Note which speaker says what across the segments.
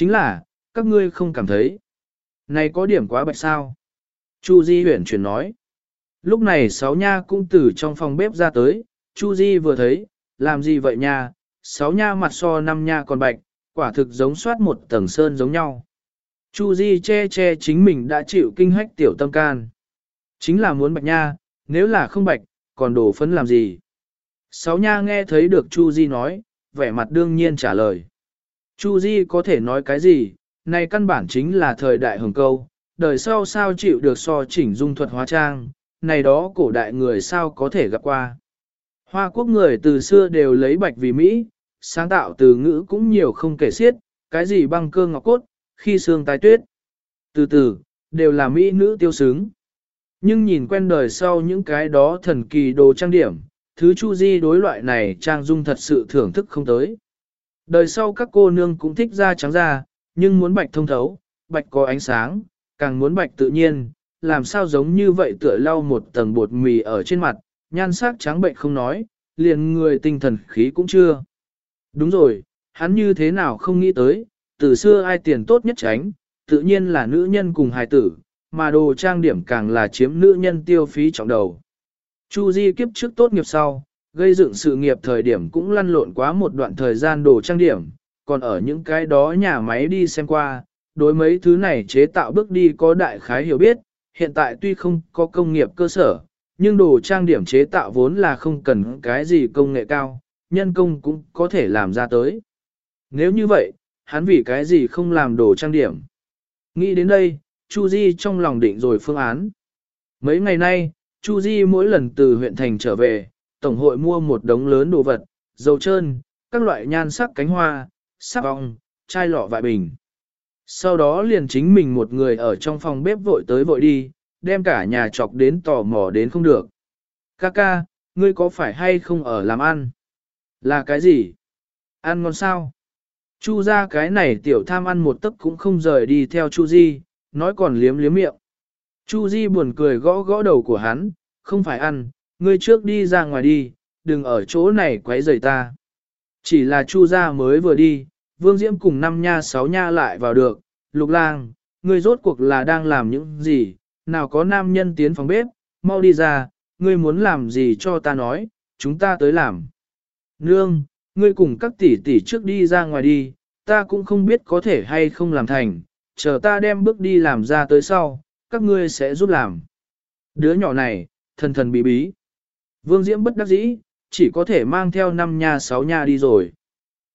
Speaker 1: Chính là, các ngươi không cảm thấy. Này có điểm quá bạch sao? Chu Di huyển chuyển nói. Lúc này sáu nha cũng từ trong phòng bếp ra tới, Chu Di vừa thấy, làm gì vậy nha, sáu nha mặt so năm nha còn bạch, quả thực giống soát một tầng sơn giống nhau. Chu Di che che chính mình đã chịu kinh hách tiểu tâm can. Chính là muốn bạch nha, nếu là không bạch, còn đổ phấn làm gì? Sáu nha nghe thấy được Chu Di nói, vẻ mặt đương nhiên trả lời. Chu Di có thể nói cái gì, này căn bản chính là thời đại hồng câu, đời sau sao chịu được so chỉnh dung thuật hóa trang, này đó cổ đại người sao có thể gặp qua. Hoa quốc người từ xưa đều lấy bạch vì Mỹ, sáng tạo từ ngữ cũng nhiều không kể xiết, cái gì băng cơ ngọc cốt, khi xương tái tuyết. Từ từ, đều là Mỹ nữ tiêu sướng. Nhưng nhìn quen đời sau những cái đó thần kỳ đồ trang điểm, thứ Chu Di đối loại này trang dung thật sự thưởng thức không tới. Đời sau các cô nương cũng thích da trắng da, nhưng muốn bạch thông thấu, bạch có ánh sáng, càng muốn bạch tự nhiên, làm sao giống như vậy tựa lau một tầng bột mì ở trên mặt, nhan sắc trắng bệnh không nói, liền người tinh thần khí cũng chưa. Đúng rồi, hắn như thế nào không nghĩ tới, từ xưa ai tiền tốt nhất tránh, tự nhiên là nữ nhân cùng hài tử, mà đồ trang điểm càng là chiếm nữ nhân tiêu phí trọng đầu. Chu Di kiếp trước tốt nghiệp sau, gây dựng sự nghiệp thời điểm cũng lăn lộn quá một đoạn thời gian đồ trang điểm, còn ở những cái đó nhà máy đi xem qua, đối mấy thứ này chế tạo bước đi có đại khái hiểu biết, hiện tại tuy không có công nghiệp cơ sở, nhưng đồ trang điểm chế tạo vốn là không cần cái gì công nghệ cao, nhân công cũng có thể làm ra tới. Nếu như vậy, hắn vì cái gì không làm đồ trang điểm? Nghĩ đến đây, Chu Di trong lòng định rồi phương án. Mấy ngày nay, Chu Di mỗi lần từ huyện thành trở về, tổng hội mua một đống lớn đồ vật, dầu trơn, các loại nhan sắc cánh hoa, sắc vong, chai lọ vại bình. Sau đó liền chính mình một người ở trong phòng bếp vội tới vội đi, đem cả nhà chọc đến tò mò đến không được. Kaka, ngươi có phải hay không ở làm ăn? Là cái gì? Ăn ngon sao? Chu ra cái này tiểu tham ăn một tấc cũng không rời đi theo Chu Di, nói còn liếm liếm miệng. Chu Di buồn cười gõ gõ đầu của hắn, không phải ăn, ngươi trước đi ra ngoài đi, đừng ở chỗ này quấy rầy ta. Chỉ là Chu gia mới vừa đi, Vương Diễm cùng năm nha sáu nha lại vào được, lục lang, ngươi rốt cuộc là đang làm những gì, nào có nam nhân tiến phòng bếp, mau đi ra, ngươi muốn làm gì cho ta nói, chúng ta tới làm. Nương, ngươi cùng các tỷ tỷ trước đi ra ngoài đi, ta cũng không biết có thể hay không làm thành, chờ ta đem bước đi làm ra tới sau, các ngươi sẽ giúp làm. Đứa nhỏ này, thần thần bí bí. Vương Diễm bất đắc dĩ, chỉ có thể mang theo năm nha sáu nha đi rồi.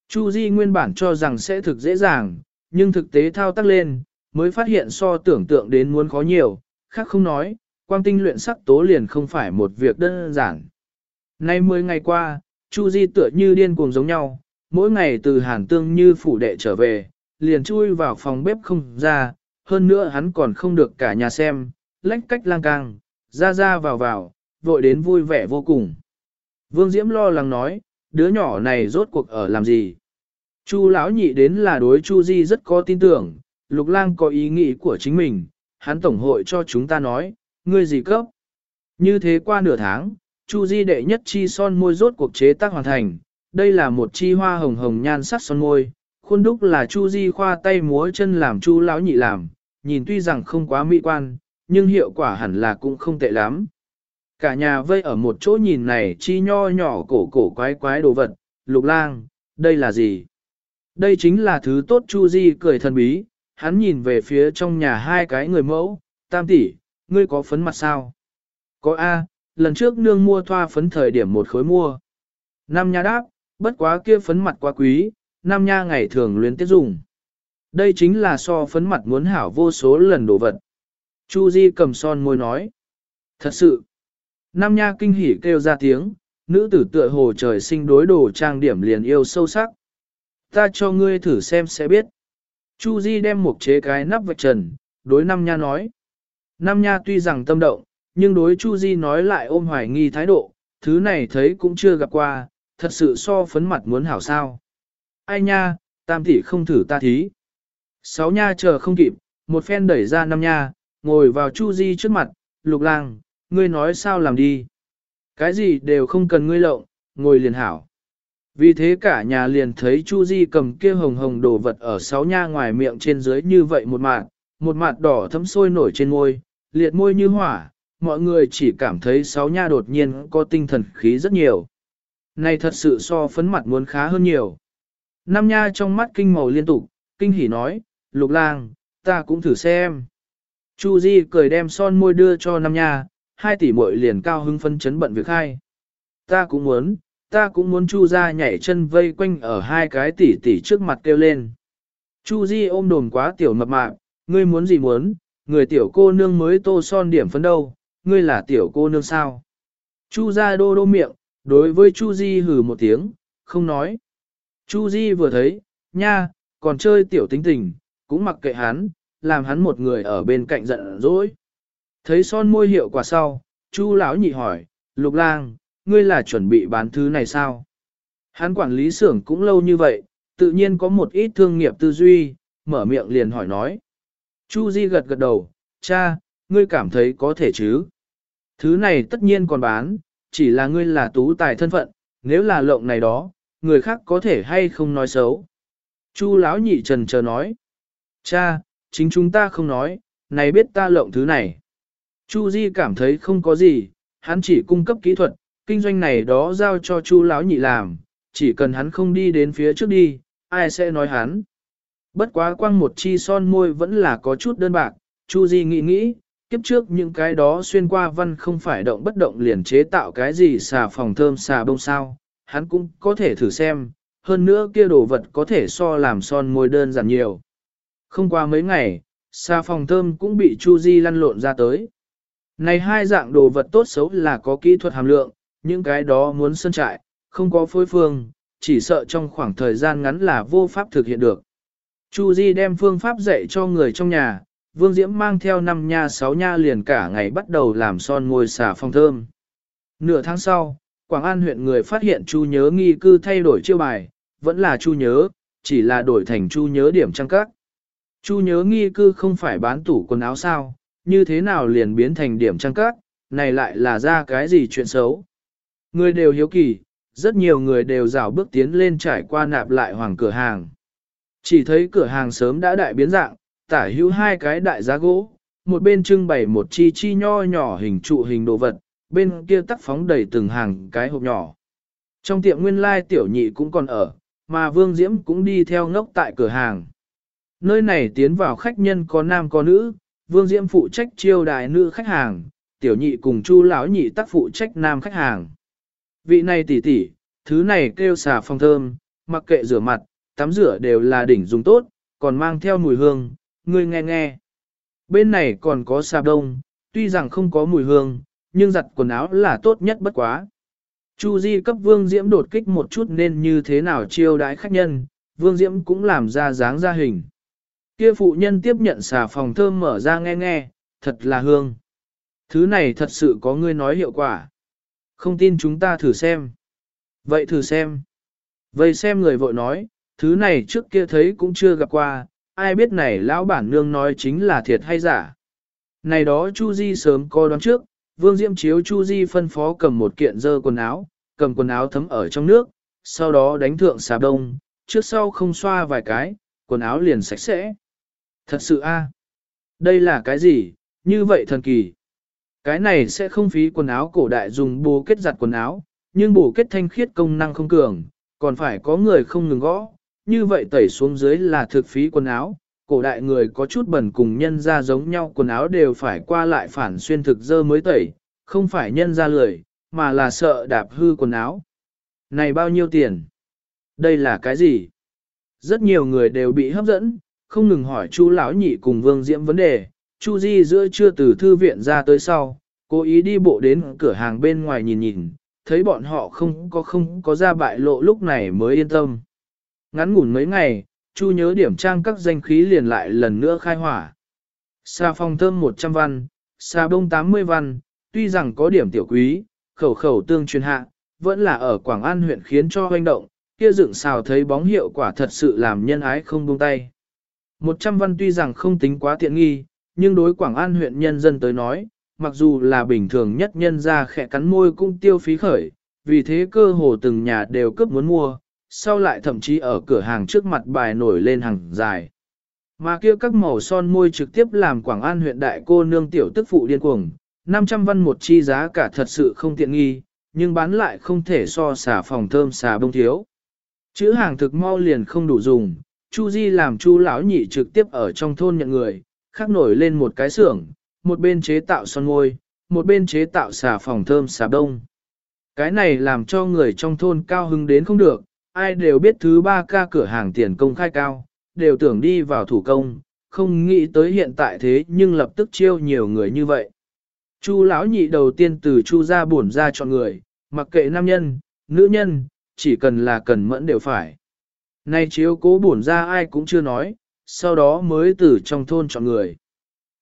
Speaker 1: Chu Di nguyên bản cho rằng sẽ thực dễ dàng, nhưng thực tế thao tác lên, mới phát hiện so tưởng tượng đến muốn khó nhiều, khác không nói, quang tinh luyện sắc tố liền không phải một việc đơn giản. Nay 10 ngày qua, Chu Di tựa như điên cuồng giống nhau, mỗi ngày từ Hàn Tương như phủ đệ trở về, liền chui vào phòng bếp không ra, hơn nữa hắn còn không được cả nhà xem, lách cách lang cang, ra ra vào vào, vội đến vui vẻ vô cùng. Vương Diễm lo lắng nói, đứa nhỏ này rốt cuộc ở làm gì? Chu lão nhị đến là đối Chu Di rất có tin tưởng, Lục Lang có ý nghĩ của chính mình, hắn tổng hội cho chúng ta nói, ngươi gì cấp? Như thế qua nửa tháng, Chu Di đệ nhất chi son môi rốt cuộc chế tác hoàn thành, đây là một chi hoa hồng hồng nhan sắc son môi, khuôn đúc là Chu Di khoa tay múa chân làm Chu lão nhị làm, nhìn tuy rằng không quá mỹ quan, nhưng hiệu quả hẳn là cũng không tệ lắm. Cả nhà vây ở một chỗ nhìn này chi nho nhỏ cổ cổ quái quái đồ vật, lục lang, đây là gì? Đây chính là thứ tốt Chu Di cười thần bí, hắn nhìn về phía trong nhà hai cái người mẫu, tam tỷ, ngươi có phấn mặt sao? Có A, lần trước nương mua thoa phấn thời điểm một khối mua. Nam nha đáp, bất quá kia phấn mặt quá quý, nam nha ngày thường luyến tiết dùng. Đây chính là so phấn mặt muốn hảo vô số lần đồ vật. Chu Di cầm son môi nói. Thật sự. Nam nha kinh hỉ kêu ra tiếng, nữ tử tựa hồ trời sinh đối đồ trang điểm liền yêu sâu sắc. Ta cho ngươi thử xem sẽ biết. Chu Di đem một chế cái nắp vạch trần, đối Nam nha nói. Nam nha tuy rằng tâm động, nhưng đối Chu Di nói lại ôm hoài nghi thái độ, thứ này thấy cũng chưa gặp qua, thật sự so phấn mặt muốn hảo sao. Ai nha, tam tỷ không thử ta thí. Sáu nha chờ không kịp, một phen đẩy ra Nam nha, ngồi vào Chu Di trước mặt, lục lang, ngươi nói sao làm đi. Cái gì đều không cần ngươi lộng, ngồi liền hảo. Vì thế cả nhà liền thấy Chu Di cầm kia hồng hồng đồ vật ở sáu nha ngoài miệng trên dưới như vậy một mạt, một mạt đỏ thấm sôi nổi trên môi, liệt môi như hỏa, mọi người chỉ cảm thấy sáu nha đột nhiên có tinh thần khí rất nhiều. Này thật sự so phấn mặt muốn khá hơn nhiều. Nam nha trong mắt kinh màu liên tục, kinh hỉ nói, lục lang, ta cũng thử xem. Chu Di cười đem son môi đưa cho Nam nha, hai tỷ muội liền cao hứng phân chấn bận việc hai. Ta cũng muốn, ta cũng muốn Chu ra nhảy chân vây quanh ở hai cái tỷ tỷ trước mặt kêu lên. Chu Di ôm đồn quá tiểu mập mạp, ngươi muốn gì muốn, người tiểu cô nương mới tô son điểm phấn đâu, ngươi là tiểu cô nương sao. Chu ra đô đô miệng, đối với Chu Di hừ một tiếng, không nói. Chu Di vừa thấy, nha, còn chơi tiểu tính tình, cũng mặc kệ hắn, làm hắn một người ở bên cạnh giận dỗi. Thấy son môi hiệu quả sau, Chu lão nhị hỏi, Lục Lang, ngươi là chuẩn bị bán thứ này sao? Hắn quản lý xưởng cũng lâu như vậy, tự nhiên có một ít thương nghiệp tư duy, mở miệng liền hỏi nói. Chu Di gật gật đầu, cha, ngươi cảm thấy có thể chứ? Thứ này tất nhiên còn bán, chỉ là ngươi là tú tài thân phận, nếu là lộng này đó, người khác có thể hay không nói xấu. Chu lão nhị trần chờ nói. Cha, chính chúng ta không nói, này biết ta lộng thứ này. Chu Di cảm thấy không có gì, hắn chỉ cung cấp kỹ thuật, kinh doanh này đó giao cho Chu lão nhị làm, chỉ cần hắn không đi đến phía trước đi, ai sẽ nói hắn. Bất quá quăng một chi son môi vẫn là có chút đơn bạc, Chu Di nghĩ nghĩ, kiếp trước những cái đó xuyên qua văn không phải động bất động liền chế tạo cái gì xà phòng thơm xà bông sao, hắn cũng có thể thử xem, hơn nữa kia đồ vật có thể so làm son môi đơn giản nhiều. Không qua mấy ngày, xà phòng thơm cũng bị Chu Di lăn lộn ra tới. Này hai dạng đồ vật tốt xấu là có kỹ thuật hàm lượng, những cái đó muốn sân trại, không có phối phương, chỉ sợ trong khoảng thời gian ngắn là vô pháp thực hiện được. Chu Di đem phương pháp dạy cho người trong nhà, Vương Diễm mang theo năm nha sáu nha liền cả ngày bắt đầu làm son môi xả phong thơm. Nửa tháng sau, Quảng An huyện người phát hiện Chu Nhớ nghi cư thay đổi chiêu bài, vẫn là Chu Nhớ, chỉ là đổi thành Chu Nhớ điểm trang các. Chu Nhớ nghi cư không phải bán tủ quần áo sao, như thế nào liền biến thành điểm trang các, này lại là ra cái gì chuyện xấu. Người đều hiếu kỳ, rất nhiều người đều rảo bước tiến lên trải qua nạp lại hoàng cửa hàng. Chỉ thấy cửa hàng sớm đã đại biến dạng, tả hữu hai cái đại giá gỗ, một bên trưng bày một chi chi nho nhỏ hình trụ hình đồ vật, bên kia tắc phóng đầy từng hàng cái hộp nhỏ. Trong tiệm nguyên lai tiểu nhị cũng còn ở, mà Vương Diễm cũng đi theo ngốc tại cửa hàng. Nơi này tiến vào khách nhân có nam có nữ, Vương Diễm phụ trách chiêu đài nữ khách hàng, tiểu nhị cùng chu lão nhị tác phụ trách nam khách hàng. Vị này tỷ tỷ, thứ này kêu xà phong thơm, mặc kệ rửa mặt, tắm rửa đều là đỉnh dùng tốt, còn mang theo mùi hương, ngươi nghe nghe. Bên này còn có xà đông, tuy rằng không có mùi hương, nhưng giặt quần áo là tốt nhất bất quá. Chu Di cấp Vương Diễm đột kích một chút nên như thế nào chiêu đãi khách nhân, Vương Diễm cũng làm ra dáng ra hình. Kia phụ nhân tiếp nhận xà phòng thơm mở ra nghe nghe, thật là hương. Thứ này thật sự có ngươi nói hiệu quả. Không tin chúng ta thử xem. Vậy thử xem. Vậy xem người vội nói, thứ này trước kia thấy cũng chưa gặp qua, ai biết này lão bản nương nói chính là thiệt hay giả. Này đó Chu Di sớm coi đoán trước, Vương Diễm chiếu Chu Di phân phó cầm một kiện dơ quần áo, cầm quần áo thấm ở trong nước, sau đó đánh thượng xà đông, trước sau không xoa vài cái, quần áo liền sạch sẽ. Thật sự a, Đây là cái gì, như vậy thần kỳ. Cái này sẽ không phí quần áo cổ đại dùng bồ kết giặt quần áo, nhưng bồ kết thanh khiết công năng không cường, còn phải có người không ngừng gõ, như vậy tẩy xuống dưới là thực phí quần áo. Cổ đại người có chút bẩn cùng nhân ra giống nhau quần áo đều phải qua lại phản xuyên thực dơ mới tẩy, không phải nhân ra lười, mà là sợ đạp hư quần áo. Này bao nhiêu tiền? Đây là cái gì? Rất nhiều người đều bị hấp dẫn, không ngừng hỏi Chu lão nhị cùng Vương Diễm vấn đề, Chu Di giữa trưa từ thư viện ra tới sau, cố ý đi bộ đến cửa hàng bên ngoài nhìn nhìn, thấy bọn họ không có không có ra bại lộ lúc này mới yên tâm. Ngắn ngủn mấy ngày, Chu nhớ điểm trang các danh khí liền lại lần nữa khai hỏa. Sa phong thơm 100 văn, sa bông 80 văn, tuy rằng có điểm tiểu quý, khẩu khẩu tương truyền hạ, vẫn là ở Quảng An huyện khiến cho hoành động, kia dựng xào thấy bóng hiệu quả thật sự làm nhân ái không buông tay. 100 văn tuy rằng không tính quá tiện nghi, nhưng đối Quảng An huyện nhân dân tới nói, mặc dù là bình thường nhất nhân ra khẽ cắn môi cũng tiêu phí khởi, vì thế cơ hồ từng nhà đều cướp muốn mua, sau lại thậm chí ở cửa hàng trước mặt bài nổi lên hàng dài. Mà kia các màu son môi trực tiếp làm Quảng An huyện đại cô nương tiểu tức phụ điên cuồng, 500 văn một chi giá cả thật sự không tiện nghi, nhưng bán lại không thể so xả phòng thơm xà bông thiếu. Chữ hàng thực mau liền không đủ dùng, Chu Di làm Chu lão nhị trực tiếp ở trong thôn nhận người, khắc nổi lên một cái xưởng, một bên chế tạo son môi, một bên chế tạo xà phòng thơm xà đông. Cái này làm cho người trong thôn cao hứng đến không được, ai đều biết thứ ba ca cửa hàng tiền công khai cao, đều tưởng đi vào thủ công, không nghĩ tới hiện tại thế nhưng lập tức chiêu nhiều người như vậy. Chu lão nhị đầu tiên từ chu gia bổn ra chọn người, mặc kệ nam nhân, nữ nhân, chỉ cần là cần mẫn đều phải. Nay chiếu cố bổn ra ai cũng chưa nói, sau đó mới từ trong thôn chọn người.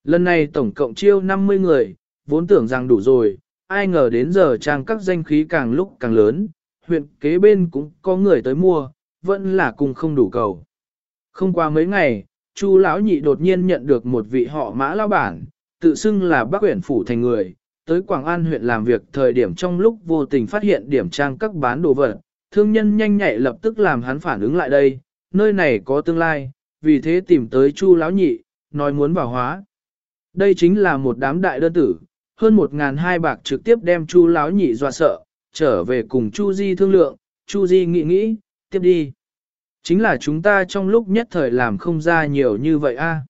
Speaker 1: Lần này tổng cộng chiêu 50 người, vốn tưởng rằng đủ rồi, ai ngờ đến giờ trang các danh khí càng lúc càng lớn, huyện kế bên cũng có người tới mua, vẫn là cùng không đủ cầu. Không qua mấy ngày, Chu lão nhị đột nhiên nhận được một vị họ mã lao bản, tự xưng là bác huyện phủ thành người, tới Quảng An huyện làm việc thời điểm trong lúc vô tình phát hiện điểm trang các bán đồ vật, thương nhân nhanh nhạy lập tức làm hắn phản ứng lại đây, nơi này có tương lai, vì thế tìm tới Chu lão nhị, nói muốn bảo hóa. Đây chính là một đám đại đơn tử, hơn một ngàn hai bạc trực tiếp đem Chu lão nhị dọa sợ, trở về cùng Chu Di thương lượng, Chu Di nghĩ nghĩ, tiếp đi. Chính là chúng ta trong lúc nhất thời làm không ra nhiều như vậy a.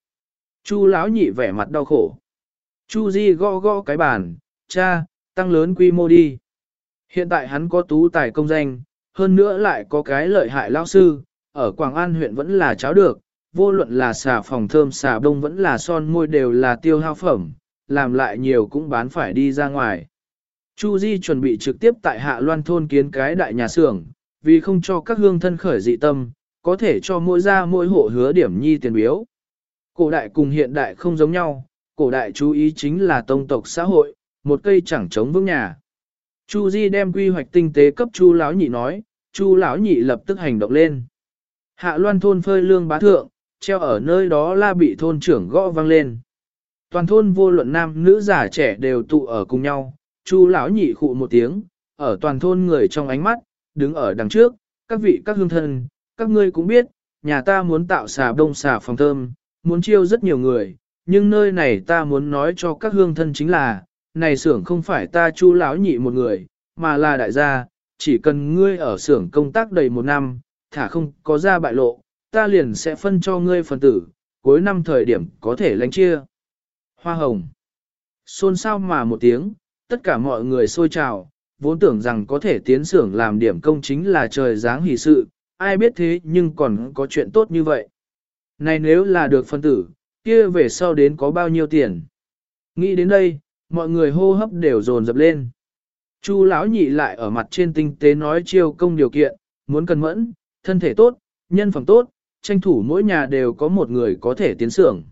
Speaker 1: Chu lão nhị vẻ mặt đau khổ. Chu Di gõ gõ cái bàn, cha, tăng lớn quy mô đi. Hiện tại hắn có tú tài công danh, hơn nữa lại có cái lợi hại lao sư, ở Quảng An huyện vẫn là cháo được, vô luận là xà phòng thơm xà đông vẫn là son môi đều là tiêu hao phẩm, làm lại nhiều cũng bán phải đi ra ngoài. Chu Di chuẩn bị trực tiếp tại Hạ Loan thôn kiến cái đại nhà xưởng, vì không cho các hương thân khởi dị tâm, có thể cho mỗi gia mỗi hộ hứa điểm nhi tiền biếu. Cổ đại cùng hiện đại không giống nhau, cổ đại chú ý chính là tông tộc xã hội, một cây chẳng chống vững nhà. Chu Di đem quy hoạch tinh tế cấp Chu lão nhị nói, Chu lão nhị lập tức hành động lên. Hạ Loan thôn phơi lương bá thượng, treo ở nơi đó la bị thôn trưởng gõ vang lên. Toàn thôn vô luận nam nữ già trẻ đều tụ ở cùng nhau, Chu lão nhị khụ một tiếng, ở toàn thôn người trong ánh mắt, đứng ở đằng trước, các vị các hương thân, các ngươi cũng biết, nhà ta muốn tạo xà đông xà phòng thơm, muốn chiêu rất nhiều người, nhưng nơi này ta muốn nói cho các hương thân chính là, này xưởng không phải ta chu lão nhị một người, mà là đại gia, chỉ cần ngươi ở xưởng công tác đầy một năm, thả không có ra bại lộ, ta liền sẽ phân cho ngươi phần tử, cuối năm thời điểm có thể lãnh chia. Hoa hồng. Xôn xao mà một tiếng, tất cả mọi người xôi trào, vốn tưởng rằng có thể tiến xưởng làm điểm công chính là trời dáng hỷ sự, ai biết thế nhưng còn có chuyện tốt như vậy. Này nếu là được phân tử, kia về sau đến có bao nhiêu tiền. Nghĩ đến đây, mọi người hô hấp đều dồn dập lên. Chu lão nhị lại ở mặt trên tinh tế nói chiêu công điều kiện, muốn cân mẫn, thân thể tốt, nhân phẩm tốt, tranh thủ mỗi nhà đều có một người có thể tiến sưởng.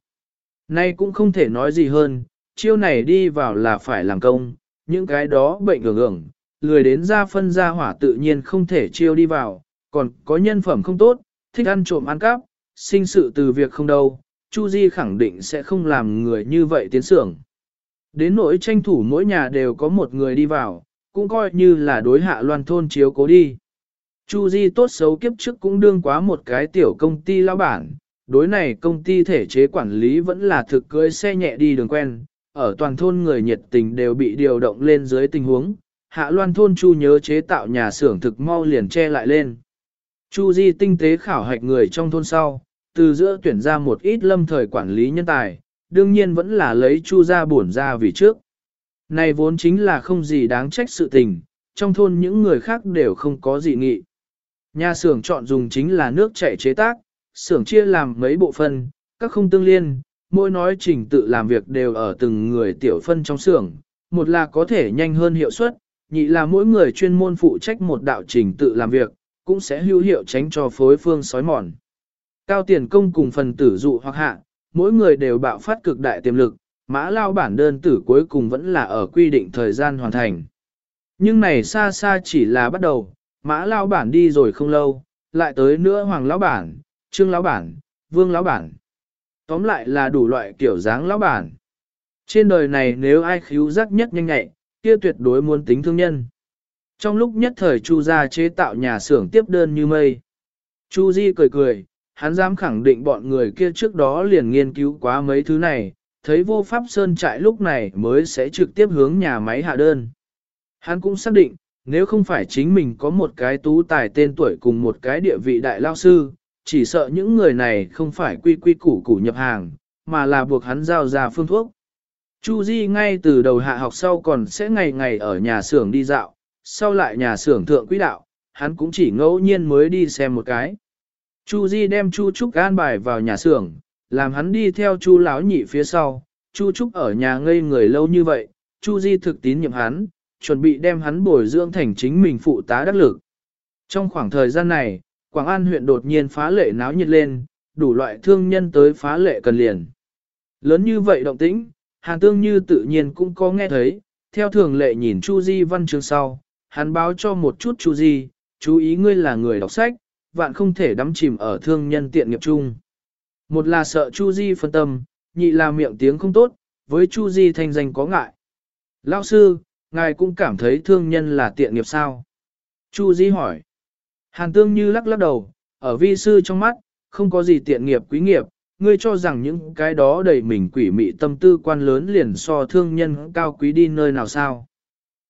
Speaker 1: Nay cũng không thể nói gì hơn, chiêu này đi vào là phải làm công, những cái đó bệnh ngưỡng ngưỡng, lười đến ra phân ra hỏa tự nhiên không thể chiêu đi vào, còn có nhân phẩm không tốt, thích ăn trộm ăn cắp, sinh sự từ việc không đâu, Chu Di khẳng định sẽ không làm người như vậy tiến sưởng. Đến nỗi tranh thủ mỗi nhà đều có một người đi vào, cũng coi như là đối hạ loan thôn chiếu cố đi. Chu Di tốt xấu kiếp trước cũng đương quá một cái tiểu công ty lão bản, đối này công ty thể chế quản lý vẫn là thực cưới xe nhẹ đi đường quen, ở toàn thôn người nhiệt tình đều bị điều động lên dưới tình huống, hạ loan thôn Chu nhớ chế tạo nhà xưởng thực mau liền che lại lên. Chu Di tinh tế khảo hạch người trong thôn sau, từ giữa tuyển ra một ít lâm thời quản lý nhân tài, đương nhiên vẫn là lấy Chu ra bổn ra vì trước. Này vốn chính là không gì đáng trách sự tình, trong thôn những người khác đều không có gì nghị. Nhà xưởng chọn dùng chính là nước chảy chế tác, xưởng chia làm mấy bộ phân, các không tương liên, mỗi nói trình tự làm việc đều ở từng người tiểu phân trong xưởng, một là có thể nhanh hơn hiệu suất, nhị là mỗi người chuyên môn phụ trách một đạo trình tự làm việc, cũng sẽ hữu hiệu tránh cho phối phương sói mòn. Cao tiền công cùng phần tử dụ hoặc hạ, mỗi người đều bạo phát cực đại tiềm lực, mã lao bản đơn tử cuối cùng vẫn là ở quy định thời gian hoàn thành. Nhưng này xa xa chỉ là bắt đầu, mã lao bản đi rồi không lâu, lại tới nữa hoàng lão bản, trương lão bản, vương lão bản. Tóm lại là đủ loại kiểu dáng lão bản. Trên đời này nếu ai khíu giác nhất nhanh nhạy, kia tuyệt đối muốn tính thương nhân. Trong lúc nhất thời Chu gia chế tạo nhà xưởng tiếp đơn như mây. Chu Di cười cười, hắn dám khẳng định bọn người kia trước đó liền nghiên cứu quá mấy thứ này, thấy vô pháp sơn trại lúc này mới sẽ trực tiếp hướng nhà máy hạ đơn. Hắn cũng xác định, nếu không phải chính mình có một cái tú tài tên tuổi cùng một cái địa vị đại lao sư, chỉ sợ những người này không phải quy quy củ củ nhập hàng, mà là buộc hắn giao ra phương thuốc. Chu Di ngay từ đầu hạ học sau còn sẽ ngày ngày ở nhà xưởng đi dạo, sau lại nhà xưởng thượng quý đạo, hắn cũng chỉ ngẫu nhiên mới đi xem một cái. Chu Di đem Chu Trúc an bài vào nhà xưởng, làm hắn đi theo Chu lão nhị phía sau. Chu Trúc ở nhà ngây người lâu như vậy, Chu Di thực tín nhiệm hắn, chuẩn bị đem hắn bồi dưỡng thành chính mình phụ tá đắc lực. Trong khoảng thời gian này, Quảng An huyện đột nhiên phá lệ náo nhiệt lên, đủ loại thương nhân tới phá lệ cần liền. Lớn như vậy động tĩnh, Hàn Tương Như tự nhiên cũng có nghe thấy, theo thường lệ nhìn Chu Di văn chương sau, hắn báo cho một chút Chu Di, chú ý ngươi là người đọc sách, vạn không thể đắm chìm ở thương nhân tiện nghiệp chung. Một là sợ Chu Di phân tâm, nhị là miệng tiếng không tốt, với Chu Di thanh danh có ngại. Lão sư, ngài cũng cảm thấy thương nhân là tiện nghiệp sao? Chu Di hỏi. Hàn tương như lắc lắc đầu, ở vi sư trong mắt, không có gì tiện nghiệp quý nghiệp, ngươi cho rằng những cái đó đầy mình quỷ mị tâm tư quan lớn liền so thương nhân cao quý đi nơi nào sao.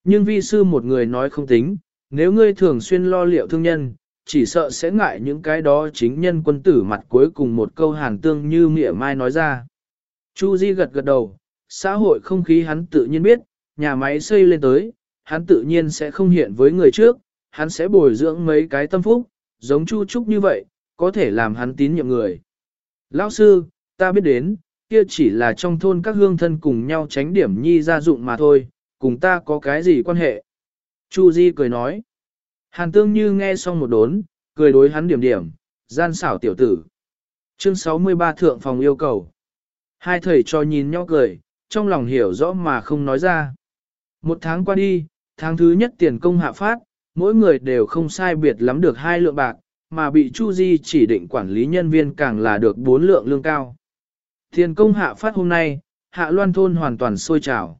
Speaker 1: Nhưng vi sư một người nói không tính, nếu ngươi thường xuyên lo liệu thương nhân, chỉ sợ sẽ ngại những cái đó chính nhân quân tử mặt cuối cùng một câu hàn tương như mỉa mai nói ra. Chu Di gật gật đầu, xã hội không khí hắn tự nhiên biết, nhà máy xây lên tới, hắn tự nhiên sẽ không hiện với người trước, hắn sẽ bồi dưỡng mấy cái tâm phúc, giống Chu Trúc như vậy, có thể làm hắn tín nhiệm người. Lão sư, ta biết đến, kia chỉ là trong thôn các hương thân cùng nhau tránh điểm nhi gia dụng mà thôi, cùng ta có cái gì quan hệ. Chu Di cười nói. Hàn tương như nghe xong một đốn, cười đối hắn điểm điểm, gian xảo tiểu tử. Chương 63 thượng phòng yêu cầu. Hai thầy cho nhìn nhau cười, trong lòng hiểu rõ mà không nói ra. Một tháng qua đi, tháng thứ nhất tiền công hạ phát, mỗi người đều không sai biệt lắm được hai lượng bạc, mà bị Chu Di chỉ định quản lý nhân viên càng là được bốn lượng lương cao. Tiền công hạ phát hôm nay, hạ loan thôn hoàn toàn sôi trào.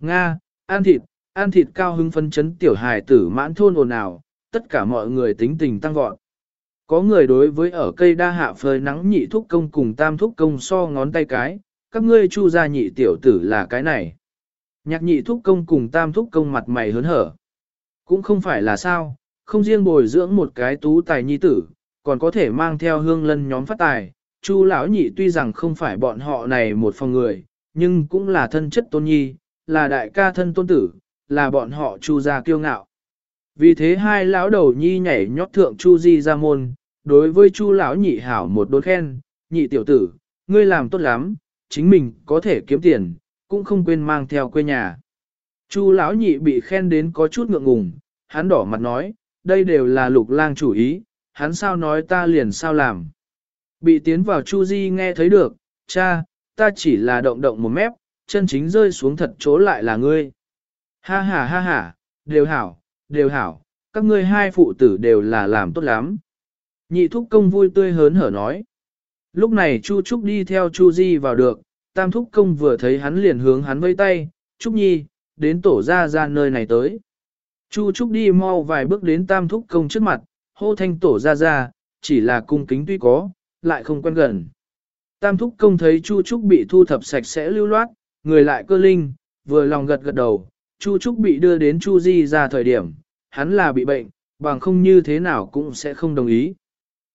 Speaker 1: Nga, ăn thịt, ăn thịt cao hứng phân chấn tiểu hài tử mãn thôn ồn ào, tất cả mọi người tính tình tăng vọt. Có người đối với ở cây đa hạ phơi nắng nhị thúc công cùng tam thúc công so ngón tay cái, các ngươi chu gia nhị tiểu tử là cái này. Nhạc nhị thúc công cùng tam thúc công mặt mày hớn hở. Cũng không phải là sao, không riêng bồi dưỡng một cái tú tài nhi tử, còn có thể mang theo hương lân nhóm phát tài. Chu lão nhị tuy rằng không phải bọn họ này một phòng người, nhưng cũng là thân chất tôn nhi, là đại ca thân tôn tử, là bọn họ chu gia kiêu ngạo. Vì thế hai lão đầu nhi nhảy nhót thượng chu di ra môn, đối với chu lão nhị hảo một đôi khen, nhị tiểu tử, ngươi làm tốt lắm, chính mình có thể kiếm tiền, cũng không quên mang theo quê nhà. Chu lão nhị bị khen đến có chút ngượng ngùng, hắn đỏ mặt nói, đây đều là lục lang chủ ý, hắn sao nói ta liền sao làm. Bị tiến vào Chu Di nghe thấy được, cha, ta chỉ là động động một mép, chân chính rơi xuống thật chỗ lại là ngươi. Ha ha ha ha, đều hảo, đều hảo, các ngươi hai phụ tử đều là làm tốt lắm. Nhị thúc công vui tươi hớn hở nói. Lúc này Chu Trúc đi theo Chu Di vào được, tam thúc công vừa thấy hắn liền hướng hắn vây tay, Trúc Nhi, đến tổ ra ra nơi này tới. Chu Trúc đi mau vài bước đến tam thúc công trước mặt, hô thanh tổ ra ra, chỉ là cung kính tuy có, lại không quen gần. Tam thúc công thấy Chu Trúc bị thu thập sạch sẽ lưu loát, người lại cơ linh, vừa lòng gật gật đầu, Chu Trúc bị đưa đến Chu Di ra thời điểm, hắn là bị bệnh, bằng không như thế nào cũng sẽ không đồng ý.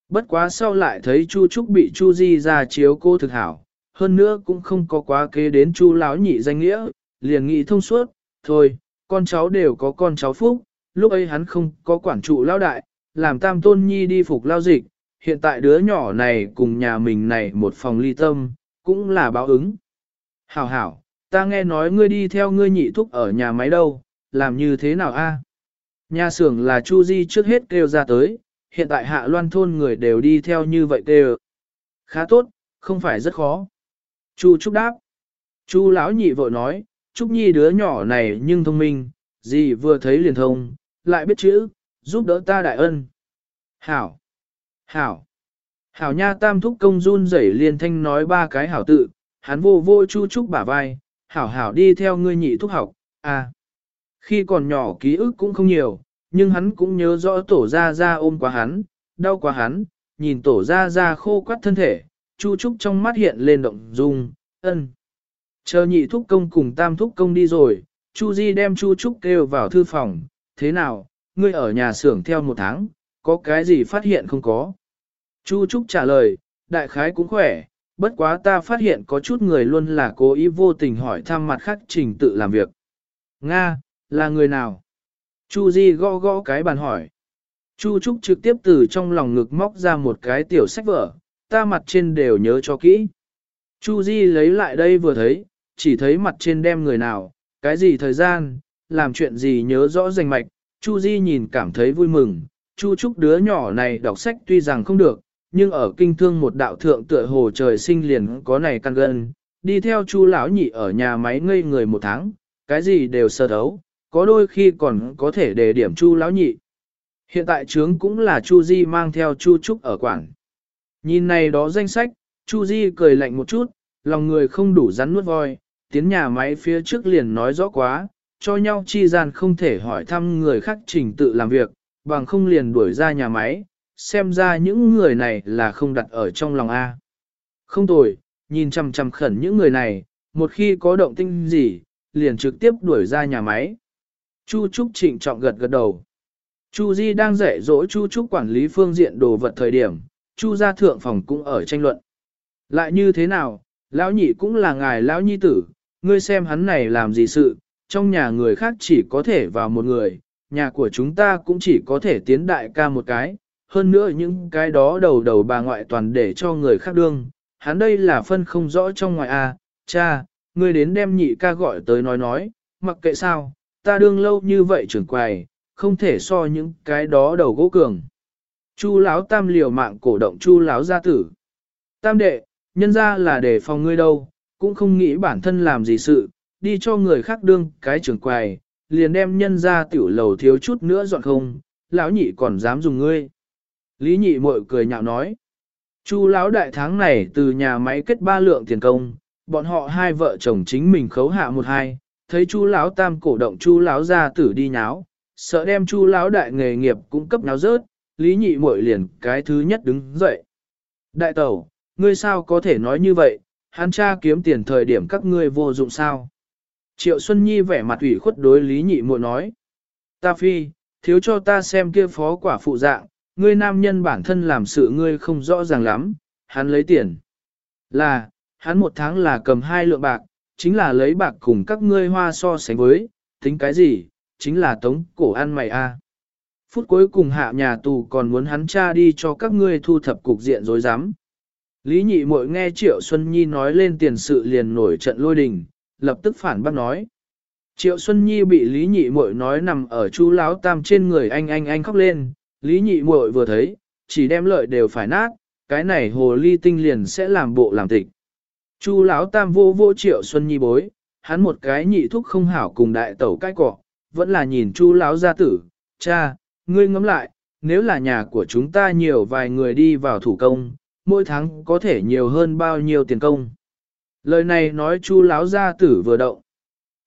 Speaker 1: Bất quá sau lại thấy Chu Trúc bị Chu Di ra chiếu cô thực hảo, hơn nữa cũng không có quá kế đến Chu lão nhị danh nghĩa, liền nghĩ thông suốt, thôi, con cháu đều có con cháu phúc, lúc ấy hắn không có quản trụ lão đại, làm tam tôn nhi đi phục lao dịch, hiện tại đứa nhỏ này cùng nhà mình này một phòng ly tâm, cũng là báo ứng. Hảo hảo, ta nghe nói ngươi đi theo ngươi nhị thúc ở nhà máy đâu, làm như thế nào a? Nhà xưởng là Chu Di trước hết kêu ra tới, hiện tại hạ loan thôn người đều đi theo như vậy kêu. Khá tốt, không phải rất khó. Chu Trúc đáp. Chu lão nhị vội nói, Trúc Nhi đứa nhỏ này nhưng thông minh, gì vừa thấy liền thông, lại biết chữ, giúp đỡ ta đại ân. Hảo! Hảo! Hảo nha tam thúc công run rẩy liên thanh nói ba cái hảo tự, hắn vô vô chu trúc bả vai, hảo hảo đi theo ngươi nhị thúc học, à. Khi còn nhỏ ký ức cũng không nhiều, nhưng hắn cũng nhớ rõ tổ ra ra ôm quá hắn, đau quá hắn, nhìn tổ ra ra khô quắt thân thể, Chu Trúc trong mắt hiện lên động dung, ân. Chờ nhị thúc công cùng tam thúc công đi rồi, Chu Di đem Chu Trúc kêu vào thư phòng, thế nào, ngươi ở nhà xưởng theo một tháng, có cái gì phát hiện không có? Chu Trúc trả lời, đại khái cũng khỏe, bất quá ta phát hiện có chút người luôn là cố ý vô tình hỏi thăm mặt khác trình tự làm việc. Nga, là người nào? Chu Di gõ gõ cái bàn hỏi. Chu Trúc trực tiếp từ trong lòng ngực móc ra một cái tiểu sách vở, ta mặt trên đều nhớ cho kỹ. Chu Di lấy lại đây vừa thấy, chỉ thấy mặt trên đem người nào, cái gì thời gian, làm chuyện gì nhớ rõ rành mạch. Chu Di nhìn cảm thấy vui mừng, Chu Trúc đứa nhỏ này đọc sách tuy rằng không được, nhưng ở kinh thương một đạo thượng tựa hồ trời sinh liền có này căn gân, đi theo Chu lão nhị ở nhà máy ngây người một tháng, cái gì đều sơ đấu, có đôi khi còn có thể đề điểm Chu lão nhị. Hiện tại trướng cũng là Chu Di mang theo Chu Trúc ở quảng. Nhìn này đó danh sách, Chu Di cười lạnh một chút, lòng người không đủ rắn nuốt voi, tiến nhà máy phía trước liền nói rõ quá, cho nhau chi gian không thể hỏi thăm người khác trình tự làm việc, bằng không liền đuổi ra nhà máy, xem ra những người này là không đặt ở trong lòng A. Không tồi, nhìn chăm chăm khẩn những người này, một khi có động tinh gì, liền trực tiếp đuổi ra nhà máy. Chu Trúc trịnh trọng gật gật đầu. Chu Di đang dạy dỗ Chu Trúc quản lý phương diện đồ vật thời điểm, Chu gia thượng phòng cũng ở tranh luận. Lại như thế nào, lão nhị cũng là ngài lão nhi tử, ngươi xem hắn này làm gì sự, trong nhà người khác chỉ có thể vào một người, nhà của chúng ta cũng chỉ có thể tiến đại ca một cái, hơn nữa những cái đó đầu đầu bà ngoại toàn để cho người khác đương, hắn đây là phân không rõ trong ngoài a, à. cha, ngươi đến đem nhị ca gọi tới nói nói, mặc kệ sao, ta đương lâu như vậy trưởng quầy, không thể so những cái đó đầu gỗ cường. Chu lão tam liều mạng cổ động chu lão gia tử. Tam đệ, nhân ra là để phòng ngươi đâu, cũng không nghĩ bản thân làm gì sự, đi cho người khác đương cái trưởng quầy, liền đem nhân ra tiểu lầu thiếu chút nữa dọn không, lão nhị còn dám dùng ngươi. Lý nhị muội cười nhạo nói. Chu lão đại tháng này từ nhà máy kết ba lượng tiền công, bọn họ hai vợ chồng chính mình khấu hạ một hai, thấy chu lão tam cổ động chu lão gia tử đi nháo, sợ đem chu lão đại nghề nghiệp cung cấp nháo rớt, lý nhị muội liền cái thứ nhất đứng dậy. Đại tẩu, ngươi sao có thể nói như vậy, hắn cha kiếm tiền thời điểm các ngươi vô dụng sao? Triệu Xuân Nhi vẻ mặt ủy khuất đối lý nhị muội nói. Ta phi, thiếu cho ta xem kia phó quả phụ dạng, ngươi nam nhân bản thân làm sự ngươi không rõ ràng lắm, hắn lấy tiền. Là, hắn một tháng là cầm hai lượng bạc, chính là lấy bạc cùng các ngươi hoa so sánh với, tính cái gì, chính là tống cổ ăn mày a. Phút cuối cùng hạ nhà tù còn muốn hắn cha đi cho các ngươi thu thập cục diện dối rắm Lý nhị muội nghe Triệu Xuân Nhi nói lên tiền sự liền nổi trận lôi đình, lập tức phản bác nói. Triệu Xuân Nhi bị Lý nhị muội nói nằm ở chú láo tam trên người anh anh anh khóc lên, Lý nhị muội vừa thấy, chỉ đem lợi đều phải nát, cái này hồ ly tinh liền sẽ làm bộ làm tịch. Chu lão tam vô vô Triệu Xuân Nhi bối, hắn một cái nhị thúc không hảo cùng đại tẩu cái cọ, vẫn là nhìn chu lão gia tử, cha, ngươi ngẫm lại, nếu là nhà của chúng ta nhiều vài người đi vào thủ công, mỗi tháng có thể nhiều hơn bao nhiêu tiền công. Lời này nói chu lão gia tử vừa động.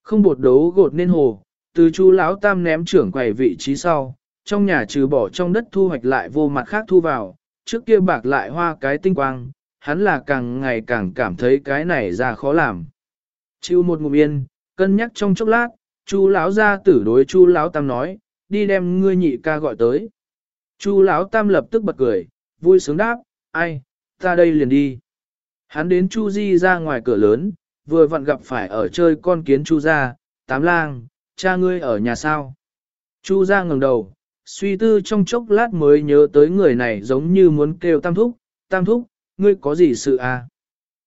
Speaker 1: Không bột đấu gột nên hồ, từ chu lão tam ném trưởng quầy vị trí sau, trong nhà trừ bỏ trong đất thu hoạch lại vô mặt khác thu vào, trước kia bạc lại hoa cái tinh quang, hắn là càng ngày càng cảm thấy cái này ra khó làm. Chịu một ngụm yên, cân nhắc trong chốc lát, chu lão gia tử đối chu lão tam nói, đi đem ngươi nhị ca gọi tới. Chu lão tam lập tức bật cười, vui sướng đáp, ai, ta đây liền đi. Hắn đến Chu Di ra ngoài cửa lớn, vừa vặn gặp phải ở chơi con kiến Chu gia, tám lang, cha ngươi ở nhà sao. Chu gia ngẩng đầu, suy tư trong chốc lát mới nhớ tới người này giống như muốn kêu tam thúc, tam thúc, ngươi có gì sự à?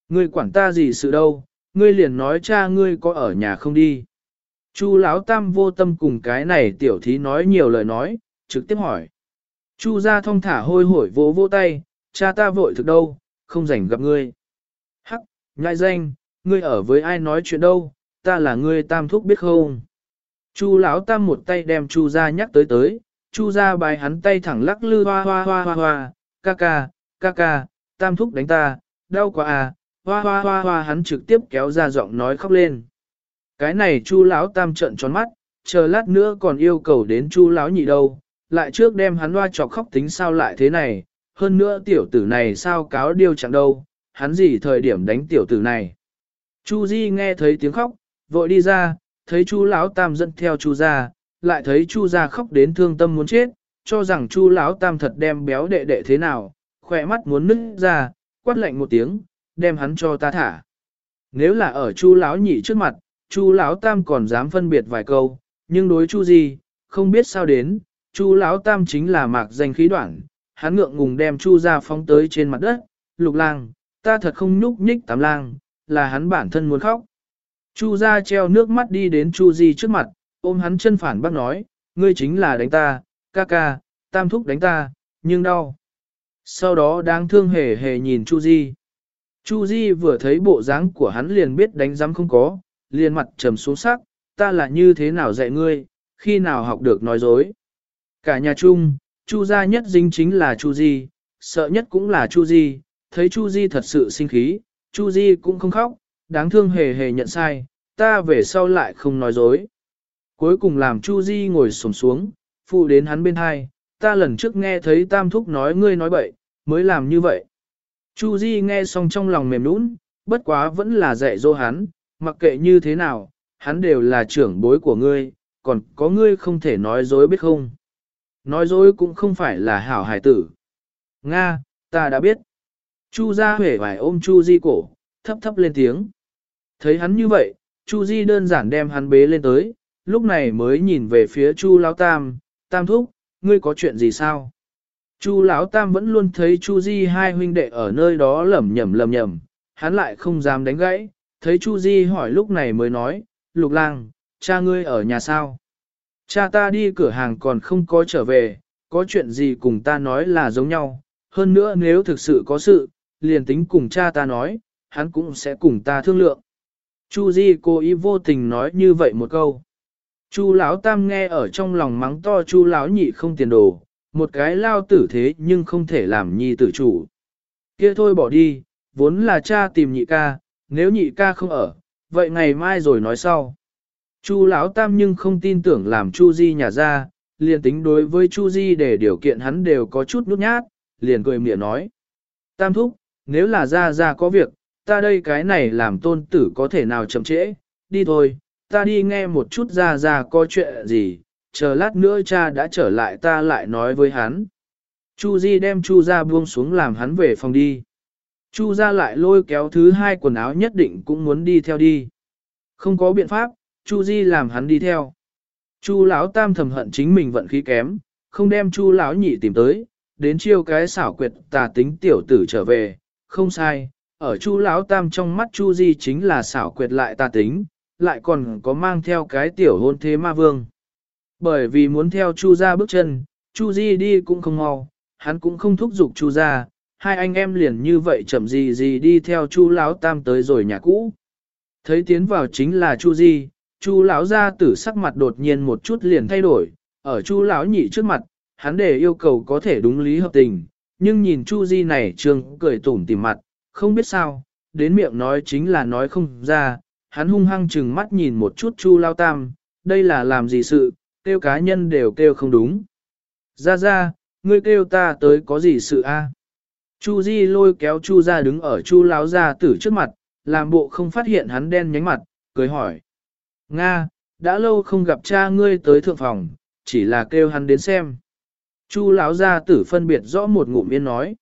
Speaker 1: Ngươi quản ta gì sự đâu, ngươi liền nói cha ngươi có ở nhà không đi. Chu lão tam vô tâm cùng cái này tiểu thí nói nhiều lời nói, trực tiếp hỏi. Chu gia thông thả hôi hổi vỗ vỗ tay, cha ta vội thực đâu, không rảnh gặp ngươi. Hắc, ngại danh, ngươi ở với ai nói chuyện đâu, ta là ngươi tam thúc biết không? Chu lão tam một tay đem chu gia nhắc tới tới, chu gia bài hắn tay thẳng lắc lư hoa hoa hoa hoa hoa, ca ca, ca ca, tam thúc đánh ta, đau quá à, hoa hoa hoa hoa hắn trực tiếp kéo ra giọng nói khóc lên. Cái này chu lão tam trợn tròn mắt, chờ lát nữa còn yêu cầu đến chu lão nhị đâu, lại trước đem hắn loa trọc khóc tính sao lại thế này, hơn nữa tiểu tử này sao cáo điêu chẳng đâu, hắn gì thời điểm đánh tiểu tử này. Chu Di nghe thấy tiếng khóc, vội đi ra, thấy chu lão tam dẫn theo chu gia, lại thấy chu gia khóc đến thương tâm muốn chết, cho rằng chu lão tam thật đem béo đệ đệ thế nào, khỏe mắt muốn nứt ra, quát lạnh một tiếng, đem hắn cho ta thả. Nếu là ở chu lão nhị trước mặt, chu lão tam còn dám phân biệt vài câu, nhưng đối chu gì, không biết sao đến, chu lão tam chính là mạc danh khí đoạn, hắn ngượng ngùng đem chu gia phóng tới trên mặt đất, lục lang, ta thật không nhúc nhích tám lang, là hắn bản thân muốn khóc. Chu gia treo nước mắt đi đến Chu Di trước mặt, ôm hắn chân phản bác nói, ngươi chính là đánh ta, ca ca, tam thúc đánh ta, nhưng đau. Sau đó đáng thương hề hề nhìn Chu Di. Chu Di vừa thấy bộ dáng của hắn liền biết đánh giám không có, liền mặt trầm xuống sắc, ta là như thế nào dạy ngươi, khi nào học được nói dối. Cả nhà chung, Chu gia nhất dính chính là Chu Di, sợ nhất cũng là Chu Di, thấy Chu Di thật sự sinh khí, Chu Di cũng không khóc, đáng thương hề hề nhận sai, ta về sau lại không nói dối. Cuối cùng làm Chu Di ngồi xổm xuống, phụ đến hắn bên hai, ta lần trước nghe thấy Tam Thúc nói ngươi nói bậy, mới làm như vậy. Chu Di nghe xong trong lòng mềm nũng, bất quá vẫn là dạy dỗ hắn, mặc kệ như thế nào, hắn đều là trưởng bối của ngươi, còn có ngươi không thể nói dối biết không. Nói dối cũng không phải là hảo hải tử. Nga, ta đã biết. Chu gia huệ vài ôm Chu Di cổ, thấp thấp lên tiếng. Thấy hắn như vậy, Chu Di đơn giản đem hắn bế lên tới, lúc này mới nhìn về phía Chu Lão Tam, Tam Thúc, ngươi có chuyện gì sao? Chu Lão Tam vẫn luôn thấy Chu Di hai huynh đệ ở nơi đó lẩm nhẩm lẩm nhẩm, hắn lại không dám đánh gãy, thấy Chu Di hỏi lúc này mới nói, Lục Lang, cha ngươi ở nhà sao? Cha ta đi cửa hàng còn không có trở về, có chuyện gì cùng ta nói là giống nhau, hơn nữa nếu thực sự có sự, liền tính cùng cha ta nói, hắn cũng sẽ cùng ta thương lượng. Chu Di cố ý vô tình nói như vậy một câu. Chu Lão Tam nghe ở trong lòng mắng to Chu Lão nhị không tiền đồ, một cái lao tử thế nhưng không thể làm nhi tử chủ. Kia thôi bỏ đi, vốn là cha tìm nhị ca, nếu nhị ca không ở, vậy ngày mai rồi nói sau. Chu Lão Tam nhưng không tin tưởng làm Chu Di nhà ra, liền tính đối với Chu Di để điều kiện hắn đều có chút nút nhát, liền cười miệng nói. Tam thúc, nếu là ra ra có việc, ta đây cái này làm tôn tử có thể nào chậm trễ, đi thôi, ta đi nghe một chút ra ra có chuyện gì, chờ lát nữa cha đã trở lại ta lại nói với hắn. Chu Di đem Chu ra buông xuống làm hắn về phòng đi. Chu ra lại lôi kéo thứ hai quần áo nhất định cũng muốn đi theo đi. Không có biện pháp, Chu Di làm hắn đi theo. Chu lão tam thầm hận chính mình vận khí kém, không đem Chu lão nhị tìm tới, đến chiêu cái xảo quyệt tà tính tiểu tử trở về, không sai, ở Chu lão tam trong mắt Chu Di chính là xảo quyệt lại tà tính, lại còn có mang theo cái tiểu hôn thế ma vương. Bởi vì muốn theo Chu gia bước chân, Chu Di đi cũng không mau, hắn cũng không thúc giục Chu gia, hai anh em liền như vậy chậm gì gì đi theo Chu lão tam tới rồi nhà cũ. Thấy tiến vào chính là Chu Di, Chu lão gia tử sắc mặt đột nhiên một chút liền thay đổi, ở Chu lão nhị trước mặt, hắn để yêu cầu có thể đúng lý hợp tình, nhưng nhìn Chu Di này trương cười tủm tỉm mặt, không biết sao, đến miệng nói chính là nói không ra, hắn hung hăng chừng mắt nhìn một chút Chu Lao Tam, đây là làm gì sự, kêu cá nhân đều kêu không đúng. Ra ra, ngươi kêu ta tới có gì sự a? Chu Di lôi kéo Chu ra đứng ở Chu Lão gia tử trước mặt, làm bộ không phát hiện hắn đen nhánh mặt, cười hỏi. Nga, đã lâu không gặp cha ngươi tới thượng phòng, chỉ là kêu hắn đến xem. Chu lão gia tử phân biệt rõ một ngụm yên nói.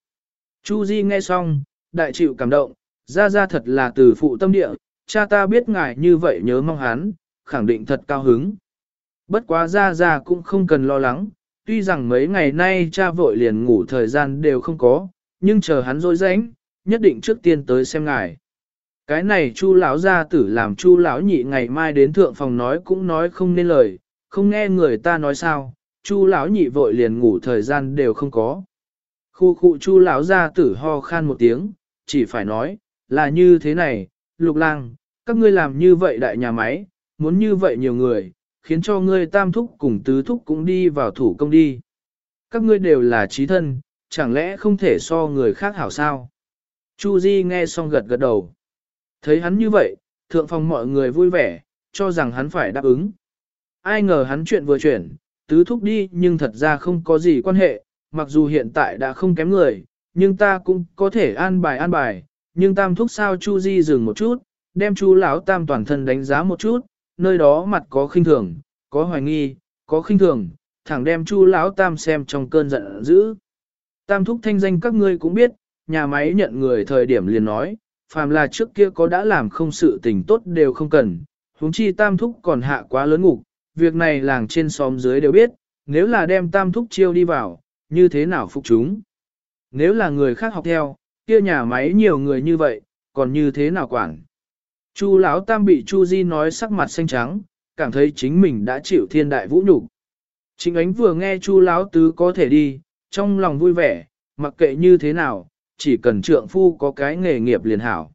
Speaker 1: Chu Di nghe xong, đại chịu cảm động, ra ra thật là từ phụ tâm địa, cha ta biết ngài như vậy nhớ mong hắn, khẳng định thật cao hứng. Bất quá ra ra cũng không cần lo lắng, tuy rằng mấy ngày nay cha vội liền ngủ thời gian đều không có, nhưng chờ hắn dối rãnh, nhất định trước tiên tới xem ngài. Cái này chu lão gia tử làm chu lão nhị ngày mai đến thượng phòng nói cũng nói không nên lời, không nghe người ta nói sao, chu lão nhị vội liền ngủ thời gian đều không có. Khu khu chu lão gia tử ho khan một tiếng, chỉ phải nói, là như thế này, lục lang, các ngươi làm như vậy đại nhà máy, muốn như vậy nhiều người, khiến cho ngươi tam thúc cùng tứ thúc cũng đi vào thủ công đi. Các ngươi đều là trí thân, chẳng lẽ không thể so người khác hảo sao? Chu Di nghe xong gật gật đầu. Thấy hắn như vậy, thượng phòng mọi người vui vẻ, cho rằng hắn phải đáp ứng. ai ngờ hắn chuyện vừa chuyển, tứ thúc đi nhưng thật ra không có gì quan hệ, mặc dù hiện tại đã không kém người, nhưng ta cũng có thể an bài an bài, nhưng tam thúc sao Chu Di dừng một chút, đem Chu lão tam toàn thân đánh giá một chút, nơi đó mặt có khinh thường, có hoài nghi, có khinh thường, thẳng đem Chu lão tam xem trong cơn giận dữ. Tam thúc thanh danh các ngươi cũng biết, nhà máy nhận người thời điểm liền nói, phàm là trước kia có đã làm không sự tình tốt đều không cần, huống chi tam thúc còn hạ quá lớn ngục, việc này làng trên xóm dưới đều biết, nếu là đem tam thúc chiêu đi vào, như thế nào phục chúng. Nếu là người khác học theo, kia nhà máy nhiều người như vậy, còn như thế nào quản. Chu lão tam bị Chu Di nói sắc mặt xanh trắng, cảm thấy chính mình đã chịu thiên đại vũ nhục. Chính ánh vừa nghe Chu lão tứ có thể đi, trong lòng vui vẻ, mặc kệ như thế nào, chỉ cần trượng phu có cái nghề nghiệp liền hảo.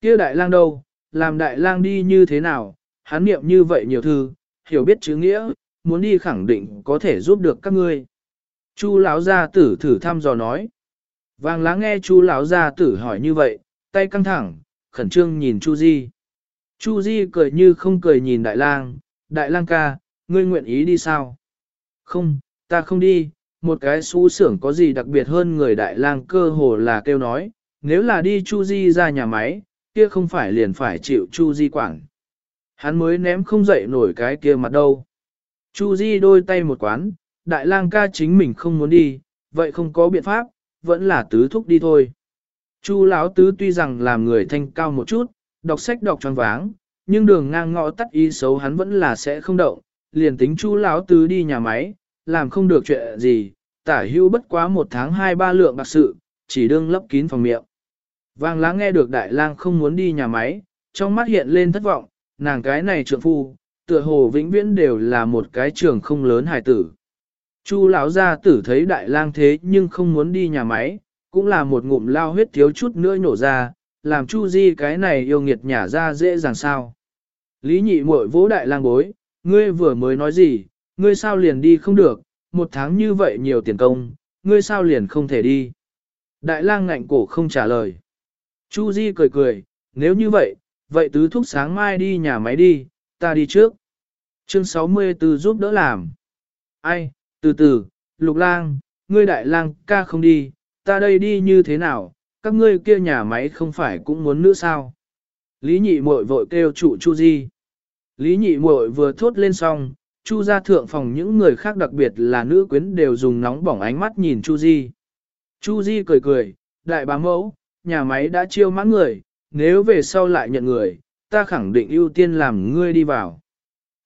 Speaker 1: Kia đại lang đâu, làm đại lang đi như thế nào, hắn niệm như vậy nhiều thư, hiểu biết chữ nghĩa, muốn đi khẳng định có thể giúp được các ngươi. Chu lão gia tử thử thăm dò nói. Vàng lá nghe chú lão gia tử hỏi như vậy, tay căng thẳng, khẩn trương nhìn Chu Di. Chu Di cười như không cười nhìn đại lang, đại lang ca, ngươi nguyện ý đi sao? Không, ta không đi, một cái xú xưởng có gì đặc biệt hơn người đại lang cơ hồ là kêu nói, nếu là đi Chu Di ra nhà máy, kia không phải liền phải chịu Chu Di quản. Hắn mới ném không dậy nổi cái kia mặt đâu. Chu Di đôi tay một quán, đại lang ca chính mình không muốn đi, vậy không có biện pháp, vẫn là tứ thúc đi thôi. Chu lão tứ tuy rằng làm người thanh cao một chút, đọc sách đọc tròn váng, nhưng đường ngang ngõ tắt ý xấu hắn vẫn là sẽ không động, liền tính chu lão tứ đi nhà máy, làm không được chuyện gì, tả hưu bất quá một tháng hai ba lượng bạc sự, chỉ đương lấp kín phòng miệng. Vàng lá nghe được đại lang không muốn đi nhà máy, trong mắt hiện lên thất vọng, nàng cái này trượng phu, tựa hồ vĩnh viễn đều là một cái trường không lớn hài tử. Chu lão gia tử thấy đại lang thế nhưng không muốn đi nhà máy, cũng là một ngụm lao huyết thiếu chút nữa nhổ ra, làm Chu Di cái này yêu nghiệt nhả ra dễ dàng sao. Lý nhị muội vỗ đại lang bối, ngươi vừa mới nói gì, ngươi sao liền đi không được, một tháng như vậy nhiều tiền công, ngươi sao liền không thể đi. Đại lang ngạnh cổ không trả lời. Chu Di cười cười, nếu như vậy, vậy tứ thúc sáng mai đi nhà máy đi, ta đi trước. Chương 64 giúp đỡ làm. Ai, từ từ, lục lang, ngươi đại lang ca không đi, ta đây đi như thế nào, các ngươi kia nhà máy không phải cũng muốn nữa sao? Lý nhị muội vội kêu trụ Chu Di. Lý nhị muội vừa thốt lên xong, Chu gia thượng phòng những người khác đặc biệt là nữ quyến đều dùng nóng bỏng ánh mắt nhìn Chu Di. Chu Di cười cười, đại bá mẫu, nhà máy đã chiêu mãn người, nếu về sau lại nhận người, ta khẳng định ưu tiên làm ngươi đi vào.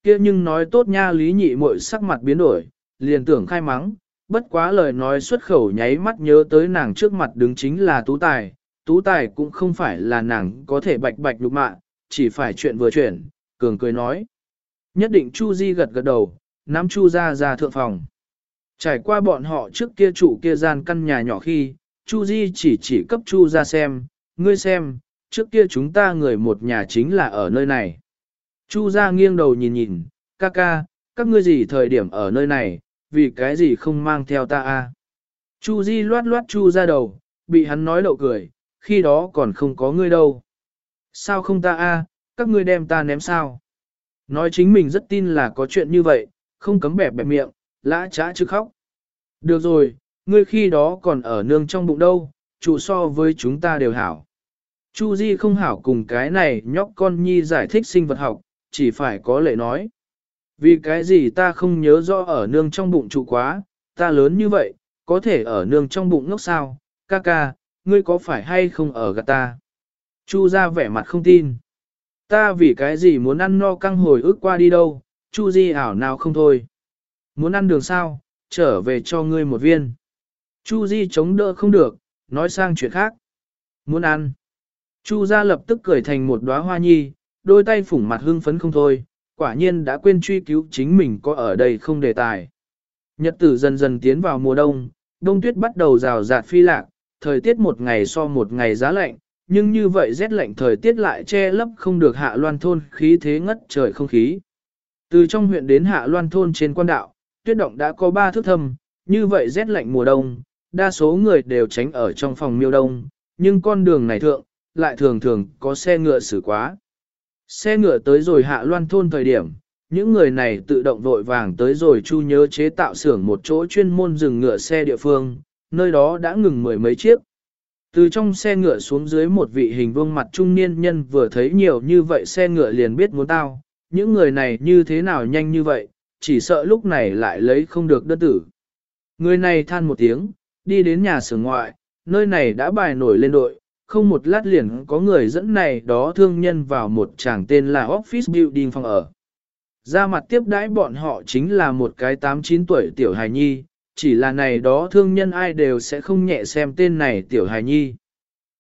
Speaker 1: Kia nhưng nói tốt nha lý nhị muội sắc mặt biến đổi, liền tưởng khai mắng, bất quá lời nói xuất khẩu nháy mắt nhớ tới nàng trước mặt đứng chính là tú tài, tú tài cũng không phải là nàng có thể bạch bạch lục mạ, chỉ phải chuyện vừa chuyển, cường cười nói. Nhất định Chu Di gật gật đầu, nắm Chu ra ra thượng phòng. Trải qua bọn họ trước kia chủ kia gian căn nhà nhỏ khi, Chu Di chỉ chỉ cấp Chu ra xem, ngươi xem, trước kia chúng ta người một nhà chính là ở nơi này. Chu ra nghiêng đầu nhìn nhìn, ca ca, các ngươi gì thời điểm ở nơi này, vì cái gì không mang theo ta a? Chu Di loát loát Chu ra đầu, bị hắn nói lộ cười, khi đó còn không có ngươi đâu. Sao không ta a? các ngươi đem ta ném sao? Nói chính mình rất tin là có chuyện như vậy, không cấm bẹp bẹp miệng, lã trá chứ khóc. Được rồi, ngươi khi đó còn ở nương trong bụng đâu, chủ so với chúng ta đều hảo. Chu Di không hảo cùng cái này nhóc con nhi giải thích sinh vật học, chỉ phải có lệ nói. Vì cái gì ta không nhớ rõ ở nương trong bụng trụ quá, ta lớn như vậy, có thể ở nương trong bụng ngốc sao, ca ca, ngươi có phải hay không ở gạt ta? Chu ra vẻ mặt không tin. Ta vì cái gì muốn ăn no căng hồi ức qua đi đâu, Chu Di ảo nào không thôi. Muốn ăn đường sao, trở về cho ngươi một viên. Chu Di chống đỡ không được, nói sang chuyện khác. Muốn ăn. Chu gia lập tức cười thành một đóa hoa nhi, đôi tay phủng mặt hưng phấn không thôi, quả nhiên đã quên truy cứu chính mình có ở đây không đề tài. Nhật tử dần dần tiến vào mùa đông, đông tuyết bắt đầu rào rạt phi lạc, thời tiết một ngày so một ngày giá lạnh, nhưng như vậy rét lạnh thời tiết lại che lấp không được hạ loan thôn khí thế ngất trời không khí. Từ trong huyện đến hạ loan thôn trên quan đạo, tuyết động đã có ba thước thâm, như vậy rét lạnh mùa đông, đa số người đều tránh ở trong phòng miêu đông, nhưng con đường này thượng, lại thường thường có xe ngựa xử quá. Xe ngựa tới rồi hạ loan thôn thời điểm, những người này tự động vội vàng tới rồi Chu nhớ chế tạo xưởng một chỗ chuyên môn dừng ngựa xe địa phương, nơi đó đã ngừng mười mấy chiếc. Từ trong xe ngựa xuống dưới một vị hình vương mặt trung niên nhân vừa thấy nhiều như vậy xe ngựa liền biết muốn tao, những người này như thế nào nhanh như vậy, chỉ sợ lúc này lại lấy không được đơn tử. Người này than một tiếng, đi đến nhà xưởng ngoại, nơi này đã bài nổi lên đội, không một lát liền có người dẫn này đó thương nhân vào một tràng tên là Office Building phòng ở. Ra mặt tiếp đãi bọn họ chính là một cái 8-9 tuổi tiểu hài nhi, chỉ là này đó thương nhân ai đều sẽ không nhẹ xem tên này tiểu hài nhi.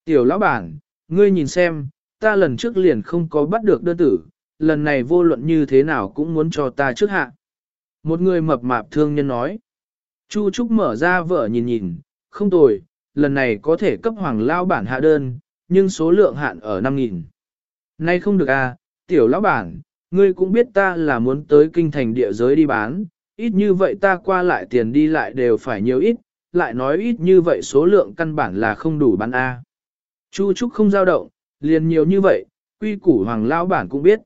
Speaker 1: Tiểu lão bản, ngươi nhìn xem, ta lần trước liền không có bắt được đơn tử, lần này vô luận như thế nào cũng muốn cho ta trước hạ. Một người mập mạp thương nhân nói. Chu Trúc mở ra vợ nhìn nhìn, không tồi, lần này có thể cấp hoàng lao bản hạ đơn, nhưng số lượng hạn ở 5.000. Nay không được à, tiểu lão bản, ngươi cũng biết ta là muốn tới kinh thành địa giới đi bán, ít như vậy ta qua lại tiền đi lại đều phải nhiều ít, lại nói ít như vậy số lượng căn bản là không đủ bán A. Chu Trúc không giao động, liền nhiều như vậy, quy củ hoàng lao bản cũng biết.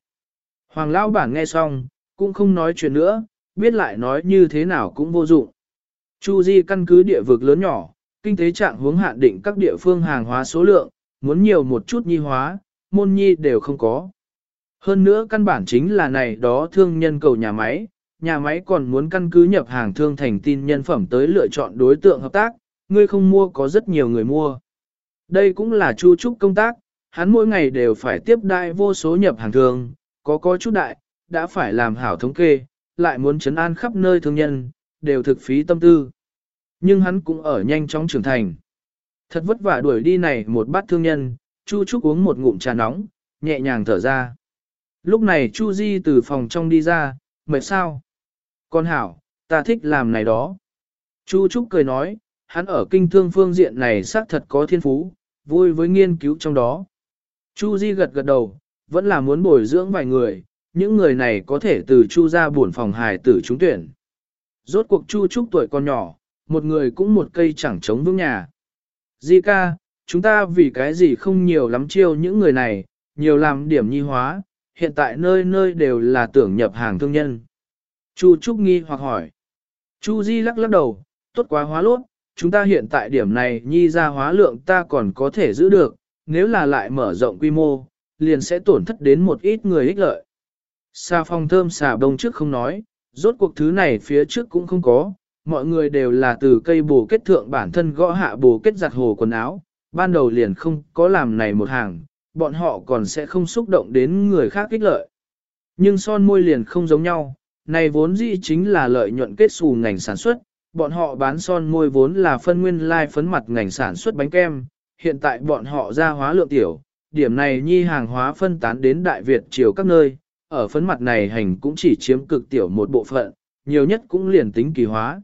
Speaker 1: Hoàng lao bản nghe xong, cũng không nói chuyện nữa, biết lại nói như thế nào cũng vô dụng. Chu Di căn cứ địa vực lớn nhỏ, kinh tế trạng hướng hạn định các địa phương hàng hóa số lượng, muốn nhiều một chút nhi hóa, môn nhi đều không có. Hơn nữa căn bản chính là này đó thương nhân cầu nhà máy, nhà máy còn muốn căn cứ nhập hàng thương thành tin nhân phẩm tới lựa chọn đối tượng hợp tác, ngươi không mua có rất nhiều người mua. Đây cũng là chu trúc công tác, hắn mỗi ngày đều phải tiếp đại vô số nhập hàng thương, có có chút đại, đã phải làm hảo thống kê, lại muốn chấn an khắp nơi thương nhân, đều thực phí tâm tư. Nhưng hắn cũng ở nhanh chóng trưởng thành. Thật vất vả đuổi đi này một bát thương nhân, Chu Trúc uống một ngụm trà nóng, nhẹ nhàng thở ra. Lúc này Chu Di từ phòng trong đi ra, mệt sao? Con hảo, ta thích làm này đó. Chu Trúc cười nói, hắn ở kinh thương phương diện này xác thật có thiên phú, vui với nghiên cứu trong đó. Chu Di gật gật đầu, vẫn là muốn bồi dưỡng vài người, những người này có thể từ Chu ra buồn phòng hài tử trúng tuyển. Rốt cuộc Chu Trúc tuổi còn nhỏ, một người cũng một cây chẳng chống vững nhà. Di ca, chúng ta vì cái gì không nhiều lắm chiêu những người này, nhiều làm điểm nhi hóa, hiện tại nơi nơi đều là tưởng nhập hàng thương nhân. Chu Trúc nghi hoặc hỏi. Chu Di lắc lắc đầu, tốt quá hóa lốt, chúng ta hiện tại điểm này nhi ra hóa lượng ta còn có thể giữ được, nếu là lại mở rộng quy mô, liền sẽ tổn thất đến một ít người ích lợi. Xà phòng thơm xà đông trước không nói, rốt cuộc thứ này phía trước cũng không có, mọi người đều là từ cây bồ kết thượng bản thân gõ hạ bồ kết giặt hồ quần áo, ban đầu liền không có làm này một hàng, bọn họ còn sẽ không xúc động đến người khác kích lợi. Nhưng son môi liền không giống nhau, này vốn dĩ chính là lợi nhuận kết xù ngành sản xuất, bọn họ bán son môi vốn là phân nguyên lai phấn mặt ngành sản xuất bánh kem, hiện tại bọn họ ra hóa lượng tiểu, điểm này nhi hàng hóa phân tán đến Đại Việt chiều các nơi, ở phấn mặt này hành cũng chỉ chiếm cực tiểu một bộ phận, nhiều nhất cũng liền tính kỳ hóa.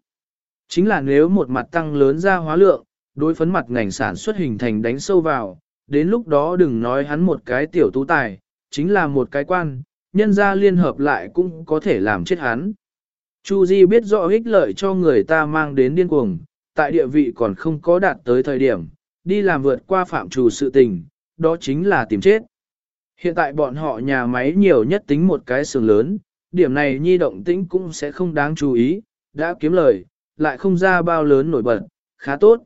Speaker 1: Chính là nếu một mặt tăng lớn ra hóa lượng, đối phấn mặt ngành sản xuất hình thành đánh sâu vào, đến lúc đó đừng nói hắn một cái tiểu tú tài, chính là một cái quan, nhân ra liên hợp lại cũng có thể làm chết hắn. Chu Di biết rõ ích lợi cho người ta mang đến điên cuồng, tại địa vị còn không có đạt tới thời điểm, đi làm vượt qua phạm trù sự tình, đó chính là tìm chết. Hiện tại bọn họ nhà máy nhiều nhất tính một cái xưởng lớn, điểm này nhi động tĩnh cũng sẽ không đáng chú ý, đã kiếm lời, lại không ra bao lớn nổi bật, khá tốt.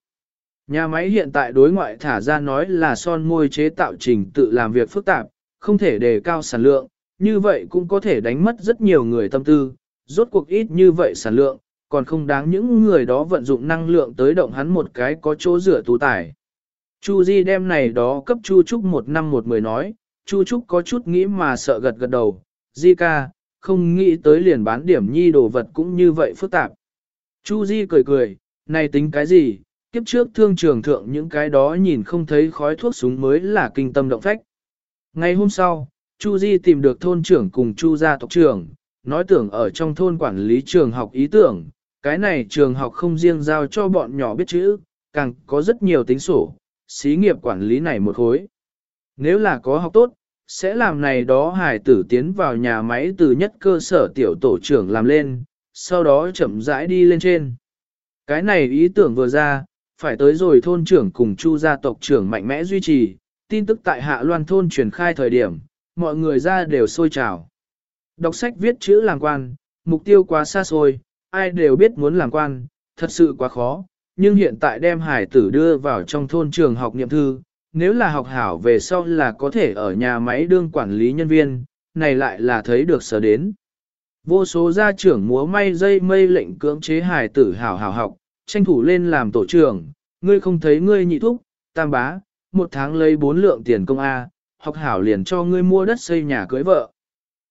Speaker 1: Nhà máy hiện tại đối ngoại thả ra nói là son môi chế tạo trình tự làm việc phức tạp, không thể đề cao sản lượng, như vậy cũng có thể đánh mất rất nhiều người tâm tư, rốt cuộc ít như vậy sản lượng, còn không đáng những người đó vận dụng năng lượng tới động hắn một cái có chỗ rửa tú tải. Chu Di đem này đó cấp Chu Trúc một năm một mười nói, Chu Trúc có chút nghĩ mà sợ gật gật đầu, Di ca, không nghĩ tới liền bán điểm nhi đồ vật cũng như vậy phức tạp. Chu Di cười cười, này tính cái gì, kiếp trước thương trường thượng những cái đó nhìn không thấy khói thuốc súng mới là kinh tâm động phách. Ngày hôm sau, Chu Di tìm được thôn trưởng cùng Chu gia tộc trưởng, nói tưởng ở trong thôn quản lý trường học ý tưởng, cái này trường học không riêng giao cho bọn nhỏ biết chữ, càng có rất nhiều tính sổ, xí nghiệp quản lý này một khối. Nếu là có học tốt, sẽ làm này đó hải tử tiến vào nhà máy từ nhất cơ sở tiểu tổ trưởng làm lên, sau đó chậm rãi đi lên trên. Cái này ý tưởng vừa ra, phải tới rồi thôn trưởng cùng chu gia tộc trưởng mạnh mẽ duy trì, tin tức tại hạ loan thôn truyền khai thời điểm, mọi người ra đều sôi trào. Đọc sách viết chữ làm quan, mục tiêu quá xa xôi, ai đều biết muốn làm quan, thật sự quá khó, nhưng hiện tại đem hải tử đưa vào trong thôn trường học niệm thư, nếu là học hảo về sau là có thể ở nhà máy đương quản lý nhân viên, này lại là thấy được sở đến. Vô số gia trưởng múa may dây mây lệnh cưỡng chế hài tử hảo hảo học, tranh thủ lên làm tổ trưởng, ngươi không thấy ngươi nhị thúc, tam bá, một tháng lấy bốn lượng tiền công A, học hảo liền cho ngươi mua đất xây nhà cưới vợ.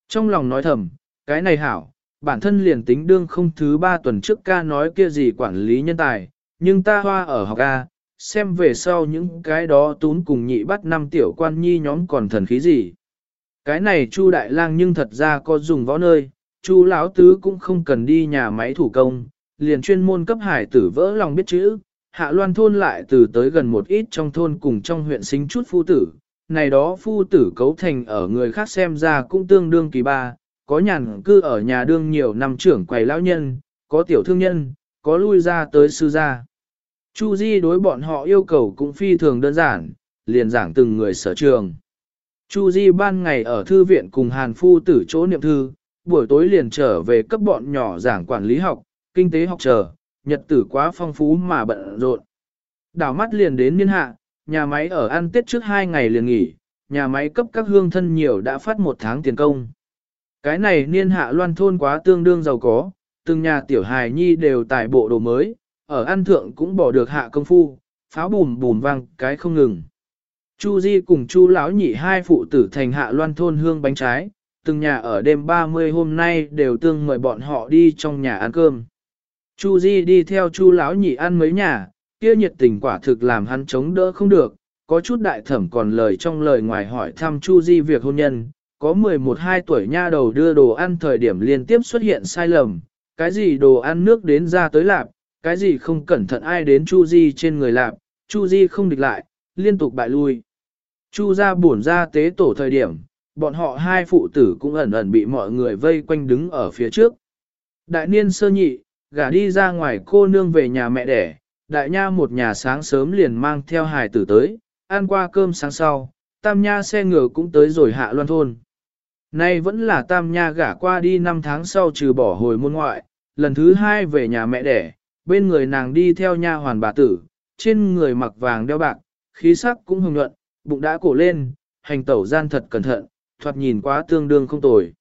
Speaker 1: Trong lòng nói thầm, cái này hảo, bản thân liền tính đương không thứ ba tuần trước ca nói kia gì quản lý nhân tài, nhưng ta hoa ở học A, xem về sau những cái đó tún cùng nhị bắt năm tiểu quan nhi nhóm còn thần khí gì. Cái này Chu Đại Lang nhưng thật ra có dùng võ nơi, Chu Lão Tứ cũng không cần đi nhà máy thủ công, liền chuyên môn cấp hải tử vỡ lòng biết chữ. Hạ Loan thôn lại từ tới gần một ít trong thôn cùng trong huyện sinh chút phu tử, này đó phu tử cấu thành ở người khác xem ra cũng tương đương kỳ ba, có nhàn cư ở nhà đương nhiều năm trưởng quầy lão nhân, có tiểu thương nhân, có lui ra tới sư gia. Chu Di đối bọn họ yêu cầu cũng phi thường đơn giản, liền giảng từng người sở trường. Chu Di ban ngày ở thư viện cùng Hàn Phu tử chỗ niệm thư, buổi tối liền trở về cấp bọn nhỏ giảng quản lý học, kinh tế học chờ, nhật tử quá phong phú mà bận rộn. Đảo mắt liền đến niên hạ, nhà máy ở ăn tết trước hai ngày liền nghỉ, nhà máy cấp các hương thân nhiều đã phát một tháng tiền công. Cái này niên hạ loan thôn quá tương đương giàu có, từng nhà tiểu hài nhi đều tải bộ đồ mới, ở ăn thượng cũng bỏ được hạ công phu, pháo bùm bùm vang cái không ngừng. Chu Di cùng Chu lão nhị hai phụ tử thành hạ loan thôn hương bánh trái, từng nhà ở đêm 30 hôm nay đều tương mời bọn họ đi trong nhà ăn cơm. Chu Di đi theo Chu lão nhị ăn mấy nhà, kia nhiệt tình quả thực làm hắn chống đỡ không được, có chút đại thẩm còn lời trong lời ngoài hỏi thăm Chu Di việc hôn nhân, có 11-2 tuổi nha đầu đưa đồ ăn thời điểm liên tiếp xuất hiện sai lầm, cái gì đồ ăn nước đến ra tới lạp, cái gì không cẩn thận ai đến Chu Di trên người lạp, Chu Di không địch lại, liên tục bại lui. Chu Gia buồn ra tế tổ thời điểm, bọn họ hai phụ tử cũng ẩn ẩn bị mọi người vây quanh đứng ở phía trước. Đại niên sơ nhị, gả đi ra ngoài cô nương về nhà mẹ đẻ, đại nha một nhà sáng sớm liền mang theo hài tử tới, ăn qua cơm sáng sau, tam nha xe ngựa cũng tới rồi hạ loan thôn. Nay vẫn là tam nha gả qua đi năm tháng sau trừ bỏ hồi môn ngoại, lần thứ hai về nhà mẹ đẻ, bên người nàng đi theo nha hoàn bà tử, trên người mặc vàng đeo bạc, khí sắc cũng hồng nhuận, bụng đã cổ lên, hành tẩu gian thật cẩn thận, thoạt nhìn quá tương đương không tồi.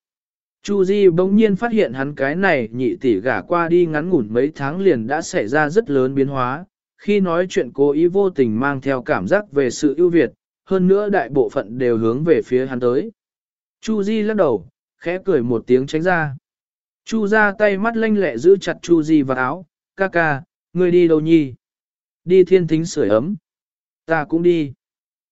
Speaker 1: Chu Di bỗng nhiên phát hiện hắn cái này nhị tỷ gả qua đi ngắn ngủn mấy tháng liền đã xảy ra rất lớn biến hóa, khi nói chuyện cố ý vô tình mang theo cảm giác về sự ưu việt, hơn nữa đại bộ phận đều hướng về phía hắn tới. Chu Di lắc đầu, khẽ cười một tiếng tránh ra. Chu ra tay mắt lanh lẹ giữ chặt Chu Di vào áo, ca ca, ngươi đi đâu nhi? Đi thiên thính sưởi ấm. Ta cũng đi.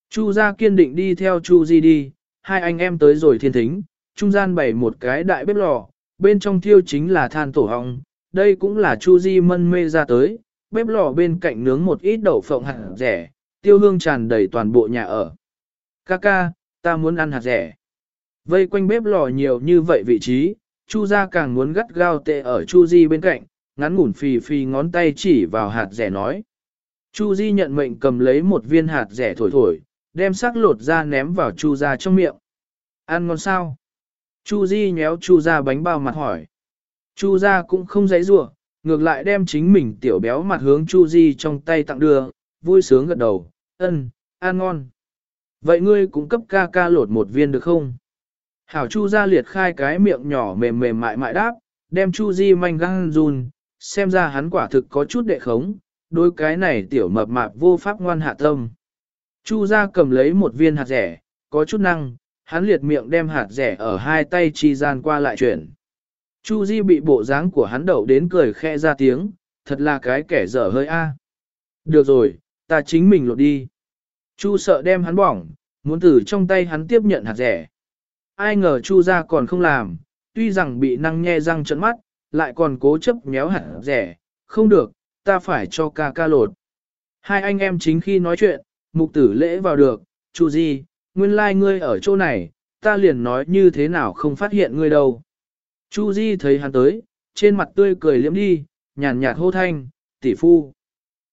Speaker 1: Chu gia kiên định đi theo Chu Di đi, hai anh em tới rồi thiên thính, trung gian bày một cái đại bếp lò, bên trong thiêu chính là than tổ hong, đây cũng là Chu Di mân mê ra tới, bếp lò bên cạnh nướng một ít đậu phộng hạt rẻ, tiêu hương tràn đầy toàn bộ nhà ở. Kaka, ta muốn ăn hạt rẻ. Vây quanh bếp lò nhiều như vậy vị trí, Chu gia càng muốn gắt gao tệ ở Chu Di bên cạnh, ngắn ngủn phì phì ngón tay chỉ vào hạt rẻ nói. Chu Di nhận mệnh cầm lấy một viên hạt rẻ thổi thổi, đem sắc lột ra ném vào Chu gia trong miệng. Ăn ngon sao? Chu Di nhéo Chu gia bánh bao mặt hỏi. Chu gia cũng không dãy rủa, ngược lại đem chính mình tiểu béo mặt hướng Chu Di trong tay tặng đưa, vui sướng gật đầu, ân, ăn ngon. Vậy ngươi cũng cấp ca ca lột một viên được không? Hảo Chu gia liệt khai cái miệng nhỏ mềm mềm mại mại đáp, đem Chu Di manh găng run, xem ra hắn quả thực có chút đệ khống, đôi cái này tiểu mập mạp vô pháp ngoan hạ tâm. Chu gia cầm lấy một viên hạt rẻ, có chút năng, hắn liệt miệng đem hạt rẻ ở hai tay chi gian qua lại chuyển. Chu Di bị bộ dáng của hắn đậu đến cười khẽ ra tiếng, thật là cái kẻ dở hơi a. Được rồi, ta chính mình lột đi. Chu sợ đem hắn bỏng, muốn từ trong tay hắn tiếp nhận hạt rẻ. Ai ngờ Chu gia còn không làm, tuy rằng bị năng nhe răng trợn mắt, lại còn cố chấp méo hạt rẻ, không được, ta phải cho ca ca lột. Hai anh em chính khi nói chuyện, mục tử lễ vào được, Chu Di, nguyên lai like ngươi ở chỗ này, ta liền nói như thế nào không phát hiện ngươi đâu. Chu Di thấy hắn tới, trên mặt tươi cười liễm đi, nhàn nhạt hô thanh, tỷ phu.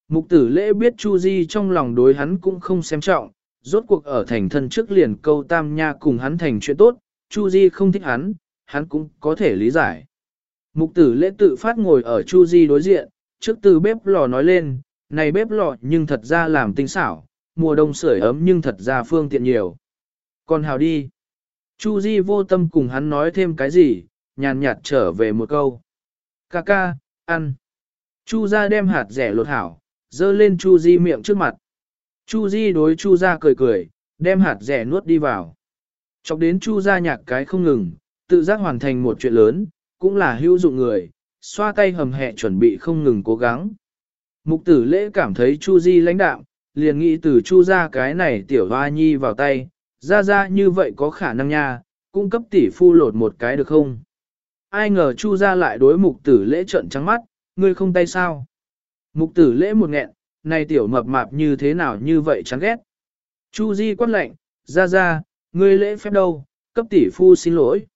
Speaker 1: Mục tử lễ biết Chu Di trong lòng đối hắn cũng không xem trọng, rốt cuộc ở thành thân trước liền câu tam nha cùng hắn thành chuyện tốt, Chu Di không thích hắn, hắn cũng có thể lý giải. Mục tử lễ tự phát ngồi ở Chu Di đối diện, trước từ bếp lò nói lên, này bếp lò nhưng thật ra làm tinh xảo, mùa đông sưởi ấm nhưng thật ra phương tiện nhiều. Còn hào đi. Chu Di vô tâm cùng hắn nói thêm cái gì, nhàn nhạt trở về một câu. Ca ca, ăn. Chu Gia đem hạt rẻ lột hảo, dơ lên Chu Di miệng trước mặt. Chu Di đối Chu Gia cười cười, đem hạt rẻ nuốt đi vào. Chọc đến Chu Gia nhạc cái không ngừng, tự giác hoàn thành một chuyện lớn, cũng là hữu dụng người, xoa tay hầm hẹ chuẩn bị không ngừng cố gắng. Mục tử lễ cảm thấy Chu Di lãnh đạo, liền nghĩ từ Chu ra cái này tiểu hoa nhi vào tay, ra ra như vậy có khả năng nha, cung cấp tỷ phu lột một cái được không? Ai ngờ Chu ra lại đối mục tử lễ trận trắng mắt, ngươi không tay sao? Mục tử lễ một nghẹn, này tiểu mập mạp như thế nào như vậy chán ghét. Chu Di quát lệnh, ra ra, ngươi lễ phép đâu, cấp tỷ phu xin lỗi.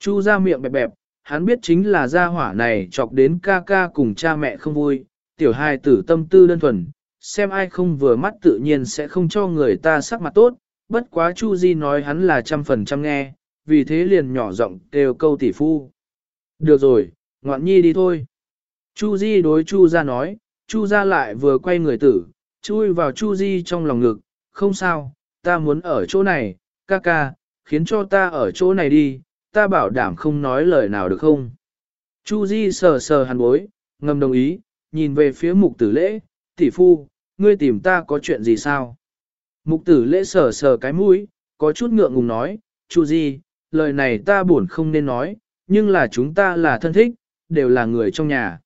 Speaker 1: Chu ra miệng bẹp bẹp, hắn biết chính là gia hỏa này chọc đến ca ca cùng cha mẹ không vui, tiểu hài tử tâm tư đơn thuần, xem ai không vừa mắt tự nhiên sẽ không cho người ta sắc mặt tốt, bất quá Chu Di nói hắn là trăm phần trăm nghe, vì thế liền nhỏ giọng kêu câu tỷ phu. Được rồi, ngoạn nhi đi thôi. Chu Di đối Chu Gia nói, Chu Gia lại vừa quay người tử, chui vào Chu Di trong lòng ngực, không sao, ta muốn ở chỗ này, ca ca, khiến cho ta ở chỗ này đi, ta bảo đảm không nói lời nào được không. Chu Di sờ sờ hàn bối, ngầm đồng ý, nhìn về phía mục tử lễ, tỷ phu, ngươi tìm ta có chuyện gì sao? Mục tử lễ sờ sờ cái mũi, có chút ngượng ngùng nói, Chu gì, lời này ta buồn không nên nói, nhưng là chúng ta là thân thích, đều là người trong nhà.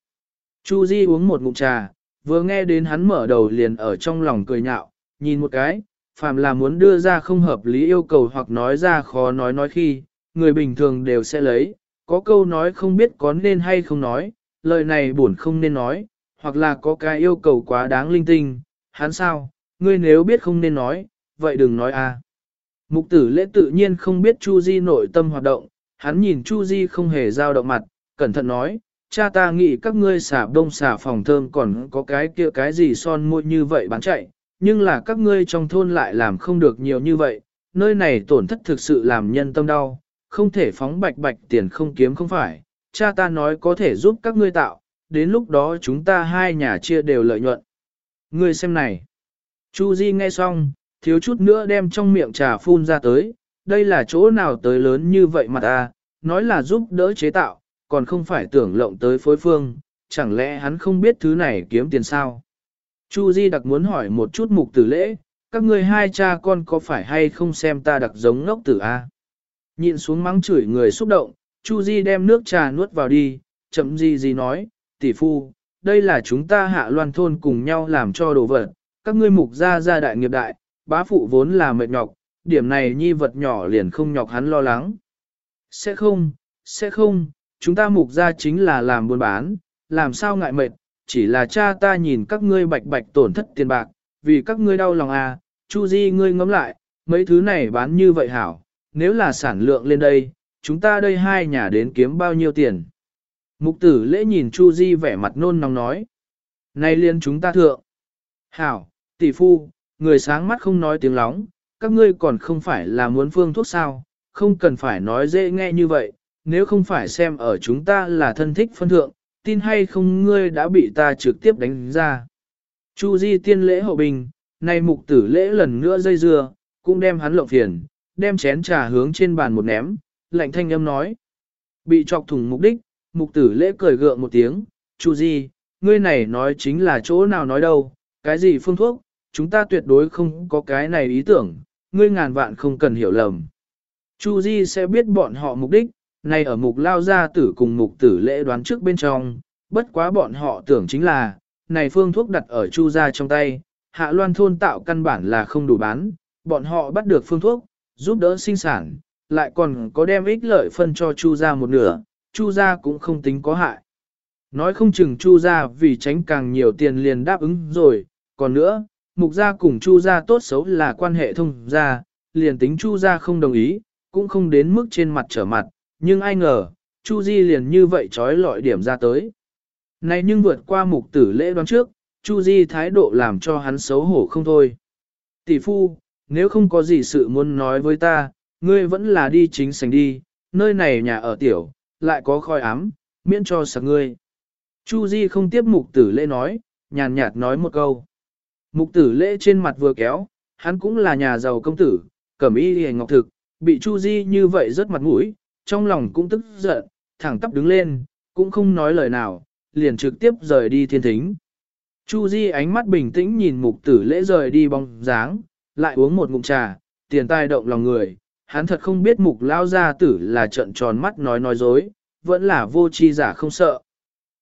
Speaker 1: Chu Di uống một ngụm trà, vừa nghe đến hắn mở đầu liền ở trong lòng cười nhạo, nhìn một cái, phàm là muốn đưa ra không hợp lý yêu cầu hoặc nói ra khó nói nói khi, người bình thường đều sẽ lấy, có câu nói không biết có nên hay không nói, lời này buồn không nên nói, hoặc là có cái yêu cầu quá đáng linh tinh, hắn sao, ngươi nếu biết không nên nói, vậy đừng nói a. Mục tử lễ tự nhiên không biết Chu Di nội tâm hoạt động, hắn nhìn Chu Di không hề giao động mặt, cẩn thận nói, cha ta nghĩ các ngươi xả đông xả phòng thơm còn có cái kia cái gì son môi như vậy bán chạy, nhưng là các ngươi trong thôn lại làm không được nhiều như vậy, nơi này tổn thất thực sự làm nhân tâm đau, không thể phóng bạch bạch tiền không kiếm không phải, cha ta nói có thể giúp các ngươi tạo, đến lúc đó chúng ta hai nhà chia đều lợi nhuận. Ngươi xem này. Chu Di nghe xong, thiếu chút nữa đem trong miệng trà phun ra tới, đây là chỗ nào tới lớn như vậy mà ta, nói là giúp đỡ chế tạo, còn không phải tưởng lộng tới phối phương, chẳng lẽ hắn không biết thứ này kiếm tiền sao? Chu Di đặc muốn hỏi một chút mục tử lễ, các ngươi hai cha con có phải hay không xem ta đặc giống ngốc tử a? Nhìn xuống mắng chửi người xúc động, Chu Di đem nước trà nuốt vào đi, chậm gì gì nói, tỷ phu, đây là chúng ta hạ loan thôn cùng nhau làm cho đồ vật, các ngươi mục gia gia đại nghiệp đại, bá phụ vốn là mệt nhọc, điểm này nhi vật nhỏ liền không nhọc hắn lo lắng. Sẽ không, sẽ không, chúng ta mục gia chính là làm buôn bán, làm sao ngại mệt, chỉ là cha ta nhìn các ngươi bạch bạch tổn thất tiền bạc, vì các ngươi đau lòng à, Chu Di ngươi ngẫm lại, mấy thứ này bán như vậy hảo, nếu là sản lượng lên đây, chúng ta đây hai nhà đến kiếm bao nhiêu tiền. Mục tử lễ nhìn Chu Di vẻ mặt nôn nóng nói. Này liên chúng ta thượng. Hảo, tỷ phu, người sáng mắt không nói tiếng lóng, các ngươi còn không phải là muốn phương thuốc sao, không cần phải nói dễ nghe như vậy, nếu không phải xem ở chúng ta là thân thích phân thượng, tin hay không ngươi đã bị ta trực tiếp đánh ra. Chu Di tiên lễ hậu bình, nay mục tử lễ lần nữa dây dưa, cũng đem hắn lộng phiền, đem chén trà hướng trên bàn một ném, lạnh thanh âm nói. Bị chọc thủng mục đích, mục tử lễ cười gượng một tiếng, Chu Di, ngươi này nói chính là chỗ nào nói đâu, cái gì phương thuốc, chúng ta tuyệt đối không có cái này ý tưởng, ngươi ngàn vạn không cần hiểu lầm. Chu Di sẽ biết bọn họ mục đích, này ở mục lao gia tử cùng mục tử lễ đoán trước bên trong, bất quá bọn họ tưởng chính là, này phương thuốc đặt ở Chu gia trong tay, hạ loan thôn tạo căn bản là không đủ bán, bọn họ bắt được phương thuốc, giúp đỡ sinh sản, lại còn có đem ích lợi phân cho Chu gia một nửa, Chu gia cũng không tính có hại. Nói không chừng Chu gia vì tránh càng nhiều tiền liền đáp ứng rồi, còn nữa, mục gia cùng Chu gia tốt xấu là quan hệ thông gia, liền tính Chu gia không đồng ý, cũng không đến mức trên mặt trở mặt, nhưng ai ngờ, Chu Di liền như vậy trói lọi điểm ra tới. Này nhưng vượt qua mục tử lễ đoán trước, Chu Di thái độ làm cho hắn xấu hổ không thôi. Tỷ phu, nếu không có gì sự muốn nói với ta, ngươi vẫn là đi chính sành đi, nơi này nhà ở tiểu, lại có khói ám, miễn cho sạc ngươi. Chu Di không tiếp mục tử lễ nói, nhàn nhạt nói một câu. Mục tử lễ trên mặt vừa kéo, hắn cũng là nhà giàu công tử, cẩm y hề ngọc thực, bị Chu Di như vậy rất mặt mũi, trong lòng cũng tức giận, thẳng tắp đứng lên, cũng không nói lời nào, liền trực tiếp rời đi thiên thính. Chu Di ánh mắt bình tĩnh nhìn mục tử lễ rời đi bóng dáng, lại uống một ngụm trà, tiền tai động lòng người, hắn thật không biết mục lao gia tử là trận tròn mắt nói nói dối, vẫn là vô chi giả không sợ.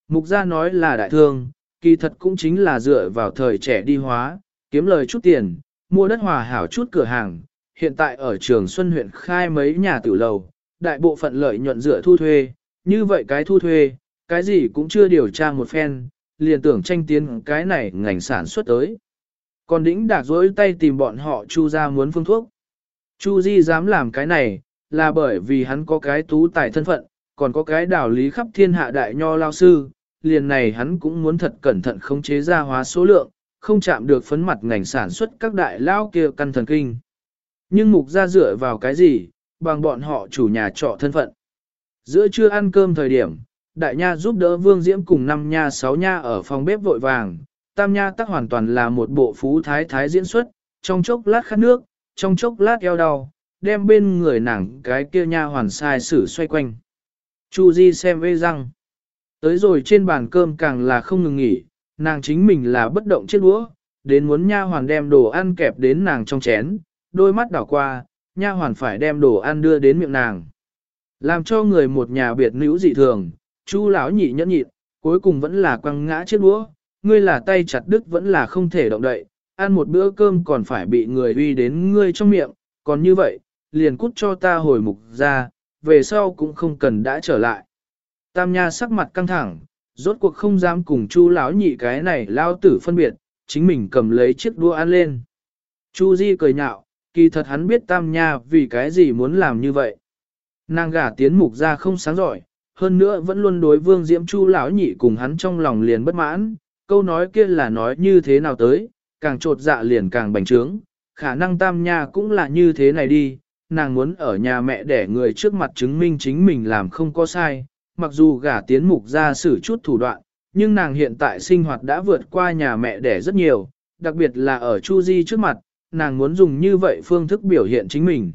Speaker 1: Mục gia nói là đại thương, kỳ thật cũng chính là dựa vào thời trẻ đi hóa, kiếm lời chút tiền, mua đất hòa hảo chút cửa hàng, hiện tại ở trường Xuân huyện khai mấy nhà tử lầu, đại bộ phận lợi nhuận dựa thu thuê, như vậy cái thu thuê, cái gì cũng chưa điều tra một phen, liền tưởng tranh tiến cái này ngành sản xuất tới. Còn đĩnh đạc dối tay tìm bọn họ Chu ra muốn phương thuốc. Chu Di dám làm cái này, là bởi vì hắn có cái tú tài thân phận, còn có cái đạo lý khắp thiên hạ đại nho lao sư, liền này hắn cũng muốn thật cẩn thận khống chế ra hóa số lượng, không chạm được phấn mặt ngành sản xuất các đại lao kia căn thần kinh. Nhưng mục ra dựa vào cái gì, bằng bọn họ chủ nhà trọ thân phận. Giữa trưa ăn cơm thời điểm, đại nha giúp đỡ vương diễm cùng năm nha sáu nha ở phòng bếp vội vàng, tam nha tắc hoàn toàn là một bộ phú thái thái diễn xuất, trong chốc lát khát nước, trong chốc lát eo đau, đem bên người nàng cái kia nha hoàn sai sử xoay quanh. Chu Di xem vê răng. Tới rồi trên bàn cơm càng là không ngừng nghỉ, nàng chính mình là bất động chiếc đũa, đến muốn nha hoàn đem đồ ăn kẹp đến nàng trong chén, đôi mắt đảo qua, nha hoàn phải đem đồ ăn đưa đến miệng nàng. Làm cho người một nhà biệt nữ dị thường, chu lão nhị nhẫn nhịn, cuối cùng vẫn là quăng ngã chiếc đũa, ngươi là tay chặt đứt vẫn là không thể động đậy, ăn một bữa cơm còn phải bị người uy đến ngươi trong miệng, còn như vậy, liền cút cho ta hồi mục ra, về sau cũng không cần đã trở lại. Tam Nha sắc mặt căng thẳng, rốt cuộc không dám cùng Chu lão nhị cái này lao tử phân biệt, chính mình cầm lấy chiếc đũa ăn lên. Chu Di cười nhạo, kỳ thật hắn biết Tam Nha vì cái gì muốn làm như vậy. Nàng gả tiến mục ra không sáng giỏi, hơn nữa vẫn luôn đối vương diễm Chu lão nhị cùng hắn trong lòng liền bất mãn, câu nói kia là nói như thế nào tới, càng trột dạ liền càng bành trướng, khả năng Tam Nha cũng là như thế này đi, nàng muốn ở nhà mẹ để người trước mặt chứng minh chính mình làm không có sai, mặc dù gả tiến mục ra xử chút thủ đoạn, nhưng nàng hiện tại sinh hoạt đã vượt qua nhà mẹ đẻ rất nhiều, đặc biệt là ở Chu Di trước mặt, nàng muốn dùng như vậy phương thức biểu hiện chính mình.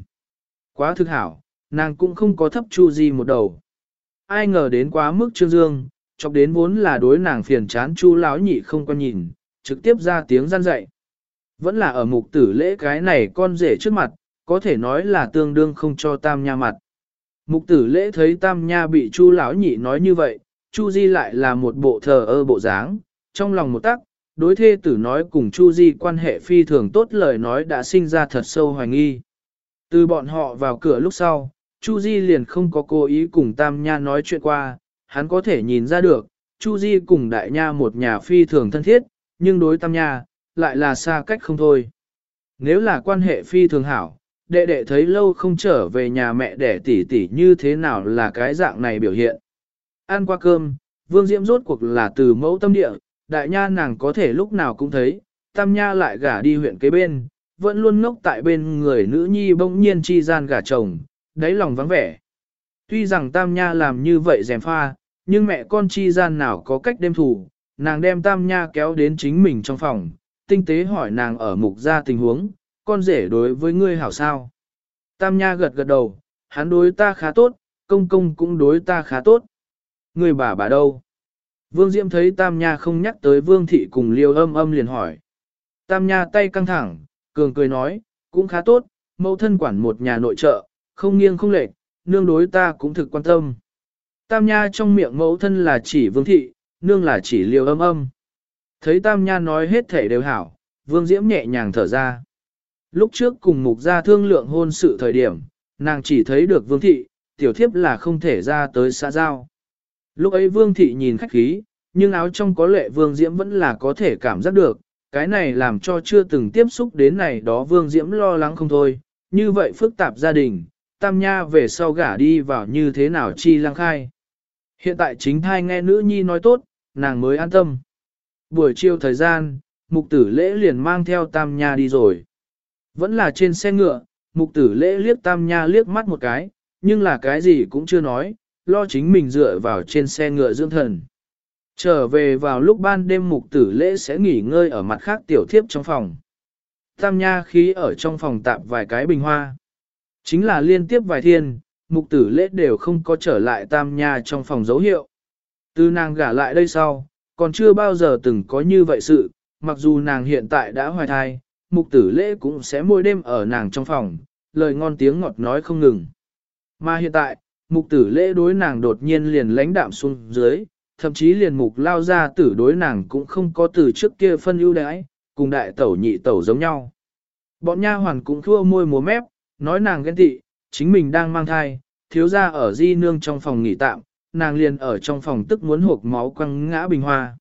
Speaker 1: Quá thực hảo, nàng cũng không có thấp Chu Di một đầu. Ai ngờ đến quá mức trương dương, chọc đến vốn là đối nàng phiền chán Chu lão nhị không quan nhìn, trực tiếp ra tiếng gian dạy. Vẫn là ở mục tử lễ cái này con rể trước mặt, có thể nói là tương đương không cho tam nha mặt. Mục tử lễ thấy tam nha bị chu lão nhị nói như vậy, chu di lại là một bộ thờ ơ bộ dáng, trong lòng một tắc, đối thê tử nói cùng chu di quan hệ phi thường tốt lời nói đã sinh ra thật sâu hoài nghi. Từ bọn họ vào cửa lúc sau, chu di liền không có cố ý cùng tam nha nói chuyện qua, hắn có thể nhìn ra được, chu di cùng đại nha một nhà phi thường thân thiết, nhưng đối tam nha, lại là xa cách không thôi. Nếu là quan hệ phi thường hảo, đệ đệ thấy lâu không trở về nhà mẹ đẻ tỷ tỷ như thế nào là cái dạng này biểu hiện. Ăn qua cơm, Vương Diễm rốt cuộc là từ mẫu tâm địa, đại nha nàng có thể lúc nào cũng thấy, tam nha lại gả đi huyện kế bên, vẫn luôn ngốc tại bên người nữ nhi bỗng nhiên chi gian gả chồng, đáy lòng vắng vẻ. Tuy rằng tam nha làm như vậy dèm pha, nhưng mẹ con chi gian nào có cách đêm thủ, nàng đem tam nha kéo đến chính mình trong phòng, tinh tế hỏi nàng ở mục ra tình huống, con rể đối với ngươi hảo sao. Tam Nha gật gật đầu, hắn đối ta khá tốt, công công cũng đối ta khá tốt. Người bà bà đâu? Vương Diễm thấy Tam Nha không nhắc tới Vương Thị cùng liêu âm âm liền hỏi. Tam Nha tay căng thẳng, cường cười nói, cũng khá tốt, mẫu thân quản một nhà nội trợ, không nghiêng không lệch, nương đối ta cũng thực quan tâm. Tam Nha trong miệng mẫu thân là chỉ Vương Thị, nương là chỉ liêu âm âm. Thấy Tam Nha nói hết thể đều hảo, Vương Diễm nhẹ nhàng thở ra. Lúc trước cùng mục gia thương lượng hôn sự thời điểm, nàng chỉ thấy được vương thị, tiểu thiếp là không thể ra tới xã giao. Lúc ấy vương thị nhìn khách khí, nhưng áo trong có lệ vương diễm vẫn là có thể cảm giác được, cái này làm cho chưa từng tiếp xúc đến này đó vương diễm lo lắng không thôi, như vậy phức tạp gia đình, tam nha về sau gả đi vào như thế nào chi lăng khai. Hiện tại chính thai nghe nữ nhi nói tốt, nàng mới an tâm. Buổi chiều thời gian, mục tử lễ liền mang theo tam nha đi rồi. Vẫn là trên xe ngựa, mục tử lễ liếc tam nha liếc mắt một cái, nhưng là cái gì cũng chưa nói, lo chính mình dựa vào trên xe ngựa dưỡng thần. Trở về vào lúc ban đêm mục tử lễ sẽ nghỉ ngơi ở mặt khác tiểu thiếp trong phòng. Tam nha khí ở trong phòng tạm vài cái bình hoa. Chính là liên tiếp vài thiên, mục tử lễ đều không có trở lại tam nha trong phòng dấu hiệu. Từ nàng gả lại đây sau, còn chưa bao giờ từng có như vậy sự, mặc dù nàng hiện tại đã hoài thai, mục tử lễ cũng sẽ mỗi đêm ở nàng trong phòng, lời ngon tiếng ngọt nói không ngừng. Mà hiện tại, mục tử lễ đối nàng đột nhiên liền lãnh đạm xuống dưới, thậm chí liền mục lao ra tử đối nàng cũng không có từ trước kia phân ưu đãi, cùng đại tẩu nhị tẩu giống nhau. Bọn nha hoàn cũng thua môi múa mép, nói nàng ghen tị, chính mình đang mang thai, thiếu ra ở di nương trong phòng nghỉ tạm, nàng liền ở trong phòng tức muốn hộp máu quăng ngã bình hoa.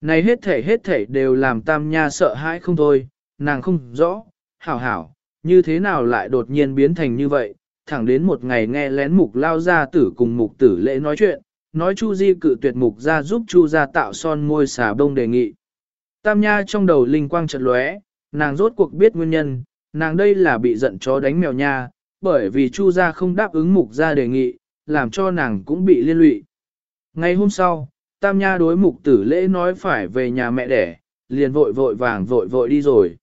Speaker 1: Này hết thể hết thể đều làm tam nha sợ hãi không thôi, nàng không rõ, hảo hảo, như thế nào lại đột nhiên biến thành như vậy, thẳng đến một ngày nghe lén mục lao ra tử cùng mục tử lễ nói chuyện, nói Chu Di cự tuyệt mục ra giúp Chu gia tạo son môi xà bông đề nghị. Tam nha trong đầu linh quang chợt lóe, nàng rốt cuộc biết nguyên nhân, nàng đây là bị giận chó đánh mèo nha, bởi vì Chu gia không đáp ứng mục gia đề nghị, làm cho nàng cũng bị liên lụy. Ngày hôm sau, Tam Nha đối mục tử lễ nói phải về nhà mẹ đẻ, liền vội vội vàng vội vội đi rồi.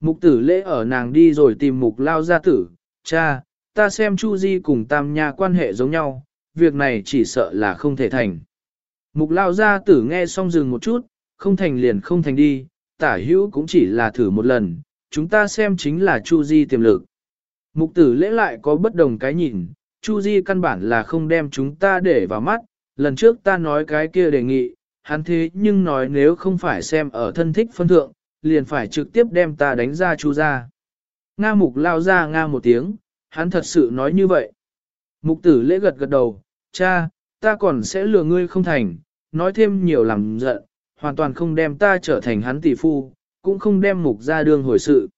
Speaker 1: Mục tử lễ ở nàng đi rồi tìm mục lao gia tử, cha, ta xem Chu Di cùng Tam Nha quan hệ giống nhau, việc này chỉ sợ là không thể thành. Mục lao gia tử nghe xong dừng một chút, không thành liền không thành đi, tả hữu cũng chỉ là thử một lần, chúng ta xem chính là Chu Di tiềm lực. Mục tử lễ lại có bất đồng cái nhìn, Chu Di căn bản là không đem chúng ta để vào mắt, lần trước ta nói cái kia đề nghị, hắn thế nhưng nói nếu không phải xem ở thân thích phân thượng, liền phải trực tiếp đem ta đánh ra Chu ra. Nga mục lao ra Nga một tiếng, hắn thật sự nói như vậy. Mục tử lễ gật gật đầu, cha, ta còn sẽ lừa ngươi không thành, nói thêm nhiều làm giận, hoàn toàn không đem ta trở thành hắn tỷ phu, cũng không đem mục ra đương hồi sự.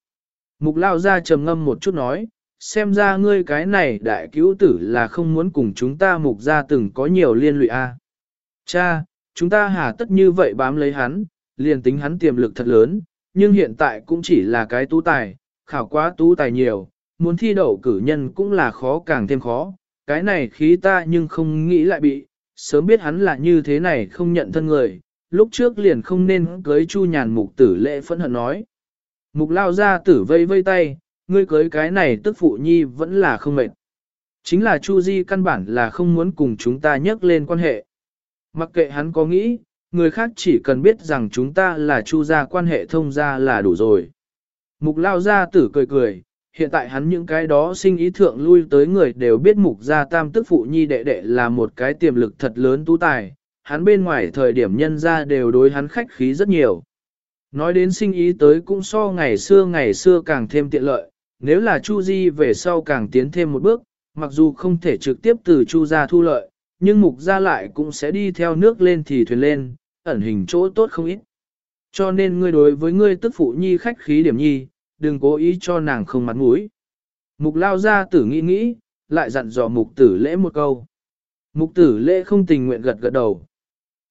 Speaker 1: Mục lao ra trầm ngâm một chút nói, xem ra ngươi cái này đại cứu tử là không muốn cùng chúng ta mục ra từng có nhiều liên lụy a. Cha, chúng ta hà tất như vậy bám lấy hắn, liền tính hắn tiềm lực thật lớn, nhưng hiện tại cũng chỉ là cái tú tài, khảo quá tú tài nhiều, muốn thi đậu cử nhân cũng là khó càng thêm khó, cái này khí ta nhưng không nghĩ lại bị, sớm biết hắn là như thế này không nhận thân người, lúc trước liền không nên cưới chu nhàn mục tử lệ phẫn hận nói. Mục lao ra tử vây vây tay, ngươi cưới cái này tức phụ nhi vẫn là không mệt. Chính là Chu Di căn bản là không muốn cùng chúng ta nhắc lên quan hệ. Mặc kệ hắn có nghĩ, người khác chỉ cần biết rằng chúng ta là Chu gia quan hệ thông gia là đủ rồi. Mục lao gia tử cười cười, hiện tại hắn những cái đó sinh ý thượng lui tới người đều biết mục gia tam tức phụ nhi đệ đệ là một cái tiềm lực thật lớn tú tài, hắn bên ngoài thời điểm nhân ra đều đối hắn khách khí rất nhiều. Nói đến sinh ý tới cũng so ngày xưa ngày xưa càng thêm tiện lợi, nếu là Chu Di về sau càng tiến thêm một bước, mặc dù không thể trực tiếp từ Chu gia thu lợi, nhưng mục gia lại cũng sẽ đi theo nước lên thì thuyền lên, ẩn hình chỗ tốt không ít. Cho nên ngươi đối với ngươi tức phụ nhi khách khí điểm nhi, đừng cố ý cho nàng không mặt mũi. Mục lao ra tử nghĩ nghĩ, lại dặn dò mục tử lễ một câu. Mục tử lễ không tình nguyện gật gật đầu.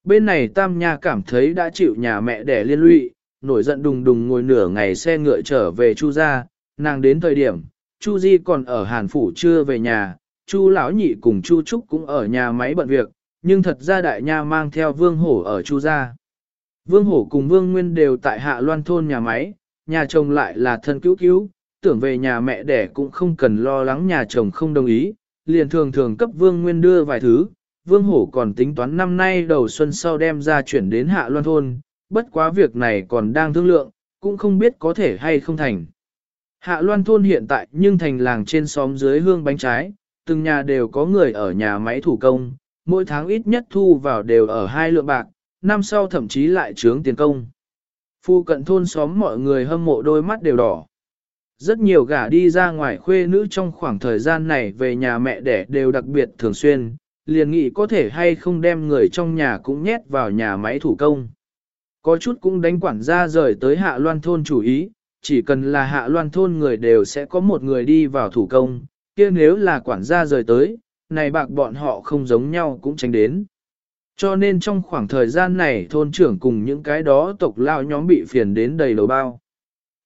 Speaker 1: Bên này tam nha cảm thấy đã chịu nhà mẹ đẻ liên lụy, nổi giận đùng đùng ngồi nửa ngày xe ngựa trở về chu gia, nàng đến thời điểm, Chu Di còn ở Hàn Phủ chưa về nhà, Chu Lão Nhị cùng Chu Trúc cũng ở nhà máy bận việc, nhưng thật ra đại nha mang theo Vương Hổ ở Chu gia. Vương Hổ cùng Vương Nguyên đều tại Hạ Loan thôn nhà máy, nhà chồng lại là thân cứu cứu, tưởng về nhà mẹ đẻ cũng không cần lo lắng nhà chồng không đồng ý, liền thường thường cấp Vương Nguyên đưa vài thứ. Vương Hổ còn tính toán năm nay đầu xuân sau đem ra chuyển đến Hạ Loan thôn, bất quá việc này còn đang thương lượng, cũng không biết có thể hay không thành. Hạ Loan thôn hiện tại nhưng thành làng trên xóm dưới hương bánh trái, từng nhà đều có người ở nhà máy thủ công, mỗi tháng ít nhất thu vào đều ở hai lượng bạc, năm sau thậm chí lại trướng tiền công. Phu cận thôn xóm mọi người hâm mộ đôi mắt đều đỏ. Rất nhiều gả đi ra ngoài khuê nữ trong khoảng thời gian này về nhà mẹ đẻ đều đặc biệt thường xuyên, liền nghĩ có thể hay không đem người trong nhà cũng nhét vào nhà máy thủ công. Có chút cũng đánh quản gia rời tới hạ loan thôn chủ ý, chỉ cần là hạ loan thôn người đều sẽ có một người đi vào thủ công, kia nếu là quản gia rời tới, này bạc bọn họ không giống nhau cũng tránh đến. Cho nên trong khoảng thời gian này thôn trưởng cùng những cái đó tộc lao nhóm bị phiền đến đầy đầu bao.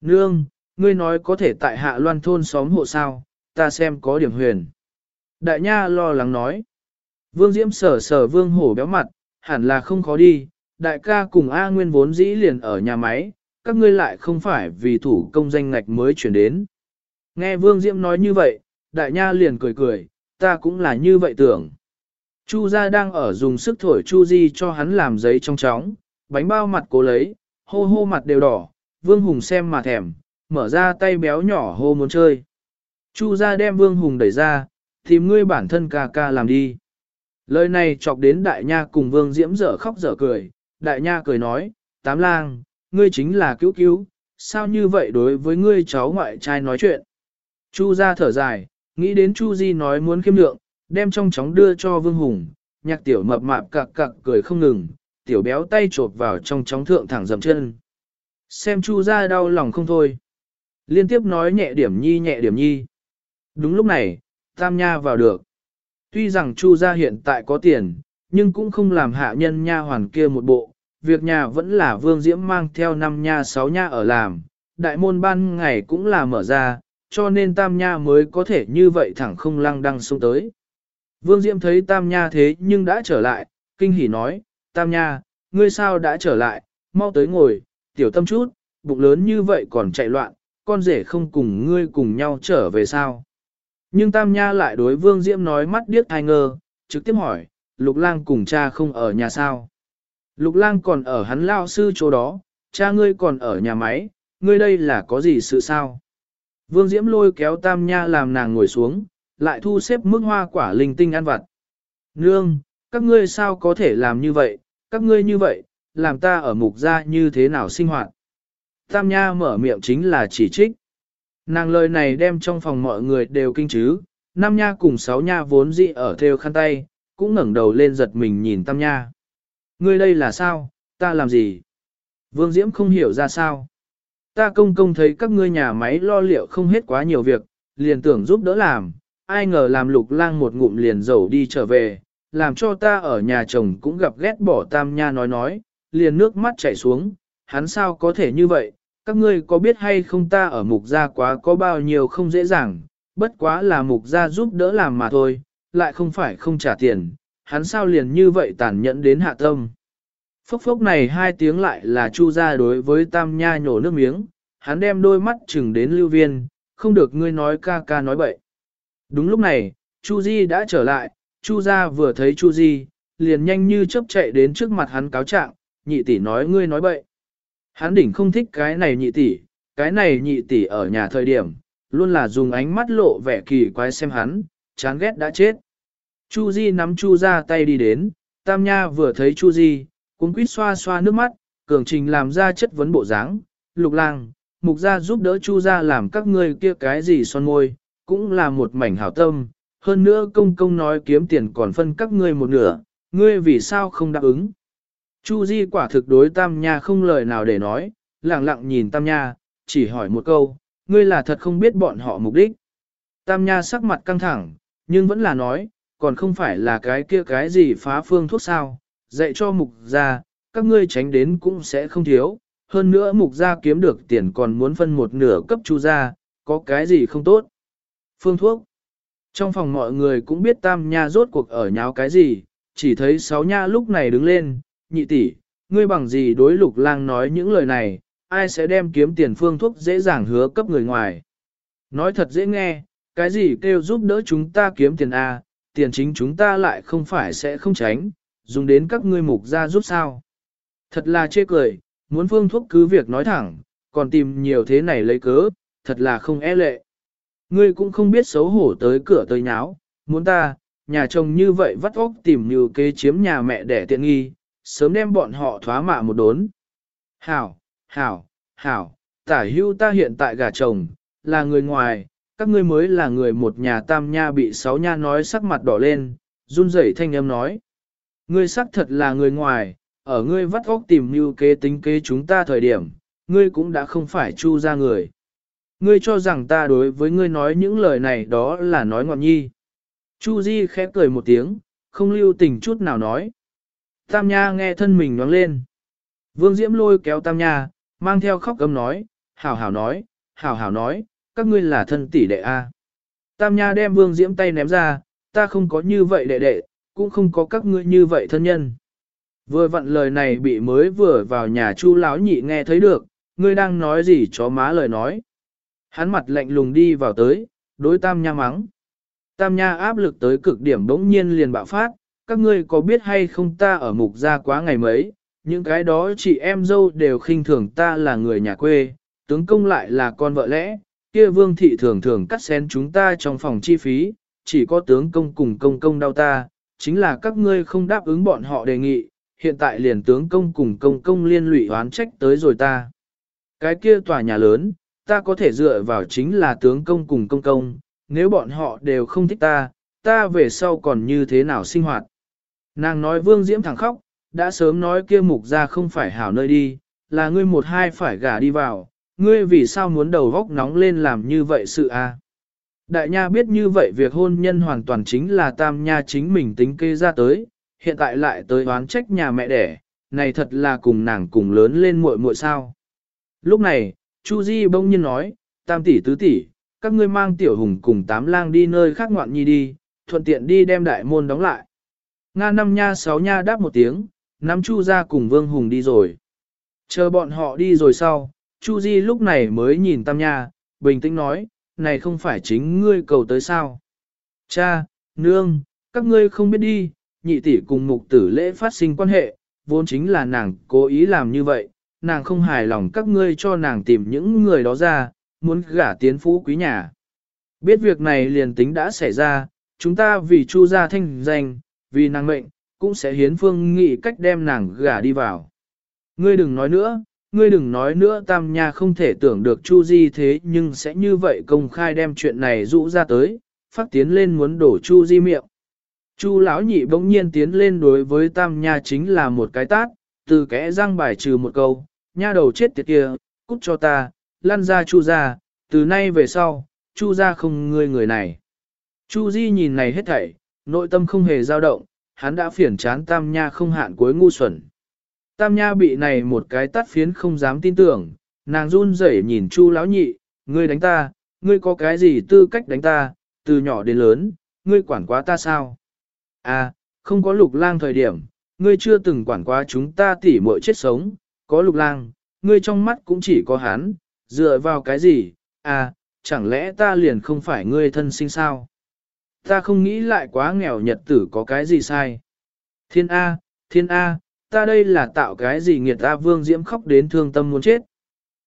Speaker 1: Nương, ngươi nói có thể tại hạ loan thôn xóm hộ sao, ta xem có điểm huyền. Đại nha lo lắng nói. Vương Diễm sở sở vương hổ béo mặt, hẳn là không khó đi, đại ca cùng A Nguyên vốn dĩ liền ở nhà máy, các ngươi lại không phải vì thủ công danh ngạch mới chuyển đến. Nghe Vương Diễm nói như vậy, đại nha liền cười cười, ta cũng là như vậy tưởng. Chu gia đang ở dùng sức thổi Chu Di cho hắn làm giấy trong chóng, bánh bao mặt cố lấy, hô hô mặt đều đỏ, Vương Hùng xem mà thèm, mở ra tay béo nhỏ hô muốn chơi. Chu gia đem Vương Hùng đẩy ra, tìm ngươi bản thân ca ca làm đi. Lời này chọc đến đại nha cùng Vương Diễm dở khóc dở cười, đại nha cười nói, tám lang, ngươi chính là cứu cứu, sao như vậy đối với ngươi cháu ngoại trai nói chuyện. Chu gia thở dài, nghĩ đến Chu Di nói muốn khiêm lượng, đem trong chóng đưa cho Vương Hùng, nhạc tiểu mập mạp cặc cặc cười không ngừng, tiểu béo tay chộp vào trong chóng thượng thẳng dầm chân. Xem Chu gia đau lòng không thôi. Liên tiếp nói nhẹ điểm nhi nhẹ điểm nhi. Đúng lúc này, Tam Nha vào được. Tuy rằng Chu gia hiện tại có tiền, nhưng cũng không làm hạ nhân nha hoàn kia một bộ, việc nhà vẫn là Vương Diễm mang theo năm nha sáu nha ở làm, đại môn ban ngày cũng là mở ra, cho nên Tam Nha mới có thể như vậy thẳng không lăng đăng xuống tới. Vương Diễm thấy Tam Nha thế nhưng đã trở lại, kinh hỉ nói, Tam Nha, ngươi sao đã trở lại, mau tới ngồi, tiểu tâm chút, bụng lớn như vậy còn chạy loạn, con rể không cùng ngươi cùng nhau trở về sao. Nhưng Tam Nha lại đối Vương Diễm nói mắt điếc ai ngơ, trực tiếp hỏi, Lục Lang cùng cha không ở nhà sao. Lục Lang còn ở hắn lao sư chỗ đó, cha ngươi còn ở nhà máy, ngươi đây là có gì sự sao? Vương Diễm lôi kéo Tam Nha làm nàng ngồi xuống, lại thu xếp mức hoa quả linh tinh ăn vặt. Nương, các ngươi sao có thể làm như vậy, các ngươi như vậy, làm ta ở mục gia như thế nào sinh hoạt. Tam Nha mở miệng chính là chỉ trích. Nàng lời này đem trong phòng mọi người đều kinh chứ, Nam Nha cùng sáu Nha vốn dị ở theo khăn tay, cũng ngẩng đầu lên giật mình nhìn Tam Nha. Ngươi đây là sao, ta làm gì? Vương Diễm không hiểu ra sao. Ta công công thấy các ngươi nhà máy lo liệu không hết quá nhiều việc, liền tưởng giúp đỡ làm, ai ngờ làm lục lang một ngụm liền dầu đi trở về, làm cho ta ở nhà chồng cũng gặp ghét bỏ tam nha nói nói, liền nước mắt chảy xuống, hắn sao có thể như vậy, các ngươi có biết hay không ta ở mục gia quá có bao nhiêu không dễ dàng, bất quá là mục gia giúp đỡ làm mà thôi, lại không phải không trả tiền, hắn sao liền như vậy tàn nhẫn đến hạ tâm. Phốc phốc này hai tiếng lại là chu ra đối với tam nha nhổ nước miếng, hắn đem đôi mắt chừng đến lưu viên, không được ngươi nói ca ca nói bậy. Đúng lúc này, Chu Di đã trở lại, Chu gia vừa thấy Chu Di, liền nhanh như chớp chạy đến trước mặt hắn cáo trạng, nhị tỷ nói ngươi nói bậy. Hắn đỉnh không thích cái này nhị tỷ, cái này nhị tỷ ở nhà thời điểm, luôn là dùng ánh mắt lộ vẻ kỳ quái xem hắn, chán ghét đã chết. Chu Di nắm Chu ra tay đi đến, Tam Nha vừa thấy Chu Di, cũng quýt xoa xoa nước mắt, cường trình làm ra chất vấn bộ dáng. Lục lang, mục gia giúp đỡ Chu gia làm các ngươi kia cái gì son môi, cũng là một mảnh hảo tâm. Hơn nữa công công nói kiếm tiền còn phân các ngươi một nửa, ngươi vì sao không đáp ứng. Chu Di quả thực đối Tam Nha không lời nào để nói, lặng lặng nhìn Tam Nha, chỉ hỏi một câu, ngươi là thật không biết bọn họ mục đích. Tam Nha sắc mặt căng thẳng, nhưng vẫn là nói, còn không phải là cái kia cái gì phá phương thuốc sao, dạy cho mục gia, các ngươi tránh đến cũng sẽ không thiếu, hơn nữa mục gia kiếm được tiền còn muốn phân một nửa cấp chu gia, có cái gì không tốt. Phương thuốc. Trong phòng mọi người cũng biết tam nha rốt cuộc ở nháo cái gì, chỉ thấy sáu nha lúc này đứng lên, nhị tỷ, ngươi bằng gì đối lục lang nói những lời này, ai sẽ đem kiếm tiền phương thuốc dễ dàng hứa cấp người ngoài. Nói thật dễ nghe, cái gì kêu giúp đỡ chúng ta kiếm tiền A, tiền chính chúng ta lại không phải sẽ không tránh, dùng đến các ngươi mục ra giúp sao. Thật là chê cười, muốn phương thuốc cứ việc nói thẳng, còn tìm nhiều thế này lấy cớ, thật là không e lệ. Ngươi cũng không biết xấu hổ tới cửa tới nháo, muốn ta, nhà chồng như vậy vắt óc tìm như kế chiếm nhà mẹ để tiện nghi, sớm đem bọn họ thoá mạ một đốn. Hảo, hảo, hảo, tả hưu ta hiện tại gà chồng, là người ngoài, các ngươi mới là người một nhà tam nha bị sáu nha nói sắc mặt đỏ lên, run rẩy thanh âm nói. Ngươi xác thật là người ngoài, ở ngươi vắt óc tìm mưu kế tính kế chúng ta thời điểm, ngươi cũng đã không phải chu ra người. Ngươi cho rằng ta đối với ngươi nói những lời này đó là nói ngọn nhi. Chu Di khẽ cười một tiếng, không lưu tình chút nào nói. Tam Nha nghe thân mình nhoáng lên. Vương Diễm lôi kéo Tam Nha, mang theo khóc gầm nói, hảo hảo nói, hảo hảo nói, các ngươi là thân tỷ đệ A. Tam Nha đem Vương Diễm tay ném ra, ta không có như vậy đệ đệ, cũng không có các ngươi như vậy thân nhân. Vừa vặn lời này bị mới vừa vào nhà chu lão nhị nghe thấy được, ngươi đang nói gì chó má lời nói. Hắn mặt lạnh lùng đi vào tới, đối tam nha mắng. Tam nha áp lực tới cực điểm bỗng nhiên liền bạo phát, các ngươi có biết hay không ta ở mục gia quá ngày mấy, những cái đó chị em dâu đều khinh thường ta là người nhà quê, tướng công lại là con vợ lẽ, kia vương thị thường thường cắt xén chúng ta trong phòng chi phí, chỉ có tướng công cùng công công đau ta, chính là các ngươi không đáp ứng bọn họ đề nghị, hiện tại liền tướng công cùng công công liên lụy oán trách tới rồi ta. Cái kia tòa nhà lớn, ta có thể dựa vào chính là tướng công cùng công công, nếu bọn họ đều không thích ta, ta về sau còn như thế nào sinh hoạt. Nàng nói vương diễm thẳng khóc, đã sớm nói kia mục ra không phải hảo nơi đi, là ngươi một hai phải gả đi vào, ngươi vì sao muốn đầu góc nóng lên làm như vậy sự a? À? Đại nha biết như vậy việc hôn nhân hoàn toàn chính là tam nha chính mình tính kê ra tới, hiện tại lại tới oán trách nhà mẹ đẻ, này thật là cùng nàng cùng lớn lên muội muội sao. Lúc này, Chu Di bỗng nhiên nói, tam tỷ tứ tỷ, các ngươi mang tiểu hùng cùng tám lang đi nơi khác ngoạn nhi đi, thuận tiện đi đem đại môn đóng lại. Nga năm nha sáu nha đáp một tiếng, nắm Chu ra cùng Vương Hùng đi rồi. Chờ bọn họ đi rồi sau, Chu Di lúc này mới nhìn Tam Nha, bình tĩnh nói, này không phải chính ngươi cầu tới sao. Cha, nương, các ngươi không biết đi, nhị tỷ cùng mục tử lễ phát sinh quan hệ, vốn chính là nàng cố ý làm như vậy, nàng không hài lòng các ngươi cho nàng tìm những người đó ra, muốn gả tiến phú quý nhà. Biết việc này liền tính đã xảy ra, chúng ta vì chu gia thanh danh, vì nàng mệnh, cũng sẽ hiến phương nghị cách đem nàng gả đi vào. Ngươi đừng nói nữa, ngươi đừng nói nữa tam nha không thể tưởng được chu di thế nhưng sẽ như vậy công khai đem chuyện này rũ ra tới, phát tiến lên muốn đổ chu di miệng. Chu lão nhị bỗng nhiên tiến lên đối với tam nha chính là một cái tát, từ kẽ răng bài trừ một câu, nha đầu chết tiệt kia, cút cho ta, lăn ra chu ra, từ nay về sau, chu ra không ngươi người này. Chu di nhìn này hết thảy, nội tâm không hề dao động, hắn đã phiền chán tam nha không hạn cuối ngu xuẩn. Tam nha bị này một cái tắt phiến không dám tin tưởng, nàng run rẩy nhìn chu lão nhị, ngươi đánh ta, ngươi có cái gì tư cách đánh ta, từ nhỏ đến lớn, ngươi quản quá ta sao? À, không có lục lang thời điểm, ngươi chưa từng quản quá chúng ta tỉ muội chết sống, có lục lang, ngươi trong mắt cũng chỉ có hắn, dựa vào cái gì, à, chẳng lẽ ta liền không phải ngươi thân sinh sao? Ta không nghĩ lại quá nghèo nhật tử có cái gì sai. Thiên A, thiên A, ta đây là tạo cái gì nghiệt ta vương diễm khóc đến thương tâm muốn chết.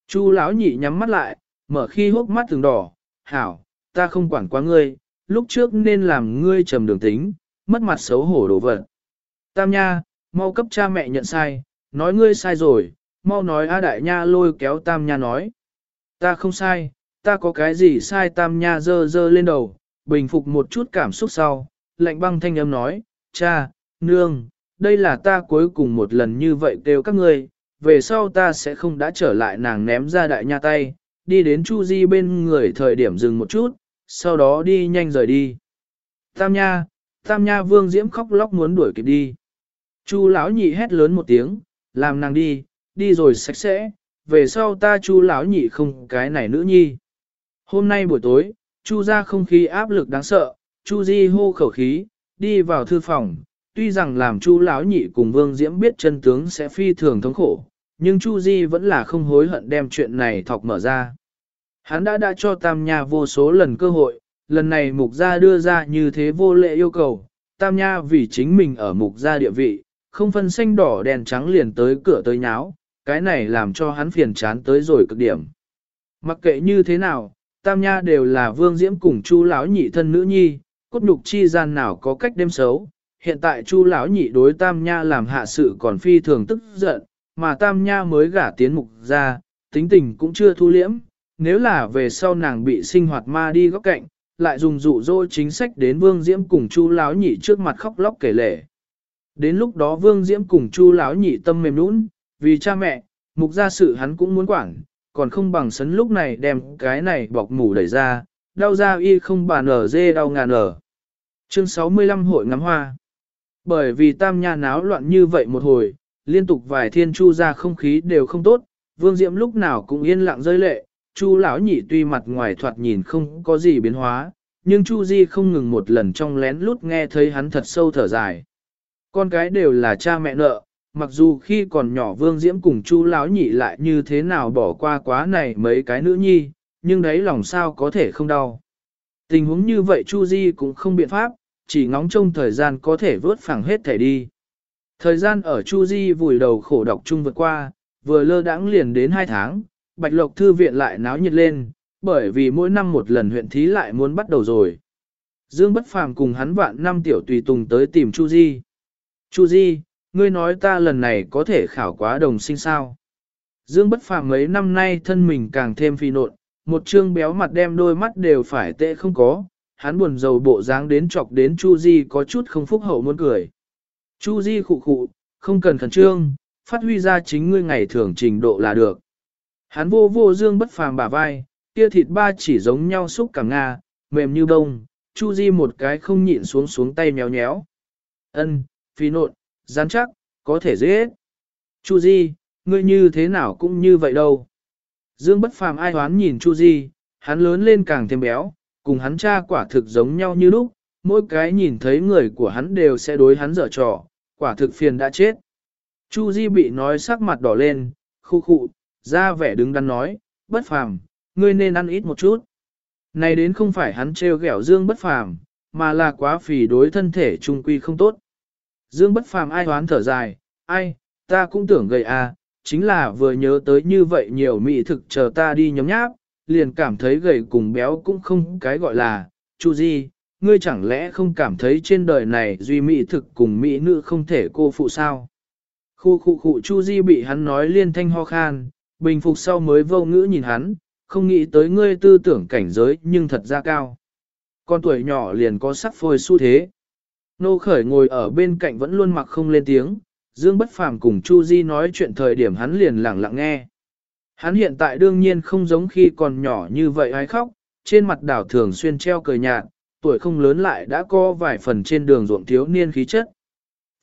Speaker 1: Chu lão nhị nhắm mắt lại, mở khi hốc mắt từng đỏ, hảo, ta không quản quá ngươi, lúc trước nên làm ngươi trầm đường tính, mất mặt xấu hổ đổ vật. Tam nha, mau cấp cha mẹ nhận sai, nói ngươi sai rồi, mau nói A đại nha lôi kéo tam nha nói. Ta không sai, ta có cái gì sai tam nha dơ dơ lên đầu, bình phục một chút cảm xúc sau, lạnh băng thanh âm nói, cha, nương, đây là ta cuối cùng một lần như vậy kêu các ngươi, về sau ta sẽ không đã trở lại nàng ném ra đại nha tay, đi đến Chu Di bên người thời điểm dừng một chút, sau đó đi nhanh rời đi. Tam nha, tam nha vương diễm khóc lóc muốn đuổi kịp đi. Chu lão nhị hét lớn một tiếng, làm nàng đi, đi rồi sạch sẽ, về sau ta chu lão nhị không cái này nữ nhi. Hôm nay buổi tối, chu ra không khí áp lực đáng sợ, chu di hô khẩu khí, đi vào thư phòng, tuy rằng làm chu lão nhị cùng vương diễm biết chân tướng sẽ phi thường thống khổ, nhưng chu di vẫn là không hối hận đem chuyện này thọc mở ra. Hắn đã đã cho tam nha vô số lần cơ hội, lần này mục gia đưa ra như thế vô lệ yêu cầu, tam nha vì chính mình ở mục gia địa vị, không phân xanh đỏ đèn trắng liền tới cửa tới nháo, cái này làm cho hắn phiền chán tới rồi cực điểm. Mặc kệ như thế nào, tam nha đều là vương diễm cùng chu lão nhị thân nữ nhi, cốt nhục chi gian nào có cách đêm xấu. Hiện tại chu lão nhị đối tam nha làm hạ sự còn phi thường tức giận, mà tam nha mới gả tiến mục ra, tính tình cũng chưa thu liễm, nếu là về sau nàng bị sinh hoạt ma đi góc cạnh, lại dùng dụ dỗ chính sách đến vương diễm cùng chu lão nhị trước mặt khóc lóc kể lể. Đến lúc đó vương diễm cùng chu lão nhị tâm mềm nũng, vì cha mẹ, mục gia sự hắn cũng muốn quản, còn không bằng sấn lúc này đem cái này bọc mủ đẩy ra, đau ra y không bàn ở dê đau ngàn ở. Chương 65 hội ngắm hoa bởi vì tam nha náo loạn như vậy một hồi, liên tục vài thiên chu ra không khí đều không tốt, vương diễm lúc nào cũng yên lặng rơi lệ, chu lão nhị tuy mặt ngoài thoạt nhìn không có gì biến hóa, nhưng Chu Di không ngừng một lần trong lén lút nghe thấy hắn thật sâu thở dài. Con cái đều là cha mẹ nợ, mặc dù khi còn nhỏ Vương Diễm cùng Chu Lão nhị lại như thế nào bỏ qua quá này mấy cái nữ nhi, nhưng đấy lòng sao có thể không đau. Tình huống như vậy Chu Di cũng không biện pháp, chỉ ngóng trông thời gian có thể vớt phẳng hết thể đi. Thời gian ở Chu Di vùi đầu khổ đọc chung vượt qua, vừa lơ đãng liền đến 2 tháng, Bạch Lộc Thư viện lại náo nhiệt lên, bởi vì mỗi năm một lần huyện thí lại muốn bắt đầu rồi. Dương Bất Phàm cùng hắn vạn năm tiểu tùy tùng tới tìm Chu Di. Chu Di, ngươi nói ta lần này có thể khảo quá đồng sinh sao? Dương Bất Phàm mấy năm nay thân mình càng thêm phi nộn, một trương béo mặt đem đôi mắt đều phải tệ không có, hắn buồn rầu bộ dáng đến chọc đến Chu Di có chút không phúc hậu muốn cười. Chu Di khụ khụ, không cần khẩn trương, phát huy ra chính ngươi ngày thường trình độ là được. Hắn vô vô dương bất phàm bả vai, kia thịt ba chỉ giống nhau xúc cả nga, mềm như bông, Chu Di một cái không nhịn xuống xuống tay nhéo nhéo. Ân, phi nộn, rắn chắc, có thể dễ. Chu Di, ngươi như thế nào cũng như vậy đâu. Dương bất phàm ai hoán nhìn Chu Di, hắn lớn lên càng thêm béo, cùng hắn cha quả thực giống nhau như lúc, mỗi cái nhìn thấy người của hắn đều sẽ đối hắn dở trò, quả thực phiền đã chết. Chu Di bị nói sắc mặt đỏ lên, khu khụ, ra vẻ đứng đắn nói, bất phàm, ngươi nên ăn ít một chút. Này đến không phải hắn treo gẻo Dương bất phàm, mà là quá phì đối thân thể trung quy không tốt. Dương bất phàm ai hoán thở dài, ai, ta cũng tưởng gầy à, chính là vừa nhớ tới như vậy nhiều mỹ thực chờ ta đi nhóm nháp, liền cảm thấy gầy cùng béo cũng không cái gọi là, Chu Di, ngươi chẳng lẽ không cảm thấy trên đời này duy mỹ thực cùng mỹ nữ không thể cô phụ sao? Khu khu khu Chu Di bị hắn nói liên thanh ho khan, bình phục sau mới vô ngữ nhìn hắn, không nghĩ tới ngươi tư tưởng cảnh giới nhưng thật ra cao. Con tuổi nhỏ liền có sắc phôi xu thế. Nô khởi ngồi ở bên cạnh vẫn luôn mặc không lên tiếng, Dương Bất Phàm cùng Chu Di nói chuyện thời điểm hắn liền lặng lặng nghe. Hắn hiện tại đương nhiên không giống khi còn nhỏ như vậy ai khóc, trên mặt đảo thường xuyên treo cười nhạt, tuổi không lớn lại đã có vài phần trên đường ruộng thiếu niên khí chất.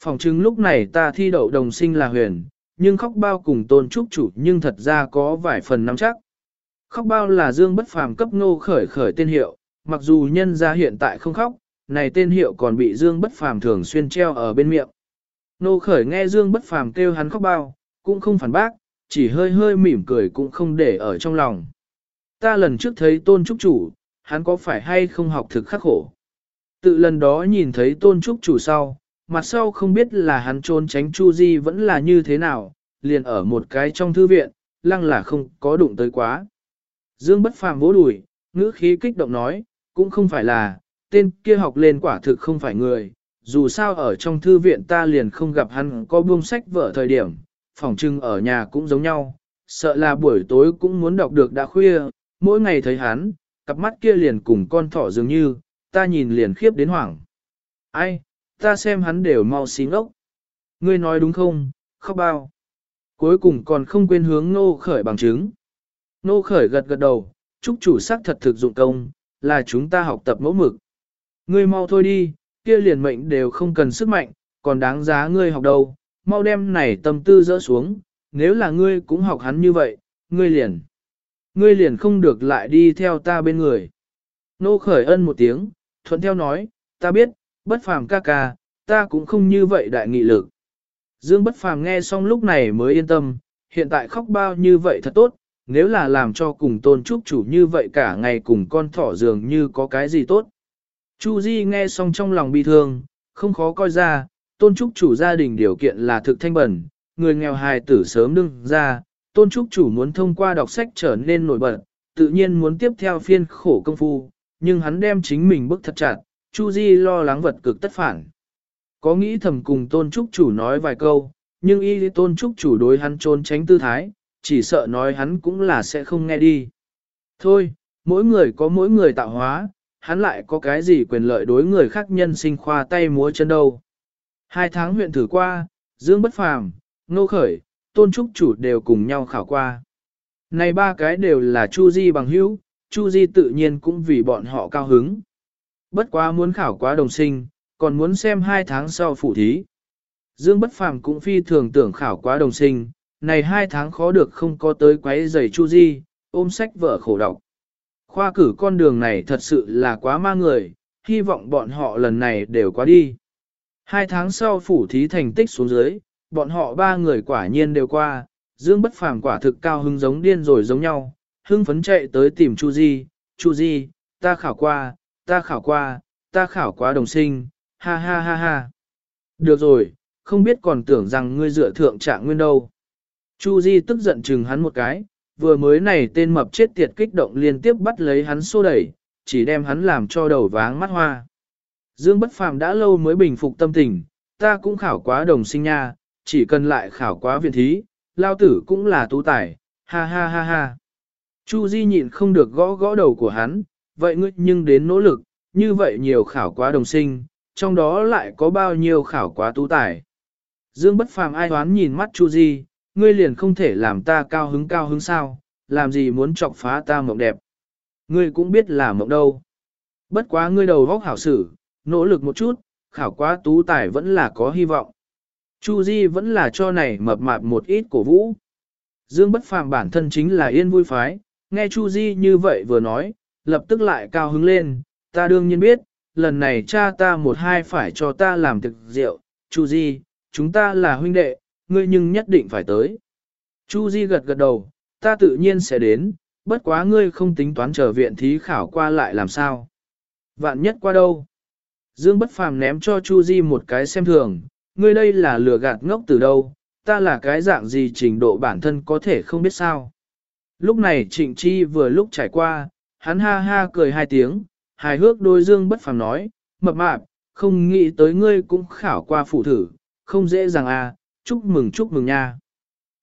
Speaker 1: Phòng chứng lúc này ta thi đậu đồng sinh là huyền, nhưng khóc bao cùng tôn trúc chủ nhưng thật ra có vài phần nắm chắc. Khóc bao là dương bất phàm cấp Ngô khởi khởi tên hiệu, mặc dù nhân gia hiện tại không khóc, này tên hiệu còn bị dương bất phàm thường xuyên treo ở bên miệng. Nô khởi nghe dương bất phàm kêu hắn khóc bao, cũng không phản bác, chỉ hơi hơi mỉm cười cũng không để ở trong lòng. Ta lần trước thấy tôn trúc chủ, hắn có phải hay không học thực khắc khổ. Tự lần đó nhìn thấy tôn trúc chủ sau, mặt sau không biết là hắn trốn tránh Chu Di vẫn là như thế nào, liền ở một cái trong thư viện, lăng là không có đụng tới quá. Dương bất phàm vỗ đùi, ngữ khí kích động nói, cũng không phải là, tên kia học lên quả thực không phải người, dù sao ở trong thư viện ta liền không gặp hắn có buông sách vở thời điểm, phòng trưng ở nhà cũng giống nhau, sợ là buổi tối cũng muốn đọc được đã khuya, mỗi ngày thấy hắn, cặp mắt kia liền cùng con thỏ dường như, ta nhìn liền khiếp đến hoảng. Ai, ta xem hắn đều mau xí ngốc. Ngươi nói đúng không, khóc bao. Cuối cùng còn không quên hướng nô khởi bằng chứng. Nô khởi gật gật đầu, chúc chủ sắc thật thực dụng công, là chúng ta học tập mẫu mực. Ngươi mau thôi đi, kia liền mệnh đều không cần sức mạnh, còn đáng giá ngươi học đâu, mau đem này tâm tư dỡ xuống, nếu là ngươi cũng học hắn như vậy, ngươi liền. Ngươi liền không được lại đi theo ta bên người. Nô khởi ân một tiếng, thuận theo nói, ta biết, bất phàm ca ca, ta cũng không như vậy đại nghị lực. Dương bất phàm nghe xong lúc này mới yên tâm, hiện tại khóc bao như vậy thật tốt, nếu là làm cho cùng tôn trúc chủ như vậy cả ngày cùng con thỏ dường như có cái gì tốt. Chu Di nghe xong trong lòng bi thương, không khó coi ra, tôn trúc chủ gia đình điều kiện là thực thanh bẩn, người nghèo hài tử sớm đương ra, tôn trúc chủ muốn thông qua đọc sách trở nên nổi bật, tự nhiên muốn tiếp theo phiên khổ công phu, nhưng hắn đem chính mình bức thật chặt, Chu Di lo lắng vật cực tất phản. Có nghĩ thầm cùng tôn trúc chủ nói vài câu, nhưng y tôn trúc chủ đối hắn trốn tránh tư thái, chỉ sợ nói hắn cũng là sẽ không nghe đi. Thôi, mỗi người có mỗi người tạo hóa, hắn lại có cái gì quyền lợi đối người khác nhân sinh khoa tay múa chân đâu. Hai tháng huyện thử qua, Dương Bất Phàm, Nô Khởi, Tôn Trúc chủ đều cùng nhau khảo qua. Này ba cái đều là Chu Di bằng hữu, Chu Di tự nhiên cũng vì bọn họ cao hứng. Bất quá muốn khảo quá đồng sinh, còn muốn xem hai tháng sau phủ thí. Dương Bất Phàm cũng phi thường tưởng khảo quá đồng sinh, này hai tháng khó được không có tới quấy giày Chu Di, ôm sách vợ khổ đọc. Khoa cử con đường này thật sự là quá ma người, hy vọng bọn họ lần này đều qua đi. Hai tháng sau phủ thí thành tích xuống dưới, bọn họ ba người quả nhiên đều qua, Dương bất phàm quả thực cao hứng giống điên rồi giống nhau, hưng phấn chạy tới tìm Chu Di, Chu Di, ta khảo qua, ta khảo qua, ta khảo qua đồng sinh, ha ha ha ha. Được rồi, không biết còn tưởng rằng ngươi dựa thượng trạng nguyên đâu. Chu Di tức giận chừng hắn một cái, vừa mới này tên mập chết tiệt kích động liên tiếp bắt lấy hắn xô đẩy, chỉ đem hắn làm cho đầu váng mắt hoa. Dương bất phàm đã lâu mới bình phục tâm tình, ta cũng khảo quá đồng sinh nha, chỉ cần lại khảo quá viện thí, lao tử cũng là tú tài, ha ha ha ha. Chu Di nhịn không được gõ gõ đầu của hắn, vậy ngươi nhưng đến nỗ lực, như vậy nhiều khảo quá đồng sinh, trong đó lại có bao nhiêu khảo quá tú tài. Dương bất phàm ai đoán nhìn mắt Chu Di, ngươi liền không thể làm ta cao hứng cao hứng sao, làm gì muốn chọc phá ta mộng đẹp. Ngươi cũng biết là mộng đâu. Bất quá ngươi đầu vóc hảo sử, nỗ lực một chút, khảo quá tú tài vẫn là có hy vọng. Chu Di vẫn là cho này mập mạp một ít cổ vũ. Dương bất phàm bản thân chính là yên vui phái, nghe Chu Di như vậy vừa nói, lập tức lại cao hứng lên, ta đương nhiên biết, lần này cha ta một hai phải cho ta làm thực rượu, Chu Di, chúng ta là huynh đệ, ngươi nhưng nhất định phải tới. Chu Di gật gật đầu, ta tự nhiên sẽ đến, bất quá ngươi không tính toán trở viện thí khảo qua lại làm sao. Vạn nhất qua đâu? Dương bất phàm ném cho Chu Di một cái xem thường, ngươi đây là lừa gạt ngốc từ đâu, ta là cái dạng gì trình độ bản thân có thể không biết sao. Lúc này Trịnh Chi vừa lúc trải qua, hắn ha ha cười hai tiếng, hài hước đôi Dương bất phàm nói, mập mạp, không nghĩ tới ngươi cũng khảo qua phụ thử, không dễ dàng à, chúc mừng chúc mừng nha.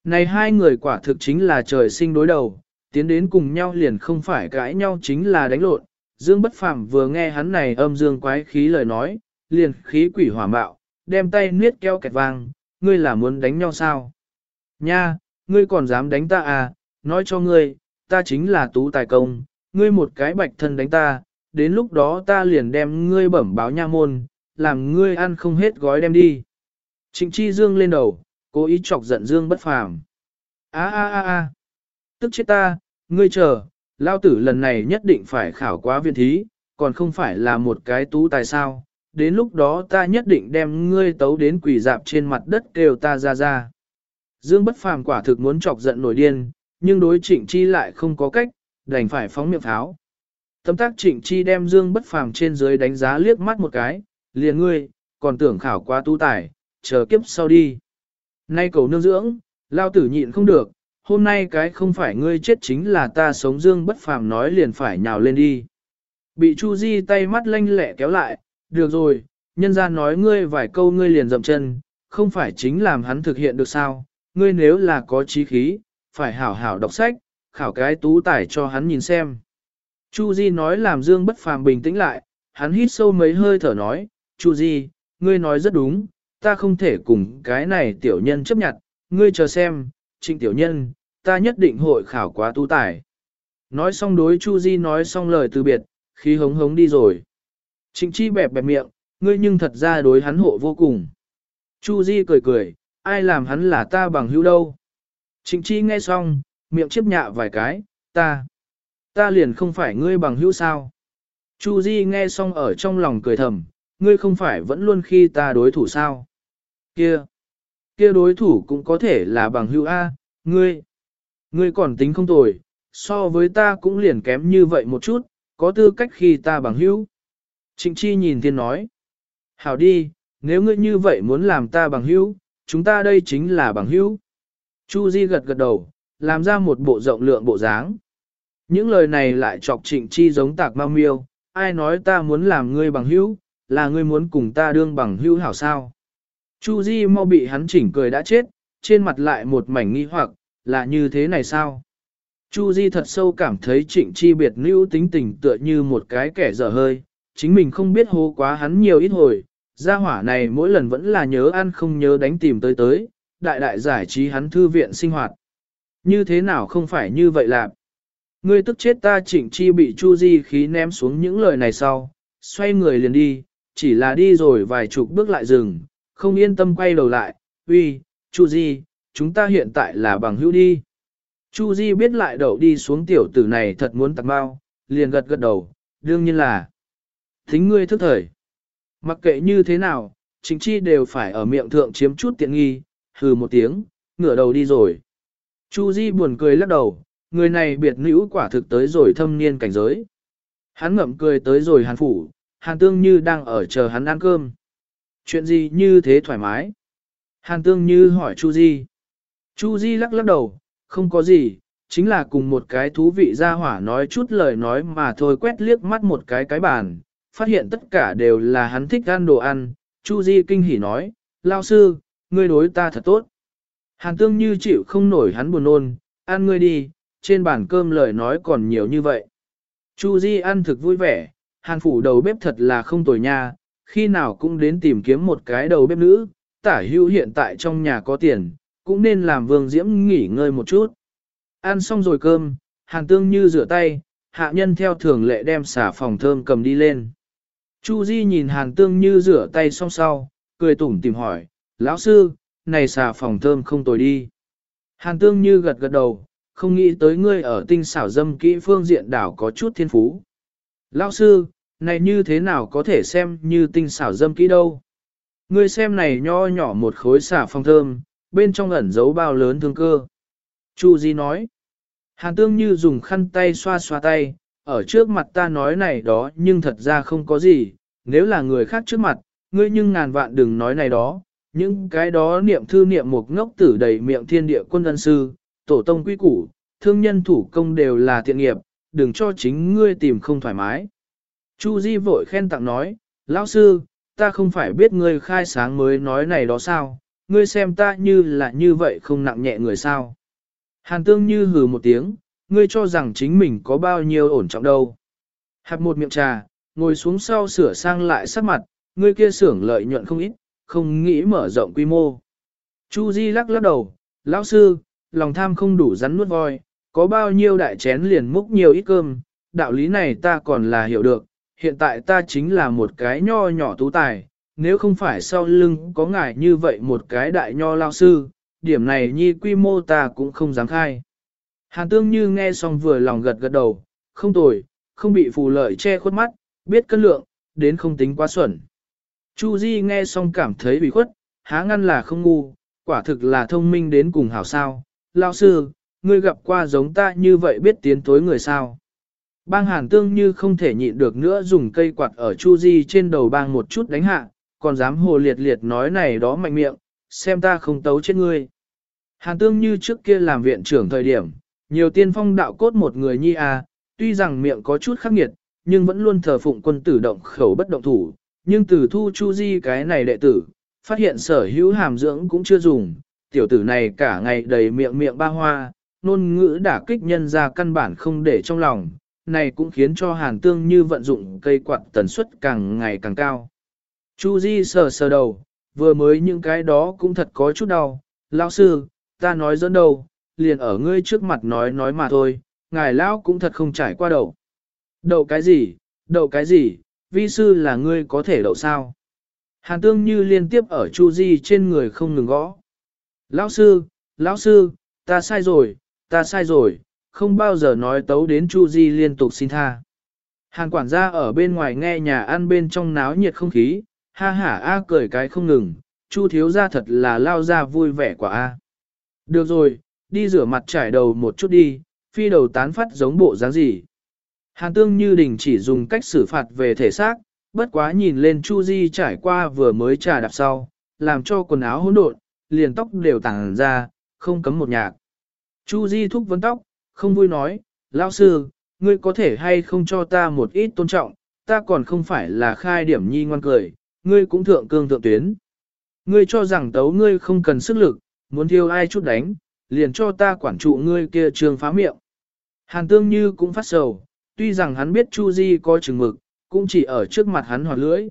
Speaker 1: Này hai người quả thực chính là trời sinh đối đầu, tiến đến cùng nhau liền không phải cãi nhau chính là đánh lộn. Dương bất phàm vừa nghe hắn này âm dương quái khí lời nói, liền khí quỷ hỏa mạo, đem tay niết keo kẹt vang, ngươi là muốn đánh nhau sao? Nha, ngươi còn dám đánh ta à, nói cho ngươi, ta chính là tú tài công, ngươi một cái bạch thân đánh ta, đến lúc đó ta liền đem ngươi bẩm báo nha môn, làm ngươi ăn không hết gói đem đi. Trịnh Chi Dương lên đầu, cố ý chọc giận Dương bất phàm. A a a a, tức chết ta, ngươi chờ, lao tử lần này nhất định phải khảo quá viên thí, còn không phải là một cái tú tài sao, đến lúc đó ta nhất định đem ngươi tấu đến quỷ dạp trên mặt đất kêu ta ra ra. Dương bất phàm quả thực muốn chọc giận nổi điên, nhưng đối trịnh chi lại không có cách, đành phải phóng miệng tháo. Tấm tác trịnh chi đem Dương bất phàm trên dưới đánh giá liếc mắt một cái, liền ngươi, còn tưởng khảo qua tu tài, chờ kiếp sau đi. Nay cầu nương dưỡng, lao tử nhịn không được, hôm nay cái không phải ngươi chết chính là ta sống dương bất phàm nói liền phải nhào lên đi. Bị Chu Di tay mắt lanh lẹ kéo lại, được rồi, nhân gia nói ngươi vài câu ngươi liền dậm chân, không phải chính làm hắn thực hiện được sao, ngươi nếu là có trí khí, phải hảo hảo đọc sách, khảo cái tú tải cho hắn nhìn xem. Chu Di nói làm Dương bất phàm bình tĩnh lại, hắn hít sâu mấy hơi thở nói, Chu Di, ngươi nói rất đúng, ta không thể cùng cái này tiểu nhân chấp nhận, ngươi chờ xem, trịnh tiểu nhân, ta nhất định hội khảo quá tu tài. Nói xong đối Chu Di nói xong lời từ biệt, khí hống hống đi rồi. Trịnh chi bẹp bẹp miệng, ngươi nhưng thật ra đối hắn hộ vô cùng. Chu Di cười cười, ai làm hắn là ta bằng hữu đâu. Trịnh chi nghe xong, miệng chiếp nhạ vài cái, ta, ta liền không phải ngươi bằng hữu sao. Chu Di nghe xong ở trong lòng cười thầm, ngươi không phải vẫn luôn khi ta đối thủ sao. Kia, kia đối thủ cũng có thể là bằng hữu A, ngươi, ngươi còn tính không tồi, so với ta cũng liền kém như vậy một chút, có tư cách khi ta bằng hữu. Trịnh Chi nhìn thiên nói, hảo đi, nếu ngươi như vậy muốn làm ta bằng hữu, chúng ta đây chính là bằng hữu. Chu Di gật gật đầu, làm ra một bộ rộng lượng bộ dáng. Những lời này lại chọc trịnh chi giống tạc ma miêu, ai nói ta muốn làm ngươi bằng hữu, là ngươi muốn cùng ta đương bằng hữu hảo sao. Chu Di mau bị hắn chỉnh cười đã chết, trên mặt lại một mảnh nghi hoặc, là như thế này sao? Chu Di thật sâu cảm thấy trịnh chi biệt lưu tính tình tựa như một cái kẻ dở hơi, chính mình không biết hô quá hắn nhiều ít hồi, gia hỏa này mỗi lần vẫn là nhớ ăn không nhớ đánh tìm tới tới, đại đại giải trí hắn thư viện sinh hoạt. Như thế nào không phải như vậy lạc? Ngươi tức chết ta trịnh chi bị Chu Di khí ném xuống những lời này sau, xoay người liền đi, chỉ là đi rồi vài chục bước lại dừng, không yên tâm quay đầu lại, uy, Chu Di, chúng ta hiện tại là bằng hữu đi. Chu Di biết lại đậu đi xuống tiểu tử này thật muốn tặng bao, liền gật gật đầu, đương nhiên là thính ngươi thức thời. Mặc kệ như thế nào, chính chi đều phải ở miệng thượng chiếm chút tiện nghi, hừ một tiếng, ngửa đầu đi rồi. Chu Di buồn cười lắc đầu, người này biệt nữ quả thực tới rồi thâm niên cảnh giới. Hắn ngậm cười tới rồi hàn phủ, hàn tương như đang ở chờ hắn ăn cơm. Chuyện gì như thế thoải mái? Hàn tương như hỏi Chu Di. Chu Di lắc lắc đầu, không có gì, chính là cùng một cái thú vị ra hỏa nói chút lời nói mà thôi quét liếc mắt một cái cái bàn, phát hiện tất cả đều là hắn thích ăn đồ ăn. Chu Di kinh hỉ nói, lao sư, ngươi đối ta thật tốt. Hàn tương như chịu không nổi hắn buồn nôn, ăn ngươi đi, trên bàn cơm lời nói còn nhiều như vậy. Chu Di ăn thực vui vẻ, hàn phủ đầu bếp thật là không tồi nha, khi nào cũng đến tìm kiếm một cái đầu bếp nữ, tả hữu hiện tại trong nhà có tiền, cũng nên làm vương diễm nghỉ ngơi một chút. Ăn xong rồi cơm, hàn tương như rửa tay, hạ nhân theo thường lệ đem xả phòng thơm cầm đi lên. Chu Di nhìn hàn tương như rửa tay xong sau, cười tủm tìm hỏi, lão sư, này xà phòng thơm không tồi đi. Hàn tương như gật gật đầu, không nghĩ tới ngươi ở tinh xảo dâm kỹ phương diện đảo có chút thiên phú. Lão sư, này như thế nào có thể xem như tinh xảo dâm kỹ đâu. Ngươi xem này nho nhỏ một khối xả phòng thơm, bên trong ẩn giấu bao lớn thương cơ. Chu Di nói, Hàn tương như dùng khăn tay xoa xoa tay, ở trước mặt ta nói này đó nhưng thật ra không có gì, nếu là người khác trước mặt, ngươi nhưng ngàn vạn đừng nói này đó, những cái đó niệm thư niệm một ngốc tử đầy miệng thiên địa quân dân sư, tổ tông quy củ, thương nhân thủ công đều là thiện nghiệp, đừng cho chính ngươi tìm không thoải mái. Chu Di vội khen tặng nói, lão sư, ta không phải biết ngươi khai sáng mới nói này đó sao, ngươi xem ta như là như vậy không nặng nhẹ người sao. Hàn tương như hừ một tiếng, ngươi cho rằng chính mình có bao nhiêu ổn trọng đâu. Hạp một miệng trà, ngồi xuống sau sửa sang lại sắc mặt, ngươi kia xưởng lợi nhuận không ít, không nghĩ mở rộng quy mô. Chu Di lắc lắc đầu, lão sư, lòng tham không đủ rắn nuốt voi, có bao nhiêu đại chén liền múc nhiều ít cơm, đạo lý này ta còn là hiểu được, hiện tại ta chính là một cái nho nhỏ tú tài, nếu không phải sau lưng có ngài như vậy một cái đại nho lao sư, điểm này nhi quy mô ta cũng không dám khai. Hàn tương như nghe xong vừa lòng gật gật đầu, không tồi, không bị phù lợi che khuất mắt, biết cân lượng, đến không tính quá xuẩn. Chu Di nghe xong cảm thấy bị khuất, há ngăn là không ngu, quả thực là thông minh đến cùng hảo sao. Lão sư, ngươi gặp qua giống ta như vậy biết tiến tối người sao. Bang hàn tương như không thể nhịn được nữa dùng cây quạt ở Chu Di trên đầu bang một chút đánh hạ, còn dám hồ liệt liệt nói này đó mạnh miệng, xem ta không tấu chết ngươi. Hàn tương như trước kia làm viện trưởng thời điểm, nhiều tiên phong đạo cốt một người nhi à, tuy rằng miệng có chút khắc nghiệt, nhưng vẫn luôn thờ phụng quân tử động khẩu bất động thủ, nhưng từ thu Chu Di cái này đệ tử, phát hiện sở hữu hàm dưỡng cũng chưa dùng, tiểu tử này cả ngày đầy miệng miệng ba hoa, nôn ngữ đả kích nhân ra căn bản không để trong lòng, này cũng khiến cho hàn tương như vận dụng cây quạt tần suất càng ngày càng cao. Chu Di sờ sờ đầu, vừa mới những cái đó cũng thật có chút đau, lão sư, ta nói dẫn đầu, liền ở ngươi trước mặt nói nói mà thôi, ngài lão cũng thật không trải qua đầu. Đậu cái gì, đậu cái gì, vi sư là ngươi có thể đậu sao? Hàn tương như liên tiếp ở Chu Di trên người không ngừng gõ. Lão sư, lão sư, ta sai rồi, ta sai rồi, không bao giờ nói tấu đến Chu Di liên tục xin tha. Hàn quản gia ở bên ngoài nghe nhà ăn bên trong náo nhiệt không khí, ha ha a cười cái không ngừng, Chu thiếu gia thật là lao ra vui vẻ quả a. Được rồi, đi rửa mặt trải đầu một chút đi, phi đầu tán phát giống bộ dáng gì. Hàn tương như đình chỉ dùng cách xử phạt về thể xác, bất quá nhìn lên Chu Di trải qua vừa mới trà đạp sau, làm cho quần áo hỗn độn, liền tóc đều tàng ra, không cấm một nhạc. Chu Di thúc vấn tóc, không vui nói, lão sư, ngươi có thể hay không cho ta một ít tôn trọng, ta còn không phải là khai điểm nhi ngoan cười, ngươi cũng thượng cương thượng tuyến. Ngươi cho rằng tấu ngươi không cần sức lực, muốn thiêu ai chút đánh, liền cho ta quản trụ ngươi kia trường phá miệng. Hàn tương như cũng phát sầu, tuy rằng hắn biết Chu Di có chừng mực, cũng chỉ ở trước mặt hắn hoạt lưỡi.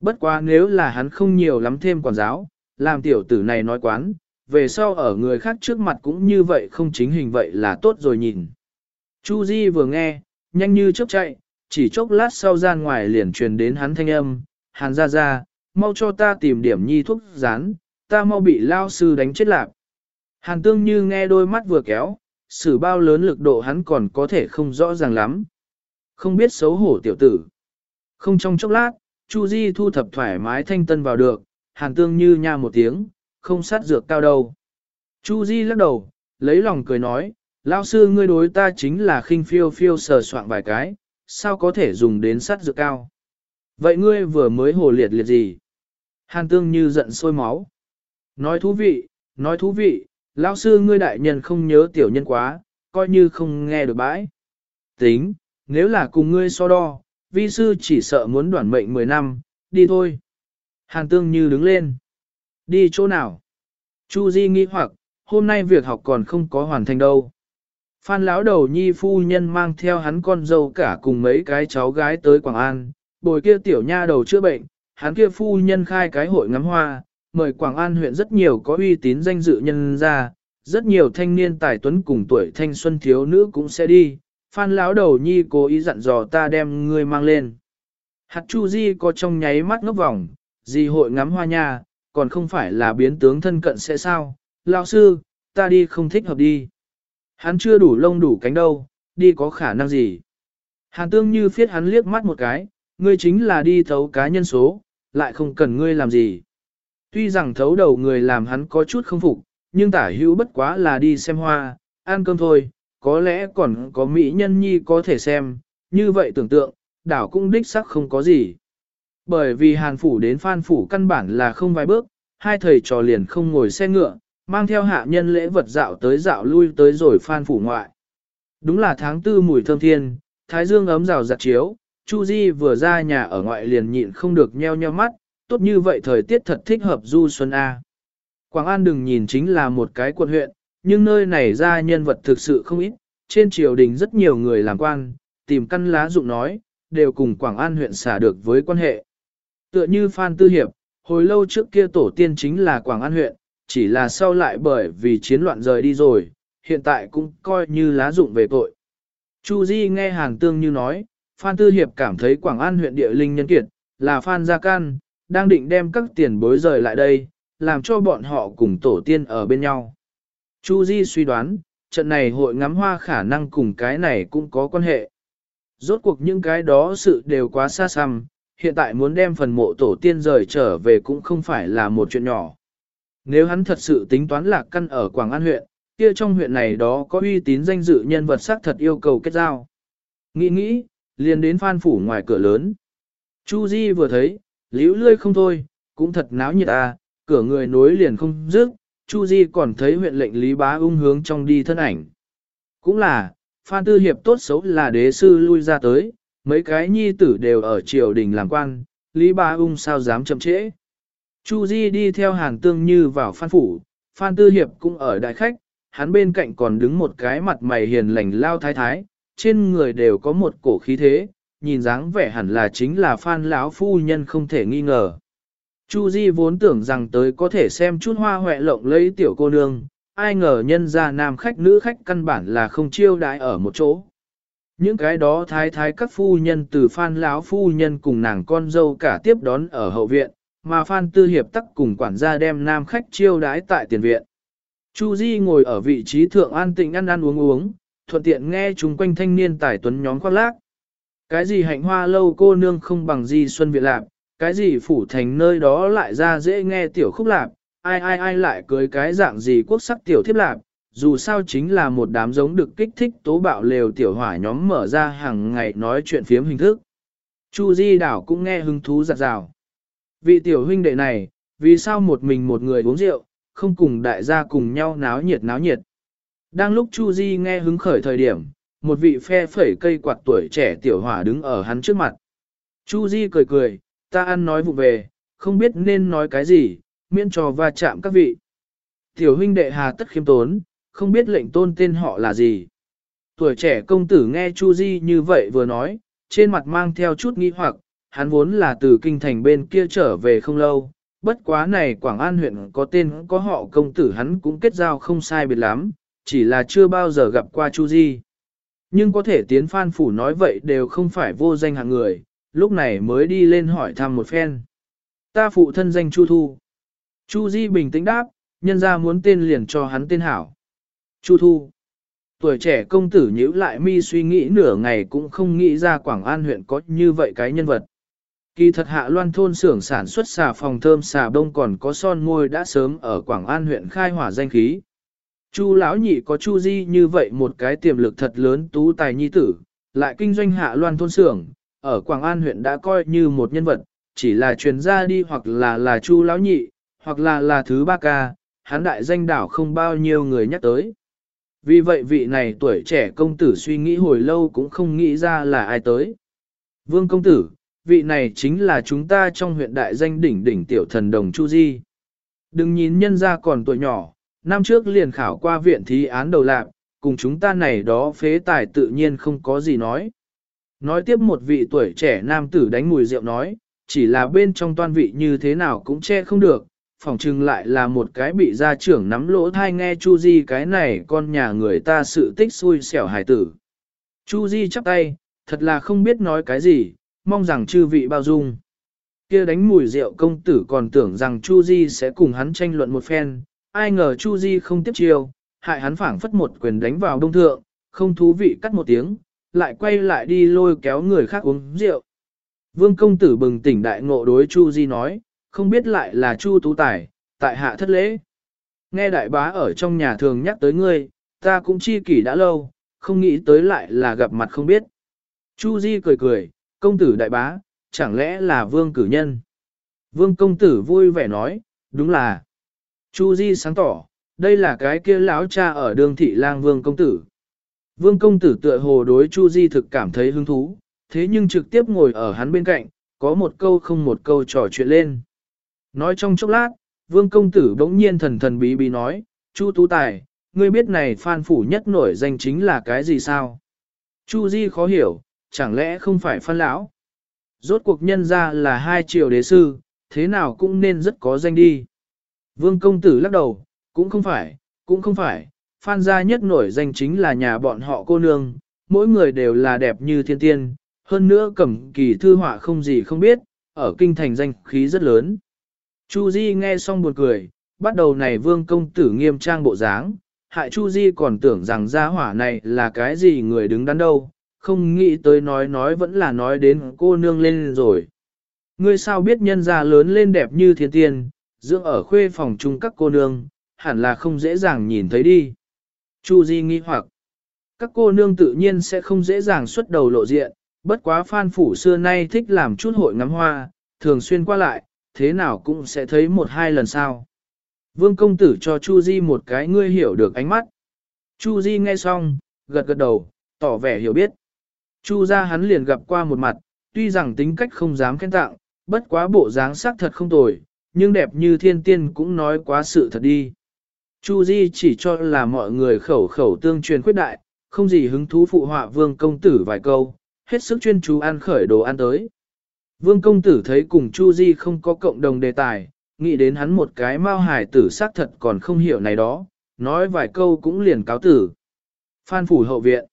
Speaker 1: Bất quá nếu là hắn không nhiều lắm thêm quản giáo, làm tiểu tử này nói quán, về sau ở người khác trước mặt cũng như vậy không chính hình vậy là tốt rồi nhìn. Chu Di vừa nghe, nhanh như chớp chạy, chỉ chốc lát sau gian ngoài liền truyền đến hắn thanh âm, hàn ra ra, mau cho ta tìm điểm nhi thuốc rán, ta mau bị lao sư đánh chết lạc. Hàn tương như nghe đôi mắt vừa kéo, sử bao lớn lực độ hắn còn có thể không rõ ràng lắm. Không biết xấu hổ tiểu tử. Không trong chốc lát, Chu Di thu thập thoải mái thanh tân vào được, hàn tương như nha một tiếng, không sát dược cao đâu. Chu Di lắc đầu, lấy lòng cười nói, lão sư ngươi đối ta chính là khinh phiêu phiêu sờ soạn vài cái, sao có thể dùng đến sát dược cao. Vậy ngươi vừa mới hồ liệt liệt gì? Hàn tương như giận sôi máu. Nói thú vị, nói thú vị, lão sư ngươi đại nhân không nhớ tiểu nhân quá, coi như không nghe được bãi. Tính, nếu là cùng ngươi so đo, vi sư chỉ sợ muốn đoản mệnh 10 năm, đi thôi. Hàn tương như đứng lên. Đi chỗ nào? Chu Di nghĩ hoặc, hôm nay việc học còn không có hoàn thành đâu. Phan lão đầu nhi phu nhân mang theo hắn con dâu cả cùng mấy cái cháu gái tới Quảng An, bồi kia tiểu nha đầu chữa bệnh, hắn kia phu nhân khai cái hội ngắm hoa, mời Quảng An huyện rất nhiều có uy tín danh dự nhân ra, rất nhiều thanh niên tài tuấn cùng tuổi thanh xuân thiếu nữ cũng sẽ đi. Phan lão đầu nhi cố ý dặn dò ta đem người mang lên. Hạt Chu Di có trong nháy mắt ngốc vòng, gì hội ngắm hoa nha, còn không phải là biến tướng thân cận sẽ sao, lão sư, ta đi không thích hợp đi. Hắn chưa đủ lông đủ cánh đâu, đi có khả năng gì. Hàn tương như phiết hắn liếc mắt một cái, ngươi chính là đi thấu cá nhân số, lại không cần ngươi làm gì. Tuy rằng thấu đầu người làm hắn có chút không phục, nhưng tả hữu bất quá là đi xem hoa, ăn cơm thôi, có lẽ còn có mỹ nhân nhi có thể xem, như vậy tưởng tượng, đảo cũng đích sắc không có gì. Bởi vì hàn phủ đến phan phủ căn bản là không vài bước, hai thầy trò liền không ngồi xe ngựa, mang theo hạ nhân lễ vật dạo tới dạo lui tới rồi phan phủ ngoại. Đúng là tháng tư mùi thơm thiên, thái dương ấm rào giặt chiếu, Chu Di vừa ra nhà ở ngoại liền nhịn không được nheo nheo mắt, tốt như vậy thời tiết thật thích hợp du xuân A. Quảng An đừng nhìn chính là một cái quận huyện, nhưng nơi này ra nhân vật thực sự không ít, trên triều đình rất nhiều người làm quan, tìm căn lá dụng nói, đều cùng Quảng An huyện xả được với quan hệ. Tựa như Phan Tư Hiệp, hồi lâu trước kia tổ tiên chính là Quảng An huyện, chỉ là sau lại bởi vì chiến loạn rời đi rồi, hiện tại cũng coi như lá dụng về tội. Chu Di nghe Hàn Tương như nói, Phan Tư Hiệp cảm thấy Quảng An huyện địa linh nhân kiệt, là Phan Gia Can, đang định đem các tiền bối rời lại đây, làm cho bọn họ cùng tổ tiên ở bên nhau. Chu Di suy đoán, trận này hội ngắm hoa khả năng cùng cái này cũng có quan hệ. Rốt cuộc những cái đó sự đều quá xa xăm, hiện tại muốn đem phần mộ tổ tiên rời trở về cũng không phải là một chuyện nhỏ. Nếu hắn thật sự tính toán lạc căn ở Quảng An huyện, kia trong huyện này đó có uy tín danh dự nhân vật sắc thật yêu cầu kết giao. Nghĩ nghĩ, liền đến phan phủ ngoài cửa lớn. Chu Di vừa thấy, liễu lươi không thôi, cũng thật náo nhiệt à, cửa người nối liền không dứt, Chu Di còn thấy huyện lệnh Lý Bá ung hướng trong đi thân ảnh. Cũng là, Phan Tư Hiệp tốt xấu là đế sư lui ra tới, mấy cái nhi tử đều ở triều đình làm quan, Lý Bá ung sao dám chậm trễ. Chu Di đi theo Hàn Tương Như vào Phan Phủ, Phan Tư Hiệp cũng ở đại khách, hắn bên cạnh còn đứng một cái mặt mày hiền lành lao thái thái, trên người đều có một cổ khí thế, nhìn dáng vẻ hẳn là chính là Phan lão phu nhân không thể nghi ngờ. Chu Di vốn tưởng rằng tới có thể xem chút hoa hoẹ lộng lấy tiểu cô nương, ai ngờ nhân ra nam khách nữ khách căn bản là không chiêu đãi ở một chỗ. Những cái đó thái thái các phu nhân từ Phan lão phu nhân cùng nàng con dâu cả tiếp đón ở hậu viện, mà Phan Tư Hiệp tắc cùng quản gia đem nam khách chiêu đãi tại tiền viện. Chu Di ngồi ở vị trí thượng an tịnh ăn ăn uống uống, thuận tiện nghe chúng quanh thanh niên tài tuấn nhóm khoác lác. Cái gì hạnh hoa lâu cô nương không bằng di xuân viện lạc, cái gì phủ thành nơi đó lại ra dễ nghe tiểu khúc lạc, ai ai ai lại cưới cái dạng gì quốc sắc tiểu thiếp lạc, dù sao chính là một đám giống được kích thích tố bạo lều tiểu hỏa nhóm mở ra hàng ngày nói chuyện phiếm hình thức. Chu Di đảo cũng nghe hứng thú giặt rào. Vị tiểu huynh đệ này, vì sao một mình một người uống rượu, không cùng đại gia cùng nhau náo nhiệt náo nhiệt. Đang lúc Chu Di nghe hứng khởi thời điểm, một vị phe phẩy cây quạt tuổi trẻ tiểu hỏa đứng ở hắn trước mặt. Chu Di cười cười, ta ăn nói vụ về, không biết nên nói cái gì, miễn cho va chạm các vị. Tiểu huynh đệ hà tất khiêm tốn, không biết lệnh tôn tên họ là gì. Tuổi trẻ công tử nghe Chu Di như vậy vừa nói, trên mặt mang theo chút nghi hoặc, hắn vốn là từ kinh thành bên kia trở về không lâu, bất quá này Quảng An huyện có tên có họ công tử hắn cũng kết giao không sai biệt lắm, chỉ là chưa bao giờ gặp qua Chu Di. Nhưng có thể tiến phan phủ nói vậy đều không phải vô danh hạng người, lúc này mới đi lên hỏi thăm một phen. Ta phụ thân danh Chu Thu. Chu Di bình tĩnh đáp, nhân ra muốn tên liền cho hắn tên hảo. Chu Thu. Tuổi trẻ công tử nhíu lại mi suy nghĩ nửa ngày cũng không nghĩ ra Quảng An huyện có như vậy cái nhân vật. Kỳ thật hạ loan thôn xưởng sản xuất xà phòng thơm xà bông còn có son môi đã sớm ở Quảng An huyện khai hỏa danh khí. Chu lão nhị có Chu Di như vậy một cái tiềm lực thật lớn tú tài nhi tử, lại kinh doanh hạ loan thôn xưởng, ở Quảng An huyện đã coi như một nhân vật, chỉ là truyền ra đi hoặc là là Chu lão nhị, hoặc là là thứ ba ca, hắn đại danh đảo không bao nhiêu người nhắc tới. Vì vậy vị này tuổi trẻ công tử suy nghĩ hồi lâu cũng không nghĩ ra là ai tới. Vương công tử, vị này chính là chúng ta trong huyện đại danh đỉnh đỉnh tiểu thần đồng Chu Di. Đừng nhìn nhân gia còn tuổi nhỏ, năm trước liền khảo qua viện thí án đầu lạc, cùng chúng ta này đó phế tài tự nhiên không có gì nói. Nói tiếp một vị tuổi trẻ nam tử đánh mùi rượu nói, chỉ là bên trong toan vị như thế nào cũng che không được, phỏng chừng lại là một cái bị gia trưởng nắm lỗ thai nghe Chu Di cái này con nhà người ta sự tích xui xẻo hài tử. Chu Di chắp tay, thật là không biết nói cái gì, mong rằng chư vị bao dung. Kia đánh mùi rượu công tử còn tưởng rằng Chu Di sẽ cùng hắn tranh luận một phen, ai ngờ Chu Di không tiếp chiêu, hại hắn phảng phất một quyền đánh vào đông thượng, không thú vị cắt một tiếng, lại quay lại đi lôi kéo người khác uống rượu. Vương công tử bừng tỉnh đại ngộ đối Chu Di nói, không biết lại là Chu Tú Tài, tại hạ thất lễ. Nghe đại bá ở trong nhà thường nhắc tới ngươi, ta cũng chi kỷ đã lâu, không nghĩ tới lại là gặp mặt không biết. Chu Di cười cười, công tử đại bá, chẳng lẽ là vương cử nhân? Vương công tử vui vẻ nói, đúng là. Chu Di sáng tỏ, đây là cái kia lão cha ở đường thị lang vương công tử. Vương công tử tựa hồ đối Chu Di thực cảm thấy hứng thú, thế nhưng trực tiếp ngồi ở hắn bên cạnh, có một câu không một câu trò chuyện lên. Nói trong chốc lát, vương công tử bỗng nhiên thần thần bí bí nói, Chu Tú Tài, ngươi biết này phan phủ nhất nổi danh chính là cái gì sao? Chu Di khó hiểu, chẳng lẽ không phải phan lão? Rốt cuộc nhân ra là hai triều đế sư, thế nào cũng nên rất có danh đi. Vương công tử lắc đầu, cũng không phải, cũng không phải, phan gia nhất nổi danh chính là nhà bọn họ cô nương, mỗi người đều là đẹp như thiên tiên, hơn nữa cẩm kỳ thư họa không gì không biết, ở kinh thành danh khí rất lớn. Chu Di nghe xong buồn cười, bắt đầu này vương công tử nghiêm trang bộ dáng, hại Chu Di còn tưởng rằng gia hỏa này là cái gì người đứng đắn đâu, không nghĩ tới nói nói vẫn là nói đến cô nương lên rồi. Ngươi sao biết nhân gia lớn lên đẹp như thiên tiên, dưỡng ở khuê phòng chung các cô nương, hẳn là không dễ dàng nhìn thấy đi. Chu Di nghi hoặc, các cô nương tự nhiên sẽ không dễ dàng xuất đầu lộ diện, bất quá phan phủ xưa nay thích làm chút hội ngắm hoa, thường xuyên qua lại, thế nào cũng sẽ thấy một hai lần sau. Vương công tử cho Chu Di một cái ngươi hiểu được ánh mắt. Chu Di nghe xong, gật gật đầu, tỏ vẻ hiểu biết. Chu gia hắn liền gặp qua một mặt, tuy rằng tính cách không dám khen tặng, bất quá bộ dáng sắc thật không tồi, nhưng đẹp như thiên tiên cũng nói quá sự thật đi. Chu Di chỉ cho là mọi người khẩu khẩu tương truyền khuyết đại, không gì hứng thú phụ họa vương công tử vài câu, hết sức chuyên chú ăn khởi đồ ăn tới. Vương công tử thấy cùng Chu Di không có cộng đồng đề tài, nghĩ đến hắn một cái mao hải tử xác thật còn không hiểu này đó, nói vài câu cũng liền cáo tử. Phan phủ hậu viện.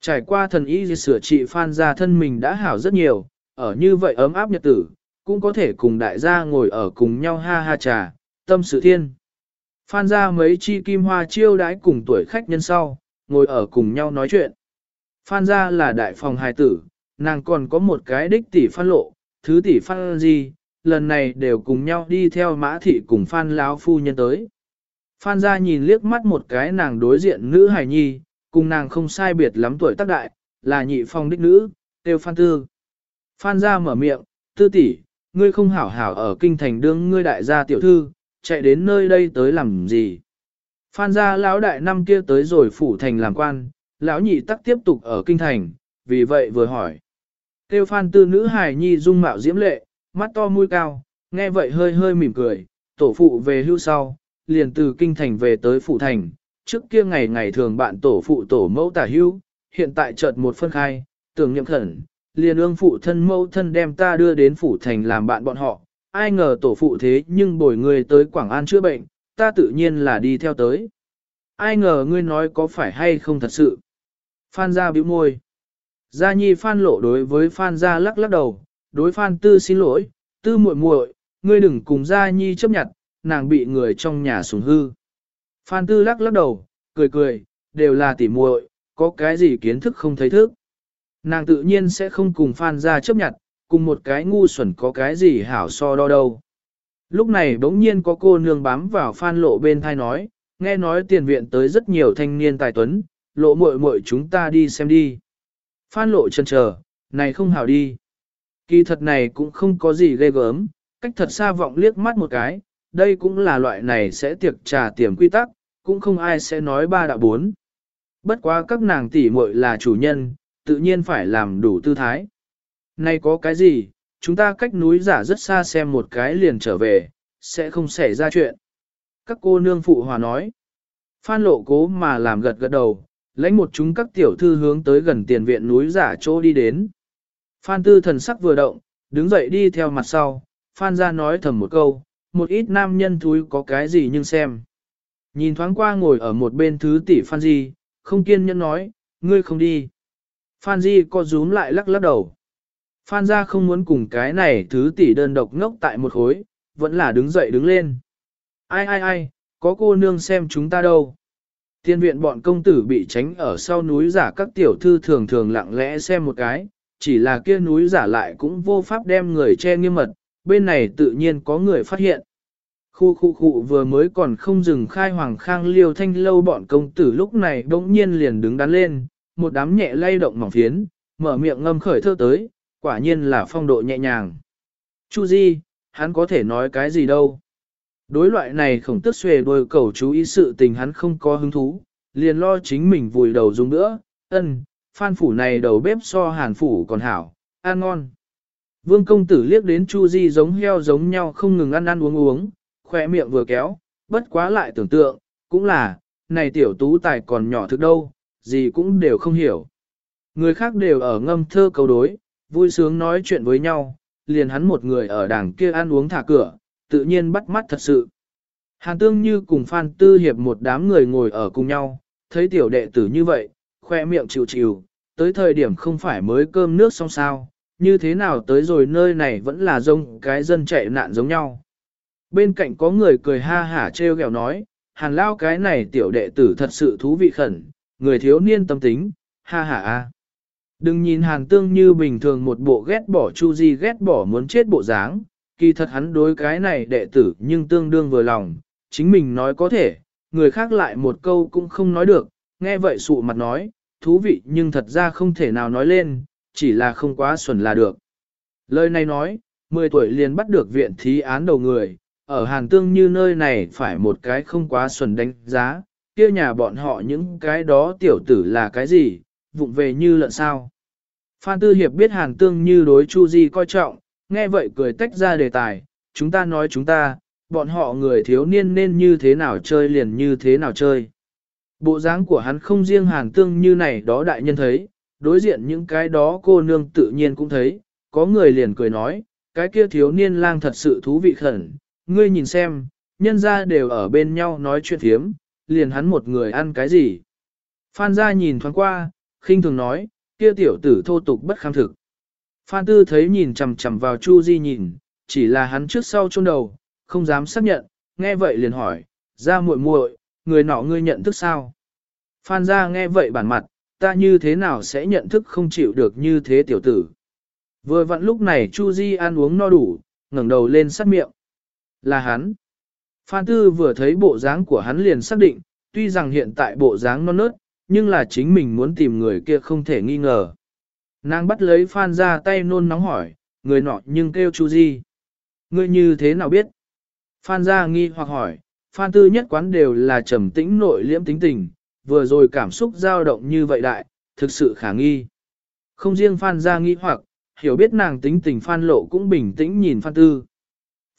Speaker 1: Trải qua thần y sửa trị phan gia thân mình đã hảo rất nhiều, ở như vậy ấm áp nhật tử, cũng có thể cùng đại gia ngồi ở cùng nhau ha ha trà, tâm sự thiên. Phan gia mấy chi kim hoa chiêu đãi cùng tuổi khách nhân sau, ngồi ở cùng nhau nói chuyện. Phan gia là đại phòng hài tử, nàng còn có một cái đích tỷ phan lộ, thứ tỷ phan gì, lần này đều cùng nhau đi theo mã thị cùng phan láo phu nhân tới. Phan gia nhìn liếc mắt một cái nàng đối diện nữ hài nhi, cùng nàng không sai biệt lắm tuổi tác đại, là nhị phong đích nữ, tiêu phan tư. Phan gia mở miệng, tư tỷ, ngươi không hảo hảo ở kinh thành đương ngươi đại gia tiểu thư, chạy đến nơi đây tới làm gì. Phan gia lão đại năm kia tới rồi phủ thành làm quan, lão nhị tắc tiếp tục ở kinh thành, vì vậy vừa hỏi. Tiêu phan tư nữ hài nhi dung mạo diễm lệ, mắt to mũi cao, nghe vậy hơi hơi mỉm cười, tổ phụ về hưu sau, liền từ kinh thành về tới phủ thành, trước kia ngày ngày thường bạn tổ phụ tổ mẫu tả hưu, hiện tại chợt một phân khai, tưởng nhậm khẩn, liền ương phụ thân mẫu thân đem ta đưa đến phủ thành làm bạn bọn họ, ai ngờ tổ phụ thế nhưng bồi người tới Quảng An chữa bệnh, ta tự nhiên là đi theo tới. Ai ngờ ngươi nói có phải hay không thật sự. Phan gia bĩu môi. Gia nhi phan lộ đối với phan gia lắc lắc đầu, đối phan tư xin lỗi, tư muội muội, ngươi đừng cùng gia nhi chấp nhận, nàng bị người trong nhà sủng hư. Phan tư lắc lắc đầu, cười cười, đều là tỉ muội, có cái gì kiến thức không thấy thức. Nàng tự nhiên sẽ không cùng Phan ra chấp nhận, cùng một cái ngu xuẩn có cái gì hảo so đo đâu. Lúc này bỗng nhiên có cô nương bám vào Phan lộ bên thai nói, nghe nói tiền viện tới rất nhiều thanh niên tài tuấn, lộ muội muội chúng ta đi xem đi. Phan lộ chân chờ, này không hảo đi. Kỳ thật này cũng không có gì ghê gớm, cách thật xa vọng liếc mắt một cái, đây cũng là loại này sẽ tiệc trà tiềm quy tắc, cũng không ai sẽ nói ba đạo bốn. Bất quá các nàng tỷ muội là chủ nhân, tự nhiên phải làm đủ tư thái. Này có cái gì, chúng ta cách núi giả rất xa xem một cái liền trở về, sẽ không xảy ra chuyện. Các cô nương phụ hòa nói. Phan lộ cố mà làm gật gật đầu, lãnh một chúng các tiểu thư hướng tới gần tiền viện núi giả chỗ đi đến. Phan tư thần sắc vừa động, đứng dậy đi theo mặt sau, Phan ra nói thầm một câu, một ít nam nhân thúi có cái gì nhưng xem. Nhìn thoáng qua ngồi ở một bên thứ tỷ Phan Di, không kiên nhẫn nói, ngươi không đi. Phan Di co rúm lại lắc lắc đầu. Phan Gia không muốn cùng cái này thứ tỷ đơn độc ngốc tại một khối, vẫn là đứng dậy đứng lên. Ai ai ai, có cô nương xem chúng ta đâu. Tiên viện bọn công tử bị tránh ở sau núi giả các tiểu thư thường thường lặng lẽ xem một cái, chỉ là kia núi giả lại cũng vô pháp đem người che nghiêm mật, bên này tự nhiên có người phát hiện. Khu khu khu vừa mới còn không dừng khai hoàng khang liêu thanh lâu bọn công tử lúc này bỗng nhiên liền đứng đắn lên, một đám nhẹ lay động mỏng phiến, mở miệng ngâm khởi thơ tới, quả nhiên là phong độ nhẹ nhàng. Chu Di, hắn có thể nói cái gì đâu. Đối loại này khổng tức xuề đôi cầu chú ý sự tình hắn không có hứng thú, liền lo chính mình vùi đầu dùng nữa, ân, phan phủ này đầu bếp so hàn phủ còn hảo, ăn ngon. Vương công tử liếc đến Chu Di giống heo giống nhau không ngừng ăn ăn uống uống, khỏe miệng vừa kéo, bất quá lại tưởng tượng, cũng là, này tiểu tú tài còn nhỏ thực đâu, gì cũng đều không hiểu. Người khác đều ở ngâm thơ cầu đối, vui sướng nói chuyện với nhau, liền hắn một người ở đảng kia ăn uống thả cửa, tự nhiên bắt mắt thật sự. Hàn tương như cùng Phan Tư Hiệp một đám người ngồi ở cùng nhau, thấy tiểu đệ tử như vậy, khoe miệng chịu chịu, tới thời điểm không phải mới cơm nước xong sao, như thế nào tới rồi nơi này vẫn là giống cái dân chạy nạn giống nhau. Bên cạnh có người cười ha hả treo gẹo nói, hàn lao cái này tiểu đệ tử thật sự thú vị khẩn, người thiếu niên tâm tính, ha ha a. Đừng nhìn hàn tương như bình thường một bộ ghét bỏ chu di ghét bỏ muốn chết bộ dáng, kỳ thật hắn đối cái này đệ tử nhưng tương đương vừa lòng, chính mình nói có thể, người khác lại một câu cũng không nói được, nghe vậy sụ mặt nói, thú vị nhưng thật ra không thể nào nói lên, chỉ là không quá xuẩn là được. Lời này nói, 10 tuổi liền bắt được viện thí án đầu người, ở Hàn Tương như nơi này phải một cái không quá xuẩn đánh giá, kia nhà bọn họ những cái đó tiểu tử là cái gì, vụng về như lợn sao. Phan Tư Hiệp biết Hàn Tương như đối Chu Di coi trọng, nghe vậy cười tách ra đề tài, chúng ta nói chúng ta, bọn họ người thiếu niên nên như thế nào chơi liền như thế nào chơi. Bộ dáng của hắn không riêng Hàn Tương như này đó đại nhân thấy, đối diện những cái đó cô nương tự nhiên cũng thấy, có người liền cười nói, cái kia thiếu niên lang thật sự thú vị khẩn, ngươi nhìn xem, nhân gia đều ở bên nhau nói chuyện thiếm, liền hắn một người ăn cái gì. Phan gia nhìn thoáng qua, khinh thường nói, kia tiểu tử thô tục bất kham thực. Phan tư thấy nhìn chằm chằm vào Chu Di nhìn, chỉ là hắn trước sau chôn đầu, không dám xác nhận, nghe vậy liền hỏi, ra muội muội, người nọ ngươi nhận thức sao? Phan gia nghe vậy bản mặt, ta như thế nào sẽ nhận thức không chịu được như thế tiểu tử. Vừa vặn lúc này Chu Di ăn uống no đủ, ngẩng đầu lên sát miệng. Là hắn. Phan Tư vừa thấy bộ dáng của hắn liền xác định, tuy rằng hiện tại bộ dáng non nớt, nhưng là chính mình muốn tìm người kia không thể nghi ngờ. Nàng bắt lấy Phan ra tay nôn nóng hỏi, người nọ nhưng kêu Chu gì? Ngươi như thế nào biết? Phan ra nghi hoặc hỏi, Phan Tư nhất quán đều là trầm tĩnh nội liễm tính tình, vừa rồi cảm xúc dao động như vậy đại, thực sự khả nghi. Không riêng Phan ra nghi hoặc, hiểu biết nàng tính tình Phan lộ cũng bình tĩnh nhìn Phan Tư.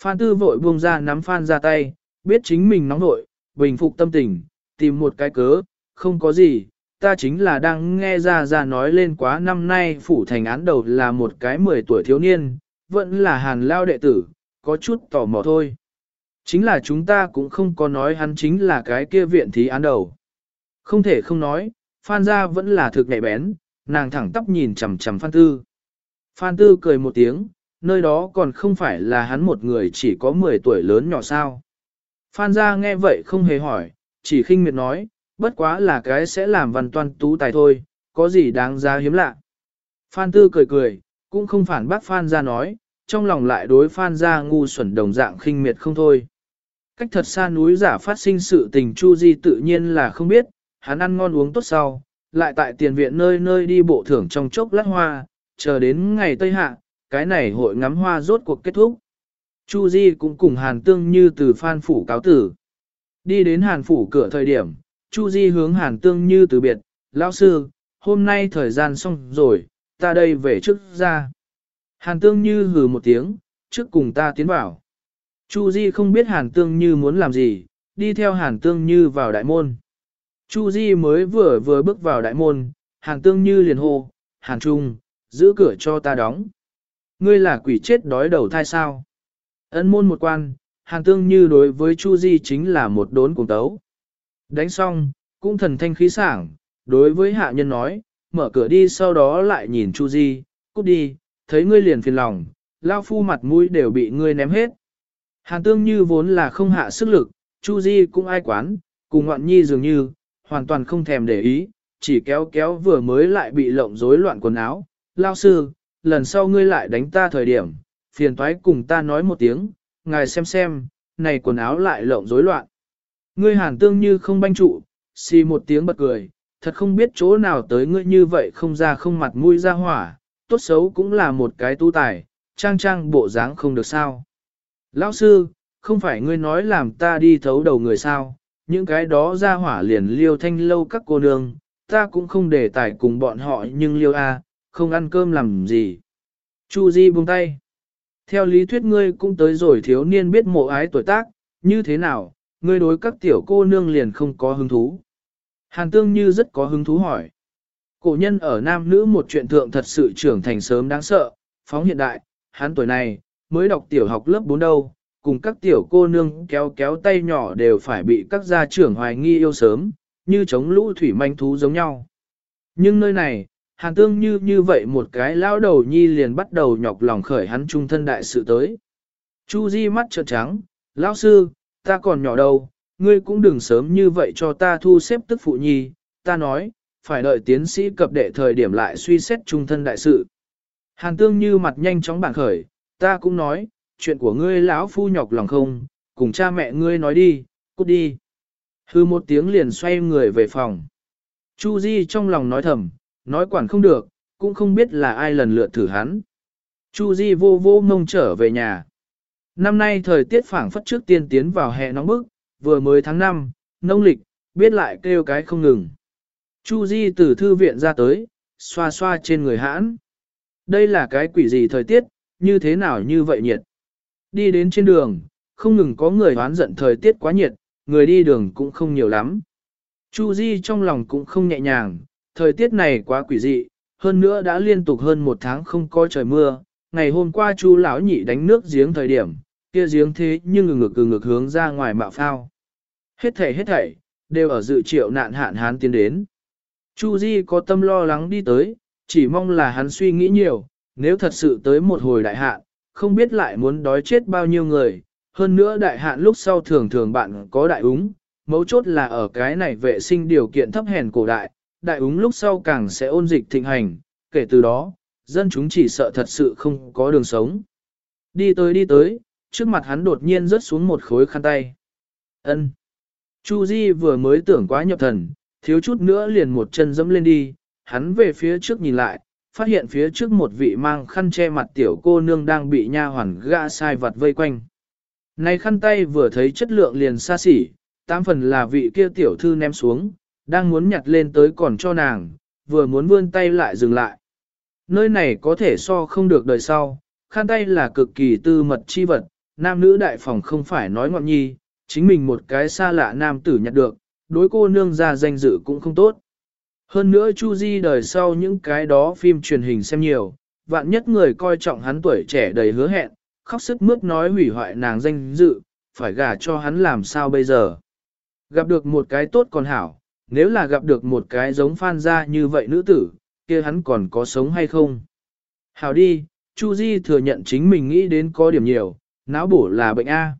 Speaker 1: Phan Tư vội buông ra nắm Phan ra tay, biết chính mình nóng nội, bình phục tâm tình, tìm một cái cớ, không có gì, ta chính là đang nghe ra ra nói lên quá năm nay phủ thành án đầu là một cái 10 tuổi thiếu niên, vẫn là hàn lao đệ tử, có chút tò mò thôi. Chính là chúng ta cũng không có nói hắn chính là cái kia viện thí án đầu. Không thể không nói, Phan gia vẫn là thực nhạy bén, nàng thẳng tóc nhìn chằm chằm Phan Tư. Phan Tư cười một tiếng, nơi đó còn không phải là hắn một người chỉ có 10 tuổi lớn nhỏ sao. Phan gia nghe vậy không hề hỏi, chỉ khinh miệt nói, bất quá là cái sẽ làm văn toan tú tài thôi, có gì đáng giá hiếm lạ. Phan Tư cười cười, cũng không phản bác Phan Gia nói, trong lòng lại đối Phan Gia ngu xuẩn đồng dạng khinh miệt không thôi. Cách thật xa núi giả phát sinh sự tình Chu Di tự nhiên là không biết, hắn ăn ngon uống tốt sau, lại tại tiền viện nơi nơi đi bộ thưởng trong chốc lát hoa, chờ đến ngày Tây Hạ, cái này hội ngắm hoa rốt cuộc kết thúc. Chu Di cũng cùng Hàn Tương Như từ Phan Phủ cáo tử. Đi đến Hàn Phủ cửa thời điểm, Chu Di hướng Hàn Tương Như từ biệt, lão sư, hôm nay thời gian xong rồi, ta đây về trước ra. Hàn Tương Như hừ một tiếng, trước cùng ta tiến vào. Chu Di không biết Hàn Tương Như muốn làm gì, đi theo Hàn Tương Như vào đại môn. Chu Di mới vừa vừa bước vào đại môn, Hàn Tương Như liền hô, Hàn Trung, giữ cửa cho ta đóng. Ngươi là quỷ chết đói đầu thai sao? Ân môn một quan, hàng Tương Như đối với Chu Di chính là một đốn cùng tấu. Đánh xong, cũng thần thanh khí sảng, đối với hạ nhân nói, mở cửa đi sau đó lại nhìn Chu Di, cút đi, thấy ngươi liền phiền lòng, lao phu mặt mũi đều bị ngươi ném hết. Hàn Tương Như vốn là không hạ sức lực, Chu Di cũng ai quán, cùng ngoạn nhi dường như, hoàn toàn không thèm để ý, chỉ kéo kéo vừa mới lại bị lộng rối loạn quần áo. Lao sư, lần sau ngươi lại đánh ta thời điểm, phiền toái cùng ta nói một tiếng, ngài xem xem, này quần áo lại lộn rối loạn. Ngươi hàn tương như không banh trụ, xì một tiếng bật cười, thật không biết chỗ nào tới ngươi như vậy không ra không mặt mũi ra hỏa, tốt xấu cũng là một cái tu tài, trang trang bộ dáng không được sao. Lão sư, không phải ngươi nói làm ta đi thấu đầu người sao, những cái đó ra hỏa liền liêu thanh lâu các cô nương, ta cũng không để tải cùng bọn họ nhưng liêu a, không ăn cơm làm gì. Chu Di buông tay. Theo lý thuyết ngươi cũng tới rồi thiếu niên biết mộ ái tuổi tác, như thế nào, ngươi đối các tiểu cô nương liền không có hứng thú. Hàn tương như rất có hứng thú hỏi. Cổ nhân ở nam nữ một chuyện thượng thật sự trưởng thành sớm đáng sợ, phóng hiện đại, hắn tuổi này, mới đọc tiểu học lớp 4 đâu, cùng các tiểu cô nương kéo kéo tay nhỏ đều phải bị các gia trưởng hoài nghi yêu sớm, như chống lũ thủy manh thú giống nhau. Nhưng nơi này, hàn tương như như vậy một cái lão đầu nhi liền bắt đầu nhọc lòng khởi hắn trung thân đại sự tới. Chu Di mắt trợn trắng, lão sư, ta còn nhỏ đâu, ngươi cũng đừng sớm như vậy cho ta thu xếp tức phụ nhi, ta nói, phải đợi tiến sĩ cập đệ thời điểm lại suy xét trung thân đại sự. Hàn tương như mặt nhanh chóng bản khởi, ta cũng nói, chuyện của ngươi lão phu nhọc lòng không, cùng cha mẹ ngươi nói đi, cút đi. Hư một tiếng liền xoay người về phòng. Chu Di trong lòng nói thầm, nói quản không được, cũng không biết là ai lần lượt thử hắn. Chu Di vô vô mông trở về nhà. Năm nay thời tiết phảng phất trước tiên tiến vào hè nóng bức, vừa mới tháng 5, nông lịch, biết lại kêu cái không ngừng. Chu Di từ thư viện ra tới, xoa xoa trên người hãn. Đây là cái quỷ gì thời tiết, như thế nào như vậy nhiệt. Đi đến trên đường, không ngừng có người hoán giận thời tiết quá nhiệt, người đi đường cũng không nhiều lắm. Chu Di trong lòng cũng không nhẹ nhàng, thời tiết này quá quỷ dị, hơn nữa đã liên tục hơn một tháng không có trời mưa. Ngày hôm qua Chu lão nhị đánh nước giếng thời điểm, kia giếng thế nhưng ngừng ngực ngực hướng ra ngoài mạo phao. Hết thảy hết thảy, đều ở dự triệu nạn hạn hán tiến đến. Chu Di có tâm lo lắng đi tới, chỉ mong là hắn suy nghĩ nhiều, nếu thật sự tới một hồi đại hạn, không biết lại muốn đói chết bao nhiêu người, hơn nữa đại hạn lúc sau thường thường bạn có đại úng, mấu chốt là ở cái này vệ sinh điều kiện thấp hèn cổ đại, đại úng lúc sau càng sẽ ôn dịch thịnh hành, kể từ đó, dân chúng chỉ sợ thật sự không có đường sống. Đi tới đi tới, trước mặt hắn đột nhiên rớt xuống một khối khăn tay. Ân. Chu Di vừa mới tưởng quá nhập thần, thiếu chút nữa liền một chân dẫm lên đi, hắn về phía trước nhìn lại, phát hiện phía trước một vị mang khăn che mặt tiểu cô nương đang bị nha hoàn gã sai vật vây quanh. Này khăn tay vừa thấy chất lượng liền xa xỉ, tám phần là vị kia tiểu thư ném xuống, đang muốn nhặt lên tới còn cho nàng, vừa muốn vươn tay lại dừng lại. Nơi này có thể so không được đời sau, khăn tay là cực kỳ tư mật chi vật, nam nữ đại phòng không phải nói ngọn nhi, chính mình một cái xa lạ nam tử nhặt được, đối cô nương ra danh dự cũng không tốt. Hơn nữa Chu Di đời sau những cái đó phim truyền hình xem nhiều, vạn nhất người coi trọng hắn tuổi trẻ đầy hứa hẹn, khóc sức mướt nói hủy hoại nàng danh dự, phải gả cho hắn làm sao bây giờ. Gặp được một cái tốt còn hảo, nếu là gặp được một cái giống phan gia như vậy nữ tử, kia hắn còn có sống hay không? Hảo đi, Chu Di thừa nhận chính mình nghĩ đến có điểm nhiều, não bổ là bệnh A.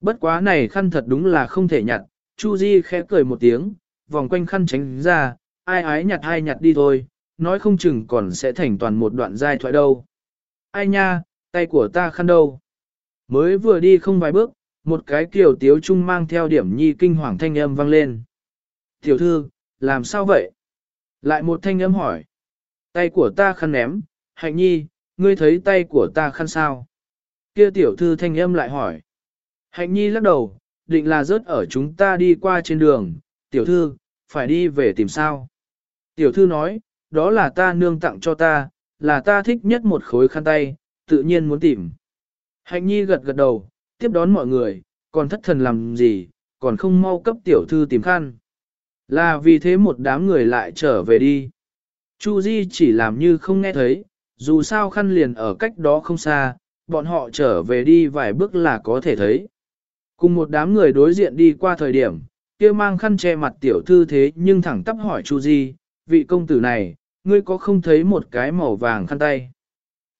Speaker 1: Bất quá này khăn thật đúng là không thể nhặt, Chu Di khẽ cười một tiếng, vòng quanh khăn tránh ra, ai ái nhặt ai nhặt đi thôi, nói không chừng còn sẽ thành toàn một đoạn giai thoại đâu. Ai nha, tay của ta khăn đâu. Mới vừa đi không vài bước, một cái kiểu tiếu trung mang theo điểm nhi kinh hoàng thanh âm vang lên. Tiểu thư, làm sao vậy? Lại một thanh âm hỏi. Tay của ta khăn ném, hạnh nhi, ngươi thấy tay của ta khăn sao? Kia tiểu thư thanh âm lại hỏi. Hạnh nhi lắc đầu, định là rớt ở chúng ta đi qua trên đường, tiểu thư, phải đi về tìm sao? Tiểu thư nói, đó là ta nương tặng cho ta, là ta thích nhất một khối khăn tay, tự nhiên muốn tìm. Hạnh nhi gật gật đầu, tiếp đón mọi người, còn thất thần làm gì, còn không mau cấp tiểu thư tìm khăn. Là vì thế một đám người lại trở về đi. Chu Di chỉ làm như không nghe thấy, dù sao khăn liền ở cách đó không xa, bọn họ trở về đi vài bước là có thể thấy. Cùng một đám người đối diện đi qua thời điểm, kia mang khăn che mặt tiểu thư thế nhưng thẳng tắp hỏi Chu Di, vị công tử này, ngươi có không thấy một cái màu vàng khăn tay?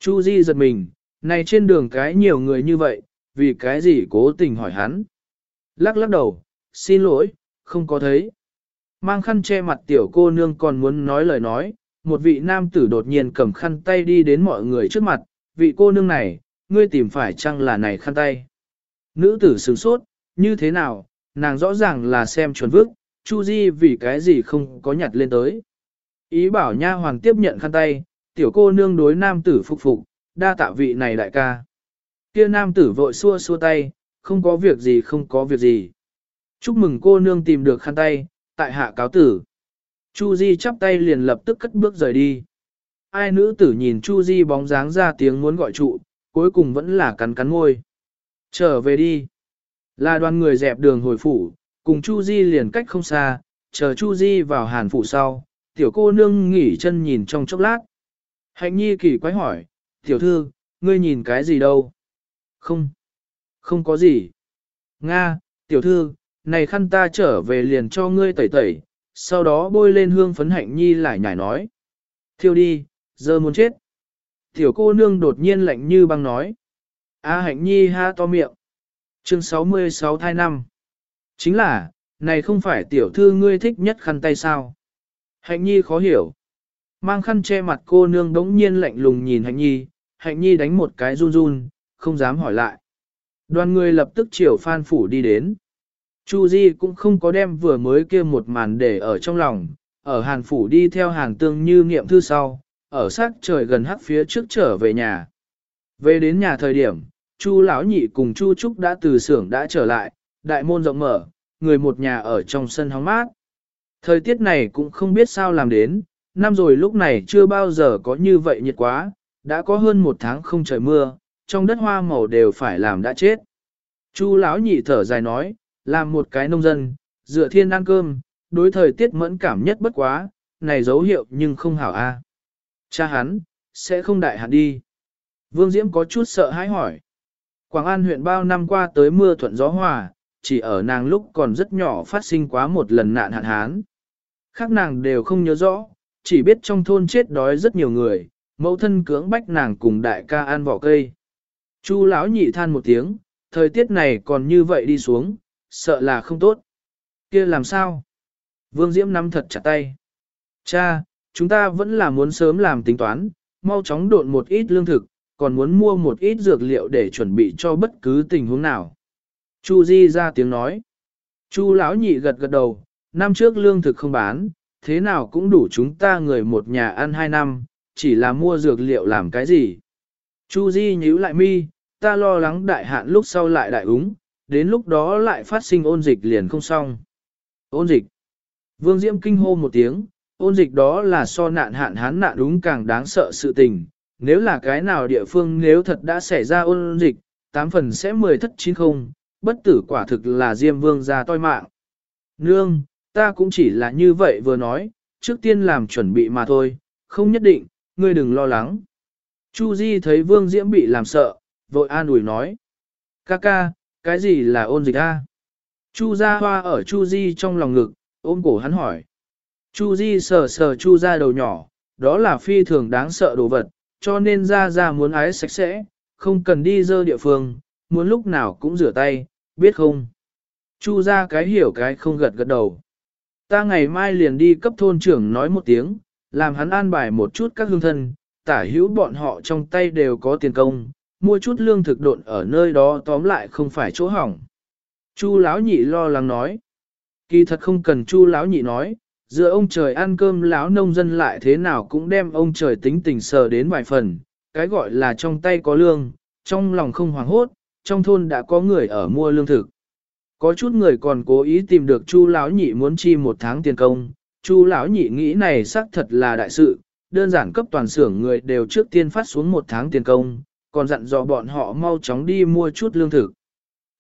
Speaker 1: Chu Di giật mình, này trên đường cái nhiều người như vậy, vì cái gì cố tình hỏi hắn? Lắc lắc đầu, xin lỗi, không có thấy. Mang khăn che mặt tiểu cô nương còn muốn nói lời nói, một vị nam tử đột nhiên cầm khăn tay đi đến mọi người trước mặt, vị cô nương này, ngươi tìm phải chăng là này khăn tay. Nữ tử sửng sốt, như thế nào, nàng rõ ràng là xem chuẩn vức, Chu Di vì cái gì không có nhặt lên tới. Ý bảo nha hoàng tiếp nhận khăn tay, tiểu cô nương đối nam tử phục phục, đa tạ vị này đại ca. Kia nam tử vội xua xua tay, không có việc gì không có việc gì. Chúc mừng cô nương tìm được khăn tay, tại hạ cáo tử. Chu Di chắp tay liền lập tức cất bước rời đi. Ai nữ tử nhìn Chu Di bóng dáng ra tiếng muốn gọi trụ, cuối cùng vẫn là cắn cắn môi. Trở về đi. Là đoàn người dẹp đường hồi phủ, cùng Chu Di liền cách không xa, chờ Chu Di vào hàn phủ sau, tiểu cô nương nghỉ chân nhìn trong chốc lát. Hạnh nhi kỳ quái hỏi, tiểu thư, ngươi nhìn cái gì đâu? Không, không có gì. Nga, tiểu thư, này khăn ta trở về liền cho ngươi tẩy tẩy, sau đó bôi lên hương phấn hạnh nhi lại nhảy nói. Thiêu đi, giờ muốn chết. Tiểu cô nương đột nhiên lạnh như băng nói. A hạnh nhi ha to miệng. Chương 66 thai năm. Chính là, này không phải tiểu thư ngươi thích nhất khăn tay sao. Hạnh nhi khó hiểu. Mang khăn che mặt cô nương đống nhiên lạnh lùng nhìn hạnh nhi, hạnh nhi đánh một cái run run, không dám hỏi lại. Đoàn người lập tức chiều phan phủ đi đến. Chu Di cũng không có đem vừa mới kia một màn để ở trong lòng, ở hàn phủ đi theo hàn tương như nghiệm thư sau, ở sát trời gần hắc phía trước trở về nhà. Về đến nhà thời điểm, Chu lão nhị cùng Chu Trúc đã từ xưởng đã trở lại, đại môn rộng mở, người một nhà ở trong sân hóng mát. Thời tiết này cũng không biết sao làm đến, năm rồi lúc này chưa bao giờ có như vậy nhiệt quá, đã có hơn một tháng không trời mưa, trong đất hoa màu đều phải làm đã chết. Chu lão nhị thở dài nói, làm một cái nông dân, dựa thiên ăn cơm, đối thời tiết mẫn cảm nhất bất quá, này dấu hiệu nhưng không hảo a. Cha hắn, sẽ không đại hạn đi. Vương Diễm có chút sợ hãi hỏi. Quảng An huyện bao năm qua tới mưa thuận gió hòa, chỉ ở nàng lúc còn rất nhỏ phát sinh quá một lần nạn hạn hán. Khác nàng đều không nhớ rõ, chỉ biết trong thôn chết đói rất nhiều người, mẫu thân cưỡng bách nàng cùng đại ca ăn vỏ cây. Chu lão nhị than một tiếng, thời tiết này còn như vậy đi xuống, sợ là không tốt. kia làm sao? Vương Diễm nắm thật chặt tay. Cha, chúng ta vẫn là muốn sớm làm tính toán, mau chóng độn một ít lương thực, còn muốn mua một ít dược liệu để chuẩn bị cho bất cứ tình huống nào. Chu Di ra tiếng nói. Chu lão nhị gật gật đầu, năm trước lương thực không bán, thế nào cũng đủ chúng ta người một nhà ăn hai năm, chỉ là mua dược liệu làm cái gì. Chu Di nhíu lại mi, ta lo lắng đại hạn lúc sau lại đại úng, đến lúc đó lại phát sinh ôn dịch liền không xong. Ôn dịch. Vương Diễm kinh hô một tiếng, ôn dịch đó là so nạn hạn hán nạn đúng càng đáng sợ sự tình. Nếu là cái nào địa phương nếu thật đã xảy ra ôn dịch, tám phần sẽ mười thất chín không, bất tử quả thực là Diêm Vương ra toi mạng. Nương, ta cũng chỉ là như vậy vừa nói, trước tiên làm chuẩn bị mà thôi, không nhất định, ngươi đừng lo lắng. Chu Di thấy Vương Diễm bị làm sợ, vội an ủi nói. Ca ca, cái gì là ôn dịch a? Chu Gia Hoa ở Chu Di trong lòng ngực, ôm cổ hắn hỏi. Chu Di sờ sờ Chu Gia đầu nhỏ, đó là phi thường đáng sợ đồ vật, cho nên Gia Gia muốn ái sạch sẽ, không cần đi dơ địa phương, muốn lúc nào cũng rửa tay, biết không? Chu Gia cái hiểu cái không gật gật đầu. Ta ngày mai liền đi cấp thôn trưởng nói một tiếng, làm hắn an bài một chút các hương thân, tả hữu bọn họ trong tay đều có tiền công, mua chút lương thực độn ở nơi đó tóm lại không phải chỗ hỏng. Chu lão nhị lo lắng nói. Kỳ thật không cần chu lão nhị nói, giữa ông trời ăn cơm lão nông dân lại thế nào cũng đem ông trời tính tình sờ đến vài phần, cái gọi là trong tay có lương, trong lòng không hoảng hốt, trong thôn đã có người ở mua lương thực. Có chút người còn cố ý tìm được Chu lão nhị muốn chi một tháng tiền công, Chu lão nhị nghĩ này xác thật là đại sự, đơn giản cấp toàn xưởng người đều trước tiên phát xuống một tháng tiền công, còn dặn dò bọn họ mau chóng đi mua chút lương thực.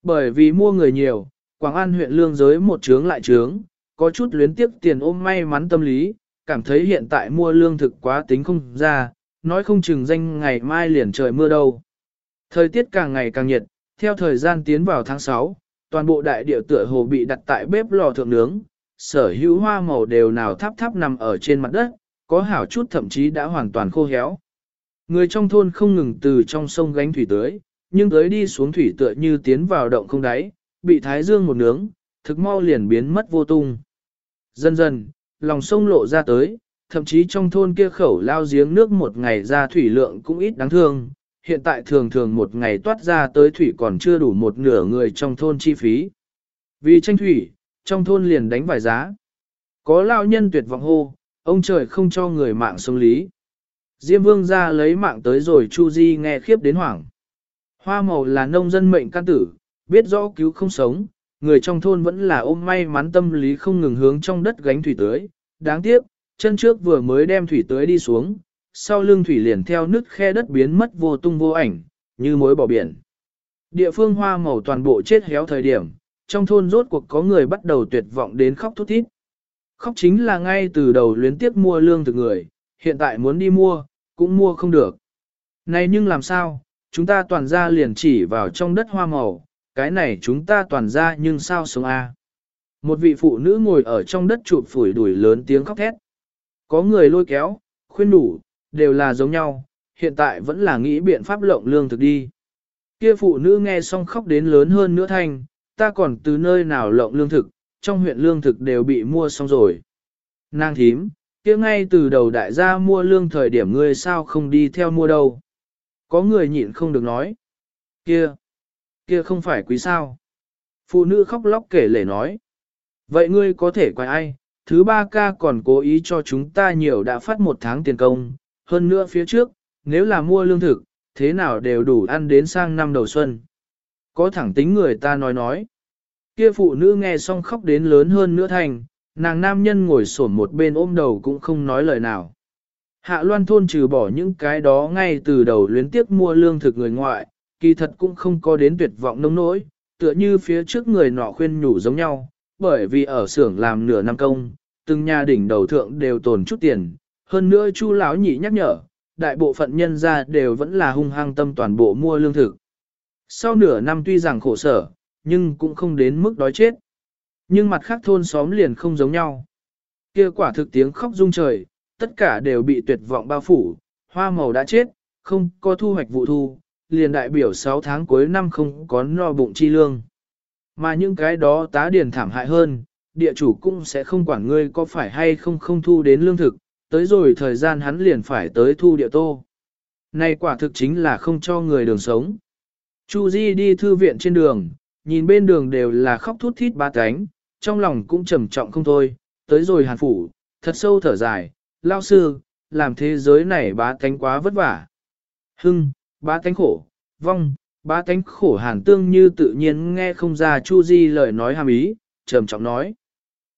Speaker 1: Bởi vì mua người nhiều, Quảng An huyện lương giới một trướng lại trướng, có chút luyến tiếp tiền ôm may mắn tâm lý, cảm thấy hiện tại mua lương thực quá tính không ra, nói không chừng danh ngày mai liền trời mưa đâu. Thời tiết càng ngày càng nhiệt, theo thời gian tiến vào tháng 6, toàn bộ đại địa tựa hồ bị đặt tại bếp lò thượng nướng, sở hữu hoa màu đều nào thắp thắp nằm ở trên mặt đất, có hảo chút thậm chí đã hoàn toàn khô héo. Người trong thôn không ngừng từ trong sông gánh thủy tới, nhưng tới đi xuống thủy tựa như tiến vào động không đáy, bị thái dương một nướng, thực mau liền biến mất vô tung. Dần dần, lòng sông lộ ra tới, thậm chí trong thôn kia khẩu lao giếng nước một ngày ra thủy lượng cũng ít đáng thương, hiện tại thường thường một ngày toát ra tới thủy còn chưa đủ một nửa người trong thôn chi phí. Vì tranh thủy, trong thôn liền đánh vài giá. Có lao nhân tuyệt vọng hô, ông trời không cho người mạng sống lý. Diêm vương ra lấy mạng tới rồi Chu Di nghe khiếp đến hoảng. Hoa màu là nông dân mệnh can tử, biết rõ cứu không sống, người trong thôn vẫn là ôm may mắn tâm lý không ngừng hướng trong đất gánh thủy tưới. Đáng tiếc, chân trước vừa mới đem thủy tưới đi xuống, sau lưng thủy liền theo nứt khe đất biến mất vô tung vô ảnh, như mối bỏ biển. Địa phương hoa màu toàn bộ chết héo thời điểm, trong thôn rốt cuộc có người bắt đầu tuyệt vọng đến khóc thút thít. Khóc chính là ngay từ đầu luyến tiếp mua lương từ người, hiện tại muốn đi mua, cũng mua không được. Này nhưng làm sao, chúng ta toàn ra liền chỉ vào trong đất hoa màu, cái này chúng ta toàn ra nhưng sao sống a? Một vị phụ nữ ngồi ở trong đất chụp phủi đuổi lớn tiếng khóc thét. Có người lôi kéo, khuyên đủ, đều là giống nhau, hiện tại vẫn là nghĩ biện pháp lộng lương thực đi. Kia phụ nữ nghe xong khóc đến lớn hơn nữa thanh, ta còn từ nơi nào lộng lương thực, trong huyện lương thực đều bị mua xong rồi. Nàng thím, kia ngay từ đầu đại gia mua lương thời điểm ngươi sao không đi theo mua đâu. Có người nhịn không được nói. Kia, kia không phải quý sao. Phụ nữ khóc lóc kể lể nói. Vậy ngươi có thể quay ai, thứ ba ca còn cố ý cho chúng ta nhiều đã phát một tháng tiền công, hơn nữa phía trước, nếu là mua lương thực, thế nào đều đủ ăn đến sang năm đầu xuân. Có thẳng tính người ta nói nói. Kia phụ nữ nghe xong khóc đến lớn hơn nữa thành, nàng nam nhân ngồi xổm một bên ôm đầu cũng không nói lời nào. Hạ loan thôn trừ bỏ những cái đó ngay từ đầu luyến tiếc mua lương thực người ngoại, kỳ thật cũng không có đến tuyệt vọng nông nỗi, tựa như phía trước người nọ khuyên nhủ giống nhau, bởi vì ở xưởng làm nửa năm công, từng nhà đỉnh đầu thượng đều tồn chút tiền, hơn nữa chu lão nhị nhắc nhở, đại bộ phận nhân gia đều vẫn là hung hăng tâm toàn bộ mua lương thực. Sau nửa năm tuy rằng khổ sở, nhưng cũng không đến mức đói chết. Nhưng mặt khác thôn xóm liền không giống nhau. Kia quả thực tiếng khóc rung trời, tất cả đều bị tuyệt vọng bao phủ, hoa màu đã chết, không có thu hoạch vụ thu, liền đại biểu 6 tháng cuối năm không có no bụng chi lương. Mà những cái đó tá điền thảm hại hơn, địa chủ cũng sẽ không quản ngươi có phải hay không không thu đến lương thực, tới rồi thời gian hắn liền phải tới thu địa tô. Này quả thực chính là không cho người đường sống. Chu Di đi thư viện trên đường, nhìn bên đường đều là khóc thút thít ba cánh, trong lòng cũng trầm trọng không thôi, tới rồi hàn phủ, thật sâu thở dài, lao sư, làm thế giới này bá tánh quá vất vả. Hưng, bá tánh khổ, vong, bá tánh khổ hàn tương như tự nhiên nghe không ra Chu Di lời nói hàm ý, trầm trọng nói.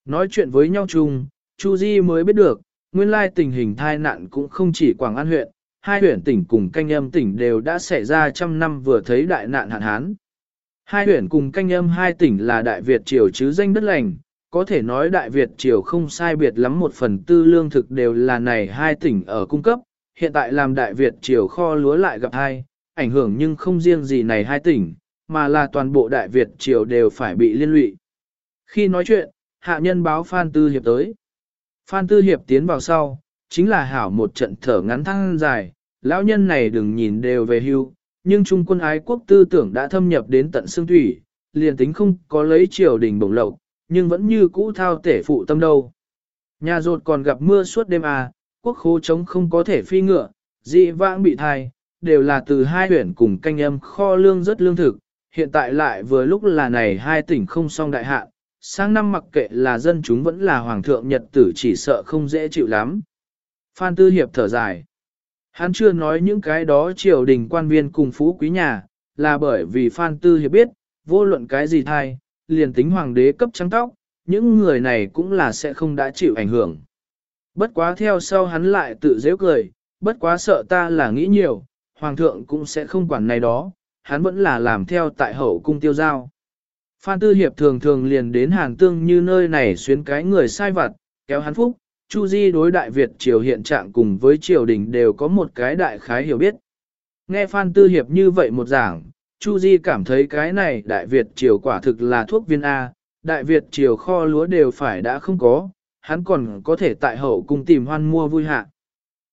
Speaker 1: Nói chuyện với nhau chung, Chu Di mới biết được, nguyên lai tình hình tai nạn cũng không chỉ Quảng An huyện, hai huyện tỉnh cùng canh âm tỉnh đều đã xảy ra trăm năm vừa thấy đại nạn hạn hán. Hai huyện cùng canh âm hai tỉnh là Đại Việt Triều chứ danh đất lành, có thể nói Đại Việt Triều không sai biệt lắm một phần tư lương thực đều là này hai tỉnh ở cung cấp, hiện tại làm Đại Việt Triều kho lúa lại gặp hai, ảnh hưởng nhưng không riêng gì này hai tỉnh, mà là toàn bộ Đại Việt Triều đều phải bị liên lụy. Khi nói chuyện, hạ nhân báo Phan Tư Hiệp tới. Phan Tư Hiệp tiến vào sau, chính là hảo một trận thở ngắn thăng dài, lão nhân này đừng nhìn đều về hưu, nhưng trung quân ái quốc tư tưởng đã thâm nhập đến tận xương thủy, liền tính không có lấy triều đình bổng lộc, nhưng vẫn như cũ thao tể phụ tâm đâu. Nhà rột còn gặp mưa suốt đêm à, quốc khố trống không có thể phi ngựa, dị vãng bị thai, đều là từ hai huyện cùng canh âm kho lương rất lương thực, hiện tại lại vừa lúc là này hai tỉnh không song đại hạn, sang năm mặc kệ là dân chúng vẫn là hoàng thượng nhật tử chỉ sợ không dễ chịu lắm. Phan Tư Hiệp thở dài. Hắn chưa nói những cái đó triều đình quan viên cùng phú quý nhà, là bởi vì Phan Tư Hiệp biết, vô luận cái gì thai, liền tính hoàng đế cấp trắng tóc, những người này cũng là sẽ không đã chịu ảnh hưởng. Bất quá theo sau hắn lại tự dễ cười, bất quá sợ ta là nghĩ nhiều, hoàng thượng cũng sẽ không quản này đó, hắn vẫn là làm theo tại hậu cung tiêu giao. Phan Tư Hiệp thường thường liền đến Hàn Tương như nơi này xuyến cái người sai vặt, kéo hắn phúc, Chu Di đối Đại Việt triều hiện trạng cùng với triều đình đều có một cái đại khái hiểu biết. Nghe Phan Tư Hiệp như vậy một giảng, Chu Di cảm thấy cái này Đại Việt triều quả thực là thuốc viên A, Đại Việt triều kho lúa đều phải đã không có, hắn còn có thể tại hậu cung tìm hoan mua vui hạ.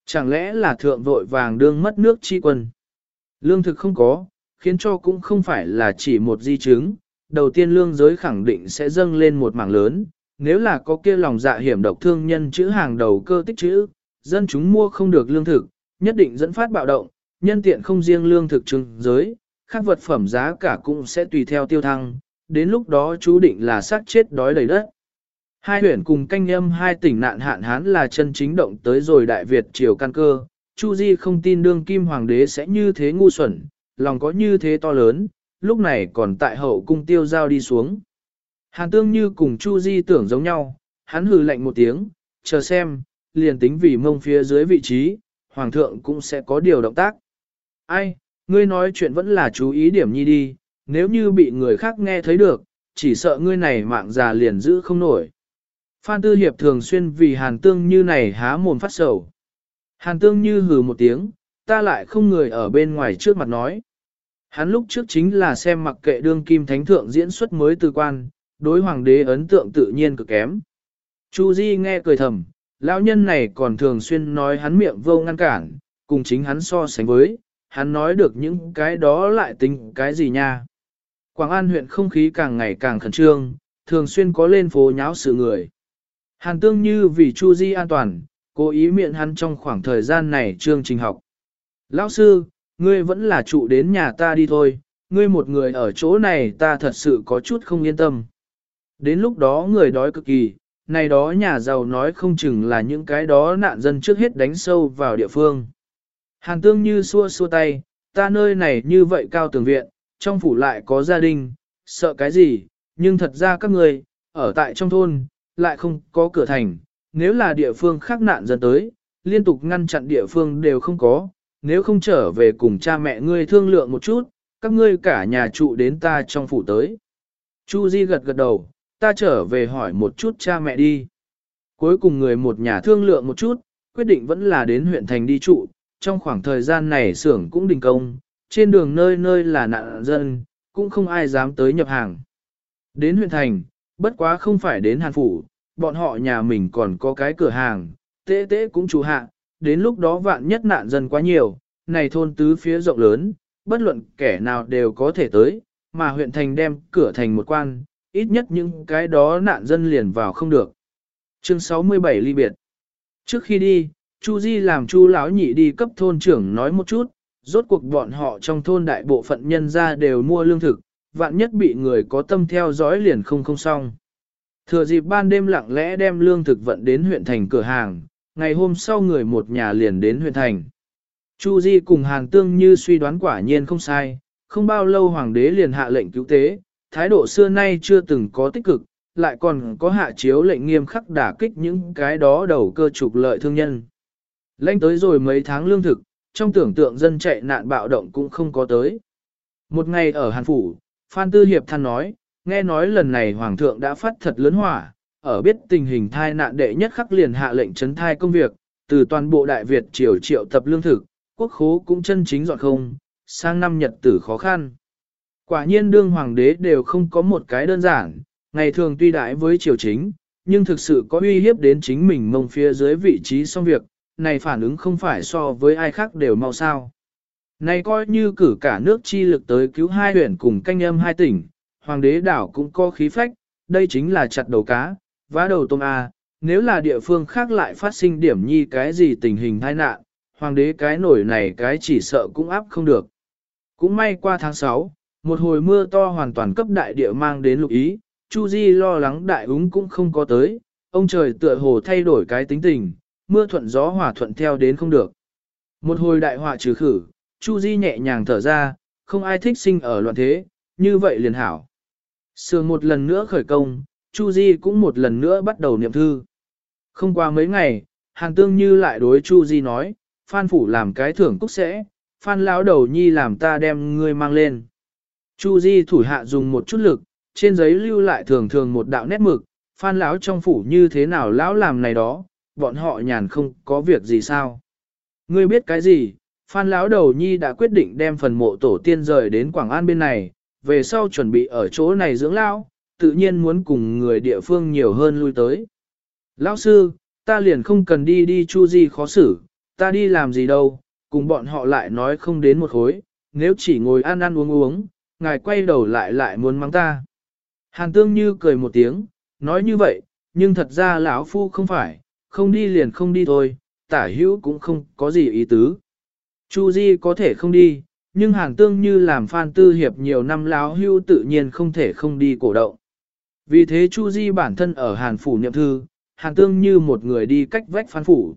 Speaker 1: Chẳng lẽ là thượng vội vàng đương mất nước chi quân? Lương thực không có, khiến cho cũng không phải là chỉ một di chứng, đầu tiên lương giới khẳng định sẽ dâng lên một mảng lớn, nếu là có kia lòng dạ hiểm độc thương nhân chữ hàng đầu cơ tích chữ, dân chúng mua không được lương thực, nhất định dẫn phát bạo động, nhân tiện không riêng lương thực trưng giới, các vật phẩm giá cả cũng sẽ tùy theo tiêu thăng, đến lúc đó chú định là sát chết đói đầy đất. Hai huyện cùng canh âm hai tỉnh nạn hạn hán là chân chính động tới rồi Đại Việt triều căn cơ, Chu Di không tin đương kim hoàng đế sẽ như thế ngu xuẩn, lòng có như thế to lớn, lúc này còn tại hậu cung tiêu giao đi xuống. Hàn tương như cùng Chu Di tưởng giống nhau, hắn hừ lạnh một tiếng, chờ xem, liền tính vì mông phía dưới vị trí, hoàng thượng cũng sẽ có điều động tác. Ai, ngươi nói chuyện vẫn là chú ý điểm nhi đi, nếu như bị người khác nghe thấy được, chỉ sợ ngươi này mạng già liền giữ không nổi. Phan Tư Hiệp thường xuyên vì Hàn Tương Như này há mồm phát sầu. Hàn Tương Như hừ một tiếng, ta lại không người ở bên ngoài trước mặt nói. Hắn lúc trước chính là xem mặc kệ đương kim thánh thượng diễn xuất mới từ quan, đối hoàng đế ấn tượng tự nhiên cực kém. Chu Di nghe cười thầm, lão nhân này còn thường xuyên nói hắn miệng vô ngăn cản, cùng chính hắn so sánh với, hắn nói được những cái đó lại tính cái gì nha. Quảng An huyện không khí càng ngày càng khẩn trương, thường xuyên có lên phố nháo sự người. Hàn tương như vì Chu Di an toàn, cố ý miệng hắn trong khoảng thời gian này chương trình học. Lão sư, ngươi vẫn là trụ đến nhà ta đi thôi, ngươi một người ở chỗ này ta thật sự có chút không yên tâm. Đến lúc đó người đói cực kỳ, này đó nhà giàu nói không chừng là những cái đó nạn dân trước hết đánh sâu vào địa phương. Hàn tương như xua xua tay, ta nơi này như vậy cao tường viện, trong phủ lại có gia đình, sợ cái gì, nhưng thật ra các người, ở tại trong thôn, lại không có cửa thành, nếu là địa phương khác nạn dân tới, liên tục ngăn chặn địa phương đều không có, nếu không trở về cùng cha mẹ ngươi thương lượng một chút, các ngươi cả nhà trụ đến ta trong phủ tới. Chu Di gật gật đầu, ta trở về hỏi một chút cha mẹ đi. Cuối cùng người một nhà thương lượng một chút, quyết định vẫn là đến huyện thành đi trụ, trong khoảng thời gian này xưởng cũng đình công, trên đường nơi nơi là nạn dân, cũng không ai dám tới nhập hàng. Đến huyện thành, bất quá không phải đến hàn phủ, bọn họ nhà mình còn có cái cửa hàng, tế tế cũng chủ hạ, đến lúc đó vạn nhất nạn dân quá nhiều, này thôn tứ phía rộng lớn, bất luận kẻ nào đều có thể tới, mà huyện thành đem cửa thành một quan, ít nhất những cái đó nạn dân liền vào không được. Chương 67 ly biệt. Trước khi đi, Chu Di làm Chu lão nhị đi cấp thôn trưởng nói một chút, rốt cuộc bọn họ trong thôn đại bộ phận nhân gia đều mua lương thực, vạn nhất bị người có tâm theo dõi liền không không xong. Thừa dịp ban đêm lặng lẽ đem lương thực vận đến huyện thành cửa hàng, ngày hôm sau người một nhà liền đến huyện thành. Chu Di cùng Hàn Tương như suy đoán quả nhiên không sai, không bao lâu hoàng đế liền hạ lệnh cứu tế, thái độ xưa nay chưa từng có tích cực, lại còn có hạ chiếu lệnh nghiêm khắc đả kích những cái đó đầu cơ trục lợi thương nhân. Lênh tới rồi mấy tháng lương thực, trong tưởng tượng dân chạy nạn bạo động cũng không có tới. Một ngày ở Hàn Phủ, Phan Tư Hiệp than nói, nghe nói lần này Hoàng thượng đã phát thật lớn hỏa, ở biết tình hình thai nạn đệ nhất khắc liền hạ lệnh chấn thai công việc, từ toàn bộ Đại Việt triều triệu tập lương thực, quốc khố cũng chân chính dọn không, sang năm nhật tử khó khăn. Quả nhiên đương hoàng đế đều không có một cái đơn giản, ngày thường tuy đại với triều chính, nhưng thực sự có uy hiếp đến chính mình mông phía dưới vị trí xong việc, này phản ứng không phải so với ai khác đều mau sao. Này coi như cử cả nước chi lực tới cứu hai huyện cùng canh âm hai tỉnh, hoàng đế đảo cũng có khí phách, đây chính là chặt đầu cá, vá đầu tôm A, nếu là địa phương khác lại phát sinh điểm nhi cái gì tình hình tai nạn, hoàng đế cái nổi này cái chỉ sợ cũng áp không được. Cũng may qua tháng 6, một hồi mưa to hoàn toàn cấp đại địa mang đến lục ý, Chu Di lo lắng đại úng cũng không có tới, ông trời tựa hồ thay đổi cái tính tình, mưa thuận gió hòa thuận theo đến không được. Một hồi đại họa trừ khử, Chu Di nhẹ nhàng thở ra, không ai thích sinh ở loạn thế, như vậy liền hảo. Sương một lần nữa khởi công, Chu Di cũng một lần nữa bắt đầu niệm thư. Không qua mấy ngày, Hàn Tương Như lại đối Chu Di nói, Phan Phủ làm cái thưởng cúc sẽ, Phan lão đầu nhi làm ta đem ngươi mang lên. Chu Di thủ hạ dùng một chút lực, trên giấy lưu lại thường thường một đạo nét mực, Phan lão trong phủ như thế nào lão làm này đó, bọn họ nhàn không có việc gì sao. Ngươi biết cái gì, Phan lão đầu nhi đã quyết định đem phần mộ tổ tiên rời đến Quảng An bên này, về sau chuẩn bị ở chỗ này dưỡng lão, tự nhiên muốn cùng người địa phương nhiều hơn lui tới. Lão sư, ta liền không cần đi đi chu di khó xử, ta đi làm gì đâu, cùng bọn họ lại nói không đến một khối, nếu chỉ ngồi ăn ăn uống uống, ngài quay đầu lại lại muốn mắng ta. Hàn tương như cười một tiếng, nói như vậy, nhưng thật ra lão phu không phải, không đi liền không đi thôi, tả hữu cũng không có gì ý tứ. Chu Di có thể không đi, nhưng Hàn Tương như làm Phan Tư Hiệp nhiều năm lão hưu tự nhiên không thể không đi cổ động. Vì thế Chu Di bản thân ở Hàn Phủ niệm thư, Hàn Tương như một người đi cách vách Phan Phủ.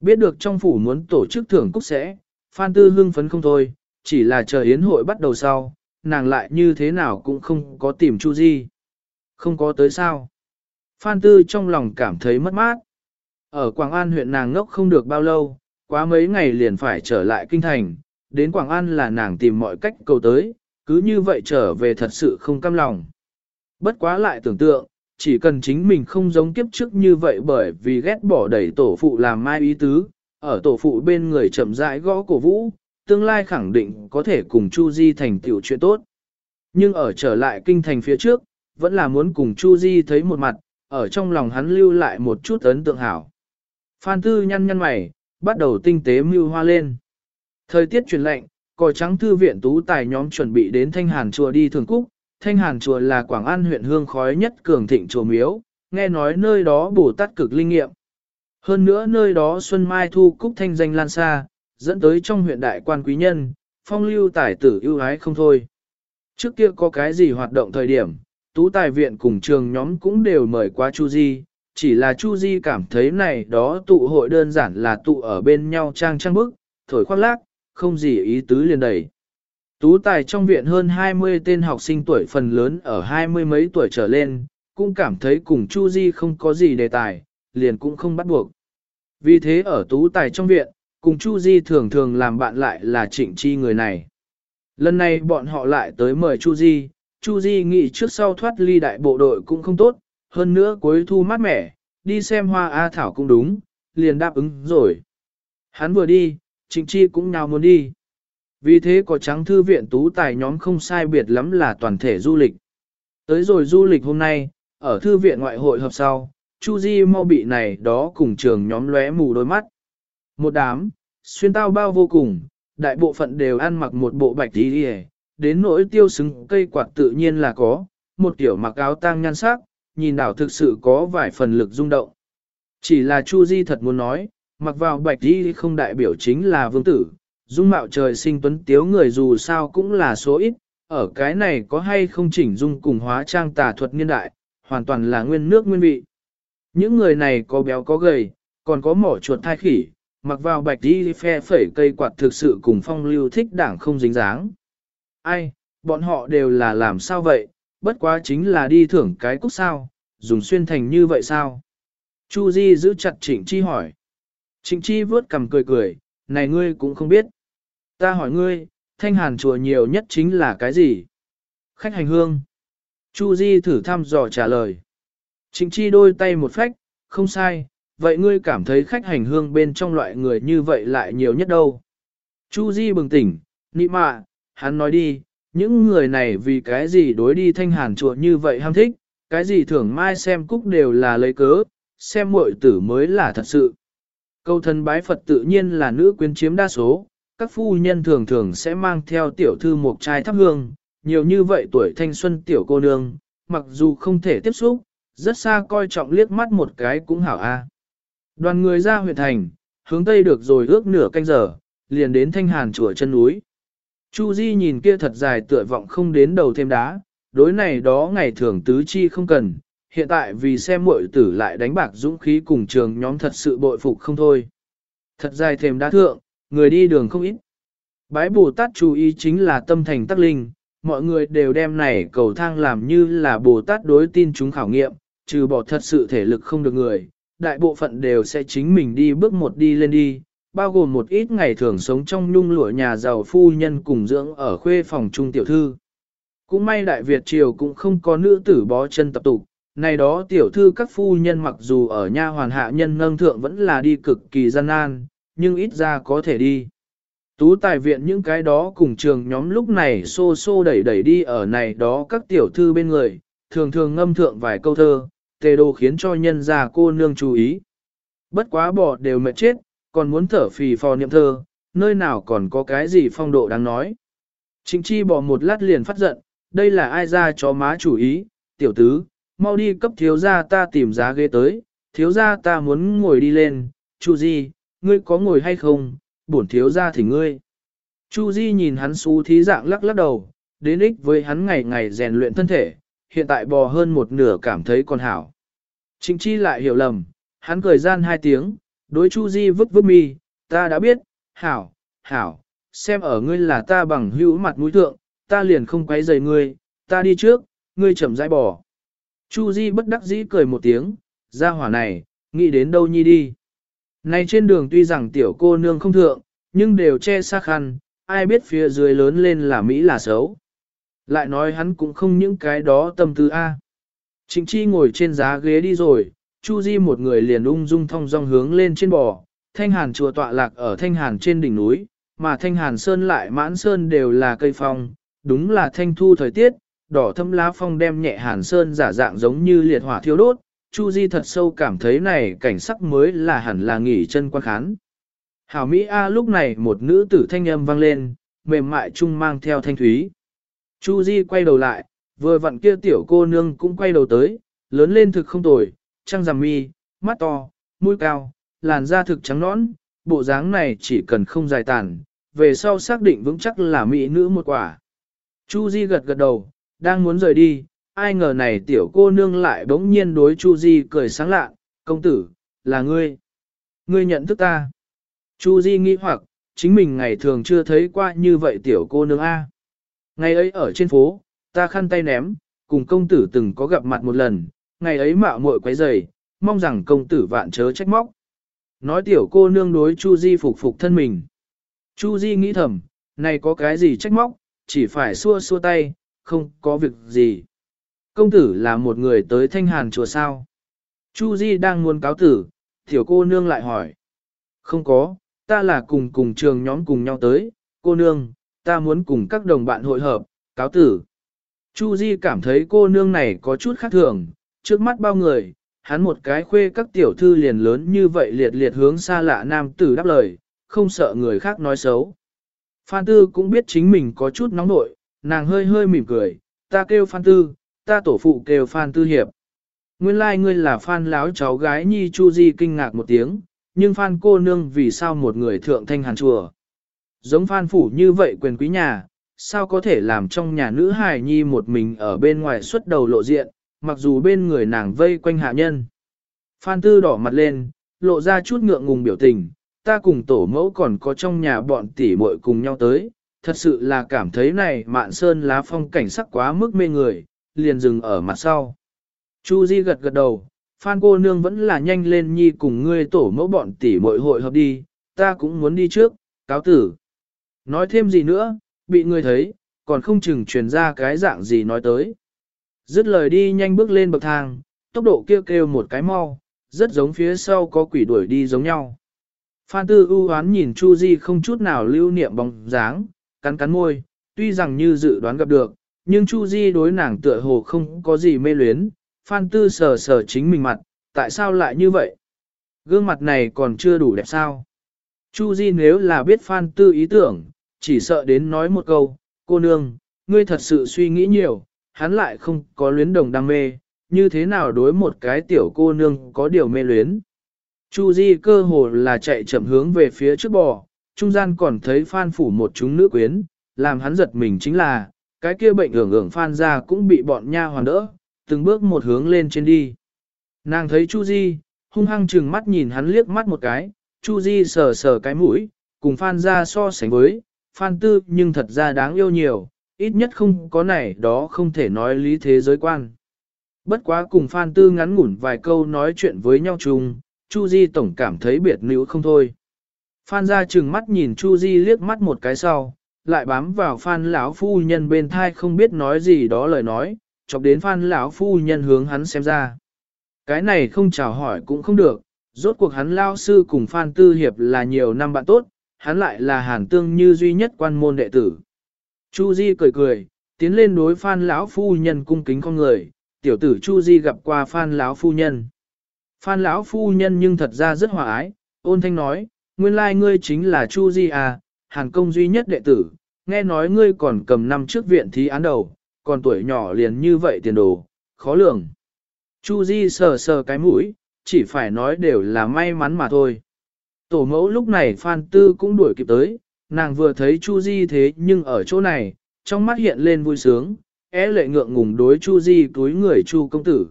Speaker 1: Biết được trong Phủ muốn tổ chức thưởng cúc sẽ, Phan Tư hưng phấn không thôi, chỉ là chờ yến hội bắt đầu sau, nàng lại như thế nào cũng không có tìm Chu Di. Không có tới sao. Phan Tư trong lòng cảm thấy mất mát. Ở Quảng An huyện nàng ngốc không được bao lâu, quá mấy ngày liền phải trở lại kinh thành, đến Quảng An là nàng tìm mọi cách cầu tới, cứ như vậy trở về thật sự không cam lòng. Bất quá lại tưởng tượng, chỉ cần chính mình không giống kiếp trước như vậy bởi vì ghét bỏ đẩy tổ phụ làm mai ý tứ, ở tổ phụ bên người chậm rãi gõ cổ vũ, tương lai khẳng định có thể cùng Chu Di thành tiểu chuyện tốt. Nhưng ở trở lại kinh thành phía trước, vẫn là muốn cùng Chu Di thấy một mặt, ở trong lòng hắn lưu lại một chút ấn tượng hảo. Phan Tư nhăn nhăn mày, bắt đầu tinh tế mưu hoa lên. Thời tiết chuyển lạnh, còi trắng thư viện tú tài nhóm chuẩn bị đến Thanh Hàn chùa đi thường cúc. Thanh Hàn chùa là Quảng An huyện hương khói nhất cường thịnh chùa miếu, nghe nói nơi đó bổ Tát cực linh nghiệm. Hơn nữa nơi đó Xuân Mai thu cúc thanh danh lan xa, dẫn tới trong huyện đại quan quý nhân, phong lưu tài tử ưu ái không thôi. Trước kia có cái gì hoạt động thời điểm, tú tài viện cùng trường nhóm cũng đều mời qua Chu Di, chỉ là Chu Di cảm thấy này đó tụ hội đơn giản là tụ ở bên nhau trang trang bức, thổi khoác lác, không gì ý tứ liền đẩy. Tú tài trong viện hơn 20 tên học sinh tuổi phần lớn ở hai mươi mấy tuổi trở lên, cũng cảm thấy cùng Chu Di không có gì đề tài, liền cũng không bắt buộc. Vì thế ở tú tài trong viện, cùng Chu Di thường thường làm bạn lại là trịnh chi người này. Lần này bọn họ lại tới mời Chu Di, Chu Di nghĩ trước sau thoát ly đại bộ đội cũng không tốt, hơn nữa cuối thu mát mẻ, đi xem hoa A Thảo cũng đúng, liền đáp ứng rồi. Hắn vừa đi, Trịnh Chi cũng nào muốn đi. Vì thế có trắng thư viện tú tài nhóm không sai biệt lắm là toàn thể du lịch. Tới rồi du lịch hôm nay, ở thư viện ngoại hội hợp sau, Chu Di mau bị này đó cùng trường nhóm lóe mù đôi mắt. Một đám, xuyên tao bao vô cùng, đại bộ phận đều ăn mặc một bộ bạch tí đi đến nỗi tiêu xứng cây quạt tự nhiên là có, một tiểu mặc áo tang nhan sắc, nhìn đảo thực sự có vài phần lực rung động. Chỉ là Chu Di thật muốn nói, mặc vào bạch đi không đại biểu chính là vương tử, dung mạo trời sinh tuấn tiếu người dù sao cũng là số ít, ở cái này có hay không chỉnh dung cùng hóa trang tà thuật niên đại, hoàn toàn là nguyên nước nguyên vị. Những người này có béo có gầy, còn có mỏ chuột thai khỉ, mặc vào bạch đi phe phẩy cây quạt thực sự cùng phong lưu thích đảng không dính dáng. Ai, bọn họ đều là làm sao vậy, bất quá chính là đi thưởng cái cúc sao, dùng xuyên thành như vậy sao? Chu Di giữ chặt Trịnh Chi hỏi. Trịnh Chi vớt cầm cười cười, này ngươi cũng không biết. Ta hỏi ngươi, thanh hàn chùa nhiều nhất chính là cái gì? Khách hành hương. Chu Di thử thăm dò trả lời. Trịnh Chi đôi tay một phách, không sai, vậy ngươi cảm thấy khách hành hương bên trong loại người như vậy lại nhiều nhất đâu? Chu Di bừng tỉnh, nị mạ, hắn nói đi, những người này vì cái gì đối đi thanh hàn chùa như vậy ham thích, cái gì thưởng mai xem cúc đều là lấy cớ, xem muội tử mới là thật sự. Câu thân bái Phật tự nhiên là nữ quyến chiếm đa số, các phu nhân thường thường sẽ mang theo tiểu thư một trai thắp hương, nhiều như vậy tuổi thanh xuân tiểu cô nương, mặc dù không thể tiếp xúc, rất xa coi trọng liếc mắt một cái cũng hảo a. Đoàn người ra huyện thành, hướng tây được rồi ước nửa canh giờ, liền đến thanh hàn chùa chân núi. Chu Di nhìn kia thật dài tựa vọng không đến đầu thêm đá, đối này đó ngày thường tứ chi không cần, hiện tại vì xem muội tử lại đánh bạc dũng khí cùng trường nhóm thật sự bội phục không thôi. Thật dài thêm đá thượng, người đi đường không ít. Bái Bồ Tát chú ý chính là tâm thành tắc linh, mọi người đều đem này cầu thang làm như là Bồ Tát đối tin chúng khảo nghiệm, trừ bỏ thật sự thể lực không được người, đại bộ phận đều sẽ chính mình đi bước một đi lên đi, bao gồm một ít ngày thường sống trong nhung lụa nhà giàu phu nhân cùng dưỡng ở khuê phòng trung tiểu thư. Cũng may Đại Việt Triều cũng không có nữ tử bó chân tập tục, này đó tiểu thư các phu nhân mặc dù ở nha hoàn hạ nhân nâng thượng vẫn là đi cực kỳ gian nan, nhưng ít ra có thể đi. Tú tài viện những cái đó cùng trường nhóm lúc này xô xô đẩy đẩy đi ở này đó các tiểu thư bên người, thường thường ngâm thượng vài câu thơ, tề đồ khiến cho nhân gia cô nương chú ý. Bất quá bỏ đều mệt chết, còn muốn thở phì phò niệm thơ, nơi nào còn có cái gì phong độ đáng nói. Trịnh chi bỏ một lát liền phát giận, đây là ai ra cho má chủ ý, tiểu tứ, mau đi cấp thiếu gia ta tìm giá ghế tới, thiếu gia ta muốn ngồi đi lên, chu di, ngươi có ngồi hay không, bổn thiếu gia thì ngươi. Chu di nhìn hắn xú thí dạng lắc lắc đầu, đến ích với hắn ngày ngày rèn luyện thân thể, hiện tại bò hơn một nửa cảm thấy còn hảo. Trịnh chi lại hiểu lầm, hắn cười gian hai tiếng, đối Chu Di vứt vứt mi, ta đã biết, hảo, hảo, xem ở ngươi là ta bằng hữu mặt mũi thượng, ta liền không quấy rầy ngươi, ta đi trước, ngươi chậm rãi bỏ. Chu Di bất đắc dĩ cười một tiếng, ra hỏa này, nghĩ đến đâu nhi đi. Này trên đường tuy rằng tiểu cô nương không thượng, nhưng đều che xa khăn, ai biết phía dưới lớn lên là Mỹ là xấu. Lại nói hắn cũng không những cái đó tâm tư A. Trịnh Chi ngồi trên giá ghế đi rồi, Chu Di một người liền ung dung thong dong hướng lên trên bò. Thanh Hàn chùa tọa lạc ở Thanh Hàn trên đỉnh núi, mà Thanh Hàn Sơn lại mãn sơn đều là cây phong, đúng là thanh thu thời tiết, đỏ thâm lá phong đem nhẹ Hàn Sơn giả dạng giống như liệt hỏa thiêu đốt. Chu Di thật sâu cảm thấy này cảnh sắc mới là hẳn là nghỉ chân quan khán. Hảo Mỹ A lúc này một nữ tử thanh âm vang lên, mềm mại trung mang theo thanh thúy. Chu Di quay đầu lại, vừa vặn kia tiểu cô nương cũng quay đầu tới, lớn lên thực không tồi, trăng rằm mi, mắt to, mũi cao, làn da thực trắng nõn, bộ dáng này chỉ cần không dài tàn, về sau xác định vững chắc là mỹ nữ một quả. Chu Di gật gật đầu, đang muốn rời đi, ai ngờ này tiểu cô nương lại bỗng nhiên đối Chu Di cười sáng lạ, công tử, là ngươi. Ngươi nhận thức ta. Chu Di nghĩ hoặc, chính mình ngày thường chưa thấy qua như vậy tiểu cô nương A. Ngày ấy ở trên phố, ta khăn tay ném, cùng công tử từng có gặp mặt một lần, ngày ấy mạo muội quấy rầy, mong rằng công tử vạn chớ trách móc. Nói tiểu cô nương đối Chu Di phục phục thân mình. Chu Di nghĩ thầm, này có cái gì trách móc, chỉ phải xua xua tay, không có việc gì. Công tử là một người tới thanh hàn chùa sao. Chu Di đang muốn cáo tử, tiểu cô nương lại hỏi. Không có, ta là cùng cùng trường nhóm cùng nhau tới, cô nương, ta muốn cùng các đồng bạn hội hợp, cáo tử. Chu Di cảm thấy cô nương này có chút khác thường, trước mắt bao người, hắn một cái khuê các tiểu thư liền lớn như vậy liệt liệt hướng xa lạ nam tử đáp lời, không sợ người khác nói xấu. Phan Tư cũng biết chính mình có chút nóng nội, nàng hơi hơi mỉm cười, ta kêu Phan Tư, ta tổ phụ kêu Phan Tư Hiệp. Nguyên lai like ngươi là Phan láo cháu gái Nhi Chu Di kinh ngạc một tiếng, nhưng Phan cô nương vì sao một người thượng thanh hàn chùa. Giống Phan phủ như vậy quyền quý nhà, sao có thể làm trong nhà nữ hài nhi một mình ở bên ngoài xuất đầu lộ diện, mặc dù bên người nàng vây quanh hạ nhân. Phan Tư đỏ mặt lên, lộ ra chút ngượng ngùng biểu tình, ta cùng tổ mẫu còn có trong nhà bọn tỷ muội cùng nhau tới, thật sự là cảm thấy này mạn sơn lá phong cảnh sắc quá mức mê người, liền dừng ở mặt sau. Chu Di gật gật đầu, Phan cô nương vẫn là nhanh lên nhi cùng ngươi tổ mẫu bọn tỷ muội hội hợp đi, ta cũng muốn đi trước, cáo tử. Nói thêm gì nữa, bị người thấy, còn không chừng truyền ra cái dạng gì nói tới. Dứt lời đi nhanh bước lên bậc thang, tốc độ kêu kêu một cái mau, rất giống phía sau có quỷ đuổi đi giống nhau. Phan Tư ưu hoán nhìn Chu Di không chút nào lưu niệm bóng dáng, cắn cắn môi, tuy rằng như dự đoán gặp được, nhưng Chu Di đối nàng tựa hồ không có gì mê luyến. Phan Tư sờ sờ chính mình mặt, tại sao lại như vậy? Gương mặt này còn chưa đủ đẹp sao? Chu Di nếu là biết Phan Tư ý tưởng, chỉ sợ đến nói một câu, cô nương, ngươi thật sự suy nghĩ nhiều, hắn lại không có luyến đồng đam mê, như thế nào đối một cái tiểu cô nương có điều mê luyến. Chu Di cơ hồ là chạy chậm hướng về phía trước bò, trung gian còn thấy phan phủ một chúng nữ quyến, làm hắn giật mình chính là, cái kia bệnh ưởng ưởng phan ra cũng bị bọn nha hoàn đỡ, từng bước một hướng lên trên đi. Nàng thấy Chu Di, hung hăng trừng mắt nhìn hắn liếc mắt một cái, Chu Di sờ sờ cái mũi, cùng Phan ra so sánh với, Phan Tư nhưng thật ra đáng yêu nhiều, ít nhất không có này đó không thể nói lý thế giới quan. Bất quá cùng Phan Tư ngắn ngủn vài câu nói chuyện với nhau chung, Chu Di tổng cảm thấy biệt nữ không thôi. Phan ra trừng mắt nhìn Chu Di liếc mắt một cái sau, lại bám vào Phan lão phu nhân bên thai không biết nói gì đó lời nói, chọc đến Phan lão phu nhân hướng hắn xem ra. Cái này không chào hỏi cũng không được, rốt cuộc hắn lao sư cùng Phan Tư Hiệp là nhiều năm bạn tốt, hắn lại là hàn tương như duy nhất quan môn đệ tử. Chu Di cười cười, tiến lên đối Phan lão phu nhân cung kính con người, tiểu tử Chu Di gặp qua Phan lão phu nhân. Phan lão phu nhân nhưng thật ra rất hòa ái, ôn thanh nói, nguyên lai ngươi chính là Chu Di à, hàn công duy nhất đệ tử, nghe nói ngươi còn cầm năm trước viện thí án đầu, còn tuổi nhỏ liền như vậy tiền đồ, khó lường. Chu Di sờ sờ cái mũi, chỉ phải nói đều là may mắn mà thôi. Tổ mẫu lúc này Phan Tư cũng đuổi kịp tới, nàng vừa thấy Chu Di thế nhưng ở chỗ này, trong mắt hiện lên vui sướng, é lệ ngượng ngùng đối Chu Di túi người Chu công tử.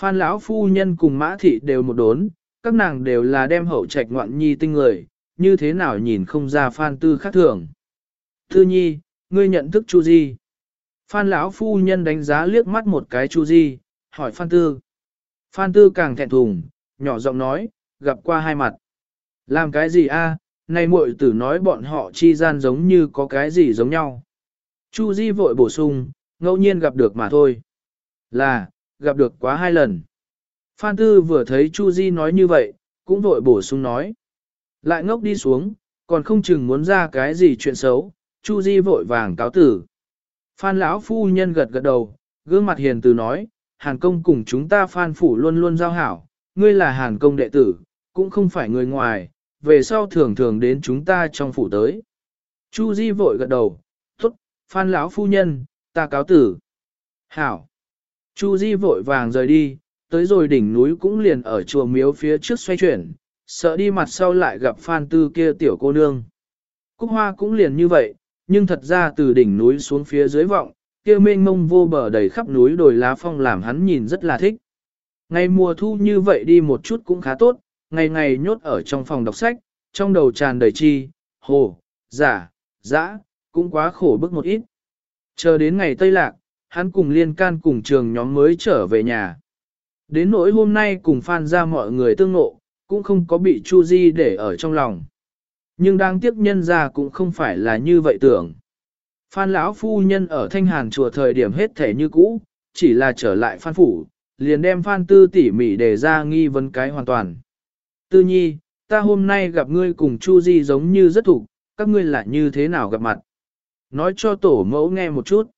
Speaker 1: Phan lão phu nhân cùng mã thị đều một đốn, các nàng đều là đem hậu trạch ngoạn nhi tinh người, như thế nào nhìn không ra Phan Tư khác thường. Tư nhi, ngươi nhận thức Chu Di. Phan lão phu nhân đánh giá liếc mắt một cái Chu Di, hỏi Phan Tư. Phan Tư càng thẹn thùng, nhỏ giọng nói, gặp qua hai mặt. Làm cái gì a? Này muội tử nói bọn họ chi gian giống như có cái gì giống nhau. Chu Di vội bổ sung, ngẫu nhiên gặp được mà thôi. Là, gặp được quá hai lần. Phan Tư vừa thấy Chu Di nói như vậy, cũng vội bổ sung nói. Lại ngốc đi xuống, còn không chừng muốn ra cái gì chuyện xấu, Chu Di vội vàng cáo tử. Phan lão phu nhân gật gật đầu, gương mặt hiền từ nói, Hàn công cùng chúng ta Phan phủ luôn luôn giao hảo, ngươi là Hàn công đệ tử, cũng không phải người ngoài, về sau thường thường đến chúng ta trong phủ tới. Chu Di vội gật đầu, tốt, Phan lão phu nhân, ta cáo tử. Hảo. Chu Di vội vàng rời đi, tới rồi đỉnh núi cũng liền ở chùa miếu phía trước xoay chuyển, sợ đi mặt sau lại gặp Phan Tư kia tiểu cô nương. Cúc hoa cũng liền như vậy, nhưng thật ra từ đỉnh núi xuống phía dưới vọng, kia mênh mông vô bờ đầy khắp núi đồi lá phong làm hắn nhìn rất là thích. Ngày mùa thu như vậy đi một chút cũng khá tốt, ngày ngày nhốt ở trong phòng đọc sách, trong đầu tràn đầy chi, hồ, giả, dã, cũng quá khổ bức một ít. Chờ đến ngày Tây Lạc, hắn cùng liên can cùng trường nhóm mới trở về nhà. Đến nỗi hôm nay cùng Phan ra mọi người tương ngộ, cũng không có bị Chu Di để ở trong lòng. Nhưng đang tiếc nhân ra cũng không phải là như vậy tưởng. Phan lão phu nhân ở Thanh Hàn chùa thời điểm hết thể như cũ, chỉ là trở lại Phan phủ, liền đem Phan Tư tỉ mỉ để ra nghi vấn cái hoàn toàn. Tư nhi, ta hôm nay gặp ngươi cùng Chu Di giống như rất thủ, các ngươi là như thế nào gặp mặt? Nói cho tổ mẫu nghe một chút.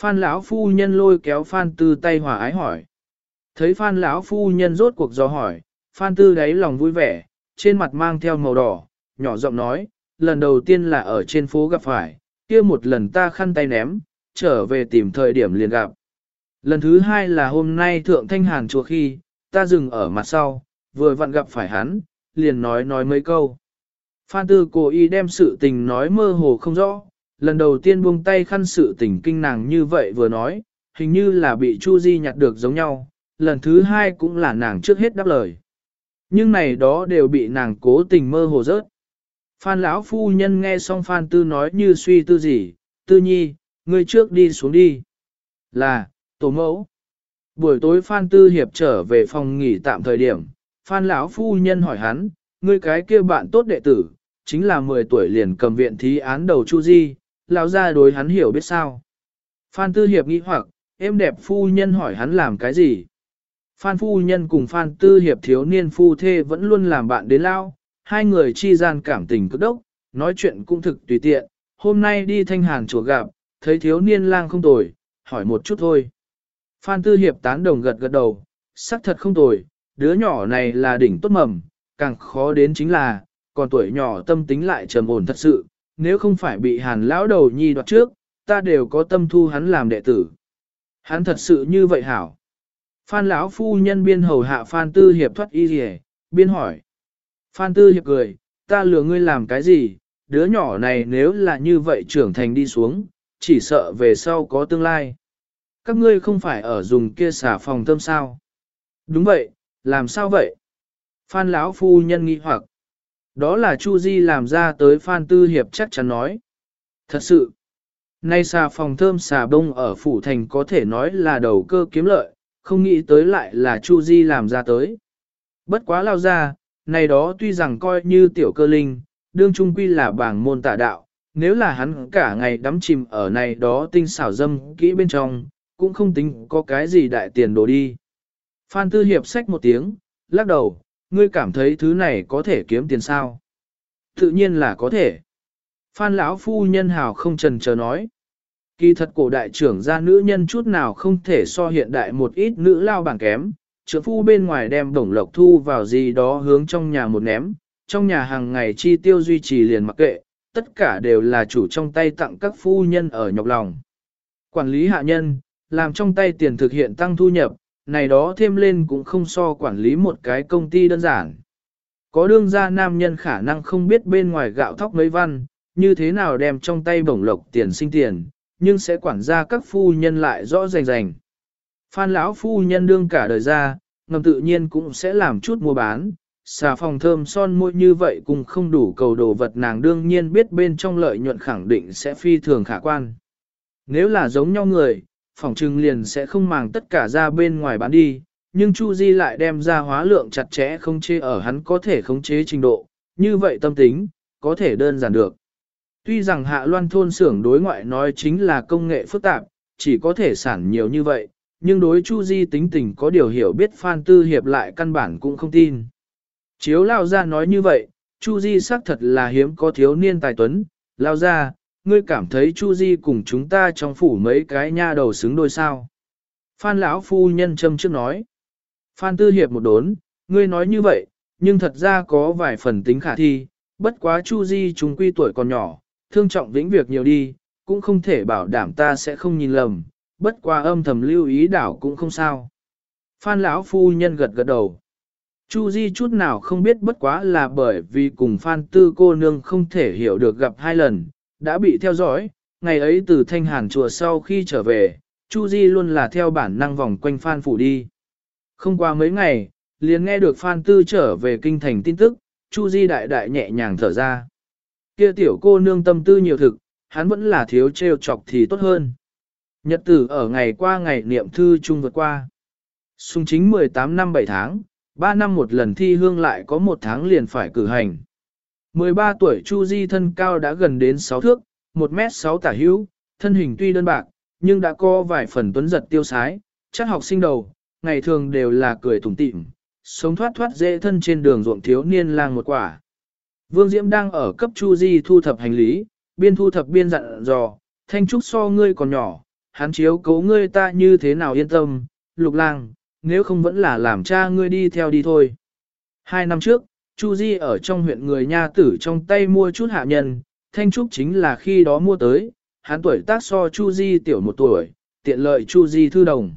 Speaker 1: Phan lão phu nhân lôi kéo Phan Tư tay hòa ái hỏi. Thấy Phan lão phu nhân rốt cuộc do hỏi, Phan Tư đáy lòng vui vẻ, trên mặt mang theo màu đỏ, nhỏ giọng nói, lần đầu tiên là ở trên phố gặp phải, kia một lần ta khăn tay ném, trở về tìm thời điểm liền gặp. Lần thứ hai là hôm nay thượng thanh hàn chùa khi, ta dừng ở mặt sau, vừa vặn gặp phải hắn, liền nói nói mấy câu. Phan Tư cố ý đem sự tình nói mơ hồ không rõ, lần đầu tiên buông tay khăn sự tình kinh nàng như vậy vừa nói, hình như là bị Chu Di nhặt được giống nhau, lần thứ hai cũng là nàng trước hết đáp lời. Nhưng này đó đều bị nàng cố tình mơ hồ rớt. Phan lão phu nhân nghe xong Phan Tư nói như suy tư gì, Tư nhi, ngươi trước đi xuống đi. Là, tổ mẫu. Buổi tối Phan Tư Hiệp trở về phòng nghỉ tạm thời điểm, Phan lão phu nhân hỏi hắn, ngươi cái kia bạn tốt đệ tử, chính là 10 tuổi liền cầm viện thí án đầu Chu Di, lão gia đối hắn hiểu biết sao. Phan Tư Hiệp nghĩ hoặc, em đẹp phu nhân hỏi hắn làm cái gì. Phan phu nhân cùng Phan Tư Hiệp thiếu niên phu thê vẫn luôn làm bạn đến lao, hai người chi gian cảm tình cực đốc, nói chuyện cũng thực tùy tiện, hôm nay đi thanh hàn chùa gặp, thấy thiếu niên lang không tồi, hỏi một chút thôi. Phan Tư Hiệp tán đồng gật gật đầu, xác thật không tồi, đứa nhỏ này là đỉnh tốt mầm, càng khó đến chính là, còn tuổi nhỏ tâm tính lại trầm ổn thật sự, nếu không phải bị hàn lão đầu nhi đoạt trước, ta đều có tâm thu hắn làm đệ tử. Hắn thật sự như vậy hảo. Phan lão phu nhân biên hầu hạ Phan Tư Hiệp thoát y rìa, biên hỏi. Phan Tư Hiệp cười, ta lừa ngươi làm cái gì, đứa nhỏ này nếu là như vậy trưởng thành đi xuống, chỉ sợ về sau có tương lai. Các ngươi không phải ở dùng kia xả phòng thơm sao? Đúng vậy, làm sao vậy? Phan lão phu nhân nghi hoặc. Đó là Chu Di làm ra tới Phan Tư Hiệp chắc chắn nói. Thật sự, nay xà phòng thơm xà bông ở phủ thành có thể nói là đầu cơ kiếm lợi, không nghĩ tới lại là Chu Di làm ra tới. Bất quá lao ra, này đó tuy rằng coi như tiểu cơ linh, đương trung quy là bảng môn tả đạo, nếu là hắn cả ngày đắm chìm ở này đó tinh xảo dâm kỹ bên trong, cũng không tính có cái gì đại tiền đồ đi. Phan Tư Hiệp xách một tiếng, lắc đầu, ngươi cảm thấy thứ này có thể kiếm tiền sao? Tự nhiên là có thể. Phan lão phu nhân hào không trần chờ nói. Kỳ thật cổ đại trưởng gia nữ nhân chút nào không thể so hiện đại một ít nữ lao bảng kém, trưởng phu bên ngoài đem đồng lộc thu vào gì đó hướng trong nhà một ném, trong nhà hàng ngày chi tiêu duy trì liền mặc kệ, tất cả đều là chủ trong tay tặng các phu nhân ở nhọc lòng. Quản lý hạ nhân, làm trong tay tiền thực hiện tăng thu nhập, này đó thêm lên cũng không so quản lý một cái công ty đơn giản. Có đương gia nam nhân khả năng không biết bên ngoài gạo thóc mấy văn, như thế nào đem trong tay bổng lộc tiền sinh tiền, nhưng sẽ quản gia các phu nhân lại rõ rành rành. Phan lão phu nhân đương cả đời ra, ngầm tự nhiên cũng sẽ làm chút mua bán, xà phòng thơm son môi như vậy cũng không đủ cầu đồ vật nàng đương nhiên biết bên trong lợi nhuận khẳng định sẽ phi thường khả quan. Nếu là giống nhau người, phòng trưng liền sẽ không màng tất cả ra bên ngoài bán đi, nhưng Chu Di lại đem ra hóa lượng chặt chẽ không chế ở hắn có thể khống chế trình độ, như vậy tâm tính, có thể đơn giản được. Tuy rằng hạ loan thôn xưởng đối ngoại nói chính là công nghệ phức tạp, chỉ có thể sản nhiều như vậy, nhưng đối Chu Di tính tình có điều hiểu biết Phan Tư Hiệp lại căn bản cũng không tin. Chiếu lao gia nói như vậy, Chu Di xác thật là hiếm có thiếu niên tài tuấn, lao gia ngươi cảm thấy Chu Di cùng chúng ta trong phủ mấy cái nha đầu xứng đôi sao. Phan lão phu nhân châm trước nói. Phan Tư Hiệp một đốn, ngươi nói như vậy, nhưng thật ra có vài phần tính khả thi, bất quá Chu Di chúng quy tuổi còn nhỏ, thương trọng vĩnh việc nhiều đi, cũng không thể bảo đảm ta sẽ không nhìn lầm, bất quá âm thầm lưu ý đảo cũng không sao. Phan lão phu nhân gật gật đầu. Chu Di chút nào không biết bất quá là bởi vì cùng Phan Tư cô nương không thể hiểu được gặp hai lần, đã bị theo dõi, ngày ấy từ Thanh Hàn chùa sau khi trở về, Chu Di luôn là theo bản năng vòng quanh Phan phủ đi. Không qua mấy ngày, liền nghe được Phan Tư trở về kinh thành tin tức, Chu Di đại đại nhẹ nhàng thở ra. Kia tiểu cô nương tâm tư nhiều thực, hắn vẫn là thiếu treo chọc thì tốt hơn. Nhật tử ở ngày qua ngày niệm thư chung vượt qua. Xung chính 18 năm 7 tháng, 3 năm một lần thi hương lại có một tháng liền phải cử hành. 13 tuổi Chu Di thân cao đã gần đến 6 thước, 1 mét 6 tả hữu, thân hình tuy đơn bạc, nhưng đã có vài phần tuấn giật tiêu sái, chắc học sinh đầu, ngày thường đều là cười tủm tỉm, sống thoát thoát dễ thân trên đường ruộng thiếu niên lang một quả. Vương Diễm đang ở cấp Chu Di thu thập hành lý, biên thu thập biên dặn dò, thanh trúc so ngươi còn nhỏ, hắn chiếu cố ngươi ta như thế nào yên tâm, lục lang, nếu không vẫn là làm cha ngươi đi theo đi thôi. Hai năm trước, Chu Di ở trong huyện người nha tử trong tay mua chút hạ nhân, thanh trúc chính là khi đó mua tới, hắn tuổi tác so Chu Di tiểu một tuổi, tiện lợi Chu Di thư đồng.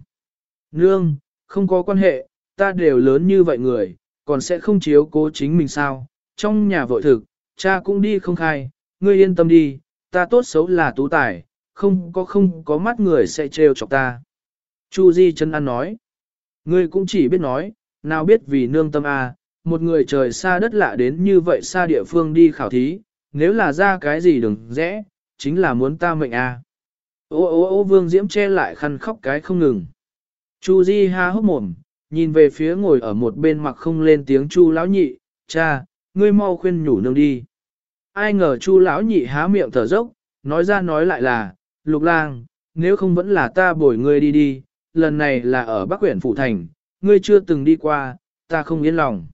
Speaker 1: Nương, không có quan hệ, ta đều lớn như vậy người, còn sẽ không chiếu cố chính mình sao, trong nhà vội thực, cha cũng đi không khai, ngươi yên tâm đi, ta tốt xấu là tú tài, không có không có mắt người sẽ trêu chọc ta. Chu Di chân ăn nói, ngươi cũng chỉ biết nói, nào biết vì nương tâm à, một người trời xa đất lạ đến như vậy xa địa phương đi khảo thí, nếu là ra cái gì đừng rẽ, chính là muốn ta mệnh à. Ô ô ô vương diễm che lại khăn khóc cái không ngừng. Chu Di ha hốc mồm, nhìn về phía ngồi ở một bên mặc không lên tiếng Chu lão nhị, cha, ngươi mau khuyên nhủ nương đi. Ai ngờ Chu lão nhị há miệng thở dốc, nói ra nói lại là, lục lang, nếu không vẫn là ta bồi ngươi đi đi, lần này là ở Bắc huyện Phủ Thành, ngươi chưa từng đi qua, ta không yên lòng.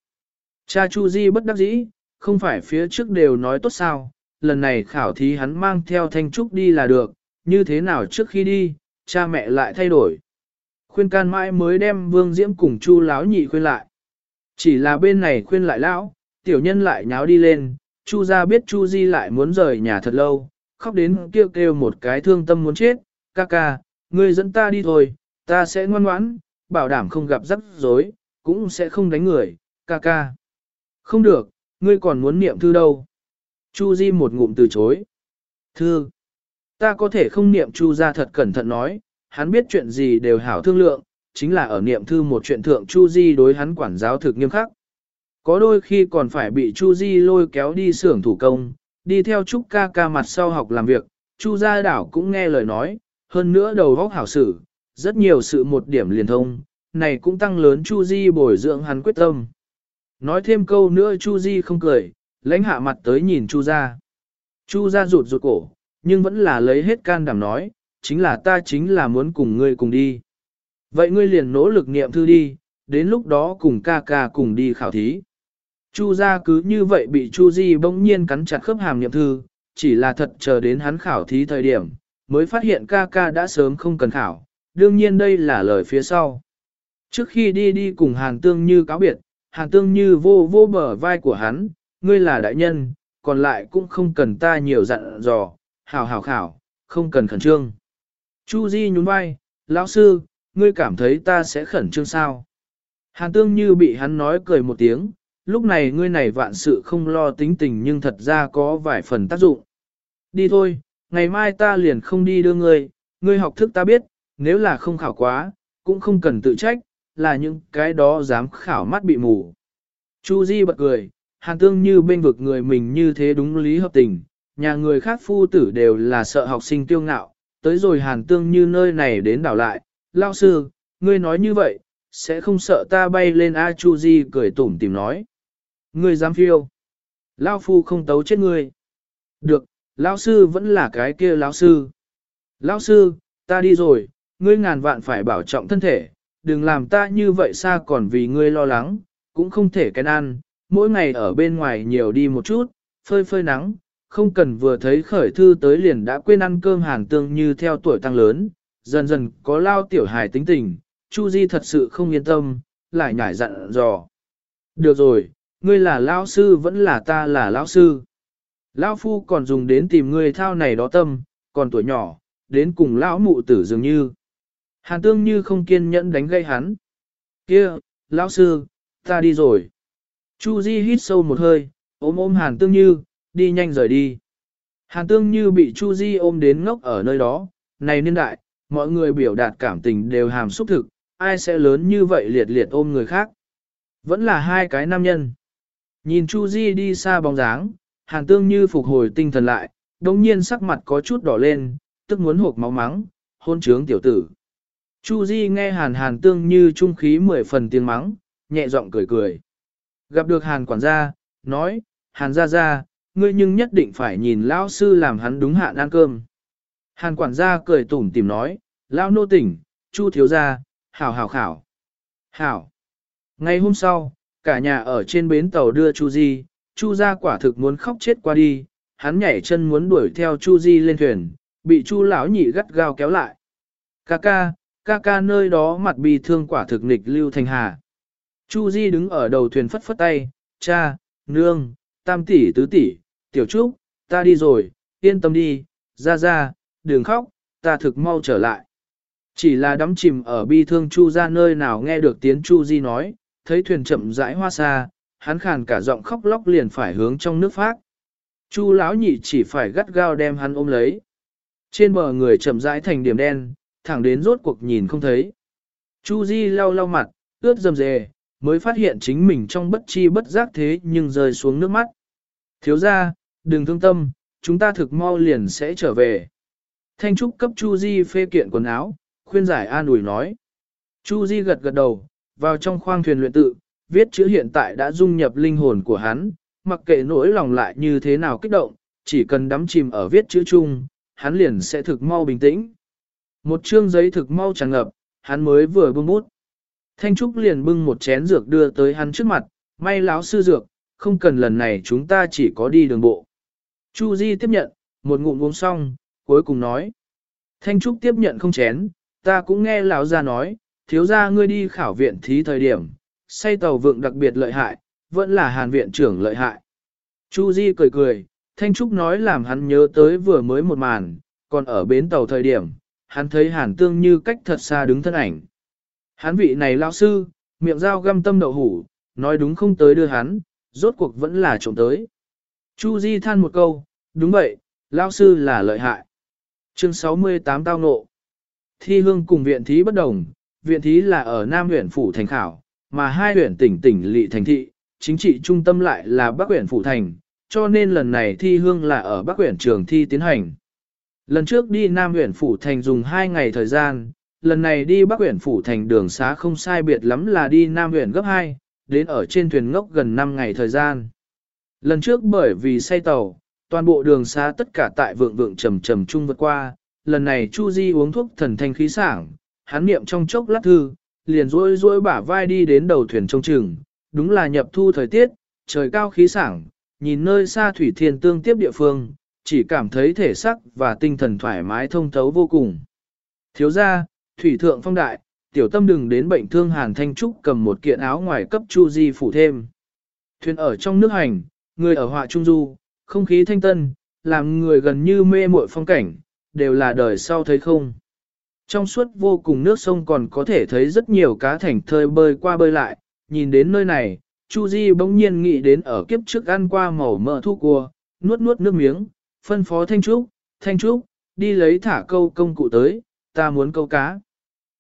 Speaker 1: Cha Chu Di bất đắc dĩ, không phải phía trước đều nói tốt sao, lần này khảo thí hắn mang theo thanh trúc đi là được, như thế nào trước khi đi, cha mẹ lại thay đổi. Khuyên can mãi mới đem Vương Diễm cùng Chu lão nhị khuyên lại. Chỉ là bên này khuyên lại lão, tiểu nhân lại nháo đi lên, Chu gia biết Chu Di lại muốn rời nhà thật lâu, khóc đến kêu kêu một cái thương tâm muốn chết, ca ca, ngươi dẫn ta đi thôi, Ta sẽ ngoan ngoãn, bảo đảm không gặp rắc rối, cũng sẽ không đánh người, ca ca. Không được, ngươi còn muốn niệm thư đâu. Chu Di một ngụm từ chối. Thư. Ta có thể không niệm Chu ra thật cẩn thận nói, hắn biết chuyện gì đều hảo thương lượng, chính là ở niệm thư một chuyện thượng Chu Di đối hắn quản giáo thực nghiêm khắc. Có đôi khi còn phải bị Chu Di lôi kéo đi xưởng thủ công, đi theo Trúc ca ca mặt sau học làm việc, Chu gia đảo cũng nghe lời nói, hơn nữa đầu óc hảo sử, rất nhiều sự một điểm liền thông, này cũng tăng lớn Chu Di bồi dưỡng hắn quyết tâm. Nói thêm câu nữa Chu Di không cười, lãnh hạ mặt tới nhìn Chu gia. Chu gia rụt rụt cổ, nhưng vẫn là lấy hết can đảm nói, chính là ta chính là muốn cùng ngươi cùng đi. Vậy ngươi liền nỗ lực niệm thư đi, đến lúc đó cùng ca ca cùng đi khảo thí. Chu gia cứ như vậy bị Chu Di bỗng nhiên cắn chặt khớp hàm niệm thư, chỉ là thật chờ đến hắn khảo thí thời điểm, mới phát hiện ca ca đã sớm không cần khảo, đương nhiên đây là lời phía sau. Trước khi đi đi cùng Hàn Tương Như cáo biệt, Hàn Tương Như vô vô bờ vai của hắn, ngươi là đại nhân, còn lại cũng không cần ta nhiều dặn dò, hảo hảo khảo, không cần khẩn trương. Chu Di nhún vai, lão sư, ngươi cảm thấy ta sẽ khẩn trương sao? Hàn Tương Như bị hắn nói cười một tiếng, lúc này ngươi này vạn sự không lo tính tình nhưng thật ra có vài phần tác dụng. Đi thôi, ngày mai ta liền không đi đưa ngươi, ngươi học thức ta biết, nếu là không khảo quá, cũng không cần tự trách, là những cái đó dám khảo mắt bị mù. Chu Di bật cười, hàn tương như bên vực người mình như thế đúng lý hợp tình, nhà người khác phu tử đều là sợ học sinh tiêu ngạo, tới rồi hàn tương như nơi này đến đảo lại, lao sư, ngươi nói như vậy, sẽ không sợ ta bay lên A Chu Di cười tủm tỉm nói. Ngươi dám phiêu. Lao phu không tấu chết ngươi. Được, lão sư vẫn là cái kia lão sư. Lão sư, ta đi rồi, ngươi ngàn vạn phải bảo trọng thân thể, đừng làm ta như vậy xa còn vì ngươi lo lắng, cũng không thể cái ăn, mỗi ngày ở bên ngoài nhiều đi một chút, phơi phơi nắng, không cần vừa thấy khởi thư tới liền đã quên ăn cơm hàng tương như theo tuổi tăng lớn, dần dần có lao tiểu hài tính tình, Chu Di thật sự không yên tâm, lại nhảy dặn dò. Được rồi, ngươi là lão sư vẫn là ta là lão sư. Lão phu còn dùng đến tìm ngươi thao này đó tâm, còn tuổi nhỏ, đến cùng lão mụ tử dường như. Hàn tương như không kiên nhẫn đánh gây hắn. Kia, lão sư, ta đi rồi. Chu Di hít sâu một hơi, ôm ôm hàn tương như, đi nhanh rời đi. Hàn tương như bị Chu Di ôm đến ngốc ở nơi đó, này niên đại, mọi người biểu đạt cảm tình đều hàm xúc thực, ai sẽ lớn như vậy liệt liệt ôm người khác. Vẫn là hai cái nam nhân. Nhìn Chu Di đi xa bóng dáng, Hàn Tương Như phục hồi tinh thần lại, đồng nhiên sắc mặt có chút đỏ lên, tức muốn hộp máu mắng, hôn trướng tiểu tử. Chu Di nghe Hàn Hàn Tương Như trung khí mười phần tiếng mắng, nhẹ giọng cười cười. Gặp được Hàn quản gia, nói, Hàn gia gia, ngươi nhưng nhất định phải nhìn lão sư làm hắn đúng hạn ăn cơm. Hàn quản gia cười tủm tỉm nói, lão nô tỉnh, Chu thiếu gia, hảo hảo khảo. Hảo. Ngày hôm sau, cả nhà ở trên bến tàu đưa Chu Di, Chu gia quả thực muốn khóc chết qua đi, hắn nhảy chân muốn đuổi theo Chu Di lên thuyền, bị Chu lão nhị gắt gao kéo lại. Ca ca, ca ca nơi đó mặt bi thương quả thực nịch lưu thành hà. Chu Di đứng ở đầu thuyền phất phất tay, cha, nương, tam tỷ tứ tỷ, tiểu trúc, ta đi rồi, yên tâm đi, ra ra, đừng khóc, ta thực mau trở lại. Chỉ là đắm chìm ở bi thương Chu ra nơi nào nghe được tiếng Chu Di nói, thấy thuyền chậm rãi hoa xa, hắn khàn cả giọng khóc lóc liền phải hướng trong nước phát. Chu lão nhị chỉ phải gắt gao đem hắn ôm lấy. Trên bờ người chậm rãi thành điểm đen, thẳng đến rốt cuộc nhìn không thấy. Chu Di lau lau mặt, ướt dầm dề, mới phát hiện chính mình trong bất chi bất giác thế nhưng rơi xuống nước mắt. Thiếu gia, đừng thương tâm, chúng ta thực mau liền sẽ trở về. Thanh Trúc cấp Chu Di phê kiện quần áo, khuyên giải an ủi nói. Chu Di gật gật đầu, vào trong khoang thuyền luyện tự, viết chữ hiện tại đã dung nhập linh hồn của hắn, mặc kệ nỗi lòng lại như thế nào kích động, chỉ cần đắm chìm ở viết chữ chung, hắn liền sẽ thực mau bình tĩnh. Một chương giấy thực mau tràn ngập, hắn mới vừa bưng bút. Thanh Trúc liền bưng một chén dược đưa tới hắn trước mặt, may láo sư dược, không cần lần này chúng ta chỉ có đi đường bộ. Chu Di tiếp nhận, một ngụm uống xong, cuối cùng nói. Thanh Trúc tiếp nhận không chén, ta cũng nghe lão gia nói, thiếu gia ngươi đi khảo viện thí thời điểm, say tàu vượng đặc biệt lợi hại, vẫn là hàn viện trưởng lợi hại. Chu Di cười cười, Thanh Trúc nói làm hắn nhớ tới vừa mới một màn, còn ở bến tàu thời điểm, hắn thấy hàn tương như cách thật xa đứng thân ảnh. Hắn vị này lão sư, miệng dao găm tâm đậu hủ, nói đúng không tới đưa hắn, rốt cuộc vẫn là trộm tới. Chu Di than một câu, đúng vậy, lão sư là lợi hại. Chương 68 tao nộ Thi hương cùng viện thí bất đồng, viện thí là ở Nam huyện Phủ Thành Khảo, mà hai huyện tỉnh tỉnh lỵ thành thị, chính trị trung tâm lại là Bắc huyện Phủ Thành, cho nên lần này thi hương là ở Bắc huyện trường thi tiến hành. Lần trước đi Nam huyện Phủ Thành dùng 2 ngày thời gian, lần này đi Bắc huyện Phủ Thành đường xá không sai biệt lắm là đi Nam huyện gấp 2, đến ở trên thuyền ngốc gần 5 ngày thời gian. Lần trước bởi vì say tàu, toàn bộ đường xá tất cả tại vượng vượng trầm trầm chung vượt qua, lần này Chu Di uống thuốc thần thanh khí sảng, hắn niệm trong chốc lát thư, liền rối rối bả vai đi đến đầu thuyền trông chừng, đúng là nhập thu thời tiết, trời cao khí sảng, nhìn nơi xa thủy thiên tương tiếp địa phương, chỉ cảm thấy thể sắc và tinh thần thoải mái thông thấu vô cùng. Thiếu gia, thủy thượng phong đại, tiểu tâm đừng đến bệnh thương Hàn Thanh Trúc cầm một kiện áo ngoài cấp Chu Di phủ thêm. Thuyền ở trong nước hành, người ở họa trung du, không khí thanh tân, làm người gần như mê muội phong cảnh, đều là đời sau thấy không. Trong suốt vô cùng nước sông còn có thể thấy rất nhiều cá thành thơi bơi qua bơi lại, nhìn đến nơi này, Chu Di bỗng nhiên nghĩ đến ở kiếp trước ăn qua màu mỡ thu cua, nuốt nuốt nước miếng, phân phó Thanh Trúc, Thanh Trúc, đi lấy thả câu công cụ tới, ta muốn câu cá.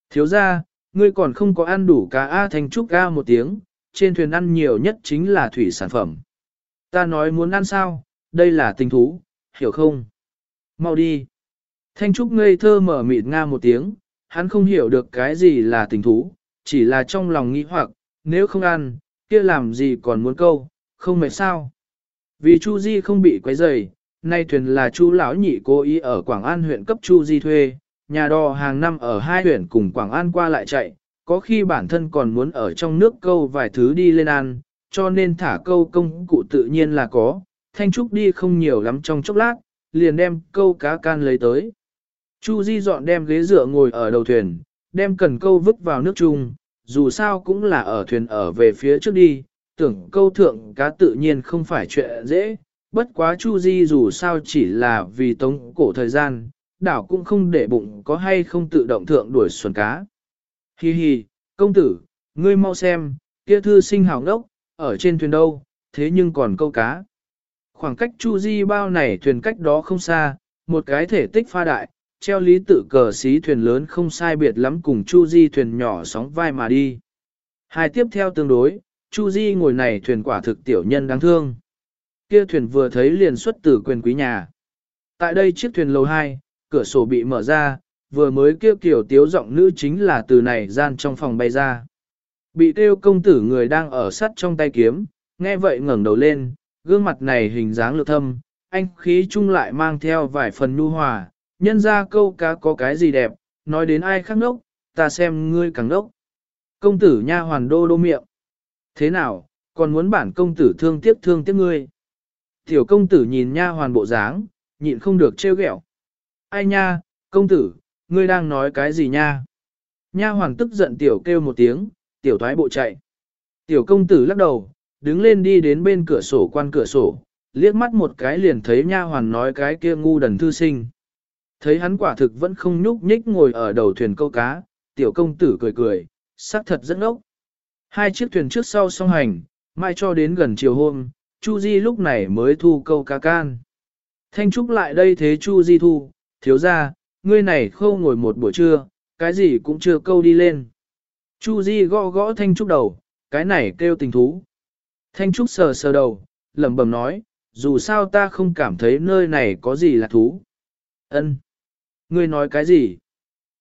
Speaker 1: Thiếu ra, ngươi còn không có ăn đủ cá A Thanh Trúc A một tiếng, trên thuyền ăn nhiều nhất chính là thủy sản phẩm. Ta nói muốn ăn sao, đây là tình thú, hiểu không? Mau đi. Thanh Trúc ngây thơ mở mịt nga một tiếng, hắn không hiểu được cái gì là tình thú, chỉ là trong lòng nghĩ hoặc, nếu không ăn, kia làm gì còn muốn câu, không mệt sao. Vì Chu Di không bị quấy rầy, nay thuyền là Chu lão nhị cố ý ở Quảng An huyện cấp Chu Di thuê, nhà đò hàng năm ở hai huyện cùng Quảng An qua lại chạy, có khi bản thân còn muốn ở trong nước câu vài thứ đi lên ăn, cho nên thả câu công cụ tự nhiên là có, Thanh Trúc đi không nhiều lắm trong chốc lát, liền đem câu cá can lấy tới. Chu Di dọn đem ghế dựa ngồi ở đầu thuyền, đem cần câu vứt vào nước chung, dù sao cũng là ở thuyền ở về phía trước đi, tưởng câu thượng cá tự nhiên không phải chuyện dễ, bất quá Chu Di dù sao chỉ là vì tống cổ thời gian, đảo cũng không để bụng có hay không tự động thượng đuổi xuân cá. Hi hi, công tử, ngươi mau xem, kia thư sinh hào ngốc, ở trên thuyền đâu, thế nhưng còn câu cá. Khoảng cách Chu Di bao này thuyền cách đó không xa, một cái thể tích pha đại, treo lý tự cờ xí thuyền lớn không sai biệt lắm cùng Chu Di thuyền nhỏ sóng vai mà đi. Hai tiếp theo tương đối, Chu Di ngồi này thuyền quả thực tiểu nhân đáng thương. Kia thuyền vừa thấy liền xuất từ quyền quý nhà. Tại đây chiếc thuyền lầu 2, cửa sổ bị mở ra, vừa mới kêu kiểu tiếu giọng nữ chính là từ này gian trong phòng bay ra. Bị tiêu công tử người đang ở sắt trong tay kiếm, nghe vậy ngẩng đầu lên, gương mặt này hình dáng lược thâm, anh khí chung lại mang theo vài phần nhu hòa, nhân ra câu cá có cái gì đẹp, nói đến ai khác nốc, ta xem ngươi càng nốc. Công tử nha hoàn đô đô miệng. Thế nào, còn muốn bản công tử thương tiếc thương tiếc ngươi. Tiểu công tử nhìn nha hoàn bộ dáng, nhịn không được trêu ghẹo. Ai nha, công tử, ngươi đang nói cái gì nha? Nha hoàn tức giận tiểu kêu một tiếng, tiểu thoái bộ chạy. Tiểu công tử lắc đầu, đứng lên đi đến bên cửa sổ quan cửa sổ, liếc mắt một cái liền thấy nha hoàn nói cái kia ngu đần thư sinh. Thấy hắn quả thực vẫn không nhúc nhích ngồi ở đầu thuyền câu cá, tiểu công tử cười cười, sắc thật rất ốc. Hai chiếc thuyền trước sau song hành, mai cho đến gần chiều hôm, Chu Di lúc này mới thu câu cá can. Thanh Trúc lại đây thế Chu Di thu, thiếu gia, ngươi này khâu ngồi một buổi trưa, cái gì cũng chưa câu đi lên. Chu Di gõ gõ Thanh Trúc đầu, cái này kêu tình thú. Thanh Trúc sờ sờ đầu, lẩm bẩm nói, dù sao ta không cảm thấy nơi này có gì là thú. Ân. Ngươi nói cái gì?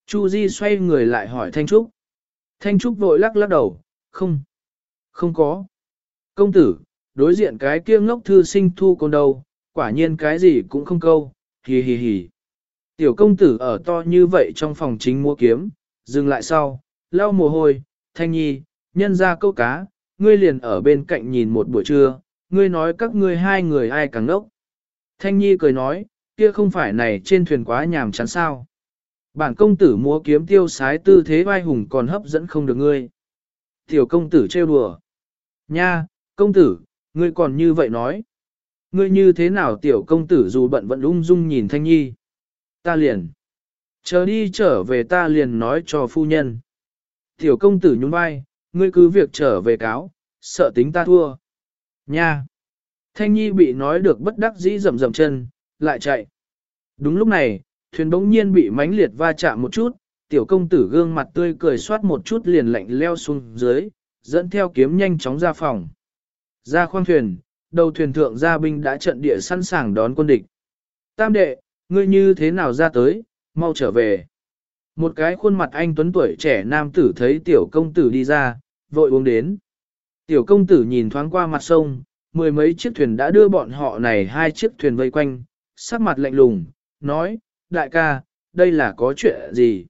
Speaker 1: Chu Di xoay người lại hỏi Thanh Trúc. Thanh Trúc vội lắc lắc đầu, không. Không có. Công tử, đối diện cái kia ngốc thư sinh thu con đâu, quả nhiên cái gì cũng không câu, hì hì hì. Tiểu công tử ở to như vậy trong phòng chính mua kiếm, dừng lại sau, lau mồ hôi, thanh nhi, nhân ra câu cá, ngươi liền ở bên cạnh nhìn một buổi trưa, ngươi nói các ngươi hai người ai càng ngốc. Thanh nhi cười nói, kia không phải này trên thuyền quá nhàm chán sao. Bản công tử múa kiếm tiêu sái tư thế vai hùng còn hấp dẫn không được ngươi. Tiểu công tử trêu đùa. Nha, công tử, ngươi còn như vậy nói. Ngươi như thế nào tiểu công tử dù bận vẫn ung dung nhìn thanh nhi. Ta liền. Chờ đi trở về ta liền nói cho phu nhân. Tiểu công tử nhún vai, ngươi cứ việc trở về cáo, sợ tính ta thua. Nha! Thanh Nhi bị nói được bất đắc dĩ rầm rầm chân, lại chạy. Đúng lúc này, thuyền bỗng nhiên bị mánh liệt va chạm một chút, tiểu công tử gương mặt tươi cười soát một chút liền lạnh leo xuống dưới, dẫn theo kiếm nhanh chóng ra phòng. Ra khoang thuyền, đầu thuyền thượng gia binh đã trận địa sẵn sàng đón quân địch. Tam đệ, ngươi như thế nào ra tới, mau trở về. Một cái khuôn mặt anh tuấn tuổi trẻ nam tử thấy tiểu công tử đi ra, vội uống đến. Tiểu công tử nhìn thoáng qua mặt sông, mười mấy chiếc thuyền đã đưa bọn họ này hai chiếc thuyền vây quanh, sắc mặt lạnh lùng, nói, đại ca, đây là có chuyện gì?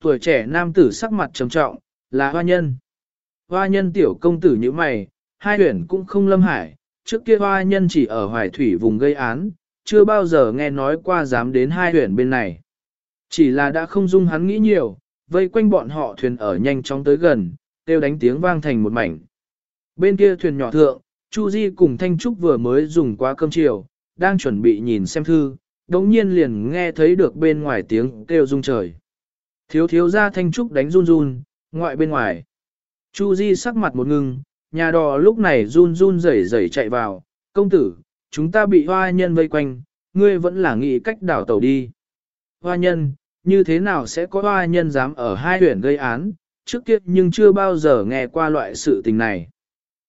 Speaker 1: Tuổi trẻ nam tử sắc mặt trầm trọng, là hoa nhân. Hoa nhân tiểu công tử như mày, hai huyền cũng không lâm hải, trước kia hoa nhân chỉ ở hoài thủy vùng gây án, chưa bao giờ nghe nói qua dám đến hai huyền bên này. Chỉ là đã không dung hắn nghĩ nhiều, vây quanh bọn họ thuyền ở nhanh chóng tới gần, kêu đánh tiếng vang thành một mảnh. Bên kia thuyền nhỏ thượng, Chu Di cùng Thanh Trúc vừa mới dùng qua cơm chiều, đang chuẩn bị nhìn xem thư, đống nhiên liền nghe thấy được bên ngoài tiếng kêu rung trời. Thiếu thiếu gia Thanh Trúc đánh run run, ngoại bên ngoài. Chu Di sắc mặt một ngưng, nhà đò lúc này run run rẩy rẩy chạy vào, công tử, chúng ta bị hoa nhân vây quanh, ngươi vẫn là nghĩ cách đảo tàu đi. Hoa nhân, như thế nào sẽ có hoa nhân dám ở hai huyện gây án, trước kia nhưng chưa bao giờ nghe qua loại sự tình này.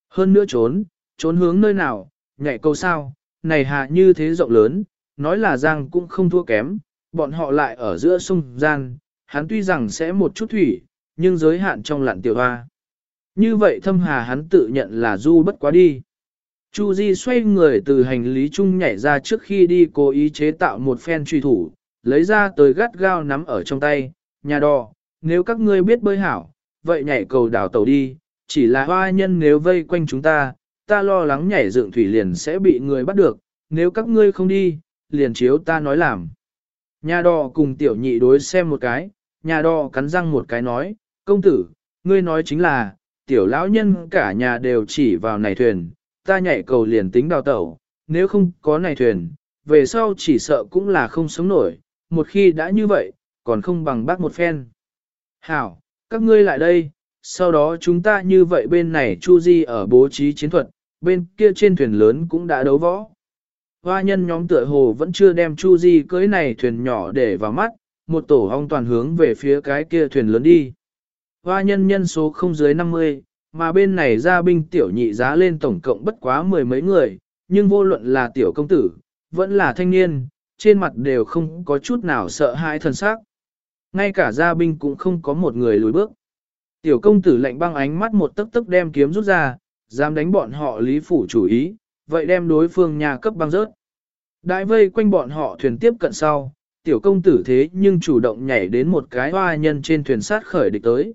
Speaker 1: Hơn nữa trốn, trốn hướng nơi nào, nhảy câu sao, này hạ như thế rộng lớn, nói là giang cũng không thua kém, bọn họ lại ở giữa sông gian, hắn tuy rằng sẽ một chút thủy, nhưng giới hạn trong lặn tiểu hoa. Như vậy thâm hà hắn tự nhận là du bất quá đi. Chu Di xoay người từ hành lý chung nhảy ra trước khi đi cố ý chế tạo một phen truy thủ, lấy ra tới gắt gao nắm ở trong tay, nhà đò, nếu các ngươi biết bơi hảo, vậy nhảy cầu đảo tàu đi, chỉ là hoa nhân nếu vây quanh chúng ta, ta lo lắng nhảy dựng thủy liền sẽ bị người bắt được, nếu các ngươi không đi, liền chiếu ta nói làm. Nhà đò cùng tiểu nhị đối xem một cái, nhà đò cắn răng một cái nói, công tử, ngươi nói chính là, tiểu lão nhân cả nhà đều chỉ vào này thuyền, ta nhảy cầu liền tính đào tẩu, nếu không có này thuyền, về sau chỉ sợ cũng là không sống nổi, một khi đã như vậy, còn không bằng bác một phen. Hảo, các ngươi lại đây, sau đó chúng ta như vậy bên này Chu Di ở bố trí chiến thuật, bên kia trên thuyền lớn cũng đã đấu võ. Hoa nhân nhóm tựa hồ vẫn chưa đem Chu Di cưới này thuyền nhỏ để vào mắt, một tổ hong toàn hướng về phía cái kia thuyền lớn đi. Hoa nhân nhân số không dưới 50, mà bên này gia binh tiểu nhị giá lên tổng cộng bất quá mười mấy người, nhưng vô luận là tiểu công tử, vẫn là thanh niên, trên mặt đều không có chút nào sợ hãi thần sắc. Ngay cả gia binh cũng không có một người lùi bước. Tiểu công tử lạnh băng ánh mắt một tấc tấc đem kiếm rút ra, dám đánh bọn họ lý phủ chủ ý, vậy đem đối phương nhà cấp băng rớt. Đại vây quanh bọn họ thuyền tiếp cận sau, tiểu công tử thế nhưng chủ động nhảy đến một cái hoa nhân trên thuyền sát khởi địch tới.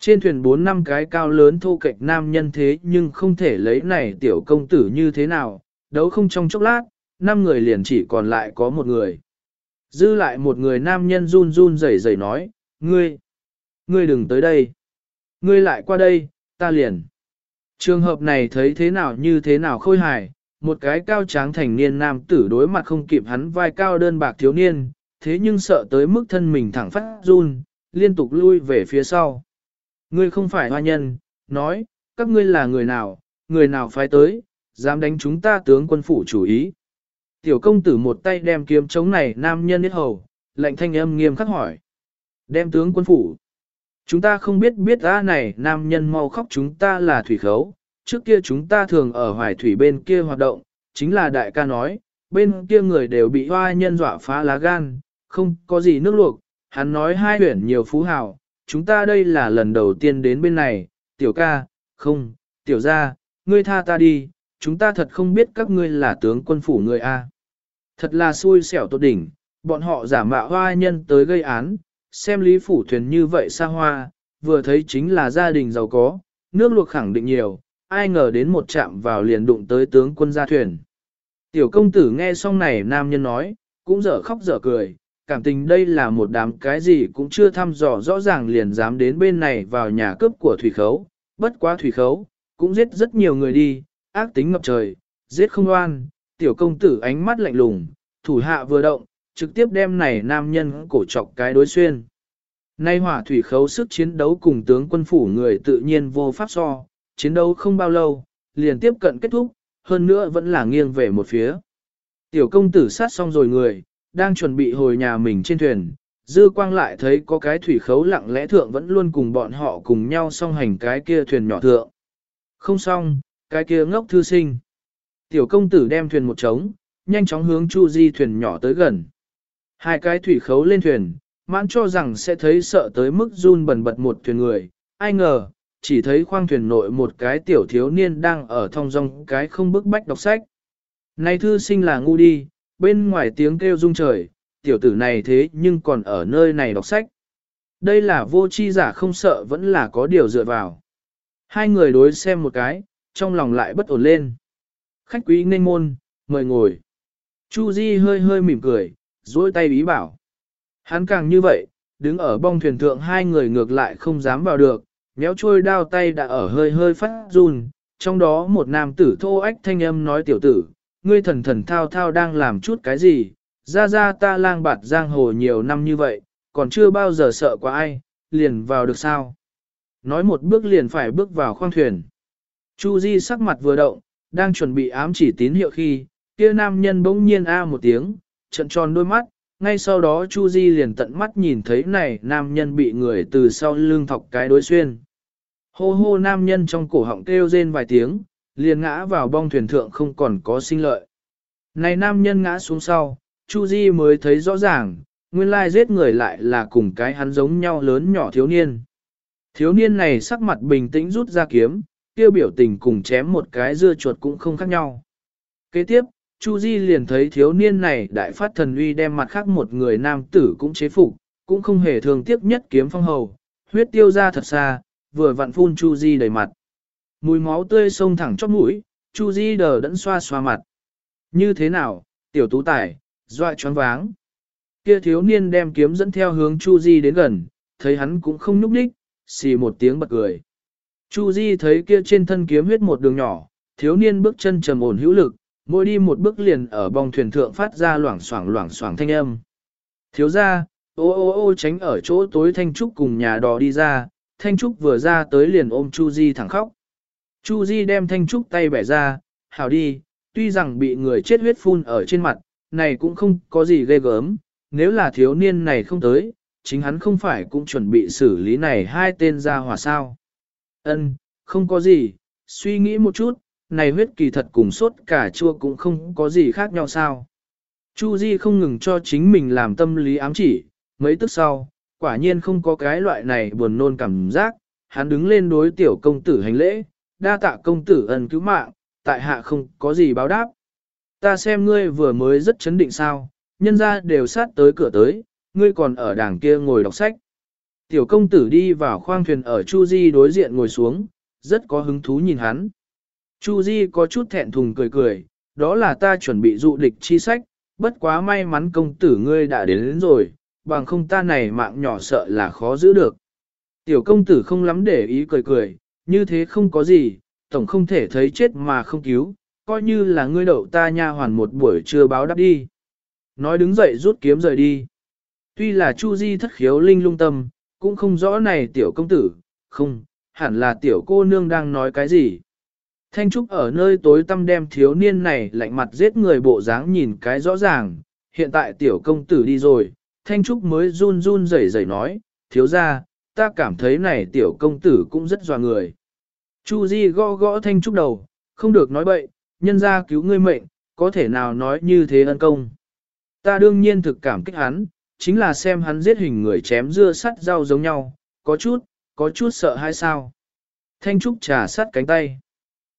Speaker 1: Trên thuyền bốn năm cái cao lớn thô kệch nam nhân thế nhưng không thể lấy này tiểu công tử như thế nào, đấu không trong chốc lát, năm người liền chỉ còn lại có một người. Dư lại một người nam nhân run run rẩy rẩy nói, ngươi, ngươi đừng tới đây. Ngươi lại qua đây, ta liền. Trường hợp này thấy thế nào như thế nào khôi hài, một cái cao tráng thành niên nam tử đối mặt không kịp hắn vai cao đơn bạc thiếu niên, thế nhưng sợ tới mức thân mình thẳng phát run, liên tục lui về phía sau. Ngươi không phải hoa nhân, nói, các ngươi là người nào, người nào phái tới, dám đánh chúng ta tướng quân phủ chủ ý. Tiểu công tử một tay đem kiếm chống này nam nhân nhất hầu, lệnh thanh âm nghiêm khắc hỏi. Đem tướng quân phủ. Chúng ta không biết biết ra này nam nhân mau khóc chúng ta là thủy khấu, trước kia chúng ta thường ở hoài thủy bên kia hoạt động, chính là đại ca nói, bên kia người đều bị hoa nhân dọa phá lá gan, không có gì nước luộc, hắn nói hai huyển nhiều phú hào, chúng ta đây là lần đầu tiên đến bên này, tiểu ca, không, tiểu gia, ngươi tha ta đi, chúng ta thật không biết các ngươi là tướng quân phủ người A. Thật là xui xẻo tốt đỉnh, bọn họ giả mạo hoa nhân tới gây án, xem lý phủ thuyền như vậy xa hoa, vừa thấy chính là gia đình giàu có, nước luộc khẳng định nhiều, ai ngờ đến một chạm vào liền đụng tới tướng quân gia thuyền. Tiểu công tử nghe xong này nam nhân nói, cũng dở khóc dở cười, cảm tình đây là một đám cái gì cũng chưa thăm dò rõ ràng liền dám đến bên này vào nhà cướp của thủy khấu, bất quá thủy khấu, cũng giết rất nhiều người đi, ác tính ngập trời, giết không oan, tiểu công tử ánh mắt lạnh lùng, thủ hạ vừa động, trực tiếp đem này nam nhân cổ trọc cái đối xuyên. Nay hỏa thủy khấu sức chiến đấu cùng tướng quân phủ người tự nhiên vô pháp so, chiến đấu không bao lâu, liền tiếp cận kết thúc, hơn nữa vẫn là nghiêng về một phía. Tiểu công tử sát xong rồi người, đang chuẩn bị hồi nhà mình trên thuyền, dư quang lại thấy có cái thủy khấu lặng lẽ thượng vẫn luôn cùng bọn họ cùng nhau song hành cái kia thuyền nhỏ thượng. Không xong, cái kia ngốc thư sinh. Tiểu công tử đem thuyền một trống, nhanh chóng hướng Chu Di thuyền nhỏ tới gần. Hai cái thủy khấu lên thuyền, mãn cho rằng sẽ thấy sợ tới mức run bần bật một thuyền người, ai ngờ, chỉ thấy khoang thuyền nội một cái tiểu thiếu niên đang ở thong dong cái không bức bách đọc sách. Này thư sinh là ngu đi, bên ngoài tiếng kêu rung trời, tiểu tử này thế nhưng còn ở nơi này đọc sách. Đây là vô chi giả không sợ vẫn là có điều dựa vào. Hai người đối xem một cái, trong lòng lại bất ổn lên. Khách quý nên môn, mời ngồi. Chu Di hơi hơi mỉm cười, duỗi tay ý bảo. Hắn càng như vậy, đứng ở bong thuyền thượng hai người ngược lại không dám vào được, méo trôi đao tay đã ở hơi hơi phát run, trong đó một nam tử thô ách thanh âm nói tiểu tử, ngươi thần thần thao thao đang làm chút cái gì, ra ra ta lang bạt giang hồ nhiều năm như vậy, còn chưa bao giờ sợ qua ai, liền vào được sao. Nói một bước liền phải bước vào khoang thuyền. Chu Di sắc mặt vừa động, đang chuẩn bị ám chỉ tín hiệu khi, kia nam nhân bỗng nhiên a một tiếng, trận tròn đôi mắt, ngay sau đó Chu Di liền tận mắt nhìn thấy này nam nhân bị người từ sau lưng thọc cái đối xuyên. Hô hô nam nhân trong cổ họng kêu rên vài tiếng, liền ngã vào bong thuyền thượng không còn có sinh lợi. Này nam nhân ngã xuống sau, Chu Di mới thấy rõ ràng, nguyên lai giết người lại là cùng cái hắn giống nhau lớn nhỏ thiếu niên. Thiếu niên này sắc mặt bình tĩnh rút ra kiếm, tiêu biểu tình cùng chém một cái dưa chuột cũng không khác nhau. Kế tiếp, Chu Di liền thấy thiếu niên này đại phát thần uy đem mặt khác một người nam tử cũng chế phục, cũng không hề thường tiếc nhất kiếm phong hầu, huyết tiêu ra thật xa, vừa vặn phun Chu Di đầy mặt. Mùi máu tươi sông thẳng chóp mũi, Chu Di đờ đẫn xoa xoa mặt. Như thế nào, tiểu tú tài, dọa choáng váng. Kia thiếu niên đem kiếm dẫn theo hướng Chu Di đến gần, thấy hắn cũng không nhúc nhích, xì một tiếng bật cười. Chu Di thấy kia trên thân kiếm huyết một đường nhỏ, thiếu niên bước chân trầm ổn hữu lực, mỗi đi một bước liền ở bong thuyền thượng phát ra loảng xoảng loảng xoảng thanh âm. Thiếu gia, ô ô ô tránh ở chỗ tối Thanh Trúc cùng nhà đò đi ra, Thanh Trúc vừa ra tới liền ôm Chu Di thẳng khóc. Chu Di đem Thanh Trúc tay bẻ ra, hảo đi, tuy rằng bị người chết huyết phun ở trên mặt, này cũng không có gì ghê gớm, nếu là thiếu niên này không tới, chính hắn không phải cũng chuẩn bị xử lý này hai tên ra hỏa sao. Ân, không có gì, suy nghĩ một chút, này huyết kỳ thật cùng sốt cả chua cũng không có gì khác nhau sao. Chu Di không ngừng cho chính mình làm tâm lý ám chỉ, mấy tức sau, quả nhiên không có cái loại này buồn nôn cảm giác, hắn đứng lên đối tiểu công tử hành lễ, đa tạ công tử ân cứu mạng, tại hạ không có gì báo đáp. Ta xem ngươi vừa mới rất chấn định sao, nhân ra đều sát tới cửa tới, ngươi còn ở đảng kia ngồi đọc sách. Tiểu công tử đi vào khoang thuyền ở Chu Di đối diện ngồi xuống, rất có hứng thú nhìn hắn. Chu Di có chút thẹn thùng cười cười, đó là ta chuẩn bị dụ địch chi sách, bất quá may mắn công tử ngươi đã đến, đến rồi, bằng không ta này mạng nhỏ sợ là khó giữ được. Tiểu công tử không lắm để ý cười cười, như thế không có gì, tổng không thể thấy chết mà không cứu, coi như là ngươi đậu ta nha hoàn một buổi trưa báo đáp đi. Nói đứng dậy rút kiếm rời đi. Tuy là Chu Di thất khiếu linh lung tâm, cũng không rõ này tiểu công tử, không, hẳn là tiểu cô nương đang nói cái gì. Thanh Trúc ở nơi tối tăm đem thiếu niên này lạnh mặt giết người bộ dáng nhìn cái rõ ràng, hiện tại tiểu công tử đi rồi, Thanh Trúc mới run run rẩy rẩy nói, thiếu gia ta cảm thấy này tiểu công tử cũng rất dò người. Chu Di gõ gõ Thanh Trúc đầu, không được nói bậy, nhân gia cứu ngươi mệnh, có thể nào nói như thế ân công. Ta đương nhiên thực cảm kích hắn, chính là xem hắn giết hình người chém dưa sắt rau giống nhau, có chút, có chút sợ hay sao. Thanh Trúc trà sắt cánh tay.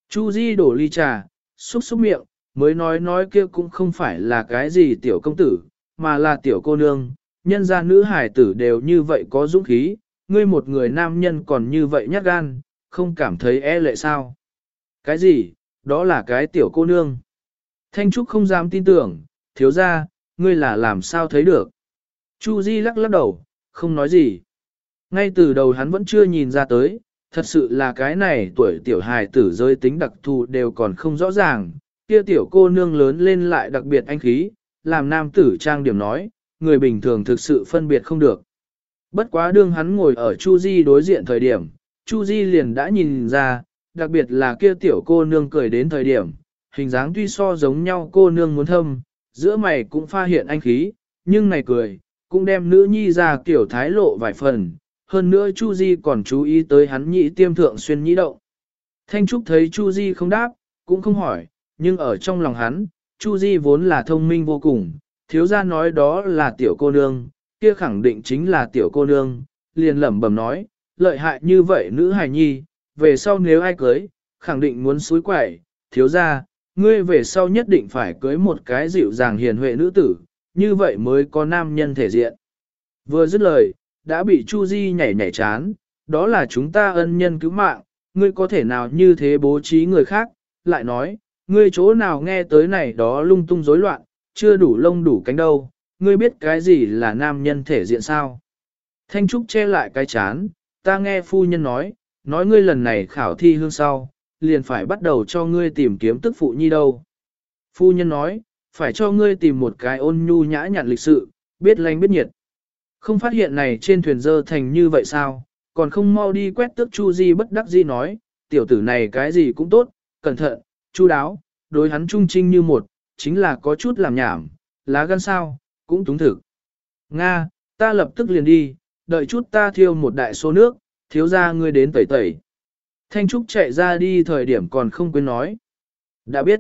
Speaker 1: Chu Di đổ ly trà, xúc xúc miệng, mới nói nói kia cũng không phải là cái gì tiểu công tử, mà là tiểu cô nương, nhân gia nữ hải tử đều như vậy có dũng khí, ngươi một người nam nhân còn như vậy nhát gan, không cảm thấy e lệ sao. Cái gì, đó là cái tiểu cô nương. Thanh Trúc không dám tin tưởng, thiếu ra, ngươi là làm sao thấy được. Chu Di lắc lắc đầu, không nói gì. Ngay từ đầu hắn vẫn chưa nhìn ra tới, thật sự là cái này tuổi tiểu hài tử giới tính đặc thù đều còn không rõ ràng, kia tiểu cô nương lớn lên lại đặc biệt anh khí, làm nam tử trang điểm nói, người bình thường thực sự phân biệt không được. Bất quá đương hắn ngồi ở Chu Di đối diện thời điểm, Chu Di liền đã nhìn ra, đặc biệt là kia tiểu cô nương cười đến thời điểm, hình dáng tuy so giống nhau cô nương muốn thâm, giữa mày cũng pha hiện anh khí, nhưng này cười, cũng đem nữ nhi ra kiểu thái lộ vài phần, hơn nữa Chu Di còn chú ý tới hắn nhị tiêm thượng xuyên nhĩ động. Thanh Trúc thấy Chu Di không đáp, cũng không hỏi, nhưng ở trong lòng hắn, Chu Di vốn là thông minh vô cùng, thiếu gia nói đó là tiểu cô nương, kia khẳng định chính là tiểu cô nương, liền lẩm bẩm nói, lợi hại như vậy nữ hài nhi, về sau nếu ai cưới, khẳng định muốn suối quẩy, thiếu gia, ngươi về sau nhất định phải cưới một cái dịu dàng hiền huệ nữ tử, như vậy mới có nam nhân thể diện. Vừa dứt lời, đã bị Chu Di nhảy nhảy chán, đó là chúng ta ân nhân cứu mạng, ngươi có thể nào như thế bố trí người khác, lại nói, ngươi chỗ nào nghe tới này đó lung tung rối loạn, chưa đủ lông đủ cánh đâu, ngươi biết cái gì là nam nhân thể diện sao. Thanh Trúc che lại cái chán, ta nghe phu nhân nói, nói ngươi lần này khảo thi hương sau, liền phải bắt đầu cho ngươi tìm kiếm tức phụ nhi đâu. Phu nhân nói, phải cho ngươi tìm một cái ôn nhu nhã nhặn lịch sự, biết lành biết nhiệt. Không phát hiện này trên thuyền dơ thành như vậy sao, còn không mau đi quét tước Chu Di bất đắc di nói, tiểu tử này cái gì cũng tốt, cẩn thận, chu đáo, đối hắn trung trinh như một, chính là có chút làm nhảm, lá gan sao, cũng túng thực. Nga, ta lập tức liền đi, đợi chút ta thiêu một đại số nước, thiếu ra ngươi đến tẩy tẩy. Thanh Trúc chạy ra đi thời điểm còn không quên nói. Đã biết,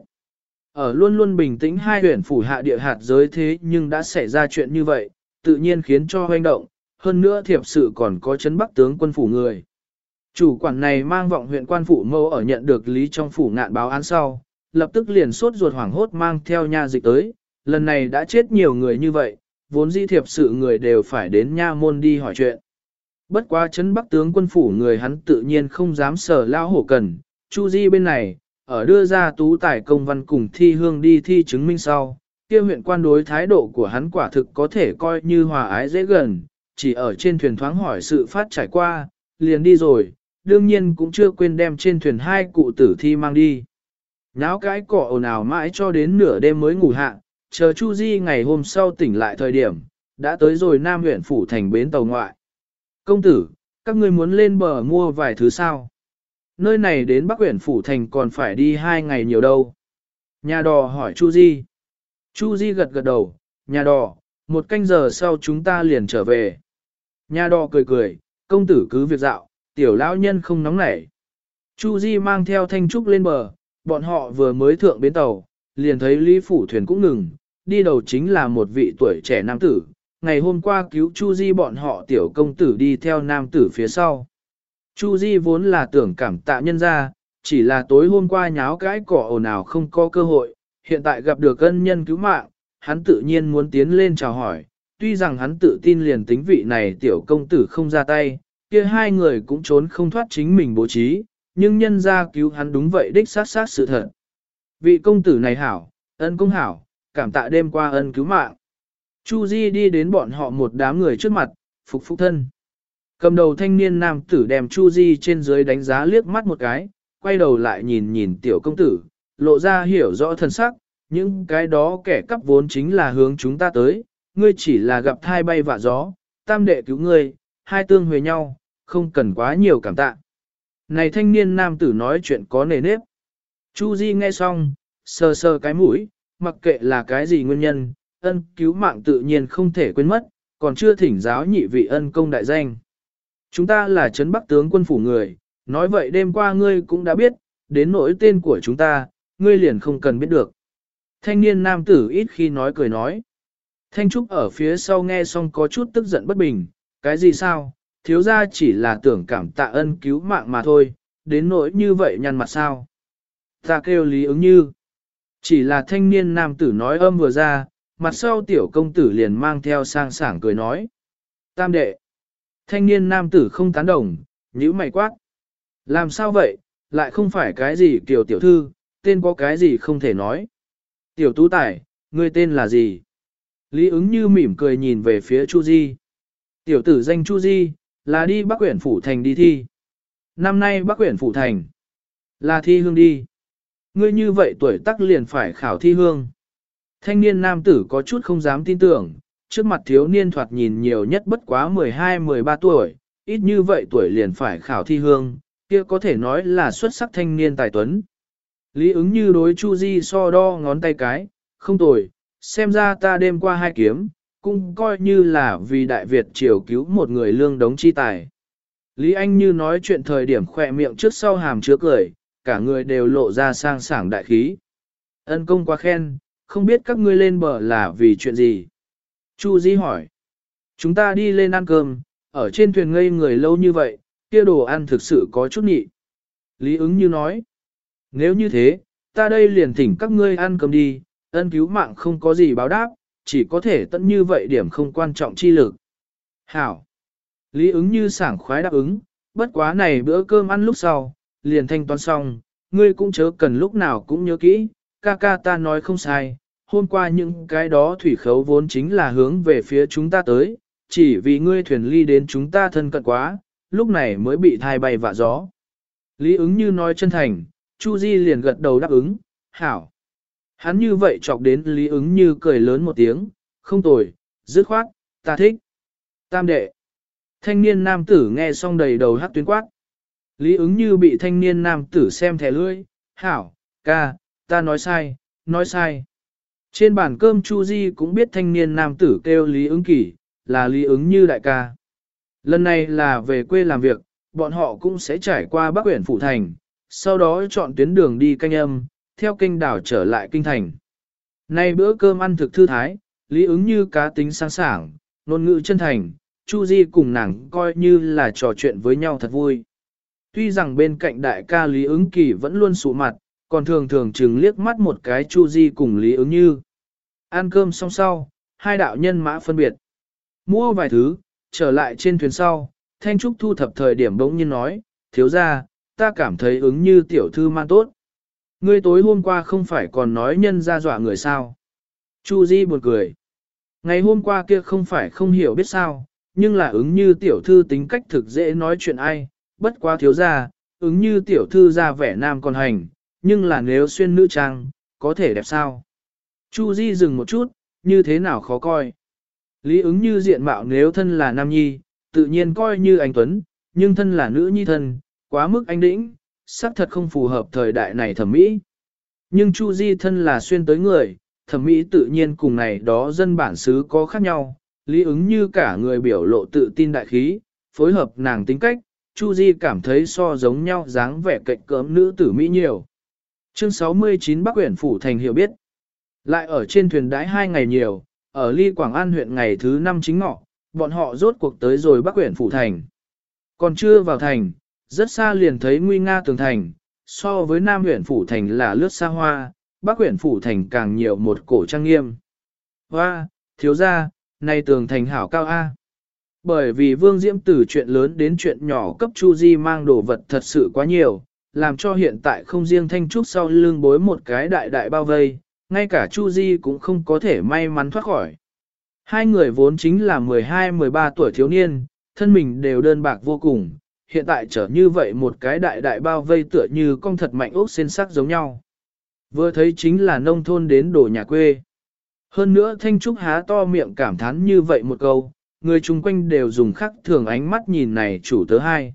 Speaker 1: ở luôn luôn bình tĩnh hai huyện phủ hạ địa hạt giới thế nhưng đã xảy ra chuyện như vậy, tự nhiên khiến cho hoành động, hơn nữa thiệp sự còn có chấn bắc tướng quân phủ người. Chủ quản này mang vọng huyện quan phủ mâu ở nhận được lý trong phủ ngạn báo án sau, lập tức liền sốt ruột hoảng hốt mang theo nha dịch tới, lần này đã chết nhiều người như vậy, vốn di thiệp sự người đều phải đến nha môn đi hỏi chuyện. Bất quá chấn bắc tướng quân phủ người hắn tự nhiên không dám sở lao hổ cần, Chu Di bên này, ở đưa ra tú tài công văn cùng thi hương đi thi chứng minh sau, kia huyện quan đối thái độ của hắn quả thực có thể coi như hòa ái dễ gần, chỉ ở trên thuyền thoáng hỏi sự phát trải qua, liền đi rồi, đương nhiên cũng chưa quên đem trên thuyền hai cụ tử thi mang đi. Náo cái cỏ ồn ào mãi cho đến nửa đêm mới ngủ hạ, chờ Chu Di ngày hôm sau tỉnh lại thời điểm, đã tới rồi Nam huyện phủ thành bến tàu ngoại. Công tử, các ngươi muốn lên bờ mua vài thứ sao? Nơi này đến Bắc huyện phủ thành còn phải đi hai ngày nhiều đâu. Nhà đò hỏi Chu Di. Chu Di gật gật đầu, nhà đò, một canh giờ sau chúng ta liền trở về. Nhà đò cười cười, công tử cứ việc dạo, tiểu lão nhân không nóng nảy. Chu Di mang theo thanh trúc lên bờ, bọn họ vừa mới thượng bến tàu, liền thấy Lý Phủ thuyền cũng ngừng, đi đầu chính là một vị tuổi trẻ nam tử, ngày hôm qua cứu Chu Di bọn họ tiểu công tử đi theo nam tử phía sau. Chu Di vốn là tưởng cảm tạ nhân gia, chỉ là tối hôm qua nháo cái cỏ ồn ào không có cơ hội, hiện tại gặp được ân nhân cứu mạng, hắn tự nhiên muốn tiến lên chào hỏi, tuy rằng hắn tự tin liền tính vị này tiểu công tử không ra tay, kia hai người cũng trốn không thoát chính mình bố trí, nhưng nhân gia cứu hắn đúng vậy đích sát sát sự thật. Vị công tử này hảo, ân công hảo, cảm tạ đêm qua ân cứu mạng. Chu Di đi đến bọn họ một đám người trước mặt, phục phục thân. Cầm đầu thanh niên nam tử đem Chu Di trên dưới đánh giá liếc mắt một cái, quay đầu lại nhìn nhìn tiểu công tử, lộ ra hiểu rõ thân sắc, những cái đó kẻ cắp vốn chính là hướng chúng ta tới, ngươi chỉ là gặp thai bay vạ gió, tam đệ cứu ngươi, hai tương huề nhau, không cần quá nhiều cảm tạ. Này thanh niên nam tử nói chuyện có nề nếp. Chu Di nghe xong, sờ sờ cái mũi, mặc kệ là cái gì nguyên nhân, ân cứu mạng tự nhiên không thể quên mất, còn chưa thỉnh giáo nhị vị ân công đại danh. Chúng ta là Trấn Bắc tướng quân phủ người, nói vậy đêm qua ngươi cũng đã biết, đến nỗi tên của chúng ta, ngươi liền không cần biết được. Thanh niên nam tử ít khi nói cười nói. Thanh Trúc ở phía sau nghe xong có chút tức giận bất bình, cái gì sao, thiếu ra chỉ là tưởng cảm tạ ân cứu mạng mà thôi, đến nỗi như vậy nhăn mặt sao. Ta kêu lý ứng như. Chỉ là thanh niên nam tử nói âm vừa ra, mặt sau tiểu công tử liền mang theo sang sảng cười nói. Tam đệ. Thanh niên nam tử không tán đồng, nhíu mày quát. Làm sao vậy, lại không phải cái gì kiểu tiểu thư, tên có cái gì không thể nói. Tiểu tú tài, ngươi tên là gì? Lý ứng như mỉm cười nhìn về phía Chu Di. Tiểu tử danh Chu Di, là đi Bắc Quyển Phủ Thành đi thi. Năm nay Bắc Quyển Phủ Thành, là thi hương đi. Ngươi như vậy tuổi tác liền phải khảo thi hương. Thanh niên nam tử có chút không dám tin tưởng, trước mặt thiếu niên thoạt nhìn nhiều nhất bất quá 12-13 tuổi, ít như vậy tuổi liền phải khảo thi hương, kia có thể nói là xuất sắc thanh niên tài tuấn. Lý ứng như đối Chu Di so đo ngón tay cái, không tồi, xem ra ta đêm qua hai kiếm, cũng coi như là vì Đại Việt triều cứu một người lương đống chi tài. Lý Anh như nói chuyện thời điểm khỏe miệng trước sau hàm chứa cười, cả người đều lộ ra sang sảng đại khí. Ân công quá khen, không biết các ngươi lên bờ là vì chuyện gì. Chu Di hỏi. Chúng ta đi lên ăn cơm, ở trên thuyền ngây người lâu như vậy, kia đồ ăn thực sự có chút nhị. Lý ứng như nói. Nếu như thế, ta đây liền thỉnh các ngươi ăn cơm đi, ân cứu mạng không có gì báo đáp, chỉ có thể tận như vậy điểm không quan trọng chi lực. Hảo. Lý ứng như sảng khoái đáp ứng, bất quá này bữa cơm ăn lúc sau, liền thanh toán xong, ngươi cũng chớ cần lúc nào cũng nhớ kỹ, ca ca ta nói không sai, hôm qua những cái đó thủy khấu vốn chính là hướng về phía chúng ta tới, chỉ vì ngươi thuyền ly đến chúng ta thân cận quá, lúc này mới bị thai bay vạ gió. Lý ứng như nói chân thành, Chu Di liền gật đầu đáp ứng, hảo. Hắn như vậy chọc đến Lý ứng như cười lớn một tiếng, không tồi, dứt khoát, ta thích. Tam đệ. Thanh niên nam tử nghe xong đầy đầu hát tuyến quát. Lý ứng như bị thanh niên nam tử xem thẻ lưỡi, hảo, ca, ta nói sai, nói sai. Trên bàn cơm Chu Di cũng biết thanh niên nam tử kêu Lý ứng kỷ, là Lý ứng như đại ca. Lần này là về quê làm việc, bọn họ cũng sẽ trải qua Bắc huyện Phụ Thành, sau đó chọn tuyến đường đi canh âm, theo kênh đảo trở lại kinh thành. Nay bữa cơm ăn thực thư thái, Lý ứng như cá tính sáng sảng, ngôn ngữ chân thành, Chu Di cùng nàng coi như là trò chuyện với nhau thật vui. Tuy rằng bên cạnh đại ca Lý ứng kỳ vẫn luôn sụ mặt, còn thường thường chừng liếc mắt một cái Chu Di cùng Lý ứng như. Ăn cơm xong sau, hai đạo nhân mã phân biệt. Mua vài thứ, trở lại trên thuyền sau, Thanh Trúc thu thập thời điểm bỗng nhiên nói, thiếu gia, ta cảm thấy ứng như tiểu thư man tốt. Ngươi tối hôm qua không phải còn nói nhân ra dọa người sao. Chu Di buồn cười. Ngày hôm qua kia không phải không hiểu biết sao, nhưng là ứng như tiểu thư tính cách thực dễ nói chuyện ai, bất quá thiếu ra, ứng như tiểu thư ra vẻ nam còn hành, nhưng là nếu xuyên nữ trang, có thể đẹp sao? Chu Di dừng một chút, như thế nào khó coi. Lý ứng như diện mạo nếu thân là nam nhi, tự nhiên coi như anh Tuấn, nhưng thân là nữ nhi thân, quá mức anh đĩnh, xác thật không phù hợp thời đại này thẩm mỹ. Nhưng Chu Di thân là xuyên tới người, thẩm mỹ tự nhiên cùng này đó dân bản xứ có khác nhau, lý ứng như cả người biểu lộ tự tin đại khí, phối hợp nàng tính cách, Chu Di cảm thấy so giống nhau dáng vẻ cạnh cỡm nữ tử Mỹ nhiều. Chương 69 Bắc huyện Phủ Thành hiểu biết. Lại ở trên thuyền đái hai ngày nhiều, ở ly Quảng An huyện ngày thứ năm chính ngọ, bọn họ rốt cuộc tới rồi Bắc huyện Phủ Thành. Còn chưa vào thành, rất xa liền thấy nguy nga tường thành, so với Nam huyện Phủ Thành là lướt xa hoa, Bắc huyện Phủ Thành càng nhiều một cổ trang nghiêm. Hoa, thiếu gia, nay tường thành hảo cao A. Bởi vì Vương Diễm từ chuyện lớn đến chuyện nhỏ cấp Chu Di mang đồ vật thật sự quá nhiều, làm cho hiện tại không riêng Thanh Trúc sau lưng bối một cái đại đại bao vây, ngay cả Chu Di cũng không có thể may mắn thoát khỏi. Hai người vốn chính là 12-13 tuổi thiếu niên, thân mình đều đơn bạc vô cùng, hiện tại trở như vậy một cái đại đại bao vây tựa như con thật mạnh ốc xên sắc giống nhau. Vừa thấy chính là nông thôn đến đổ nhà quê. Hơn nữa Thanh Trúc há to miệng cảm thán như vậy một câu, người chung quanh đều dùng khắc thường ánh mắt nhìn này chủ tớ hai.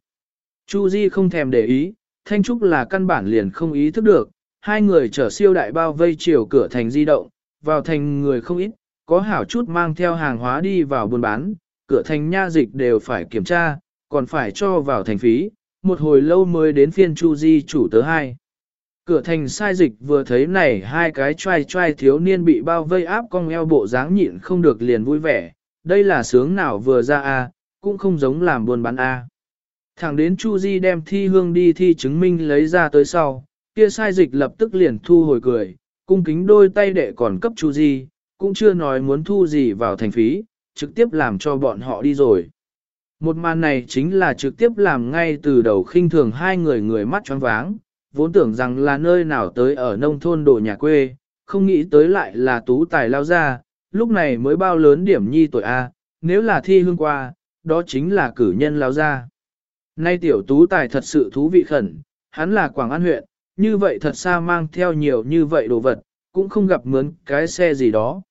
Speaker 1: Chu Di không thèm để ý, Thanh Trúc là căn bản liền không ý thức được, hai người chở siêu đại bao vây chiều cửa thành di động, vào thành người không ít, có hảo chút mang theo hàng hóa đi vào buôn bán, cửa thành nha dịch đều phải kiểm tra, còn phải cho vào thành phí, một hồi lâu mới đến phiên Chu Di chủ tớ hai. Cửa thành sai dịch vừa thấy này hai cái trai trai thiếu niên bị bao vây áp cong eo bộ dáng nhịn không được liền vui vẻ, đây là sướng nào vừa ra a, cũng không giống làm buôn bán a. Thẳng đến Chu Di đem thi hương đi thi chứng minh lấy ra tới sau, kia sai dịch lập tức liền thu hồi cười, cung kính đôi tay đệ còn cấp Chu Di, cũng chưa nói muốn thu gì vào thành phí, trực tiếp làm cho bọn họ đi rồi. Một màn này chính là trực tiếp làm ngay từ đầu khinh thường hai người người mắt choáng váng, vốn tưởng rằng là nơi nào tới ở nông thôn đồ nhà quê, không nghĩ tới lại là tú tài lao ra, lúc này mới bao lớn điểm nhi tuổi A, nếu là thi hương qua, đó chính là cử nhân lao ra. Nay tiểu tú tài thật sự thú vị khẩn, hắn là Quảng An huyện, như vậy thật xa mang theo nhiều như vậy đồ vật, cũng không gặp mướn cái xe gì đó.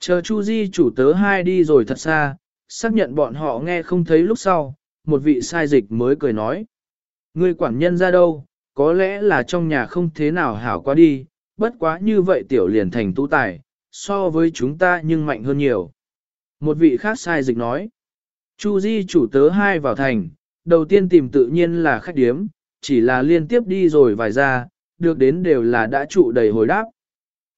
Speaker 1: Chờ Chu Di chủ tớ hai đi rồi thật xa, xác nhận bọn họ nghe không thấy lúc sau, một vị sai dịch mới cười nói. Ngươi quản nhân ra đâu, có lẽ là trong nhà không thế nào hảo quá đi, bất quá như vậy tiểu liền thành tú tài, so với chúng ta nhưng mạnh hơn nhiều. Một vị khác sai dịch nói. Chu Di chủ tớ hai vào thành, đầu tiên tìm tự nhiên là khách điếm, chỉ là liên tiếp đi rồi vài ra, được đến đều là đã trụ đầy hồi đáp.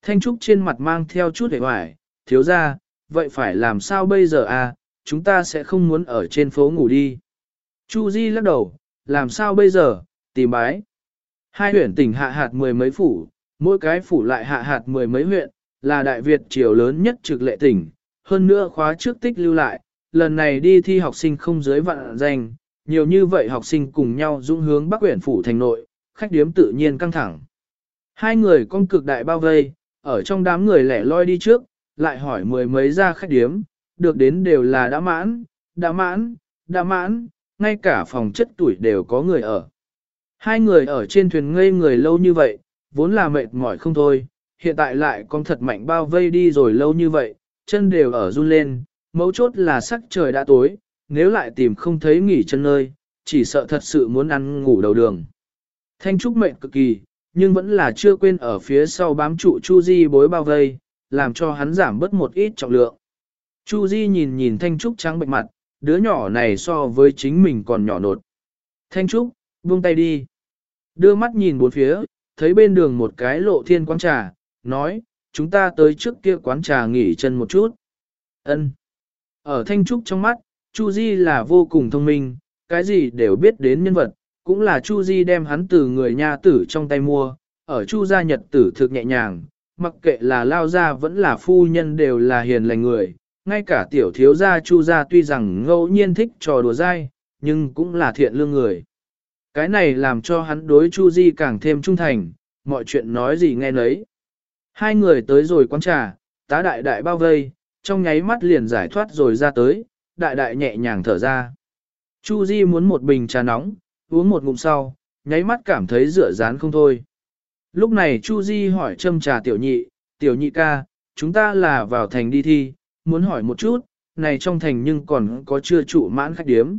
Speaker 1: Thanh Trúc trên mặt mang theo chút hề hoài, thiếu ra, vậy phải làm sao bây giờ à, chúng ta sẽ không muốn ở trên phố ngủ đi. Chu Di lắc đầu, làm sao bây giờ, tìm bái. Hai huyện tỉnh hạ hạt mười mấy phủ, mỗi cái phủ lại hạ hạt mười mấy huyện, là Đại Việt triều lớn nhất trực lệ tỉnh, hơn nữa khóa trước tích lưu lại, lần này đi thi học sinh không dưới vạn danh, nhiều như vậy học sinh cùng nhau dũng hướng Bắc Uyển phủ thành nội, khách điếm tự nhiên căng thẳng. Hai người con cực đại bao vây, ở trong đám người lẻ loi đi trước, lại hỏi mười mấy ra khách điếm, được đến đều là đã mãn, đã mãn, đã mãn, ngay cả phòng chất tuổi đều có người ở. Hai người ở trên thuyền ngây người lâu như vậy, vốn là mệt mỏi không thôi, hiện tại lại con thật mạnh bao vây đi rồi lâu như vậy, chân đều ở run lên, mấu chốt là sắc trời đã tối, nếu lại tìm không thấy nghỉ chân nơi, chỉ sợ thật sự muốn ăn ngủ đầu đường. Thanh Trúc mệnh cực kỳ, nhưng vẫn là chưa quên ở phía sau bám trụ Chu Di bối bao vây, làm cho hắn giảm bớt một ít trọng lượng. Chu Di nhìn nhìn Thanh Trúc trắng bệnh mặt, đứa nhỏ này so với chính mình còn nhỏ nột. Thanh Trúc, buông tay đi. Đưa mắt nhìn bốn phía, thấy bên đường một cái lộ thiên quang trà, nói, chúng ta tới trước kia quán trà nghỉ chân một chút. Ân. Ở Thanh Trúc trong mắt, Chu Di là vô cùng thông minh, cái gì đều biết đến nhân vật, cũng là Chu Di đem hắn từ người nhà tử trong tay mua, ở Chu gia nhật tử thực nhẹ nhàng, mặc kệ là lao gia vẫn là phu nhân đều là hiền lành người, ngay cả tiểu thiếu gia Chu gia tuy rằng ngẫu nhiên thích trò đùa dai, nhưng cũng là thiện lương người. Cái này làm cho hắn đối Chu Di càng thêm trung thành, mọi chuyện nói gì nghe nấy. Hai người tới rồi quán trà, tá đại đại bao vây, trong nháy mắt liền giải thoát rồi ra tới, đại đại nhẹ nhàng thở ra. Chu Di muốn một bình trà nóng, uống một ngụm sau, nháy mắt cảm thấy rửa rán không thôi. Lúc này Chu Di hỏi châm trà tiểu nhị, tiểu nhị ca, chúng ta là vào thành đi thi, muốn hỏi một chút, này trong thành nhưng còn có chưa trụ mãn khách điếm.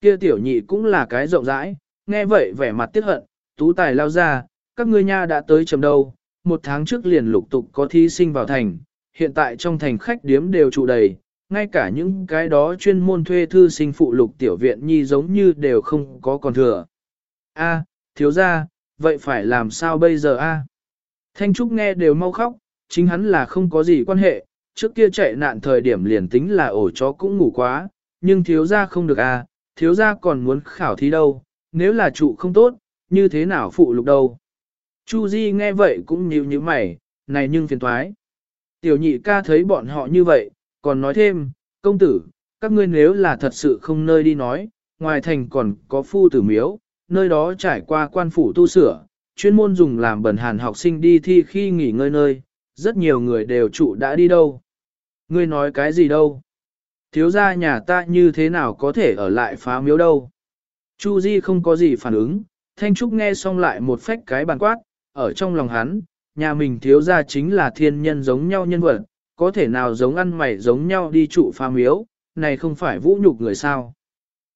Speaker 1: Kia tiểu nhị cũng là cái rộng rãi, nghe vậy vẻ mặt tiếc hận, tú tài lao ra, các ngươi nha đã tới chầm đâu, một tháng trước liền lục tục có thí sinh vào thành, hiện tại trong thành khách điếm đều trụ đầy, ngay cả những cái đó chuyên môn thuê thư sinh phụ lục tiểu viện nhi giống như đều không có còn thừa. A, thiếu gia, vậy phải làm sao bây giờ a? Thanh Trúc nghe đều mau khóc, chính hắn là không có gì quan hệ, trước kia chạy nạn thời điểm liền tính là ổ chó cũng ngủ quá, nhưng thiếu gia không được a, thiếu gia còn muốn khảo thí đâu, nếu là trụ không tốt, như thế nào phụ lục đâu. Chu Di nghe vậy cũng nhíu nhíu mày, này nhưng phiền toái. Tiểu nhị ca thấy bọn họ như vậy, còn nói thêm, công tử, các ngươi nếu là thật sự không nơi đi nói, ngoài thành còn có phu tử miếu, nơi đó trải qua quan phủ tu sửa, chuyên môn dùng làm bẩn hàn học sinh đi thi khi nghỉ ngơi nơi, rất nhiều người đều trụ đã đi đâu. Ngươi nói cái gì đâu? Thiếu gia nhà ta như thế nào có thể ở lại phá miếu đâu? Chu Di không có gì phản ứng, Thanh Trúc nghe xong lại một phách cái bàn quát, ở trong lòng hắn, nhà mình thiếu gia chính là thiên nhân giống nhau nhân vật, có thể nào giống ăn mày giống nhau đi trụ pha miếu, này không phải vũ nhục người sao.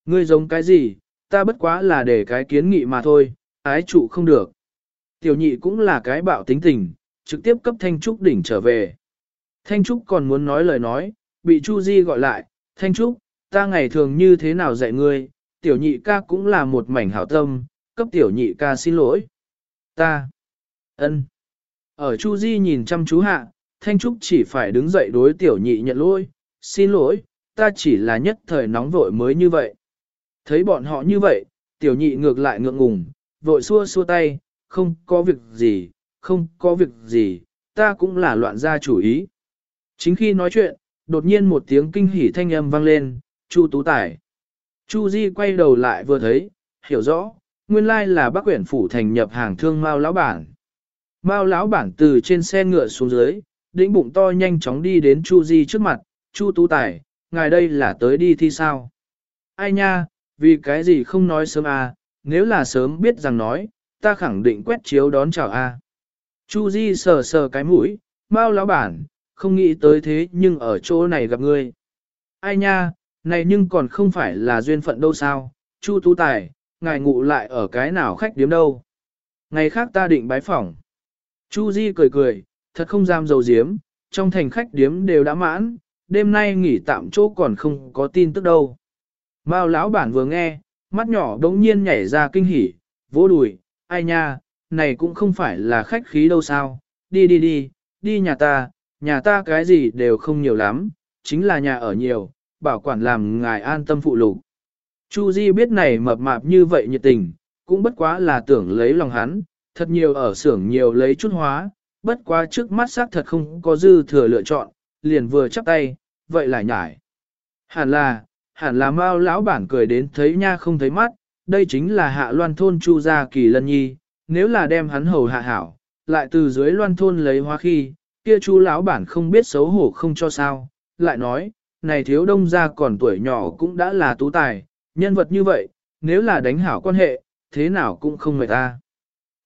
Speaker 1: Ngươi giống cái gì, ta bất quá là để cái kiến nghị mà thôi, ái trụ không được. Tiểu nhị cũng là cái bạo tính tình, trực tiếp cấp Thanh Trúc đỉnh trở về. Thanh Trúc còn muốn nói lời nói, bị Chu Di gọi lại, Thanh Trúc, ta ngày thường như thế nào dạy ngươi, tiểu nhị ca cũng là một mảnh hảo tâm, cấp tiểu nhị ca xin lỗi. Ta, ân. Ở Chu Di nhìn chăm chú hạ, Thanh Trúc chỉ phải đứng dậy đối tiểu nhị nhận lỗi, xin lỗi, ta chỉ là nhất thời nóng vội mới như vậy. Thấy bọn họ như vậy, tiểu nhị ngược lại ngượng ngùng, vội xua xua tay, không có việc gì, không có việc gì, ta cũng là loạn ra chủ ý. Chính khi nói chuyện, đột nhiên một tiếng kinh hỉ thanh âm vang lên, Chu Tú Tài. Chu Di quay đầu lại vừa thấy, hiểu rõ, nguyên lai là bác quyển phủ thành nhập hàng thương Mao lão bản. Mao lão bản từ trên xe ngựa xuống dưới, đĩnh bụng to nhanh chóng đi đến Chu Di trước mặt, Chu Tú Tài, ngài đây là tới đi thi sao? Ai nha, vì cái gì không nói sớm à, nếu là sớm biết rằng nói, ta khẳng định quét chiếu đón chào a. Chu Di sờ sờ cái mũi, Mao lão bản, không nghĩ tới thế nhưng ở chỗ này gặp ngươi. Ai nha, này nhưng còn không phải là duyên phận đâu sao, Chu Tú Tài, ngài ngụ lại ở cái nào khách điếm đâu. Ngày khác ta định bái phỏng. Chu Di cười cười, thật không dám dầu diếm, trong thành khách điếm đều đã mãn, đêm nay nghỉ tạm chỗ còn không có tin tức đâu. Mao lão bản vừa nghe, mắt nhỏ đống nhiên nhảy ra kinh hỉ, vỗ đùi, ai nha, này cũng không phải là khách khí đâu sao, đi đi đi, đi nhà ta, nhà ta cái gì đều không nhiều lắm, chính là nhà ở nhiều, bảo quản làm ngài an tâm phụ lục. Chu Di biết này mập mạp như vậy nhiệt tình, cũng bất quá là tưởng lấy lòng hắn, thật nhiều ở xưởng nhiều lấy chút hóa, bất quá trước mắt xác thật không có dư thừa lựa chọn, liền vừa chắp tay, vậy lại nhải. Hẳn là, hẳn là mau lão bản cười đến thấy nha không thấy mắt, đây chính là hạ loan thôn Chu gia kỳ lân nhi, nếu là đem hắn hầu hạ hảo, lại từ dưới loan thôn lấy hóa khi, kia Chu lão bản không biết xấu hổ không cho sao, lại nói, này thiếu đông gia còn tuổi nhỏ cũng đã là tú tài, nhân vật như vậy, nếu là đánh hảo quan hệ, thế nào cũng không mệt ta.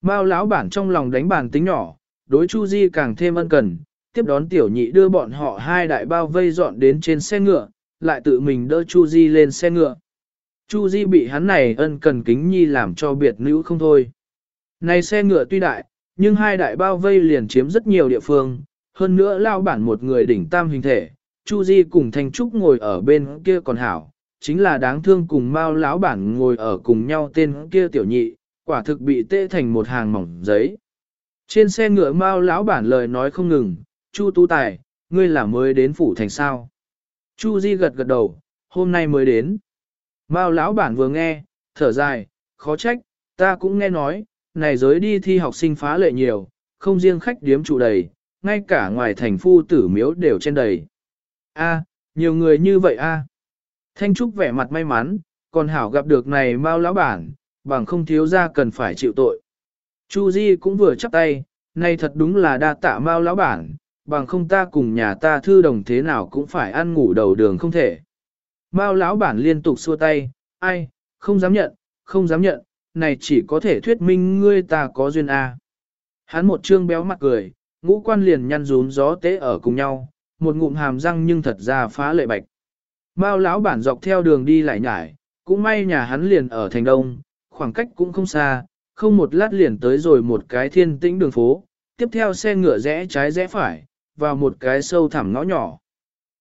Speaker 1: Mao lão bản trong lòng đánh bàn tính nhỏ, đối Chu Di càng thêm ân cần, tiếp đón tiểu nhị đưa bọn họ hai đại bao vây dọn đến trên xe ngựa, lại tự mình đỡ Chu Di lên xe ngựa. Chu Di bị hắn này ân cần kính nhi làm cho biệt nữ không thôi. Này xe ngựa tuy đại, nhưng hai đại bao vây liền chiếm rất nhiều địa phương, hơn nữa lao bản một người đỉnh tam hình thể, Chu Di cùng Thanh Trúc ngồi ở bên kia còn hảo, chính là đáng thương cùng Mao lão bản ngồi ở cùng nhau tên kia tiểu nhị, quả thực bị tê thành một hàng mỏng giấy. Trên xe ngựa Mao lão bản lời nói không ngừng, Chu Tú Tài, ngươi là mới đến phủ thành sao? Chu Di gật gật đầu, hôm nay mới đến. Mao lão bản vừa nghe, thở dài, khó trách, ta cũng nghe nói, này giới đi thi học sinh phá lệ nhiều, không riêng khách điếm trụ đầy, ngay cả ngoài thành phu tử miếu đều trên đầy. A, nhiều người như vậy a. Thanh Trúc vẻ mặt may mắn, còn hảo gặp được này Mao lão bản, bằng không thiếu ra cần phải chịu tội. Chu Di cũng vừa chắp tay, này thật đúng là đa tạ Mao lão bản, bằng không ta cùng nhà ta thư đồng thế nào cũng phải ăn ngủ đầu đường không thể. Mao lão bản liên tục xua tay, ai, không dám nhận, không dám nhận, này chỉ có thể thuyết minh ngươi ta có duyên a. Hắn một trương béo mặt cười, ngũ quan liền nhăn rún gió tế ở cùng nhau, một ngụm hàm răng nhưng thật ra phá lệ bạch. Mao lão bản dọc theo đường đi lại nhải, cũng may nhà hắn liền ở thành đông, khoảng cách cũng không xa, không một lát liền tới rồi một cái thiên tĩnh đường phố, tiếp theo xe ngựa rẽ trái rẽ phải, vào một cái sâu thẳm ngõ nhỏ.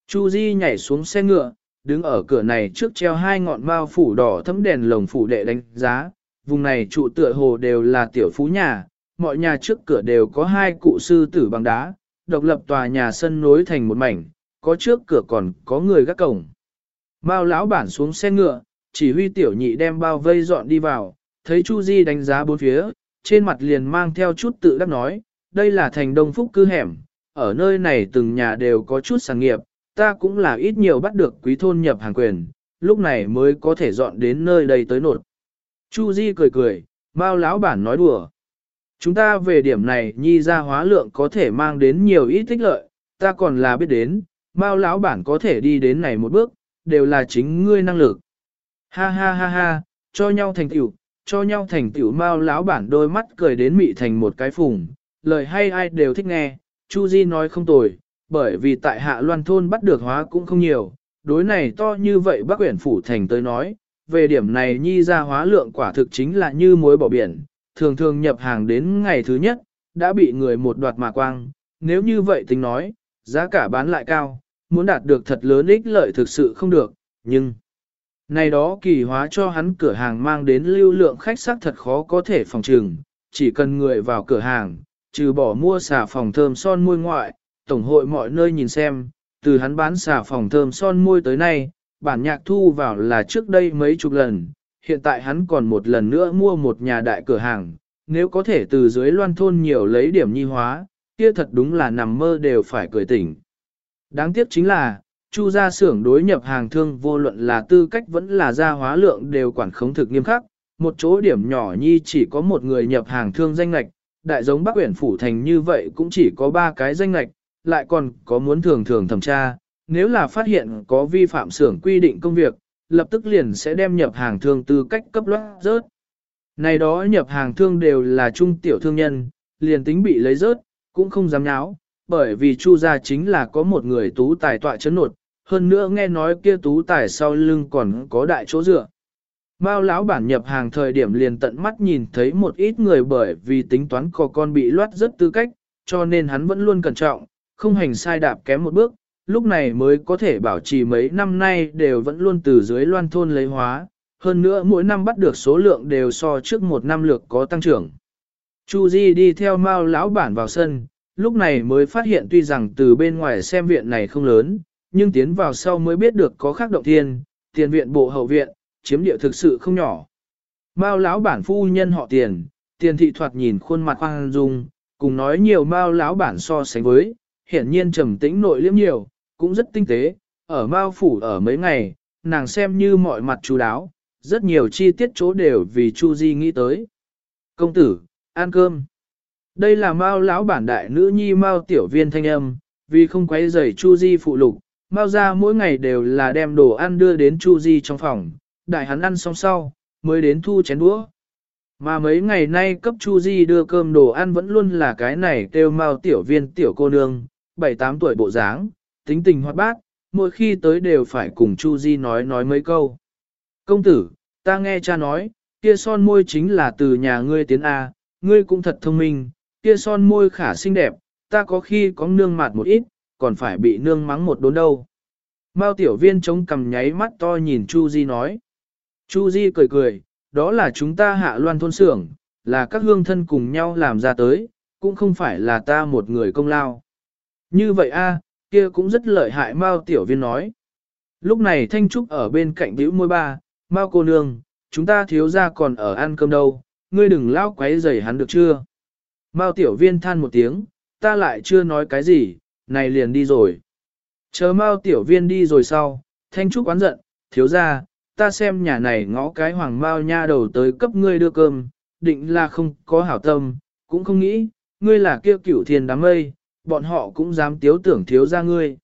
Speaker 1: Chu Di nhảy xuống xe ngựa, đứng ở cửa này trước treo hai ngọn mao phủ đỏ thấm đèn lồng phủ đệ đánh giá, vùng này trụ tựa hồ đều là tiểu phú nhà, mọi nhà trước cửa đều có hai cụ sư tử bằng đá, độc lập tòa nhà sân nối thành một mảnh, có trước cửa còn có người gác cổng. Mao lão bản xuống xe ngựa, chỉ huy tiểu nhị đem bao vây dọn đi vào, thấy Chu Di đánh giá bốn phía, trên mặt liền mang theo chút tự đắc nói, đây là thành đông phúc cư hẻm, ở nơi này từng nhà đều có chút sản nghiệp, ta cũng là ít nhiều bắt được quý thôn nhập hàng quyền, lúc này mới có thể dọn đến nơi đây tới nột. Chu Di cười cười, bao lão bản nói đùa. Chúng ta về điểm này nhi ra hóa lượng có thể mang đến nhiều ít tích lợi, ta còn là biết đến, bao lão bản có thể đi đến này một bước, đều là chính ngươi năng lực. Ha ha ha ha, cho nhau thành tiểu, cho nhau thành tiểu Mao lão bản đôi mắt cười đến mị thành một cái phùng, lời hay ai đều thích nghe, Chu Di nói không tồi, bởi vì tại Hạ Loan thôn bắt được hóa cũng không nhiều, đối này to như vậy Bắc Uyển phủ thành tới nói, về điểm này nhi ra hóa lượng quả thực chính là như muối bỏ biển, thường thường nhập hàng đến ngày thứ nhất, đã bị người một đoạt mà quang, nếu như vậy tính nói, giá cả bán lại cao, muốn đạt được thật lớn ích lợi thực sự không được, nhưng này đó kỳ hóa cho hắn cửa hàng mang đến lưu lượng khách sắc thật khó có thể phòng trừng, chỉ cần người vào cửa hàng, trừ bỏ mua xà phòng thơm son môi ngoại, tổng hội mọi nơi nhìn xem, từ hắn bán xà phòng thơm son môi tới nay, bản nhạc thu vào là trước đây mấy chục lần, hiện tại hắn còn một lần nữa mua một nhà đại cửa hàng, nếu có thể từ dưới loan thôn nhiều lấy điểm nhi hóa, kia thật đúng là nằm mơ đều phải cười tỉnh. Đáng tiếc chính là, Chu gia xưởng đối nhập hàng thương vô luận là tư cách vẫn là gia hóa lượng đều quản khống thực nghiêm khắc, một chỗ điểm nhỏ nhi chỉ có một người nhập hàng thương danh lạch, đại giống Bắc Uyển phủ thành như vậy cũng chỉ có ba cái danh lạch, lại còn có muốn thường thường thẩm tra, nếu là phát hiện có vi phạm xưởng quy định công việc, lập tức liền sẽ đem nhập hàng thương tư cách cấp loát rớt. Này đó nhập hàng thương đều là trung tiểu thương nhân, liền tính bị lấy rớt, cũng không dám nháo, bởi vì Chu gia chính là có một người tú tài tọa chấn nột, hơn nữa nghe nói kia tú tài sau lưng còn có đại chỗ dựa. Mao lão bản nhập hàng thời điểm liền tận mắt nhìn thấy một ít người bởi vì tính toán có con bị loát rất tư cách, cho nên hắn vẫn luôn cẩn trọng, không hành sai đạp kém một bước, lúc này mới có thể bảo trì mấy năm nay đều vẫn luôn từ dưới loan thôn lấy hóa, hơn nữa mỗi năm bắt được số lượng đều so trước một năm lược có tăng trưởng. Chu Di đi theo Mao lão bản vào sân, lúc này mới phát hiện tuy rằng từ bên ngoài xem viện này không lớn, nhưng tiến vào sau mới biết được có khác động thiên, tiền viện bộ hậu viện, chiếm địa thực sự không nhỏ. Mao lão bản phu nhân họ tiền, tiền thị thoạt nhìn khuôn mặt hoang dung, cùng nói nhiều Mao lão bản so sánh với, hiển nhiên trầm tĩnh nội liễm nhiều, cũng rất tinh tế, ở Mao phủ ở mấy ngày, nàng xem như mọi mặt chú đáo, rất nhiều chi tiết chỗ đều vì Chu Di nghĩ tới. Công tử, ăn cơm. Đây là Mao lão bản đại nữ nhi Mao tiểu viên thanh âm, vì không quấy rầy Chu Di phụ lục, Mao gia mỗi ngày đều là đem đồ ăn đưa đến Chu Di trong phòng, đại hắn ăn xong sau, mới đến thu chén đũa. Mà mấy ngày nay cấp Chu Di đưa cơm đồ ăn vẫn luôn là cái này kêu Mao tiểu viên tiểu cô nương, 7-8 tuổi bộ dáng, tính tình hoạt bát, mỗi khi tới đều phải cùng Chu Di nói nói mấy câu. Công tử, ta nghe cha nói, kia son môi chính là từ nhà ngươi tiến A, ngươi cũng thật thông minh, kia son môi khả xinh đẹp, ta có khi có nương mạt một ít, còn phải bị nương mắng một đốn đâu. Mao tiểu viên chống cầm nháy mắt to nhìn Chu Di nói. Chu Di cười cười, đó là chúng ta hạ loan thôn xưởng, là các hương thân cùng nhau làm ra tới, cũng không phải là ta một người công lao. Như vậy a, kia cũng rất lợi hại Mao tiểu viên nói. Lúc này Thanh Trúc ở bên cạnh bĩu môi ba, Mao cô nương, chúng ta thiếu gia còn ở ăn cơm đâu, ngươi đừng lao quấy rầy hắn được chưa? Mao tiểu viên than một tiếng, ta lại chưa nói cái gì, này liền đi rồi. Chờ Mao tiểu viên đi rồi sau, Thanh Trúc oán giận, thiếu gia, ta xem nhà này ngõ cái hoàng Mao nha đầu tới cấp ngươi đưa cơm, định là không có hảo tâm, cũng không nghĩ, ngươi là kêu cửu thiên đám mây, bọn họ cũng dám tiếu tưởng thiếu gia ngươi.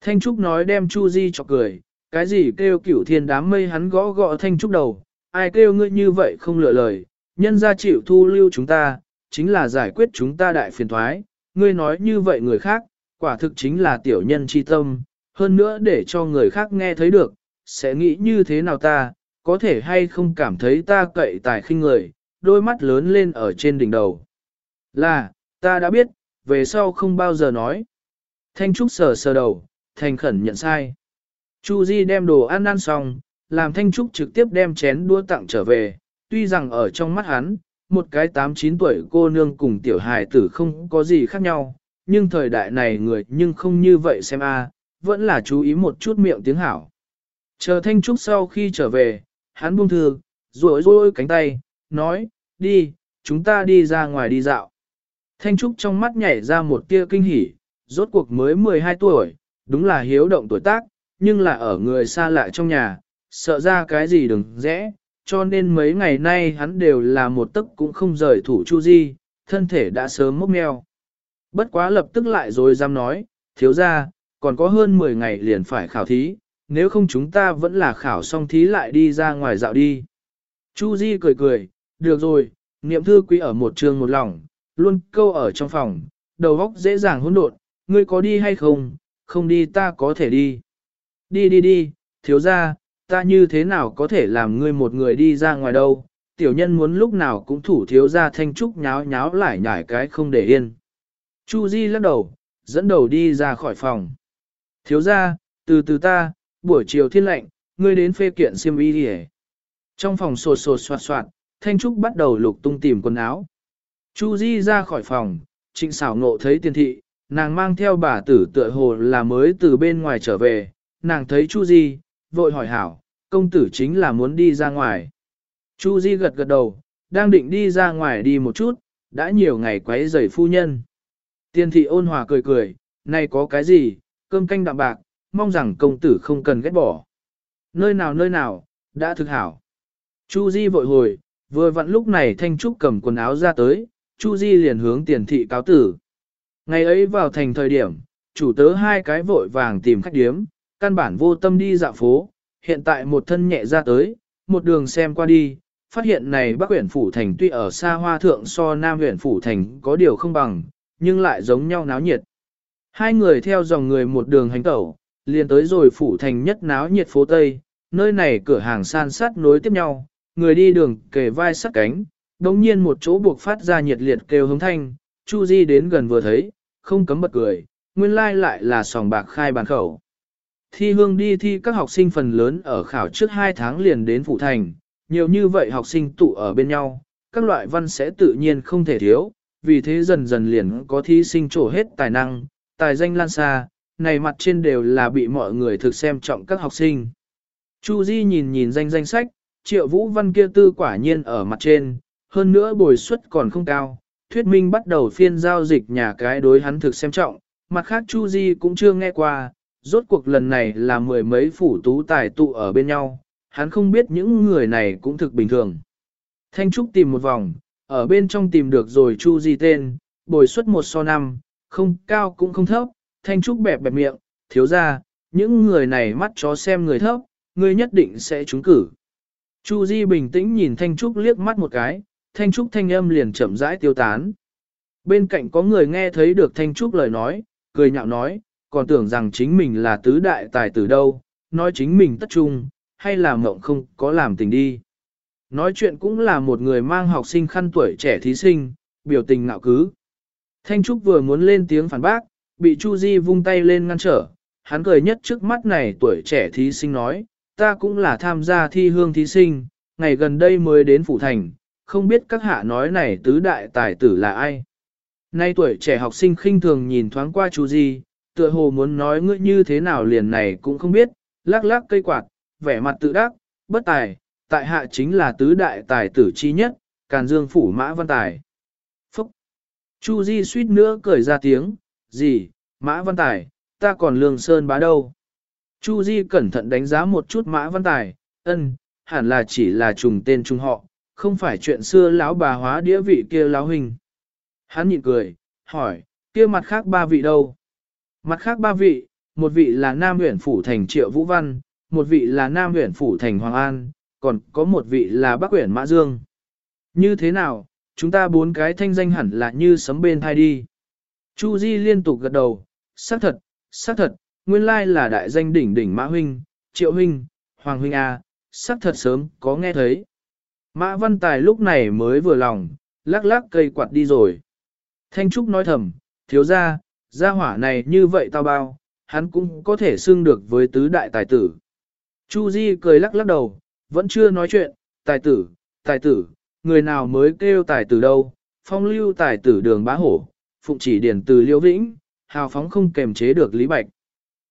Speaker 1: Thanh Trúc nói đem Chu Di cho cười, cái gì kêu cửu thiên đám mây hắn gõ gõ Thanh Trúc đầu, ai kêu ngươi như vậy không lựa lời, nhân gia chịu thu lưu chúng ta, chính là giải quyết chúng ta đại phiền thoái, ngươi nói như vậy người khác, quả thực chính là tiểu nhân chi tâm, hơn nữa để cho người khác nghe thấy được, sẽ nghĩ như thế nào ta, có thể hay không cảm thấy ta cậy tài khinh người, đôi mắt lớn lên ở trên đỉnh đầu. Là, ta đã biết, về sau không bao giờ nói. Thanh Trúc sờ sờ đầu, thành khẩn nhận sai. Chu Di đem đồ ăn ăn xong, làm Thanh Trúc trực tiếp đem chén đua tặng trở về, tuy rằng ở trong mắt hắn, một cái 8-9 tuổi cô nương cùng tiểu hài tử không có gì khác nhau, nhưng thời đại này người nhưng không như vậy xem a, vẫn là chú ý một chút miệng tiếng hảo. Chờ Thanh Trúc sau khi trở về, hắn buông thư, rối rối cánh tay, nói, đi, chúng ta đi ra ngoài đi dạo. Thanh Trúc trong mắt nhảy ra một tia kinh hỉ, rốt cuộc mới 12 tuổi, đúng là hiếu động tuổi tác, nhưng là ở người xa lạ trong nhà, sợ ra cái gì đừng rẽ, cho nên mấy ngày nay hắn đều là một tấc cũng không rời thủ Chu Di, thân thể đã sớm mốc meo. Bất quá lập tức lại rồi dám nói, thiếu gia, còn có hơn 10 ngày liền phải khảo thí, nếu không chúng ta vẫn là khảo xong thí lại đi ra ngoài dạo đi. Chu Di cười cười, được rồi, niệm thư quý ở một trường một lòng, luôn câu ở trong phòng, đầu óc dễ dàng hỗn độn, ngươi có đi hay không, không đi ta có thể đi. Đi đi đi, thiếu gia ta như thế nào có thể làm ngươi một người đi ra ngoài đâu, tiểu nhân muốn lúc nào cũng thủ thiếu ra thanh trúc nháo nháo lại nhải cái không để yên. Chu Di lắc đầu, dẫn đầu đi ra khỏi phòng. Thiếu ra, từ từ ta, buổi chiều thiên lệnh, ngươi đến phê kiện xiêm y đi Trong phòng sột sột soạt soạt, Thanh Trúc bắt đầu lục tung tìm quần áo. Chu Di ra khỏi phòng, trịnh xảo ngộ thấy tiền thị, nàng mang theo bà tử tựa hồ là mới từ bên ngoài trở về, nàng thấy Chu Di, vội hỏi hảo, công tử chính là muốn đi ra ngoài. Chu Di gật gật đầu, đang định đi ra ngoài đi một chút, đã nhiều ngày quấy rầy phu nhân. Tiên thị ôn hòa cười cười, này có cái gì, cơm canh đạm bạc, mong rằng công tử không cần ghét bỏ. Nơi nào nơi nào, đã thực hảo. Chu Di vội hồi, vừa vặn lúc này Thanh Trúc cầm quần áo ra tới, Chu Di liền hướng tiền thị cáo tử. Ngày ấy vào thành thời điểm, chủ tớ hai cái vội vàng tìm khách điếm, căn bản vô tâm đi dạo phố, hiện tại một thân nhẹ ra tới, một đường xem qua đi, phát hiện này Bắc huyện phủ thành tuy ở xa hoa thượng so Nam huyện phủ thành có điều không bằng, nhưng lại giống nhau náo nhiệt. Hai người theo dòng người một đường hành tẩu, liền tới rồi phủ thành nhất náo nhiệt phố Tây, nơi này cửa hàng san sát nối tiếp nhau, người đi đường kề vai sát cánh, đồng nhiên một chỗ buộc phát ra nhiệt liệt kêu hứng thanh, Chu Di đến gần vừa thấy, không cấm bật cười, nguyên lai lại là sòng bạc khai bàn khẩu. Thi hương đi thi các học sinh phần lớn ở khảo trước 2 tháng liền đến phủ thành, nhiều như vậy học sinh tụ ở bên nhau, các loại văn sẽ tự nhiên không thể thiếu, vì thế dần dần liền có thí sinh trổ hết tài năng, tài danh lan xa, này mặt trên đều là bị mọi người thực xem trọng các học sinh. Chu Di nhìn nhìn danh danh sách, triệu vũ văn kia tư quả nhiên ở mặt trên, hơn nữa bồi suất còn không cao, thuyết minh bắt đầu phiên giao dịch nhà cái đối hắn thực xem trọng, mặt khác Chu Di cũng chưa nghe qua, rốt cuộc lần này là mười mấy phủ tú tài tụ ở bên nhau, hắn không biết những người này cũng thực bình thường. Thanh Trúc tìm một vòng, ở bên trong tìm được rồi Chu Di tên, bồi suất một so năm, không cao cũng không thấp, Thanh Trúc bẹp bẹp miệng, thiếu ra, những người này mắt chó xem người thấp, người nhất định sẽ trúng cử. Chu Di bình tĩnh nhìn Thanh Trúc liếc mắt một cái, Thanh Trúc thanh âm liền chậm rãi tiêu tán. Bên cạnh có người nghe thấy được Thanh Trúc lời nói, cười nhạo nói, còn tưởng rằng chính mình là tứ đại tài tử đâu, nói chính mình tất trung, hay là mộng không có làm tình đi. Nói chuyện cũng là một người mang học sinh khăn tuổi trẻ thí sinh, biểu tình ngạo cứ. Thanh Trúc vừa muốn lên tiếng phản bác, bị Chu Di vung tay lên ngăn trở, hắn cười nhất trước mắt này tuổi trẻ thí sinh nói, ta cũng là tham gia thi hương thí sinh, ngày gần đây mới đến Phủ Thành, không biết các hạ nói này tứ đại tài tử là ai. Nay tuổi trẻ học sinh khinh thường nhìn thoáng qua Chu Di, tựa hồ muốn nói ngươi như thế nào liền này cũng không biết, lắc lắc cây quạt, vẻ mặt tự đắc, bất tài, tại hạ chính là tứ đại tài tử chi nhất, Càn Dương Phủ Mã Văn Tài. Phúc! Chu Di suýt nữa cười ra tiếng, gì, Mã Văn Tài, ta còn lương sơn bá đâu. Chu Di cẩn thận đánh giá một chút Mã Văn Tài, ân, hẳn là chỉ là trùng tên trùng họ, không phải chuyện xưa lão bà hóa đĩa vị kia lão hình. Hắn nhịn cười, hỏi, kia mặt khác ba vị đâu? Mặt khác ba vị, một vị là Nam huyện Phủ Thành Triệu Vũ Văn, một vị là Nam huyện Phủ Thành Hoàng An, còn có một vị là Bắc huyện Mã Dương. Như thế nào, chúng ta bốn cái thanh danh hẳn là như sấm bên thai đi. Chu Di liên tục gật đầu, xác thật, xác thật, nguyên lai là đại danh đỉnh đỉnh Mã Huynh, Triệu Huynh, Hoàng Huynh A, xác thật sớm, có nghe thấy. Mã Văn Tài lúc này mới vừa lòng, lắc lắc cây quạt đi rồi. Thanh Trúc nói thầm, thiếu ra, gia hỏa này như vậy tao bao, hắn cũng có thể xưng được với tứ đại tài tử. Chu Di cười lắc lắc đầu, vẫn chưa nói chuyện, tài tử, tài tử, người nào mới kêu tài tử đâu, phong lưu tài tử đường bá hổ, phụng chỉ điển từ liêu vĩnh, hào phóng không kềm chế được lý bạch.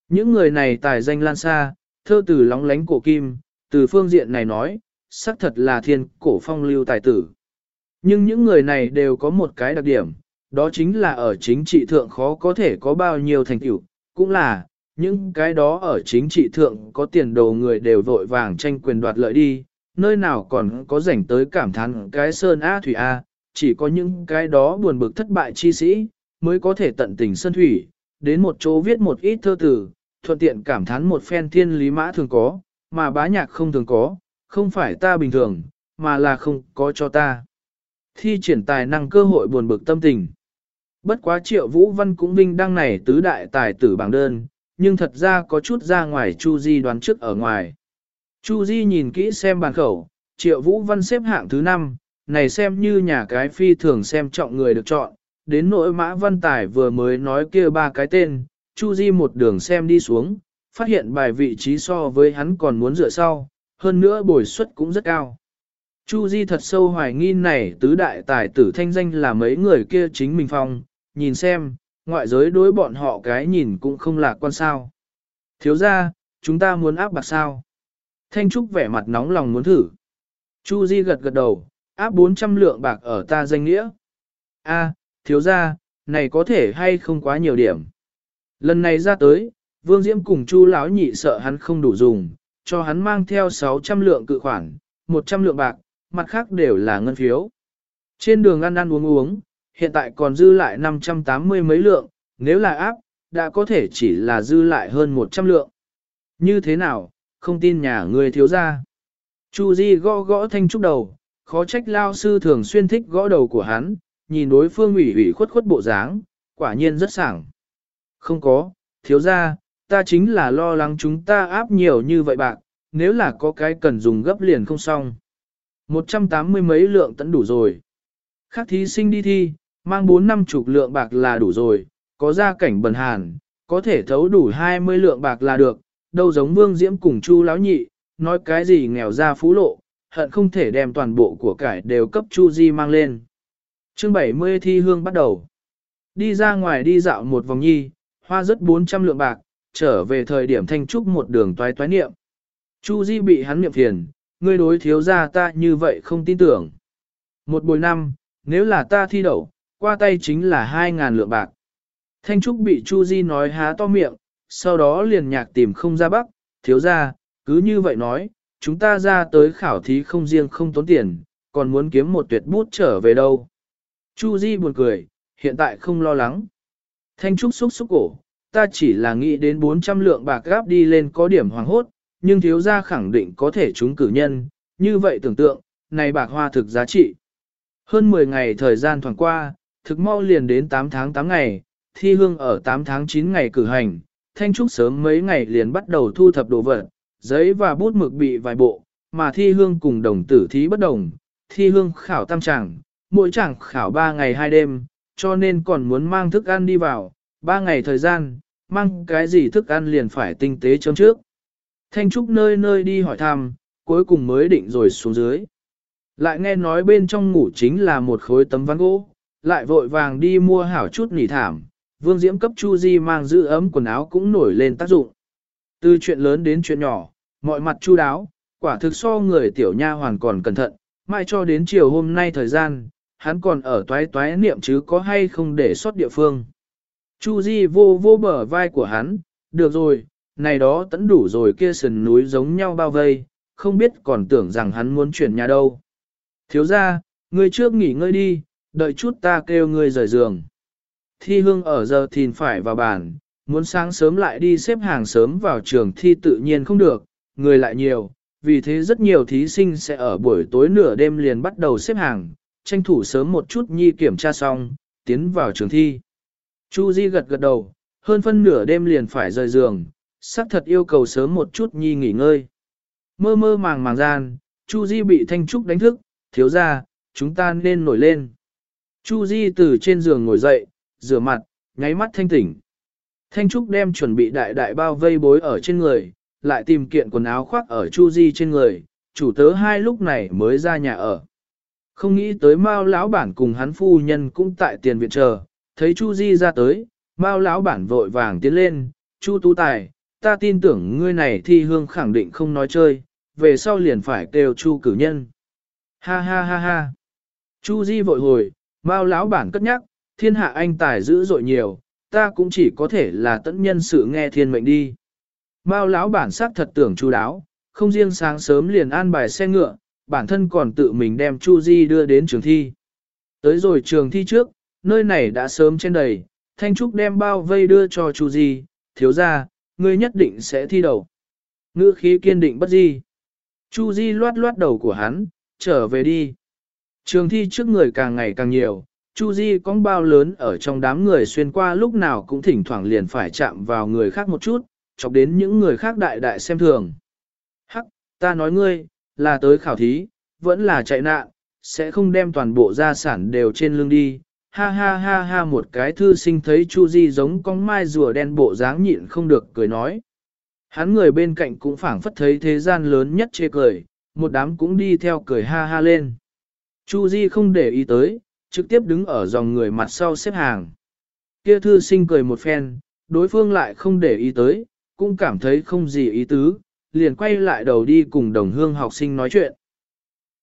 Speaker 1: Những người này tài danh lan xa, thơ từ lóng lánh cổ kim, từ phương diện này nói, xác thật là thiên cổ phong lưu tài tử. Nhưng những người này đều có một cái đặc điểm, đó chính là ở chính trị thượng khó có thể có bao nhiêu thành tựu, cũng là, những cái đó ở chính trị thượng có tiền đồ người đều vội vàng tranh quyền đoạt lợi đi, nơi nào còn có rảnh tới cảm thán cái sơn A thủy A, chỉ có những cái đó buồn bực thất bại chi sĩ, mới có thể tận tình sơn thủy, đến một chỗ viết một ít thơ tử, thuận tiện cảm thán một phen thiên lý mã thường có, mà bá nhạc không thường có, không phải ta bình thường, mà là không có cho ta. Thi triển tài năng cơ hội buồn bực tâm tình. Bất quá triệu vũ văn cũng vinh đăng này tứ đại tài tử bảng đơn, nhưng thật ra có chút ra ngoài Chu Di đoán trước ở ngoài. Chu Di nhìn kỹ xem bàn khẩu, triệu vũ văn xếp hạng thứ 5, này xem như nhà cái phi thường xem trọng người được chọn, đến nỗi mã văn tài vừa mới nói kia ba cái tên, Chu Di một đường xem đi xuống, phát hiện bài vị trí so với hắn còn muốn dựa sau, hơn nữa bồi suất cũng rất cao. Chu Di thật sâu hoài nghi này tứ đại tài tử thanh danh là mấy người kia chính mình phong, nhìn xem, ngoại giới đối bọn họ cái nhìn cũng không lạc quan sao. Thiếu ra, chúng ta muốn áp bạc sao. Thanh Trúc vẻ mặt nóng lòng muốn thử. Chu Di gật gật đầu, áp 400 lượng bạc ở ta danh nghĩa. A, thiếu ra, này có thể hay không quá nhiều điểm. Lần này ra tới, Vương Diễm cùng Chu lão nhị sợ hắn không đủ dùng, cho hắn mang theo 600 lượng cự khoản, 100 lượng bạc, mặt khác đều là ngân phiếu. Trên đường ăn ăn uống uống, hiện tại còn dư lại 580 mấy lượng, nếu là áp, đã có thể chỉ là dư lại hơn 100 lượng. Như thế nào, không tin nhà người thiếu ra. Chu Di gõ gõ thanh trúc đầu, khó trách lao sư thường xuyên thích gõ đầu của hắn, nhìn đối phương ủy ủy khuất khuất bộ dáng, quả nhiên rất sảng. Không có, thiếu ra, ta chính là lo lắng chúng ta áp nhiều như vậy bạc, nếu là có cái cần dùng gấp liền không xong. 180 mấy lượng tấn đủ rồi. Khác thí sinh đi thi, mang 4 năm chục lượng bạc là đủ rồi, có gia cảnh bần hàn, có thể thấu đủ 20 lượng bạc là được, đâu giống vương diễm cùng chu lão nhị, nói cái gì nghèo ra phú lộ, hận không thể đem toàn bộ của cải đều cấp chu di mang lên. Chương 70 thi hương bắt đầu. Đi ra ngoài đi dạo một vòng nhi, hoa rất 400 lượng bạc, trở về thời điểm thanh trúc một đường toái toái niệm. Chu Di bị hắn niệm phiền, ngươi đối thiếu gia ta như vậy không tin tưởng. Một buổi năm, nếu là ta thi đậu, qua tay chính là 2.000 lượng bạc. Thanh Trúc bị Chu Di nói há to miệng, sau đó liền nhạc tìm không ra bắc, thiếu gia, cứ như vậy nói, chúng ta ra tới khảo thí không riêng không tốn tiền, còn muốn kiếm một tuyệt bút trở về đâu. Chu Di buồn cười, hiện tại không lo lắng. Thanh Trúc xúc xúc cổ, ta chỉ là nghĩ đến 400 lượng bạc gáp đi lên có điểm hoàng hốt, nhưng thiếu gia khẳng định có thể trúng cử nhân, như vậy tưởng tượng, này bạc hoa thực giá trị. Hơn 10 ngày thời gian thoảng qua, thực mau liền đến 8 tháng 8 ngày, thi hương ở 8 tháng 9 ngày cử hành, thanh trúc sớm mấy ngày liền bắt đầu thu thập đồ vật, giấy và bút mực bị vài bộ, mà thi hương cùng đồng tử thí bất đồng, thi hương khảo tam tràng, mỗi tràng khảo 3 ngày 2 đêm, cho nên còn muốn mang thức ăn đi vào, 3 ngày thời gian, mang cái gì thức ăn liền phải tinh tế chấm trước. Thanh Trúc nơi nơi đi hỏi thăm, cuối cùng mới định rồi xuống dưới. Lại nghe nói bên trong ngủ chính là một khối tấm ván gỗ, lại vội vàng đi mua hảo chút nỉ thảm, vương diễm cấp Chu Di mang giữ ấm quần áo cũng nổi lên tác dụng. Từ chuyện lớn đến chuyện nhỏ, mọi mặt chu đáo, quả thực so người tiểu nha hoàn còn cẩn thận, mai cho đến chiều hôm nay thời gian, hắn còn ở toái toái niệm chứ có hay không để sót địa phương. Chu Di vô vô bờ vai của hắn, được rồi, này đó tẫn đủ rồi kia sườn núi giống nhau bao vây, không biết còn tưởng rằng hắn muốn chuyển nhà đâu. Thiếu gia ngươi trước nghỉ ngơi đi, đợi chút ta kêu ngươi rời giường. Thi hương ở giờ thìn phải vào bàn, muốn sáng sớm lại đi xếp hàng sớm vào trường thi tự nhiên không được, người lại nhiều, vì thế rất nhiều thí sinh sẽ ở buổi tối nửa đêm liền bắt đầu xếp hàng, tranh thủ sớm một chút nhi kiểm tra xong, tiến vào trường thi. Chu Di gật gật đầu, hơn phân nửa đêm liền phải rời giường, xác thật yêu cầu sớm một chút nhi nghỉ ngơi. Mơ mơ màng màng gian, Chu Di bị Thanh Trúc đánh thức, thiếu gia, chúng ta nên nổi lên. Chu Di từ trên giường ngồi dậy, rửa mặt, nháy mắt thanh tỉnh. Thanh Trúc đem chuẩn bị đại đại bao vây bối ở trên người, lại tìm kiện quần áo khoác ở Chu Di trên người, chủ tớ hai lúc này mới ra nhà ở. Không nghĩ tới Mao lão bản cùng hắn phu nhân cũng tại tiền viện chờ, thấy Chu Di ra tới, Mao lão bản vội vàng tiến lên, Chu Tú Tài, ta tin tưởng ngươi này thi hương khẳng định không nói chơi, về sau liền phải kêu Chu cử nhân. Ha ha ha ha. Chu Di vội hồi, Mao lão bản cất nhắc, thiên hạ anh tài dữ dội nhiều, ta cũng chỉ có thể là tận nhân sự nghe thiên mệnh đi. Mao lão bản sắc thật tưởng chu đáo, không riêng sáng sớm liền an bài xe ngựa, bản thân còn tự mình đem Chu Di đưa đến trường thi. Tới rồi trường thi trước, nơi này đã sớm trên đầy, Thanh Trúc đem bao vây đưa cho Chu Di, thiếu gia, ngươi nhất định sẽ thi đầu. Ngữ khí kiên định bất di. Chu Di loát loát đầu của hắn, trở về đi. Trường thi trước người càng ngày càng nhiều, Chu Di có bao lớn ở trong đám người xuyên qua lúc nào cũng thỉnh thoảng liền phải chạm vào người khác một chút, chọc đến những người khác đại đại xem thường. Hắc, ta nói ngươi, là tới khảo thí, vẫn là chạy nạn, sẽ không đem toàn bộ gia sản đều trên lưng đi, ha ha ha ha một cái thư sinh thấy Chu Di giống con mai rùa đen bộ dáng nhịn không được cười nói. Hắn người bên cạnh cũng phảng phất thấy thế gian lớn nhất chê cười, một đám cũng đi theo cười ha ha lên. Chu Di không để ý tới, trực tiếp đứng ở dòng người mặt sau xếp hàng. Kia thư sinh cười một phen, đối phương lại không để ý tới, cũng cảm thấy không gì ý tứ, liền quay lại đầu đi cùng đồng hương học sinh nói chuyện.